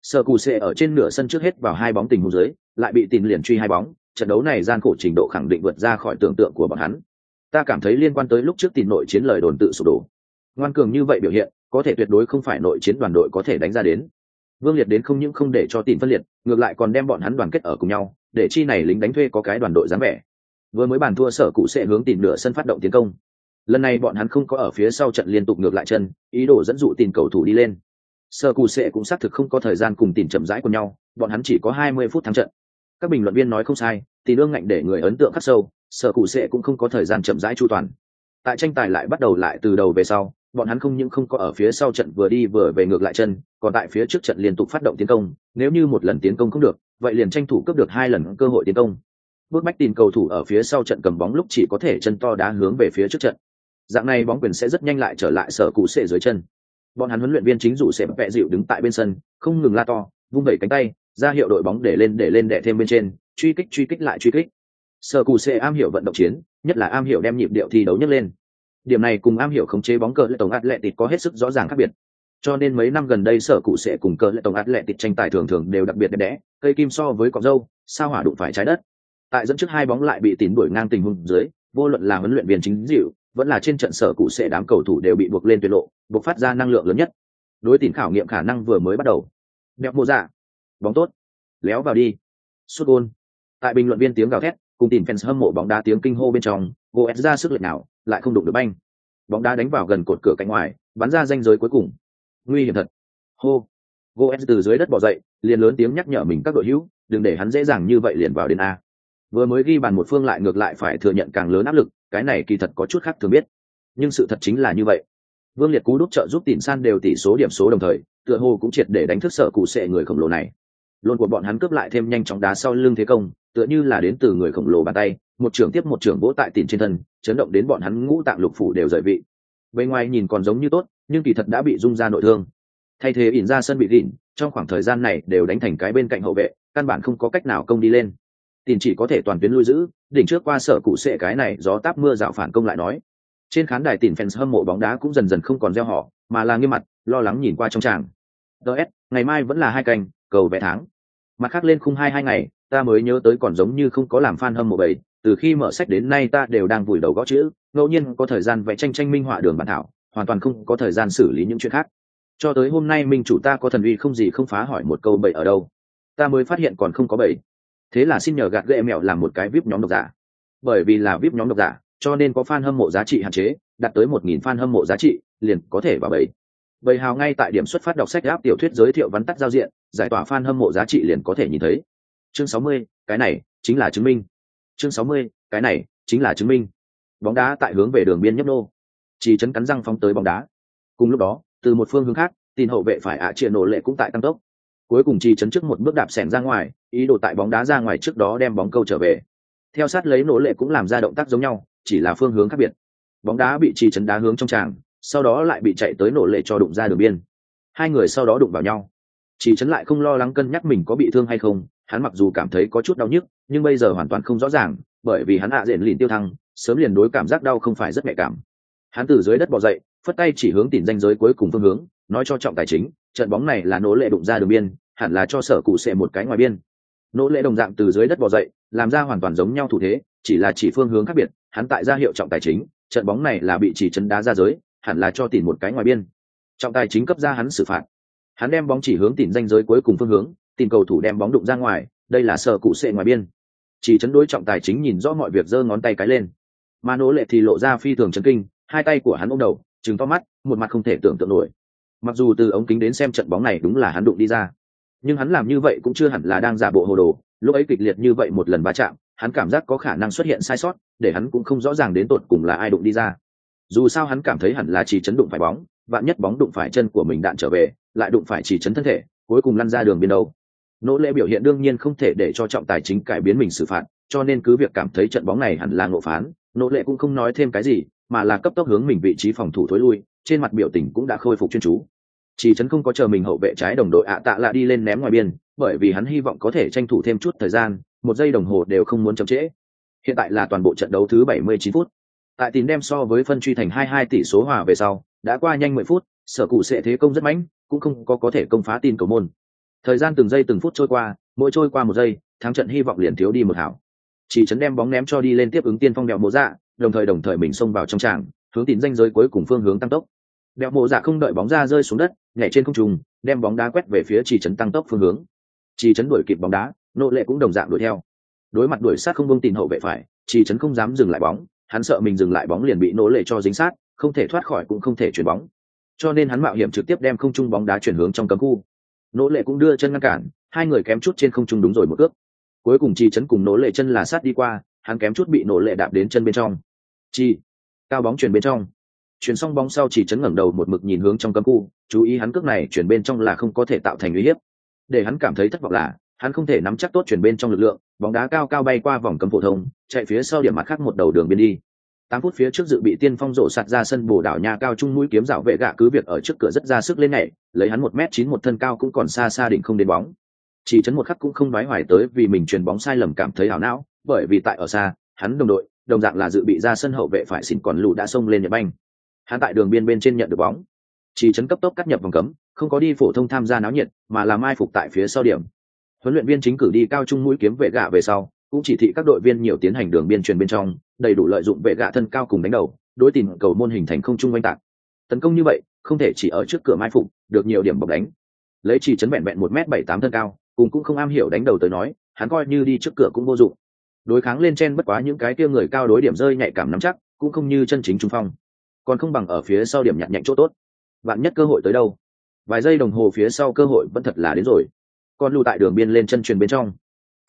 Sở cù sệ ở trên nửa sân trước hết vào hai bóng tình huống dưới, lại bị tìm liền truy hai bóng, trận đấu này gian khổ trình độ khẳng định vượt ra khỏi tưởng tượng của bọn hắn. Ta cảm thấy liên quan tới lúc trước tìm nội chiến lời đồn tự sụp đổ. Ngoan cường như vậy biểu hiện, có thể tuyệt đối không phải nội chiến đoàn đội có thể đánh ra đến. Vương liệt đến không những không để cho tìm phân liệt, ngược lại còn đem bọn hắn đoàn kết ở cùng nhau, để chi này lính đánh thuê có cái đoàn đội dáng vẻ vừa mới bàn thua sở cụ sẽ hướng tìm nửa sân phát động tiến công. Lần này bọn hắn không có ở phía sau trận liên tục ngược lại chân, ý đồ dẫn dụ tìm cầu thủ đi lên. Sở cụ sẽ cũng xác thực không có thời gian cùng tìm chậm rãi của nhau, bọn hắn chỉ có hai mươi phút thắng trận. Các bình luận viên nói không sai, thì lương ngạnh để người ấn tượng khắc sâu, sở cụ sẽ cũng không có thời gian chậm rãi chu toàn. Tại tranh tài lại bắt đầu lại từ đầu về sau, bọn hắn không những không có ở phía sau trận vừa đi vừa về ngược lại chân, còn tại phía trước trận liên tục phát động tiến công, nếu như một lần tiến công không được, vậy liền tranh thủ cướp được hai lần cơ hội tiến công bước bách tìm cầu thủ ở phía sau trận cầm bóng lúc chỉ có thể chân to đá hướng về phía trước trận. Dạng này bóng quyền sẽ rất nhanh lại trở lại sở cụ sệ dưới chân. Bọn hắn huấn luyện viên chính dụ sẽ vẹ dịu đứng tại bên sân, không ngừng la to, vung vẩy cánh tay, ra hiệu đội bóng để lên để lên đẻ thêm bên trên, truy kích truy kích lại truy kích. Sở cụ sệ am hiểu vận động chiến, nhất là am hiểu đem nhịp điệu thi đấu nhấc lên. Điểm này cùng am hiểu khống chế bóng cờ lệ tổng atletic có hết sức rõ ràng khác biệt. Cho nên mấy năm gần đây sở cụ sẽ cùng cờ lệ tổng atletic tranh tài thường thường đều đặc biệt đẹp đẽ, cây kim so với cọc dâu, sao hỏa đụng phải trái đất tại dẫn trước hai bóng lại bị tín đuổi ngang tình huống dưới, vô luận là huấn luyện viên chính dịu vẫn là trên trận sở cụ sẽ đám cầu thủ đều bị buộc lên tuyệt lộ, buộc phát ra năng lượng lớn nhất. Đối tín khảo nghiệm khả năng vừa mới bắt đầu. Đẹp mô dạ. Bóng tốt. Léo vào đi. Sút gôn. Tại bình luận viên tiếng gào thét, cùng tìm fans hâm mộ bóng đá tiếng kinh hô bên trong goes ra sức lực nào, lại không đụng được banh. Bóng đá đánh vào gần cột cửa cạnh ngoài, bắn ra danh giới cuối cùng. Nguy hiểm thật. Hô. Goes từ dưới đất bỏ dậy, liền lớn tiếng nhắc nhở mình các đội hữu, đừng để hắn dễ dàng như vậy liền vào đến a vừa mới ghi bàn một phương lại ngược lại phải thừa nhận càng lớn áp lực, cái này kỳ thật có chút khác thường biết. Nhưng sự thật chính là như vậy. Vương liệt cú đúc trợ giúp tìm san đều tỷ số điểm số đồng thời, tựa hồ cũng triệt để đánh thức sợ cụ sệ người khổng lồ này. Luôn của bọn hắn cướp lại thêm nhanh chóng đá sau lưng thế công, tựa như là đến từ người khổng lồ bàn tay, một trưởng tiếp một trưởng vỗ tại tìm trên thân, chấn động đến bọn hắn ngũ tạng lục phủ đều rời vị. Bên ngoài nhìn còn giống như tốt, nhưng kỳ thật đã bị rung ra nội thương. Thay thế ỉn ra sân bị gỉn trong khoảng thời gian này đều đánh thành cái bên cạnh hậu vệ, căn bản không có cách nào công đi lên tìm chỉ có thể toàn tuyến lui giữ, đỉnh trước qua sở cụ sệ cái này gió táp mưa dạo phản công lại nói. Trên khán đài tìm fans hâm mộ bóng đá cũng dần dần không còn gieo họ, mà là nghiêm mặt, lo lắng nhìn qua trong tràng. Ts ngày mai vẫn là hai canh cầu vẽ tháng. Mặt khác lên khung hai hai ngày, ta mới nhớ tới còn giống như không có làm fan hâm mộ bảy từ khi mở sách đến nay ta đều đang vùi đầu gõ chữ, ngẫu nhiên có thời gian vẽ tranh tranh minh họa đường bản thảo, hoàn toàn không có thời gian xử lý những chuyện khác. Cho tới hôm nay minh chủ ta có thần uy không gì không phá hỏi một câu bậy ở đâu. Ta mới phát hiện còn không có bậy thế là xin nhờ gạt ghệ mẹo làm một cái vip nhóm độc giả. Bởi vì là vip nhóm độc giả, cho nên có fan hâm mộ giá trị hạn chế, đạt tới một nghìn fan hâm mộ giá trị, liền có thể vào bẫy. Bầy hào ngay tại điểm xuất phát đọc sách áp tiểu thuyết giới thiệu vắn tắt giao diện, giải tỏa fan hâm mộ giá trị liền có thể nhìn thấy. Chương sáu mươi, cái này chính là chứng minh. Chương sáu mươi, cái này chính là chứng minh. Bóng đá tại hướng về đường biên nhấp nô. Chỉ chấn cắn răng phóng tới bóng đá. Cùng lúc đó, từ một phương hướng khác, tin hậu vệ phải ạ à nổ lệ cũng tại tăng tốc cuối cùng chi chấn trước một bước đạp sẻn ra ngoài, ý đồ tại bóng đá ra ngoài trước đó đem bóng câu trở về. Theo sát lấy nổ lệ cũng làm ra động tác giống nhau, chỉ là phương hướng khác biệt. Bóng đá bị chi chấn đá hướng trong tràng, sau đó lại bị chạy tới nổ lệ cho đụng ra đường biên. Hai người sau đó đụng vào nhau. Chỉ chấn lại không lo lắng cân nhắc mình có bị thương hay không, hắn mặc dù cảm thấy có chút đau nhức, nhưng bây giờ hoàn toàn không rõ ràng, bởi vì hắn hạ diện lìn tiêu thăng, sớm liền đối cảm giác đau không phải rất nhạy cảm. Hắn từ dưới đất bỏ dậy, phất tay chỉ hướng tìm danh giới cuối cùng phương hướng, nói cho trọng tài chính trận bóng này là nỗ lệ đụng ra đường biên, hẳn là cho sở cụ sệ một cái ngoài biên. Nỗ lệ đồng dạng từ dưới đất bỏ dậy, làm ra hoàn toàn giống nhau thủ thế, chỉ là chỉ phương hướng khác biệt, hắn tại ra hiệu trọng tài chính, trận bóng này là bị chỉ chấn đá ra giới, hẳn là cho tìm một cái ngoài biên. Trọng tài chính cấp ra hắn xử phạt. Hắn đem bóng chỉ hướng tìm danh giới cuối cùng phương hướng tìm cầu thủ đem bóng đụng ra ngoài, đây là sở cụ sệ ngoài biên. Chỉ chấn đối trọng tài chính nhìn rõ mọi việc giơ ngón tay cái lên. Mà nỗ lệ thì lộ ra phi thường chấn kinh, hai tay của hắn ôm đầu, trừng to mắt, một mặt không thể tưởng tượng nổi mặc dù từ ống kính đến xem trận bóng này đúng là hắn đụng đi ra, nhưng hắn làm như vậy cũng chưa hẳn là đang giả bộ hồ đồ lúc ấy kịch liệt như vậy một lần va chạm, hắn cảm giác có khả năng xuất hiện sai sót, để hắn cũng không rõ ràng đến tột cùng là ai đụng đi ra dù sao hắn cảm thấy hẳn là chỉ chấn đụng phải bóng, vạn nhất bóng đụng phải chân của mình đạn trở về, lại đụng phải chỉ chấn thân thể, cuối cùng lăn ra đường biên đâu. nỗ lệ biểu hiện đương nhiên không thể để cho trọng tài chính cải biến mình xử phạt, cho nên cứ việc cảm thấy trận bóng này hẳn là ngộ phán, nỗ lệ cũng không nói thêm cái gì, mà là cấp tốc hướng mình vị trí phòng thủ thối lui trên mặt biểu tình cũng đã khôi phục chuyên chú. Chỉ chấn không có chờ mình hậu vệ trái đồng đội ạ tạ lạ đi lên ném ngoài biên bởi vì hắn hy vọng có thể tranh thủ thêm chút thời gian một giây đồng hồ đều không muốn chậm trễ. Hiện tại là toàn bộ trận đấu thứ 79 phút. Tại tín đem so với phân truy thành 22 tỷ số hòa về sau đã qua nhanh 10 phút sở cụ sẽ thế công rất mạnh, cũng không có có thể công phá tin cầu môn. Thời gian từng giây từng phút trôi qua mỗi trôi qua một giây thắng trận hy vọng liền thiếu đi một hảo. Chỉ chấn đem bóng ném cho đi lên tiếp ứng tiên phong đèo mộ dạ đồng thời đồng thời mình xông vào trong tràng hướng tín danh giới cuối cùng phương hướng tăng tốc đeo mộ dạ không đợi bóng ra rơi xuống đất, nhảy trên không trung, đem bóng đá quét về phía chỉ trấn tăng tốc phương hướng. Chỉ trấn đuổi kịp bóng đá, nô lệ cũng đồng dạng đuổi theo. Đối mặt đuổi sát không bông tin hậu vệ phải chỉ trấn không dám dừng lại bóng, hắn sợ mình dừng lại bóng liền bị nô lệ cho dính sát, không thể thoát khỏi cũng không thể chuyển bóng. Cho nên hắn mạo hiểm trực tiếp đem không trung bóng đá chuyển hướng trong cấm khu. Nỗ lệ cũng đưa chân ngăn cản, hai người kém chút trên không trung đúng rồi một ước cuối cùng chi chấn cùng nỗ lệ chân là sát đi qua, hắn kém chút bị nỗ lệ đạp đến chân bên trong. Chi cao bóng chuyển bên trong chuyển xong bóng sau chỉ chấn ngẩng đầu một mực nhìn hướng trong cấm khu, chú ý hắn cước này chuyển bên trong là không có thể tạo thành uy hiếp. Để hắn cảm thấy thất vọng là, hắn không thể nắm chắc tốt chuyển bên trong lực lượng, bóng đá cao cao bay qua vòng cấm phổ thông, chạy phía sau điểm mặt khác một đầu đường biên đi. Tám phút phía trước dự bị tiên phong rổ sạt ra sân bồ đảo nhà cao trung mũi kiếm dạo vệ gạ cứ việc ở trước cửa rất ra sức lên nhảy, lấy hắn một m chín một thân cao cũng còn xa xa định không đến bóng. Chỉ chấn một khắc cũng không nói hoài tới vì mình chuyền bóng sai lầm cảm thấy hảo não, bởi vì tại ở xa, hắn đồng đội, đồng dạng là dự bị ra sân hậu vệ phải xin còn lù đã xông lên nhập banh hắn tại đường biên bên trên nhận được bóng. Chỉ chấn cấp tốc cắt nhập vòng cấm, không có đi phổ thông tham gia náo nhiệt, mà làm ai phục tại phía sau điểm. Huấn luyện viên chính cử đi cao trung mũi kiếm vệ gạ về sau, cũng chỉ thị các đội viên nhiều tiến hành đường biên truyền bên trong, đầy đủ lợi dụng vệ gạ thân cao cùng đánh đầu, đối tìm cầu môn hình thành không trung oanh tạc. Tấn công như vậy, không thể chỉ ở trước cửa mai phục, được nhiều điểm bọc đánh. Lấy chỉ chấn vẹn vẹn một m bảy tám thân cao, cùng cũng không am hiểu đánh đầu tới nói, hắn coi như đi trước cửa cũng vô dụng. Đối kháng lên trên bất quá những cái kia người cao đối điểm rơi nhạy cảm nắm chắc, cũng không như chân chính trung phong còn không bằng ở phía sau điểm nhặt nhạnh chỗ tốt. Bạn nhất cơ hội tới đâu? Vài giây đồng hồ phía sau cơ hội vẫn thật là đến rồi. Con lưu tại đường biên lên chân truyền bên trong.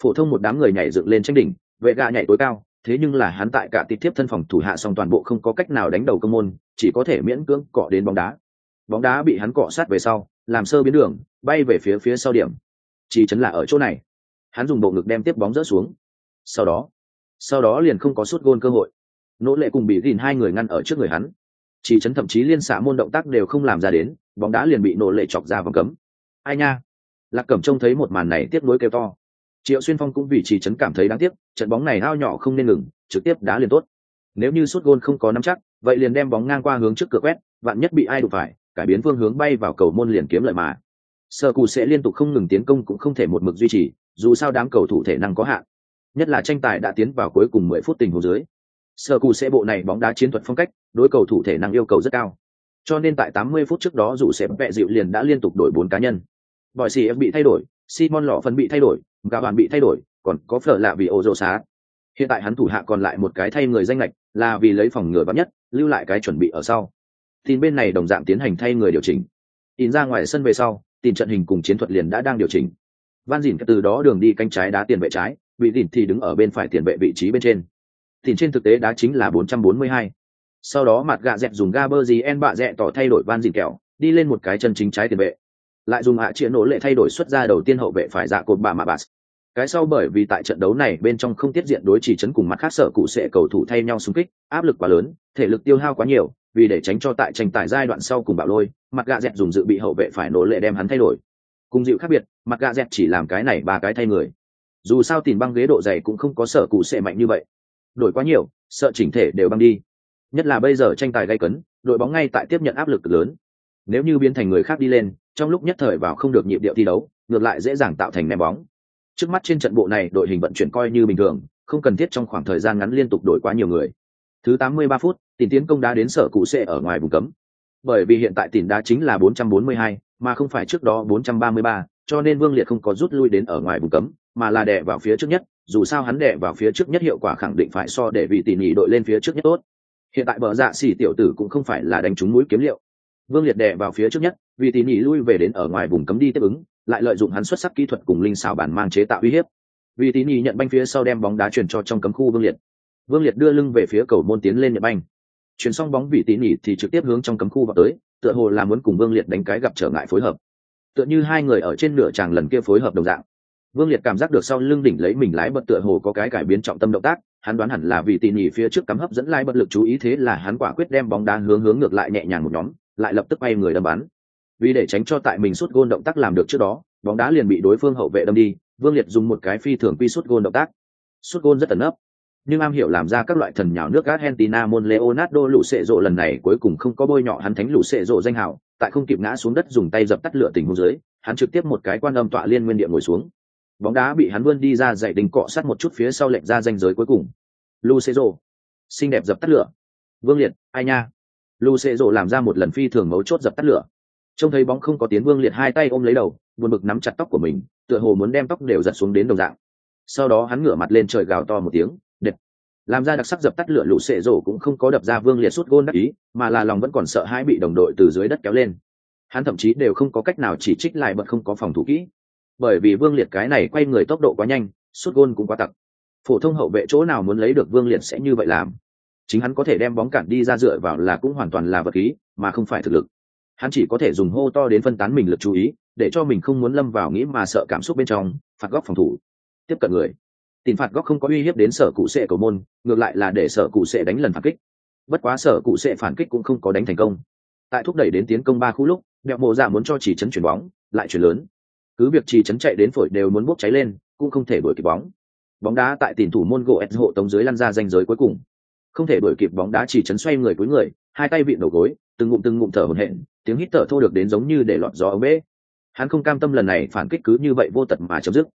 Phổ thông một đám người nhảy dựng lên tranh đỉnh, vệ gạ nhảy tối cao, thế nhưng là hắn tại cả tít tiếp thân phòng thủ hạ xong toàn bộ không có cách nào đánh đầu công môn, chỉ có thể miễn cưỡng cọ đến bóng đá. Bóng đá bị hắn cọ sát về sau, làm sơ biến đường, bay về phía phía sau điểm. Chỉ chấn là ở chỗ này. Hắn dùng bộ ngực đem tiếp bóng rỡ xuống. Sau đó sau đó liền không có suốt gôn cơ hội. Nỗ lệ cùng bị gìn hai người ngăn ở trước người hắn chỉ chấn thậm chí liên xả môn động tác đều không làm ra đến, bóng đá liền bị nổ lệ chọc ra vòng cấm. Ai nha? Lạc cẩm trông thấy một màn này tiếp nối kêu to. Triệu xuyên phong cũng vì chỉ chấn cảm thấy đáng tiếc, trận bóng này hao nhỏ không nên ngừng, trực tiếp đá liền tốt. Nếu như suốt gôn không có nắm chắc, vậy liền đem bóng ngang qua hướng trước cửa quét, vạn nhất bị ai đụng phải, cải biến phương hướng bay vào cầu môn liền kiếm lợi mà. Sở cù sẽ liên tục không ngừng tiến công cũng không thể một mực duy trì, dù sao đám cầu thủ thể năng có hạn. Nhất là tranh tài đã tiến vào cuối cùng mười phút tình huống dưới sở cụ sẽ bộ này bóng đá chiến thuật phong cách, đối cầu thủ thể năng yêu cầu rất cao. Cho nên tại 80 phút trước đó dù sẽ vẹ dịu liền đã liên tục đổi bốn cá nhân. Bỏi xì bị thay đổi, simon lọ phần bị thay đổi, gà bàn bị thay đổi, còn có phở lạ vì ô rộ xá. Hiện tại hắn thủ hạ còn lại một cái thay người danh lệch, là vì lấy phòng ngừa bắt nhất, lưu lại cái chuẩn bị ở sau. Tin bên này đồng dạng tiến hành thay người điều chỉnh. In ra ngoài sân về sau, tin trận hình cùng chiến thuật liền đã đang điều chỉnh. Van dìn từ đó đường đi cánh trái đá tiền vệ trái bị dìn thì đứng ở bên phải tiền vệ vị trí bên trên thì trên thực tế đá chính là 442. sau đó mặt gạ dẹp dùng ga gì en bạ dẹ tỏ thay đổi van dìn kẹo, đi lên một cái chân chính trái tiền vệ. Lại dùng hạ chia nổ lệ thay đổi xuất ra đầu tiên hậu vệ phải dạ cột bà mà bà cái sau bởi vì tại trận đấu này bên trong không tiết diện đối chỉ chấn cùng mặt khác sở cụ sẽ cầu thủ thay nhau xung kích, áp lực quá lớn, thể lực tiêu hao quá nhiều, vì để tránh cho tại tranh tài giai đoạn sau cùng bạo lôi, mặt gạ dẹt dùng dự bị hậu vệ phải nổ lệ đem hắn thay đổi. Cùng dịu khác biệt, mặt gạ dẹt chỉ làm cái này ba cái thay người. Dù sao tiền băng ghế độ dày cũng không có sở cụ sẽ mạnh như vậy đổi quá nhiều sợ chỉnh thể đều băng đi. Nhất là bây giờ tranh tài gây cấn đội bóng ngay tại tiếp nhận áp lực lớn. Nếu như biến thành người khác đi lên trong lúc nhất thời vào không được nhịp điệu thi đấu ngược lại dễ dàng tạo thành ném bóng. Trước mắt trên trận bộ này đội hình vận chuyển coi như bình thường không cần thiết trong khoảng thời gian ngắn liên tục đổi quá nhiều người. Thứ 83 phút tiền tiến công đá đến sở cụ sẽ ở ngoài vùng cấm. Bởi vì hiện tại tiền đá chính là 442, mà không phải trước đó 433, cho nên vương liệt không có rút lui đến ở ngoài vùng cấm mà là đè vào phía trước nhất dù sao hắn đệ vào phía trước nhất hiệu quả khẳng định phải so để vị tỉ nhỉ đội lên phía trước nhất tốt. Hiện tại bờ dạ xỉ tiểu tử cũng không phải là đánh trúng mũi kiếm liệu. Vương liệt đệ vào phía trước nhất vì tỉ nhỉ lui về đến ở ngoài vùng cấm đi tiếp ứng, lại lợi dụng hắn xuất sắc kỹ thuật cùng linh xảo bản mang chế tạo uy hiếp. Vì tỉ nhỉ nhận banh phía sau đem bóng đá chuyển cho trong cấm khu vương liệt. Vương liệt đưa lưng về phía cầu môn tiến lên nhận banh. Chuyển xong bóng vị tỉ nhỉ thì trực tiếp hướng trong cấm khu vào tới, tựa hồ là muốn cùng vương liệt đánh cái gặp trở ngại phối hợp. Tựa như hai người ở trên nửa tràng lần kia phối hợp đồng dạng vương liệt cảm giác được sau lưng đỉnh lấy mình lái bật tựa hồ có cái cải biến trọng tâm động tác, hắn đoán hẳn là vì tỉ nhỉ phía trước cắm hấp dẫn lai bật lực chú ý thế là hắn quả quyết đem bóng đá hướng hướng ngược lại nhẹ nhàng một nhóm, lại lập tức bay người đâm bắn. Vì để tránh cho tại mình suốt gôn động tác làm được trước đó, bóng đá liền bị đối phương hậu vệ đâm đi, vương liệt dùng một cái phi thường quy suốt gôn động tác. Suốt gôn rất tấn ấp nhưng am hiểu làm ra các loại thần nhào nước argentina môn leonardo lũ sệ rộ lần này cuối cùng không có bôi nhọ hắn thánh lũ sệ rộ danh hào, tại không kịp ngã xuống đất dùng tay dập tắt lửa tình huống dưới, hắn trực tiếp một cái quan âm tọa liên nguyên địa ngồi xuống bóng đá bị hắn vươn đi ra dậy đình cọ sát một chút phía sau lệnh ra danh giới cuối cùng. Lucero, xinh đẹp dập tắt lửa. Vương liệt ai nha? Lucero làm ra một lần phi thường mấu chốt dập tắt lửa. Trông thấy bóng không có tiếng vương liệt hai tay ôm lấy đầu buồn bực nắm chặt tóc của mình tựa hồ muốn đem tóc đều giật xuống đến đồng dạng. Sau đó hắn ngửa mặt lên trời gào to một tiếng đệt làm ra đặc sắc dập tắt lửa lũ xệ rổ cũng không có đập ra vương liệt suốt gôn đắc ý mà là lòng vẫn còn sợ hãi bị đồng đội từ dưới đất kéo lên. Hắn thậm chí đều không có cách nào chỉ trích lại bật không có phòng thủ kỹ bởi vì vương liệt cái này quay người tốc độ quá nhanh suốt gôn cũng quá tặc. Phổ thông hậu vệ chỗ nào muốn lấy được vương liệt sẽ như vậy làm. Chính hắn có thể đem bóng cản đi ra dựa vào là cũng hoàn toàn là vật khí, mà không phải thực lực. Hắn chỉ có thể dùng hô to đến phân tán mình lực chú ý, để cho mình không muốn lâm vào nghĩ mà sợ cảm xúc bên trong, phạt góc phòng thủ. Tiếp cận người. Tìm phạt góc không có uy hiếp đến sở cụ sệ cầu môn, ngược lại là để sở cụ sệ đánh lần phản kích. Bất quá sở cụ sệ phản kích cũng không có đánh thành công. Tại thúc đẩy đến tiến công ba khu lúc đẹo mộ dạ muốn cho chỉ chấn chuyển bóng, lại chuyển lớn cứ việc trì chấn chạy đến phổi đều muốn bốc cháy lên, cũng không thể đuổi kịp bóng. Bóng đá tại tiền thủ môn gỗ s hộ tống dưới lăn ra danh giới cuối cùng. Không thể đuổi kịp bóng đá chỉ chấn xoay người cuối người, hai tay vịn đầu gối, từng ngụm từng ngụm thở hổn hển, tiếng hít thở thô được đến giống như để lọt gió ống bể hắn không cam tâm lần này phản kích cứ như vậy vô tật mà chấm dứt.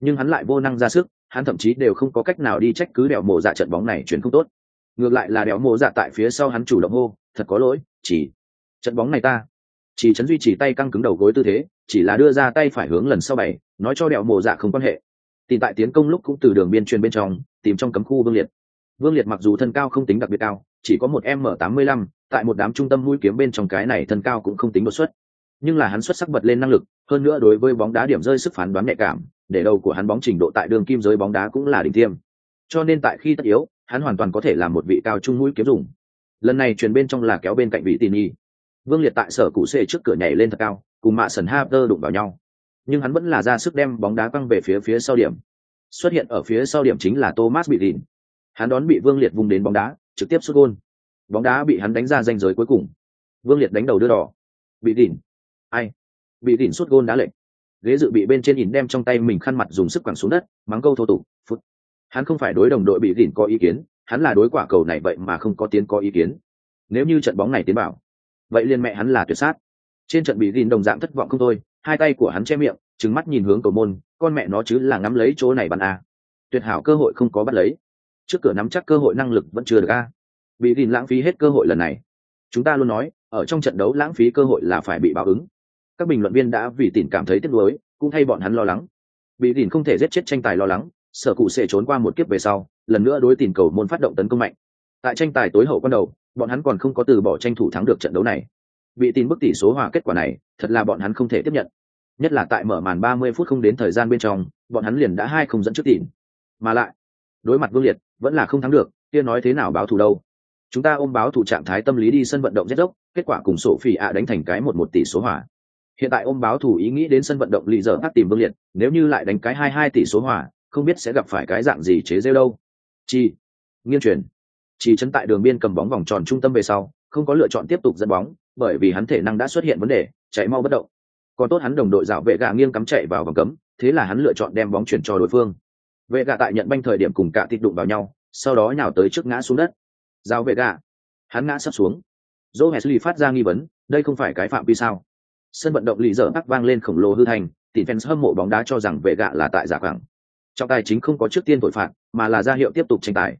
Nhưng hắn lại vô năng ra sức, hắn thậm chí đều không có cách nào đi trách cứ đèo mộ dạ trận bóng này chuyển không tốt. Ngược lại là đèo mộ dạ tại phía sau hắn chủ động hô, thật có lỗi, chỉ, trận bóng này ta. Chỉ chấn duy trì tay căng cứng đầu gối tư thế chỉ là đưa ra tay phải hướng lần sau bảy, nói cho đèo mộ dạ không quan hệ. Tìm tại tiến công lúc cũng từ đường biên truyền bên trong, tìm trong cấm khu vương liệt. Vương liệt mặc dù thân cao không tính đặc biệt cao, chỉ có một m tám mươi lăm, tại một đám trung tâm mũi kiếm bên trong cái này thân cao cũng không tính đột xuất. Nhưng là hắn xuất sắc bật lên năng lực, hơn nữa đối với bóng đá điểm rơi sức phán đoán nhạy cảm, để đầu của hắn bóng trình độ tại đường kim giới bóng đá cũng là đỉnh tiêm. Cho nên tại khi tất yếu, hắn hoàn toàn có thể là một vị cao trung mũi kiếm dùng. Lần này truyền bên trong là kéo bên cạnh vị tỉ nhi vương liệt tại sở cụ xê trước cửa nhảy lên thật cao, cùng mạ sần Harper đụng vào nhau. Nhưng hắn vẫn là ra sức đem bóng đá quăng về phía phía sau điểm. Xuất hiện ở phía sau điểm chính là thomas bị lìn hắn đón bị vương liệt vung đến bóng đá, trực tiếp xuất gôn. Bóng đá bị hắn đánh ra danh giới cuối cùng. Vương liệt đánh đầu đưa đỏ. Bị lìn ai? Bị lìn sút gôn đá lệnh ghế dự bị bên trên nhìn đem trong tay mình khăn mặt dùng sức quẳng xuống đất, mắng câu thô tục, phút. Hắn không phải đối đồng đội bị lìn có ý kiến, hắn là đối quả cầu này vậy mà không có tiến có ý kiến. Nếu như trận bóng này tiến bảo vậy liền mẹ hắn là tuyệt sát. Trên trận bị gìn đồng dạng thất vọng không thôi, hai tay của hắn che miệng, trừng mắt nhìn hướng cầu môn, con mẹ nó chứ là ngắm lấy chỗ này bắn a à. tuyệt hảo cơ hội không có bắt lấy. Trước cửa nắm chắc cơ hội năng lực vẫn chưa được a. Bị gìn lãng phí hết cơ hội lần này. Chúng ta luôn nói, ở trong trận đấu lãng phí cơ hội là phải bị báo ứng. Các bình luận viên đã vì tìm cảm thấy tiếc nuối, cũng thay bọn hắn lo lắng. Bị tìm không thể giết chết tranh tài lo lắng, sở cụ sẽ trốn qua một kiếp về sau, lần nữa đối tìm cầu môn phát động tấn công mạnh. Tại tranh tài tối hậu quan đầu bọn hắn còn không có từ bỏ tranh thủ thắng được trận đấu này. Bị tin bức tỷ số hòa kết quả này, thật là bọn hắn không thể tiếp nhận. Nhất là tại mở màn 30 phút không đến thời gian bên trong, bọn hắn liền đã hai không dẫn trước tỉn. Mà lại, đối mặt vương liệt, vẫn là không thắng được, kia nói thế nào báo thù đâu. Chúng ta ôm báo thủ trạng thái tâm lý đi sân vận động rất dốc, kết quả cùng sổ phỉ ạ đánh thành cái một một tỷ số hỏa hiện tại ôm báo thủ ý nghĩ đến sân vận động lì dở phát tìm vương liệt, nếu như lại đánh cái hai hai tỷ số hỏa không biết sẽ gặp phải cái dạng gì chế rêu đâu. Chi, nghiên truyền chỉ chân tại đường biên cầm bóng vòng tròn trung tâm về sau, không có lựa chọn tiếp tục dẫn bóng, bởi vì hắn thể năng đã xuất hiện vấn đề, chạy mau bất động. Còn tốt hắn đồng đội dạo vệ gà nghiêng cắm chạy vào vòng cấm, thế là hắn lựa chọn đem bóng chuyển cho đối phương. Vệ gà tại nhận banh thời điểm cùng cả thịt đụng vào nhau, sau đó nhào tới trước ngã xuống đất. Giao vệ gà. Hắn ngã sắp xuống. Joe hesley phát ra nghi vấn, đây không phải cái phạm vi sao? Sân vận động lì dở bắc vang lên khổng lồ hư thành tỷ fans hâm mộ bóng đá cho rằng vệ gạ là tại giả khoảng trọng tài chính không có trước tiên tội phạt, mà là ra hiệu tiếp tục tranh tài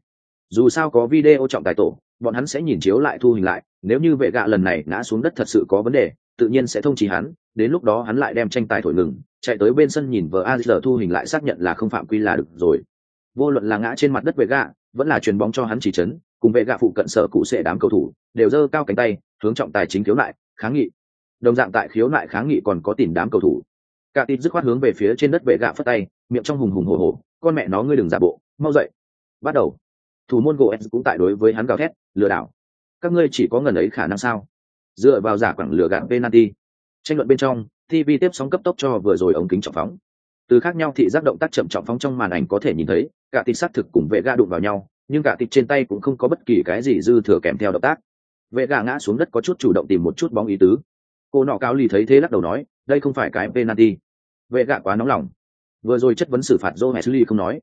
dù sao có video trọng tài tổ, bọn hắn sẽ nhìn chiếu lại thu hình lại, nếu như vệ gạ lần này ngã xuống đất thật sự có vấn đề, tự nhiên sẽ thông trí hắn, đến lúc đó hắn lại đem tranh tài thổi ngừng, chạy tới bên sân nhìn vờ a giờ thu hình lại xác nhận là không phạm quy là được rồi. Vô luận là ngã trên mặt đất vệ gạ, vẫn là chuyền bóng cho hắn chỉ trấn. cùng vệ gạ phụ cận sở cụ sệ đám cầu thủ, đều giơ cao cánh tay, hướng trọng tài chính khiếu nại, kháng nghị. Đồng dạng tại khiếu nại kháng nghị còn có tìm đám cầu thủ. Cả tít dứt khoát hướng về phía trên đất vệ gạ phất tay, miệng trong hùng hùng hổ hổ, con mẹ nó, ngươi đừng giả bộ, mau dậy. Bắt đầu thủ môn gỗ cũng tại đối với hắn gào thét, lừa đảo. Các ngươi chỉ có ngần ấy khả năng sao? Dựa vào giả quảng lừa gạt penalty. Tranh luận bên trong tv tiếp sóng cấp tốc cho vừa rồi ống kính trọng phóng. Từ khác nhau thị giác động tác chậm trọng phóng trong màn ảnh có thể nhìn thấy, cả tít xác thực cùng vệ ga đụng vào nhau, nhưng cả tít trên tay cũng không có bất kỳ cái gì dư thừa kèm theo động tác. Vệ gà ngã xuống đất có chút chủ động tìm một chút bóng ý tứ. Cô nọ cáo lì thấy thế lắc đầu nói, đây không phải cái penalty. Vệ gà quá nóng lòng. Vừa rồi chất vấn xử phạt joe Wesley không nói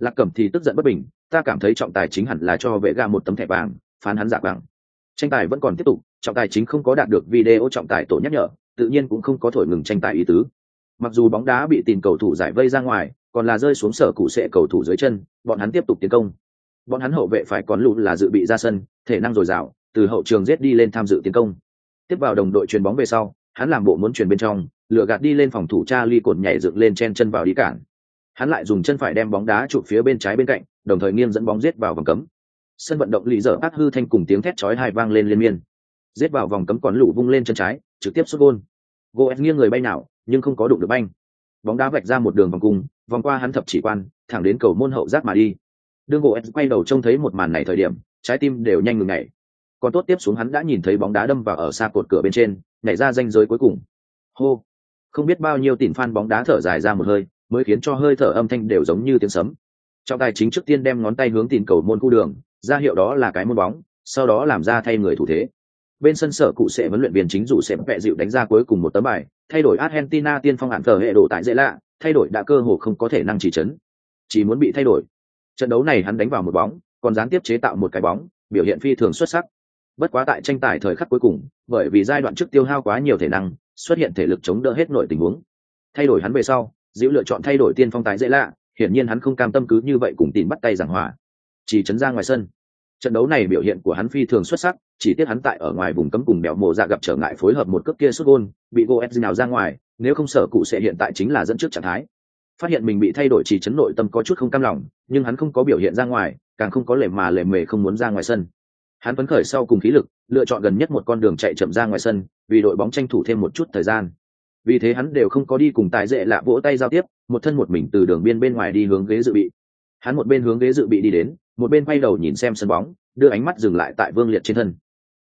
lạc cẩm thì tức giận bất bình, ta cảm thấy trọng tài chính hẳn là cho vệ ga một tấm thẻ vàng, phán hắn giả vàng. Tranh tài vẫn còn tiếp tục, trọng tài chính không có đạt được video trọng tài tổ nhắc nhở, tự nhiên cũng không có thổi ngừng tranh tài ý tứ. Mặc dù bóng đá bị tìm cầu thủ giải vây ra ngoài, còn là rơi xuống sở cụ sệ cầu thủ dưới chân, bọn hắn tiếp tục tiến công. Bọn hắn hậu vệ phải còn lụ là dự bị ra sân, thể năng dồi dào, từ hậu trường giết đi lên tham dự tiến công. Tiếp vào đồng đội chuyền bóng về sau, hắn làm bộ muốn chuyển bên trong lựa gạt đi lên phòng thủ cha ly cột nhảy dựng lên chen chân vào đi cản hắn lại dùng chân phải đem bóng đá chụp phía bên trái bên cạnh, đồng thời nghiêng dẫn bóng giết vào vòng cấm. Sân vận động lý dở ác hư thanh cùng tiếng thét chói hai vang lên liên miên. Giết vào vòng cấm còn lũ vung lên chân trái, trực tiếp sút gôn. Goes nghiêng người bay nào, nhưng không có đụng được banh. Bóng đá vạch ra một đường vòng cung vòng qua hắn thập chỉ quan, thẳng đến cầu môn hậu giác mà đi. Đương goes quay đầu trông thấy một màn này thời điểm, trái tim đều nhanh ngừng nhảy. Còn tốt tiếp xuống hắn đã nhìn thấy bóng đá đâm vào ở xa cột cửa bên trên, nhảy ra danh giới cuối cùng. Hô. Không biết bao nhiêu tỉnh fan bóng đá thở dài ra một hơi mới khiến cho hơi thở âm thanh đều giống như tiếng sấm. Trọng tài chính trước tiên đem ngón tay hướng tìm cầu môn khu đường, ra hiệu đó là cái môn bóng, sau đó làm ra thay người thủ thế. Bên sân sở cụ sẽ huấn luyện viên chính dụ sẽ vẹ dịu đánh ra cuối cùng một tấm bài, thay đổi argentina tiên phong hạn thờ hệ độ tại dễ lạ, thay đổi đã cơ hồ không có thể năng chỉ chấn. Chỉ muốn bị thay đổi. Trận đấu này hắn đánh vào một bóng, còn gián tiếp chế tạo một cái bóng, biểu hiện phi thường xuất sắc. Bất quá tại tranh tài thời khắc cuối cùng, bởi vì giai đoạn trước tiêu hao quá nhiều thể năng, xuất hiện thể lực chống đỡ hết nội tình huống. Thay đổi hắn về sau dữ lựa chọn thay đổi tiên phong tái dễ lạ, hiển nhiên hắn không cam tâm cứ như vậy cùng tìm bắt tay giảng hòa. Chỉ chấn ra ngoài sân. Trận đấu này biểu hiện của hắn phi thường xuất sắc, chỉ tiếc hắn tại ở ngoài vùng cấm cùng bèo mồ ra dạ gặp trở ngại phối hợp một cước kia xuất gôn, bị goetz nào ra ngoài, nếu không sở cụ sẽ hiện tại chính là dẫn trước trạng thái. Phát hiện mình bị thay đổi chỉ chấn nội tâm có chút không cam lòng, nhưng hắn không có biểu hiện ra ngoài, càng không có lề mà lề mề không muốn ra ngoài sân. Hắn phấn khởi sau cùng khí lực, lựa chọn gần nhất một con đường chạy chậm ra ngoài sân, vì đội bóng tranh thủ thêm một chút thời gian vì thế hắn đều không có đi cùng tài dễ lạ vỗ tay giao tiếp, một thân một mình từ đường biên bên ngoài đi hướng ghế dự bị. Hắn một bên hướng ghế dự bị đi đến, một bên quay đầu nhìn xem sân bóng, đưa ánh mắt dừng lại tại vương liệt trên thân.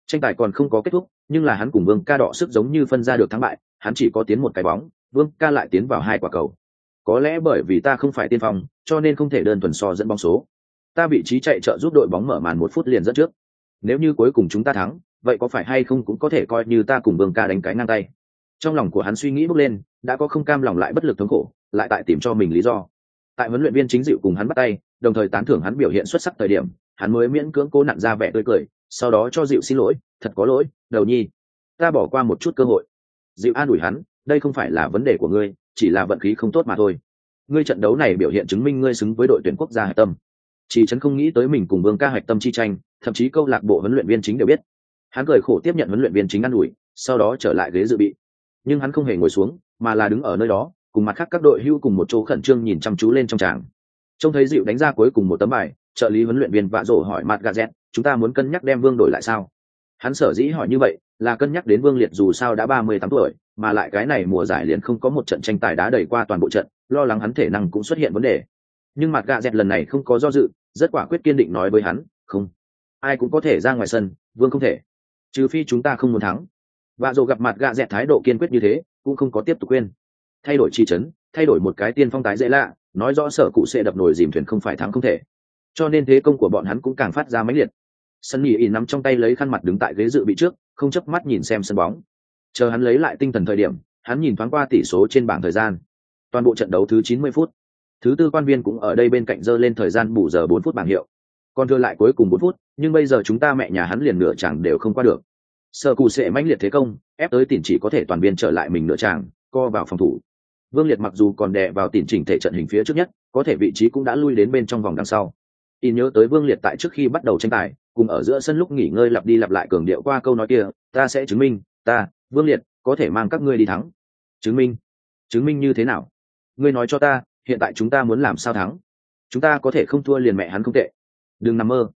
Tranh tài còn không có kết thúc, nhưng là hắn cùng vương ca đọ sức giống như phân ra được thắng bại, hắn chỉ có tiến một cái bóng, vương ca lại tiến vào hai quả cầu. Có lẽ bởi vì ta không phải tiên phong, cho nên không thể đơn thuần so dẫn bóng số. Ta vị trí chạy trợ giúp đội bóng mở màn một phút liền dẫn trước. Nếu như cuối cùng chúng ta thắng, vậy có phải hay không cũng có thể coi như ta cùng vương ca đánh cái ngang tay trong lòng của hắn suy nghĩ bước lên, đã có không cam lòng lại bất lực thống khổ, lại tại tìm cho mình lý do. Tại huấn luyện viên chính dịu cùng hắn bắt tay, đồng thời tán thưởng hắn biểu hiện xuất sắc thời điểm, hắn mới miễn cưỡng cố nặn ra vẻ tươi cười, sau đó cho dịu xin lỗi, thật có lỗi, đầu nhi, ta bỏ qua một chút cơ hội. Dịu an ủi hắn, đây không phải là vấn đề của ngươi, chỉ là vận khí không tốt mà thôi. Ngươi trận đấu này biểu hiện chứng minh ngươi xứng với đội tuyển quốc gia hạch tâm. Chỉ chấn không nghĩ tới mình cùng vương ca hạch tâm chi tranh, thậm chí câu lạc bộ huấn luyện viên chính đều biết. Hắn cười khổ tiếp nhận huấn luyện viên chính an ủi, sau đó trở lại ghế dự bị nhưng hắn không hề ngồi xuống, mà là đứng ở nơi đó, cùng mặt khác các đội hưu cùng một chỗ khẩn trương nhìn chăm chú lên trong tràng. Trông thấy dịu đánh ra cuối cùng một tấm bài, trợ lý huấn luyện viên vạ rổ hỏi mặt gà z chúng ta muốn cân nhắc đem vương đổi lại sao? Hắn sở dĩ hỏi như vậy, là cân nhắc đến vương liệt dù sao đã ba mươi tám tuổi, mà lại cái này mùa giải liền không có một trận tranh tài đá đầy qua toàn bộ trận, lo lắng hắn thể năng cũng xuất hiện vấn đề. Nhưng mặt gà dẹt lần này không có do dự, rất quả quyết kiên định nói với hắn, không, ai cũng có thể ra ngoài sân, vương không thể. Trừ phi chúng ta không muốn thắng và dù gặp mặt gạ dẹt thái độ kiên quyết như thế, cũng không có tiếp tục quên. Thay đổi chi chấn, thay đổi một cái tiên phong tái dễ lạ, nói rõ sở cụ sẽ đập nổi dìm thuyền không phải thắng không thể. Cho nên thế công của bọn hắn cũng càng phát ra mãnh liệt. Sân nhì ỉn nắm trong tay lấy khăn mặt đứng tại ghế dự bị trước, không chớp mắt nhìn xem sân bóng. Chờ hắn lấy lại tinh thần thời điểm, hắn nhìn thoáng qua tỷ số trên bảng thời gian. Toàn bộ trận đấu thứ 90 phút. Thứ tư quan viên cũng ở đây bên cạnh dơ lên thời gian bù giờ 4 phút bảng hiệu. Còn thừa lại cuối cùng 4 phút, nhưng bây giờ chúng ta mẹ nhà hắn liền nửa chẳng đều không qua được sợ cụ sẽ mãnh liệt thế công, ép tới tỉnh chỉ có thể toàn biên trở lại mình nửa tràng, co vào phòng thủ. Vương liệt mặc dù còn đè vào tỉnh chỉnh thể trận hình phía trước nhất, có thể vị trí cũng đã lui đến bên trong vòng đằng sau. In nhớ tới vương liệt tại trước khi bắt đầu tranh tài, cùng ở giữa sân lúc nghỉ ngơi lặp đi lặp lại cường điệu qua câu nói kia, ta sẽ chứng minh, ta, vương liệt, có thể mang các ngươi đi thắng. Chứng minh? Chứng minh như thế nào? Ngươi nói cho ta, hiện tại chúng ta muốn làm sao thắng? Chúng ta có thể không thua liền mẹ hắn không tệ. Đừng nằm mơ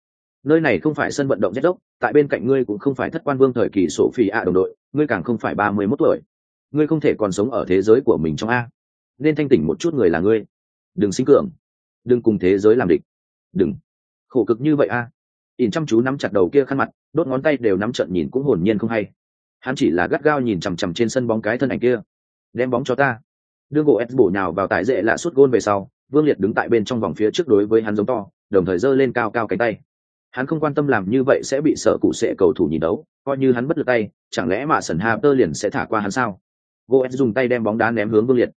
nơi này không phải sân vận động rét dốc, tại bên cạnh ngươi cũng không phải thất quan vương thời kỳ sổ phi ạ đồng đội, ngươi càng không phải ba mươi mốt tuổi. Ngươi không thể còn sống ở thế giới của mình trong a. Nên thanh tỉnh một chút người là ngươi. Đừng sinh cường. Đừng cùng thế giới làm địch. Đừng. Khổ cực như vậy a. Ỉn chăm chú nắm chặt đầu kia khăn mặt, đốt ngón tay đều nắm trận nhìn cũng hồn nhiên không hay. Hắn chỉ là gắt gao nhìn chằm chằm trên sân bóng cái thân ảnh kia. Đem bóng cho ta. Đương gỗ ép bổ nhào vào tải dễ lạ suốt gôn về sau, vương liệt đứng tại bên trong vòng phía trước đối với hắn giống to, đồng thời giơ lên cao cao cánh tay hắn không quan tâm làm như vậy sẽ bị sợ cụ sẽ cầu thủ nhìn đấu, coi như hắn bất lực tay, chẳng lẽ mà sần ha tơ liền sẽ thả qua hắn sao? Goetz dùng tay đem bóng đá ném hướng vương liệt.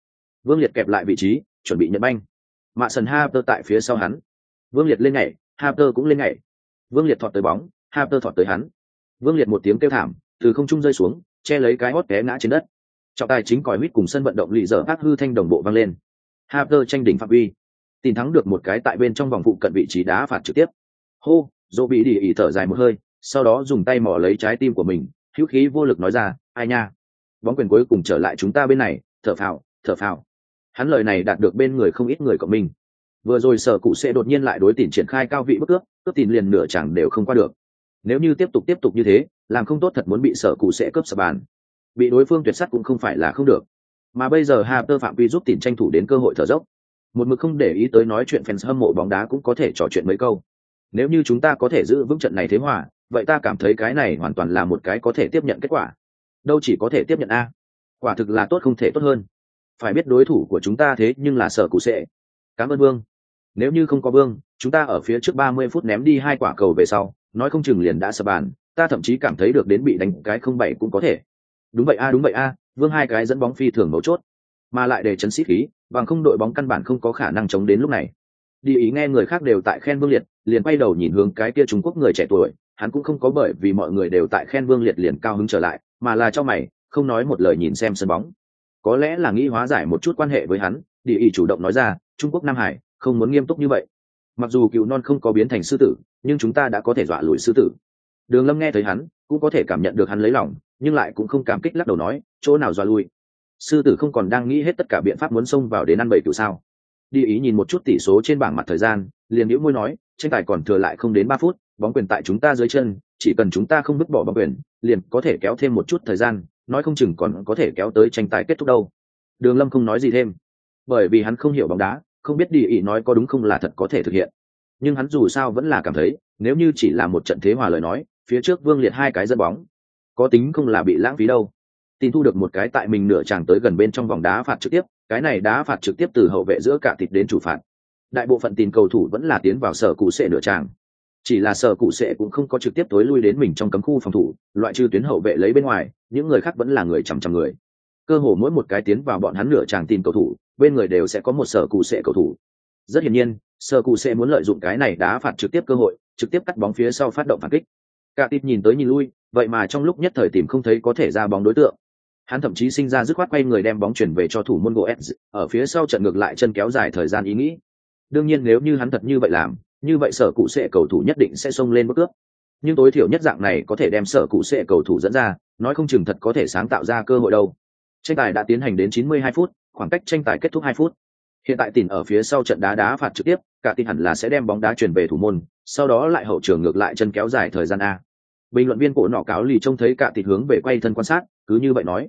Vương liệt kẹp lại vị trí, chuẩn bị nhận banh. Mạ sần ha tơ tại phía sau hắn. Vương liệt lên nhảy ha tơ cũng lên nhảy. Vương liệt thọt tới bóng ha tơ thọt tới hắn. Vương liệt một tiếng kêu thảm, từ không trung rơi xuống, che lấy cái hót té ngã trên đất. Trọng tài chính còi huýt cùng sân vận động lì dở phát hư thanh đồng bộ vang lên. Ha tơ tranh đỉnh phạm vi. Tìm thắng được một cái tại bên trong vòng phụ cận vị trí đá phạt trực tiếp. Hô! Dỗ bị đi ỉ thở dài một hơi, sau đó dùng tay mỏ lấy trái tim của mình, hữu khí vô lực nói ra, ai nha, bóng quyền cuối cùng trở lại chúng ta bên này, thở phào thở phào. Hắn lời này đạt được bên người không ít người của mình vừa rồi sở cụ sẽ đột nhiên lại đối tìm triển khai cao vị bức cướp cướp tìm liền nửa chẳng đều không qua được. Nếu như tiếp tục tiếp tục như thế, làm không tốt thật muốn bị sở cụ sẽ cướp sập bàn. Bị đối phương tuyệt sắt cũng không phải là không được. Mà bây giờ hà tơ phạm vi giúp tìm tranh thủ đến cơ hội thở dốc. Một mực không để ý tới nói chuyện fans hâm mộ bóng đá cũng có thể trò chuyện mấy câu nếu như chúng ta có thể giữ vững trận này thế hòa, vậy ta cảm thấy cái này hoàn toàn là một cái có thể tiếp nhận kết quả. Đâu chỉ có thể tiếp nhận a. Quả thực là tốt không thể tốt hơn. Phải biết đối thủ của chúng ta thế nhưng là sở cụ sệ. Cảm ơn vương. Nếu như không có vương, chúng ta ở phía trước ba mươi phút ném đi hai quả cầu về sau, nói không chừng liền đã sập bàn, ta thậm chí cảm thấy được đến bị đánh cái không bảy cũng có thể. Đúng vậy a, đúng vậy a, vương hai cái dẫn bóng phi thường mấu chốt, mà lại để chấn sĩ khí, bằng không đội bóng căn bản không có khả năng chống đến lúc này. Đi ý nghe người khác đều tại khen vương liệt liền quay đầu nhìn hướng cái kia trung quốc người trẻ tuổi, hắn cũng không có bởi vì mọi người đều tại khen vương liệt liền cao hứng trở lại, mà là cho mày, không nói một lời nhìn xem sân bóng. Có lẽ là nghĩ hóa giải một chút quan hệ với hắn địa ý chủ động nói ra, trung quốc nam hải, không muốn nghiêm túc như vậy. Mặc dù cựu non không có biến thành sư tử, nhưng chúng ta đã có thể dọa lùi sư tử. Đường lâm nghe thấy hắn, cũng có thể cảm nhận được hắn lấy lòng, nhưng lại cũng không cảm kích lắc đầu nói, chỗ nào dọa lui sư tử không còn đang nghĩ hết tất cả biện pháp muốn xông vào đến ăn bảy cựu sao. Đi ý nhìn một chút tỷ số trên bảng mặt thời gian, liền nhữ môi nói tranh tài còn thừa lại không đến ba phút, bóng quyền tại chúng ta dưới chân, chỉ cần chúng ta không vứt bỏ bóng quyền, liền có thể kéo thêm một chút thời gian, nói không chừng còn có thể kéo tới tranh tài kết thúc đâu. Đường lâm không nói gì thêm. Bởi vì hắn không hiểu bóng đá, không biết đi ý nói có đúng không là thật có thể thực hiện. Nhưng hắn dù sao vẫn là cảm thấy, nếu như chỉ là một trận thế hòa lời nói, phía trước vương liệt hai cái dẫn bóng, có tính không là bị lãng phí đâu. Tin thu được một cái tại mình nửa chàng tới gần bên trong vòng đá phạt trực tiếp, cái này đá phạt trực tiếp từ hậu vệ giữa cả thịt đến chủ phạt đại bộ phận tiền cầu thủ vẫn là tiến vào sở cụ sệ nửa tràng. Chỉ là sở cụ sệ cũng không có trực tiếp tối lui đến mình trong cấm khu phòng thủ, loại trừ tuyến hậu vệ lấy bên ngoài, những người khác vẫn là người chằm chằm người. Cơ hồ mỗi một cái tiến vào bọn hắn nửa tràng tiền cầu thủ, bên người đều sẽ có một sở cụ sệ cầu thủ. Rất hiển nhiên, sở cụ sệ muốn lợi dụng cái này đá phạt trực tiếp cơ hội, trực tiếp cắt bóng phía sau phát động phản kích. Cả tịp nhìn tới nhìn lui, vậy mà trong lúc nhất thời tìm không thấy có thể ra bóng đối tượng. Hắn thậm chí sinh ra dứt khoát quay người đem bóng chuyển về cho thủ môn goetz, ở phía sau trận ngược lại chân kéo dài thời gian ý nghĩ đương nhiên nếu như hắn thật như vậy làm, như vậy sở cụ sệ cầu thủ nhất định sẽ xông lên bước cướp. Nhưng tối thiểu nhất dạng này có thể đem sở cụ sệ cầu thủ dẫn ra, nói không chừng thật có thể sáng tạo ra cơ hội đâu. Tranh tài đã tiến hành đến 92 phút, khoảng cách tranh tài kết thúc 2 phút. Hiện tại tỉnh ở phía sau trận đá đá phạt trực tiếp, cả tin hẳn là sẽ đem bóng đá chuyển về thủ môn, sau đó lại hậu trường ngược lại chân kéo dài thời gian a. Bình luận viên cổ nọ cáo lì trông thấy cả tịt hướng về quay thân quan sát, cứ như vậy nói.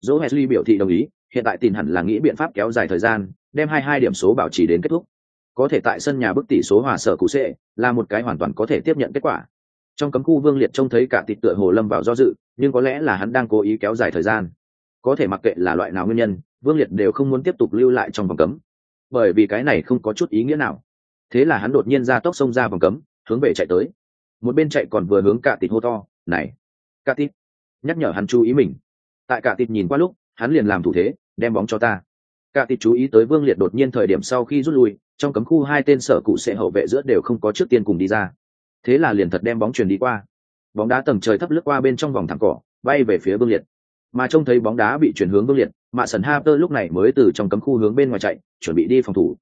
Dỗ hesley biểu thị đồng ý, hiện tại tin hẳn là nghĩ biện pháp kéo dài thời gian, đem hai hai điểm số bảo trì đến kết thúc có thể tại sân nhà bức tỷ số hòa sở cụ sệ là một cái hoàn toàn có thể tiếp nhận kết quả. Trong cấm khu vương liệt trông thấy cả tịt tựa hồ lâm vào do dự, nhưng có lẽ là hắn đang cố ý kéo dài thời gian. Có thể mặc kệ là loại nào nguyên nhân, vương liệt đều không muốn tiếp tục lưu lại trong vòng cấm. Bởi vì cái này không có chút ý nghĩa nào. Thế là hắn đột nhiên ra tốc xông ra vòng cấm, hướng về chạy tới. Một bên chạy còn vừa hướng cả tịt hô to, này, cả tịt. Nhắc nhở hắn chú ý mình. Tại cả tịt nhìn qua lúc, hắn liền làm thủ thế, đem bóng cho ta. Cả tịt chú ý tới vương liệt đột nhiên thời điểm sau khi rút lui trong cấm khu hai tên sở cụ sẽ hậu vệ giữa đều không có trước tiên cùng đi ra. Thế là liền thật đem bóng truyền đi qua. Bóng đá tầng trời thấp lướt qua bên trong vòng thẳng cỏ, bay về phía vương liệt. Mà trông thấy bóng đá bị chuyển hướng vương liệt, mạ sần ha tơ lúc này mới từ trong cấm khu hướng bên ngoài chạy, chuẩn bị đi phòng thủ.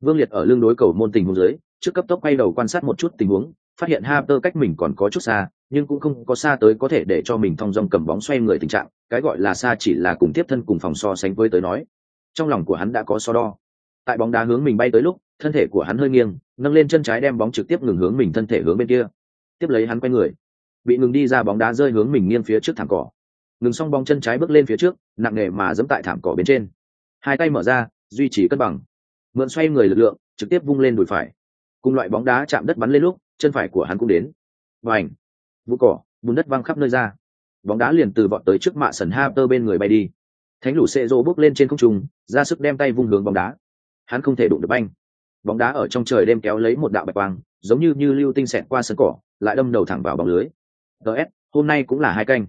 Vương liệt ở lưng đối cầu môn tình huống dưới, trước cấp tốc quay đầu quan sát một chút tình huống, phát hiện ha tơ cách mình còn có chút xa, nhưng cũng không có xa tới có thể để cho mình thong dong cầm bóng xoay người tình trạng, cái gọi là xa chỉ là cùng tiếp thân cùng phòng so sánh với tới nói. Trong lòng của hắn đã có so đo tại bóng đá hướng mình bay tới lúc, thân thể của hắn hơi nghiêng, nâng lên chân trái đem bóng trực tiếp ngừng hướng mình thân thể hướng bên kia. Tiếp lấy hắn quay người, bị ngừng đi ra bóng đá rơi hướng mình nghiêng phía trước thảm cỏ. Ngừng xong bóng chân trái bước lên phía trước, nặng nề mà dẫm tại thảm cỏ bên trên. Hai tay mở ra, duy trì cân bằng. Mượn xoay người lực lượng, trực tiếp vung lên đùi phải. Cùng loại bóng đá chạm đất bắn lên lúc, chân phải của hắn cũng đến. Và ảnh vụ cỏ, bùn đất văng khắp nơi ra. Bóng đá liền từ vọt tới trước mạ sần ha tơ bên người bay đi. Thánh lũ xệ rô bước lên trên không trung, ra sức đem tay vung hướng bóng đá hắn không thể đụng được banh. Bóng đá ở trong trời đêm kéo lấy một đạo bạch quang, giống như như lưu tinh xẹt qua sân cỏ, lại đâm đầu thẳng vào bóng lưới. Ts hôm nay cũng là hai canh.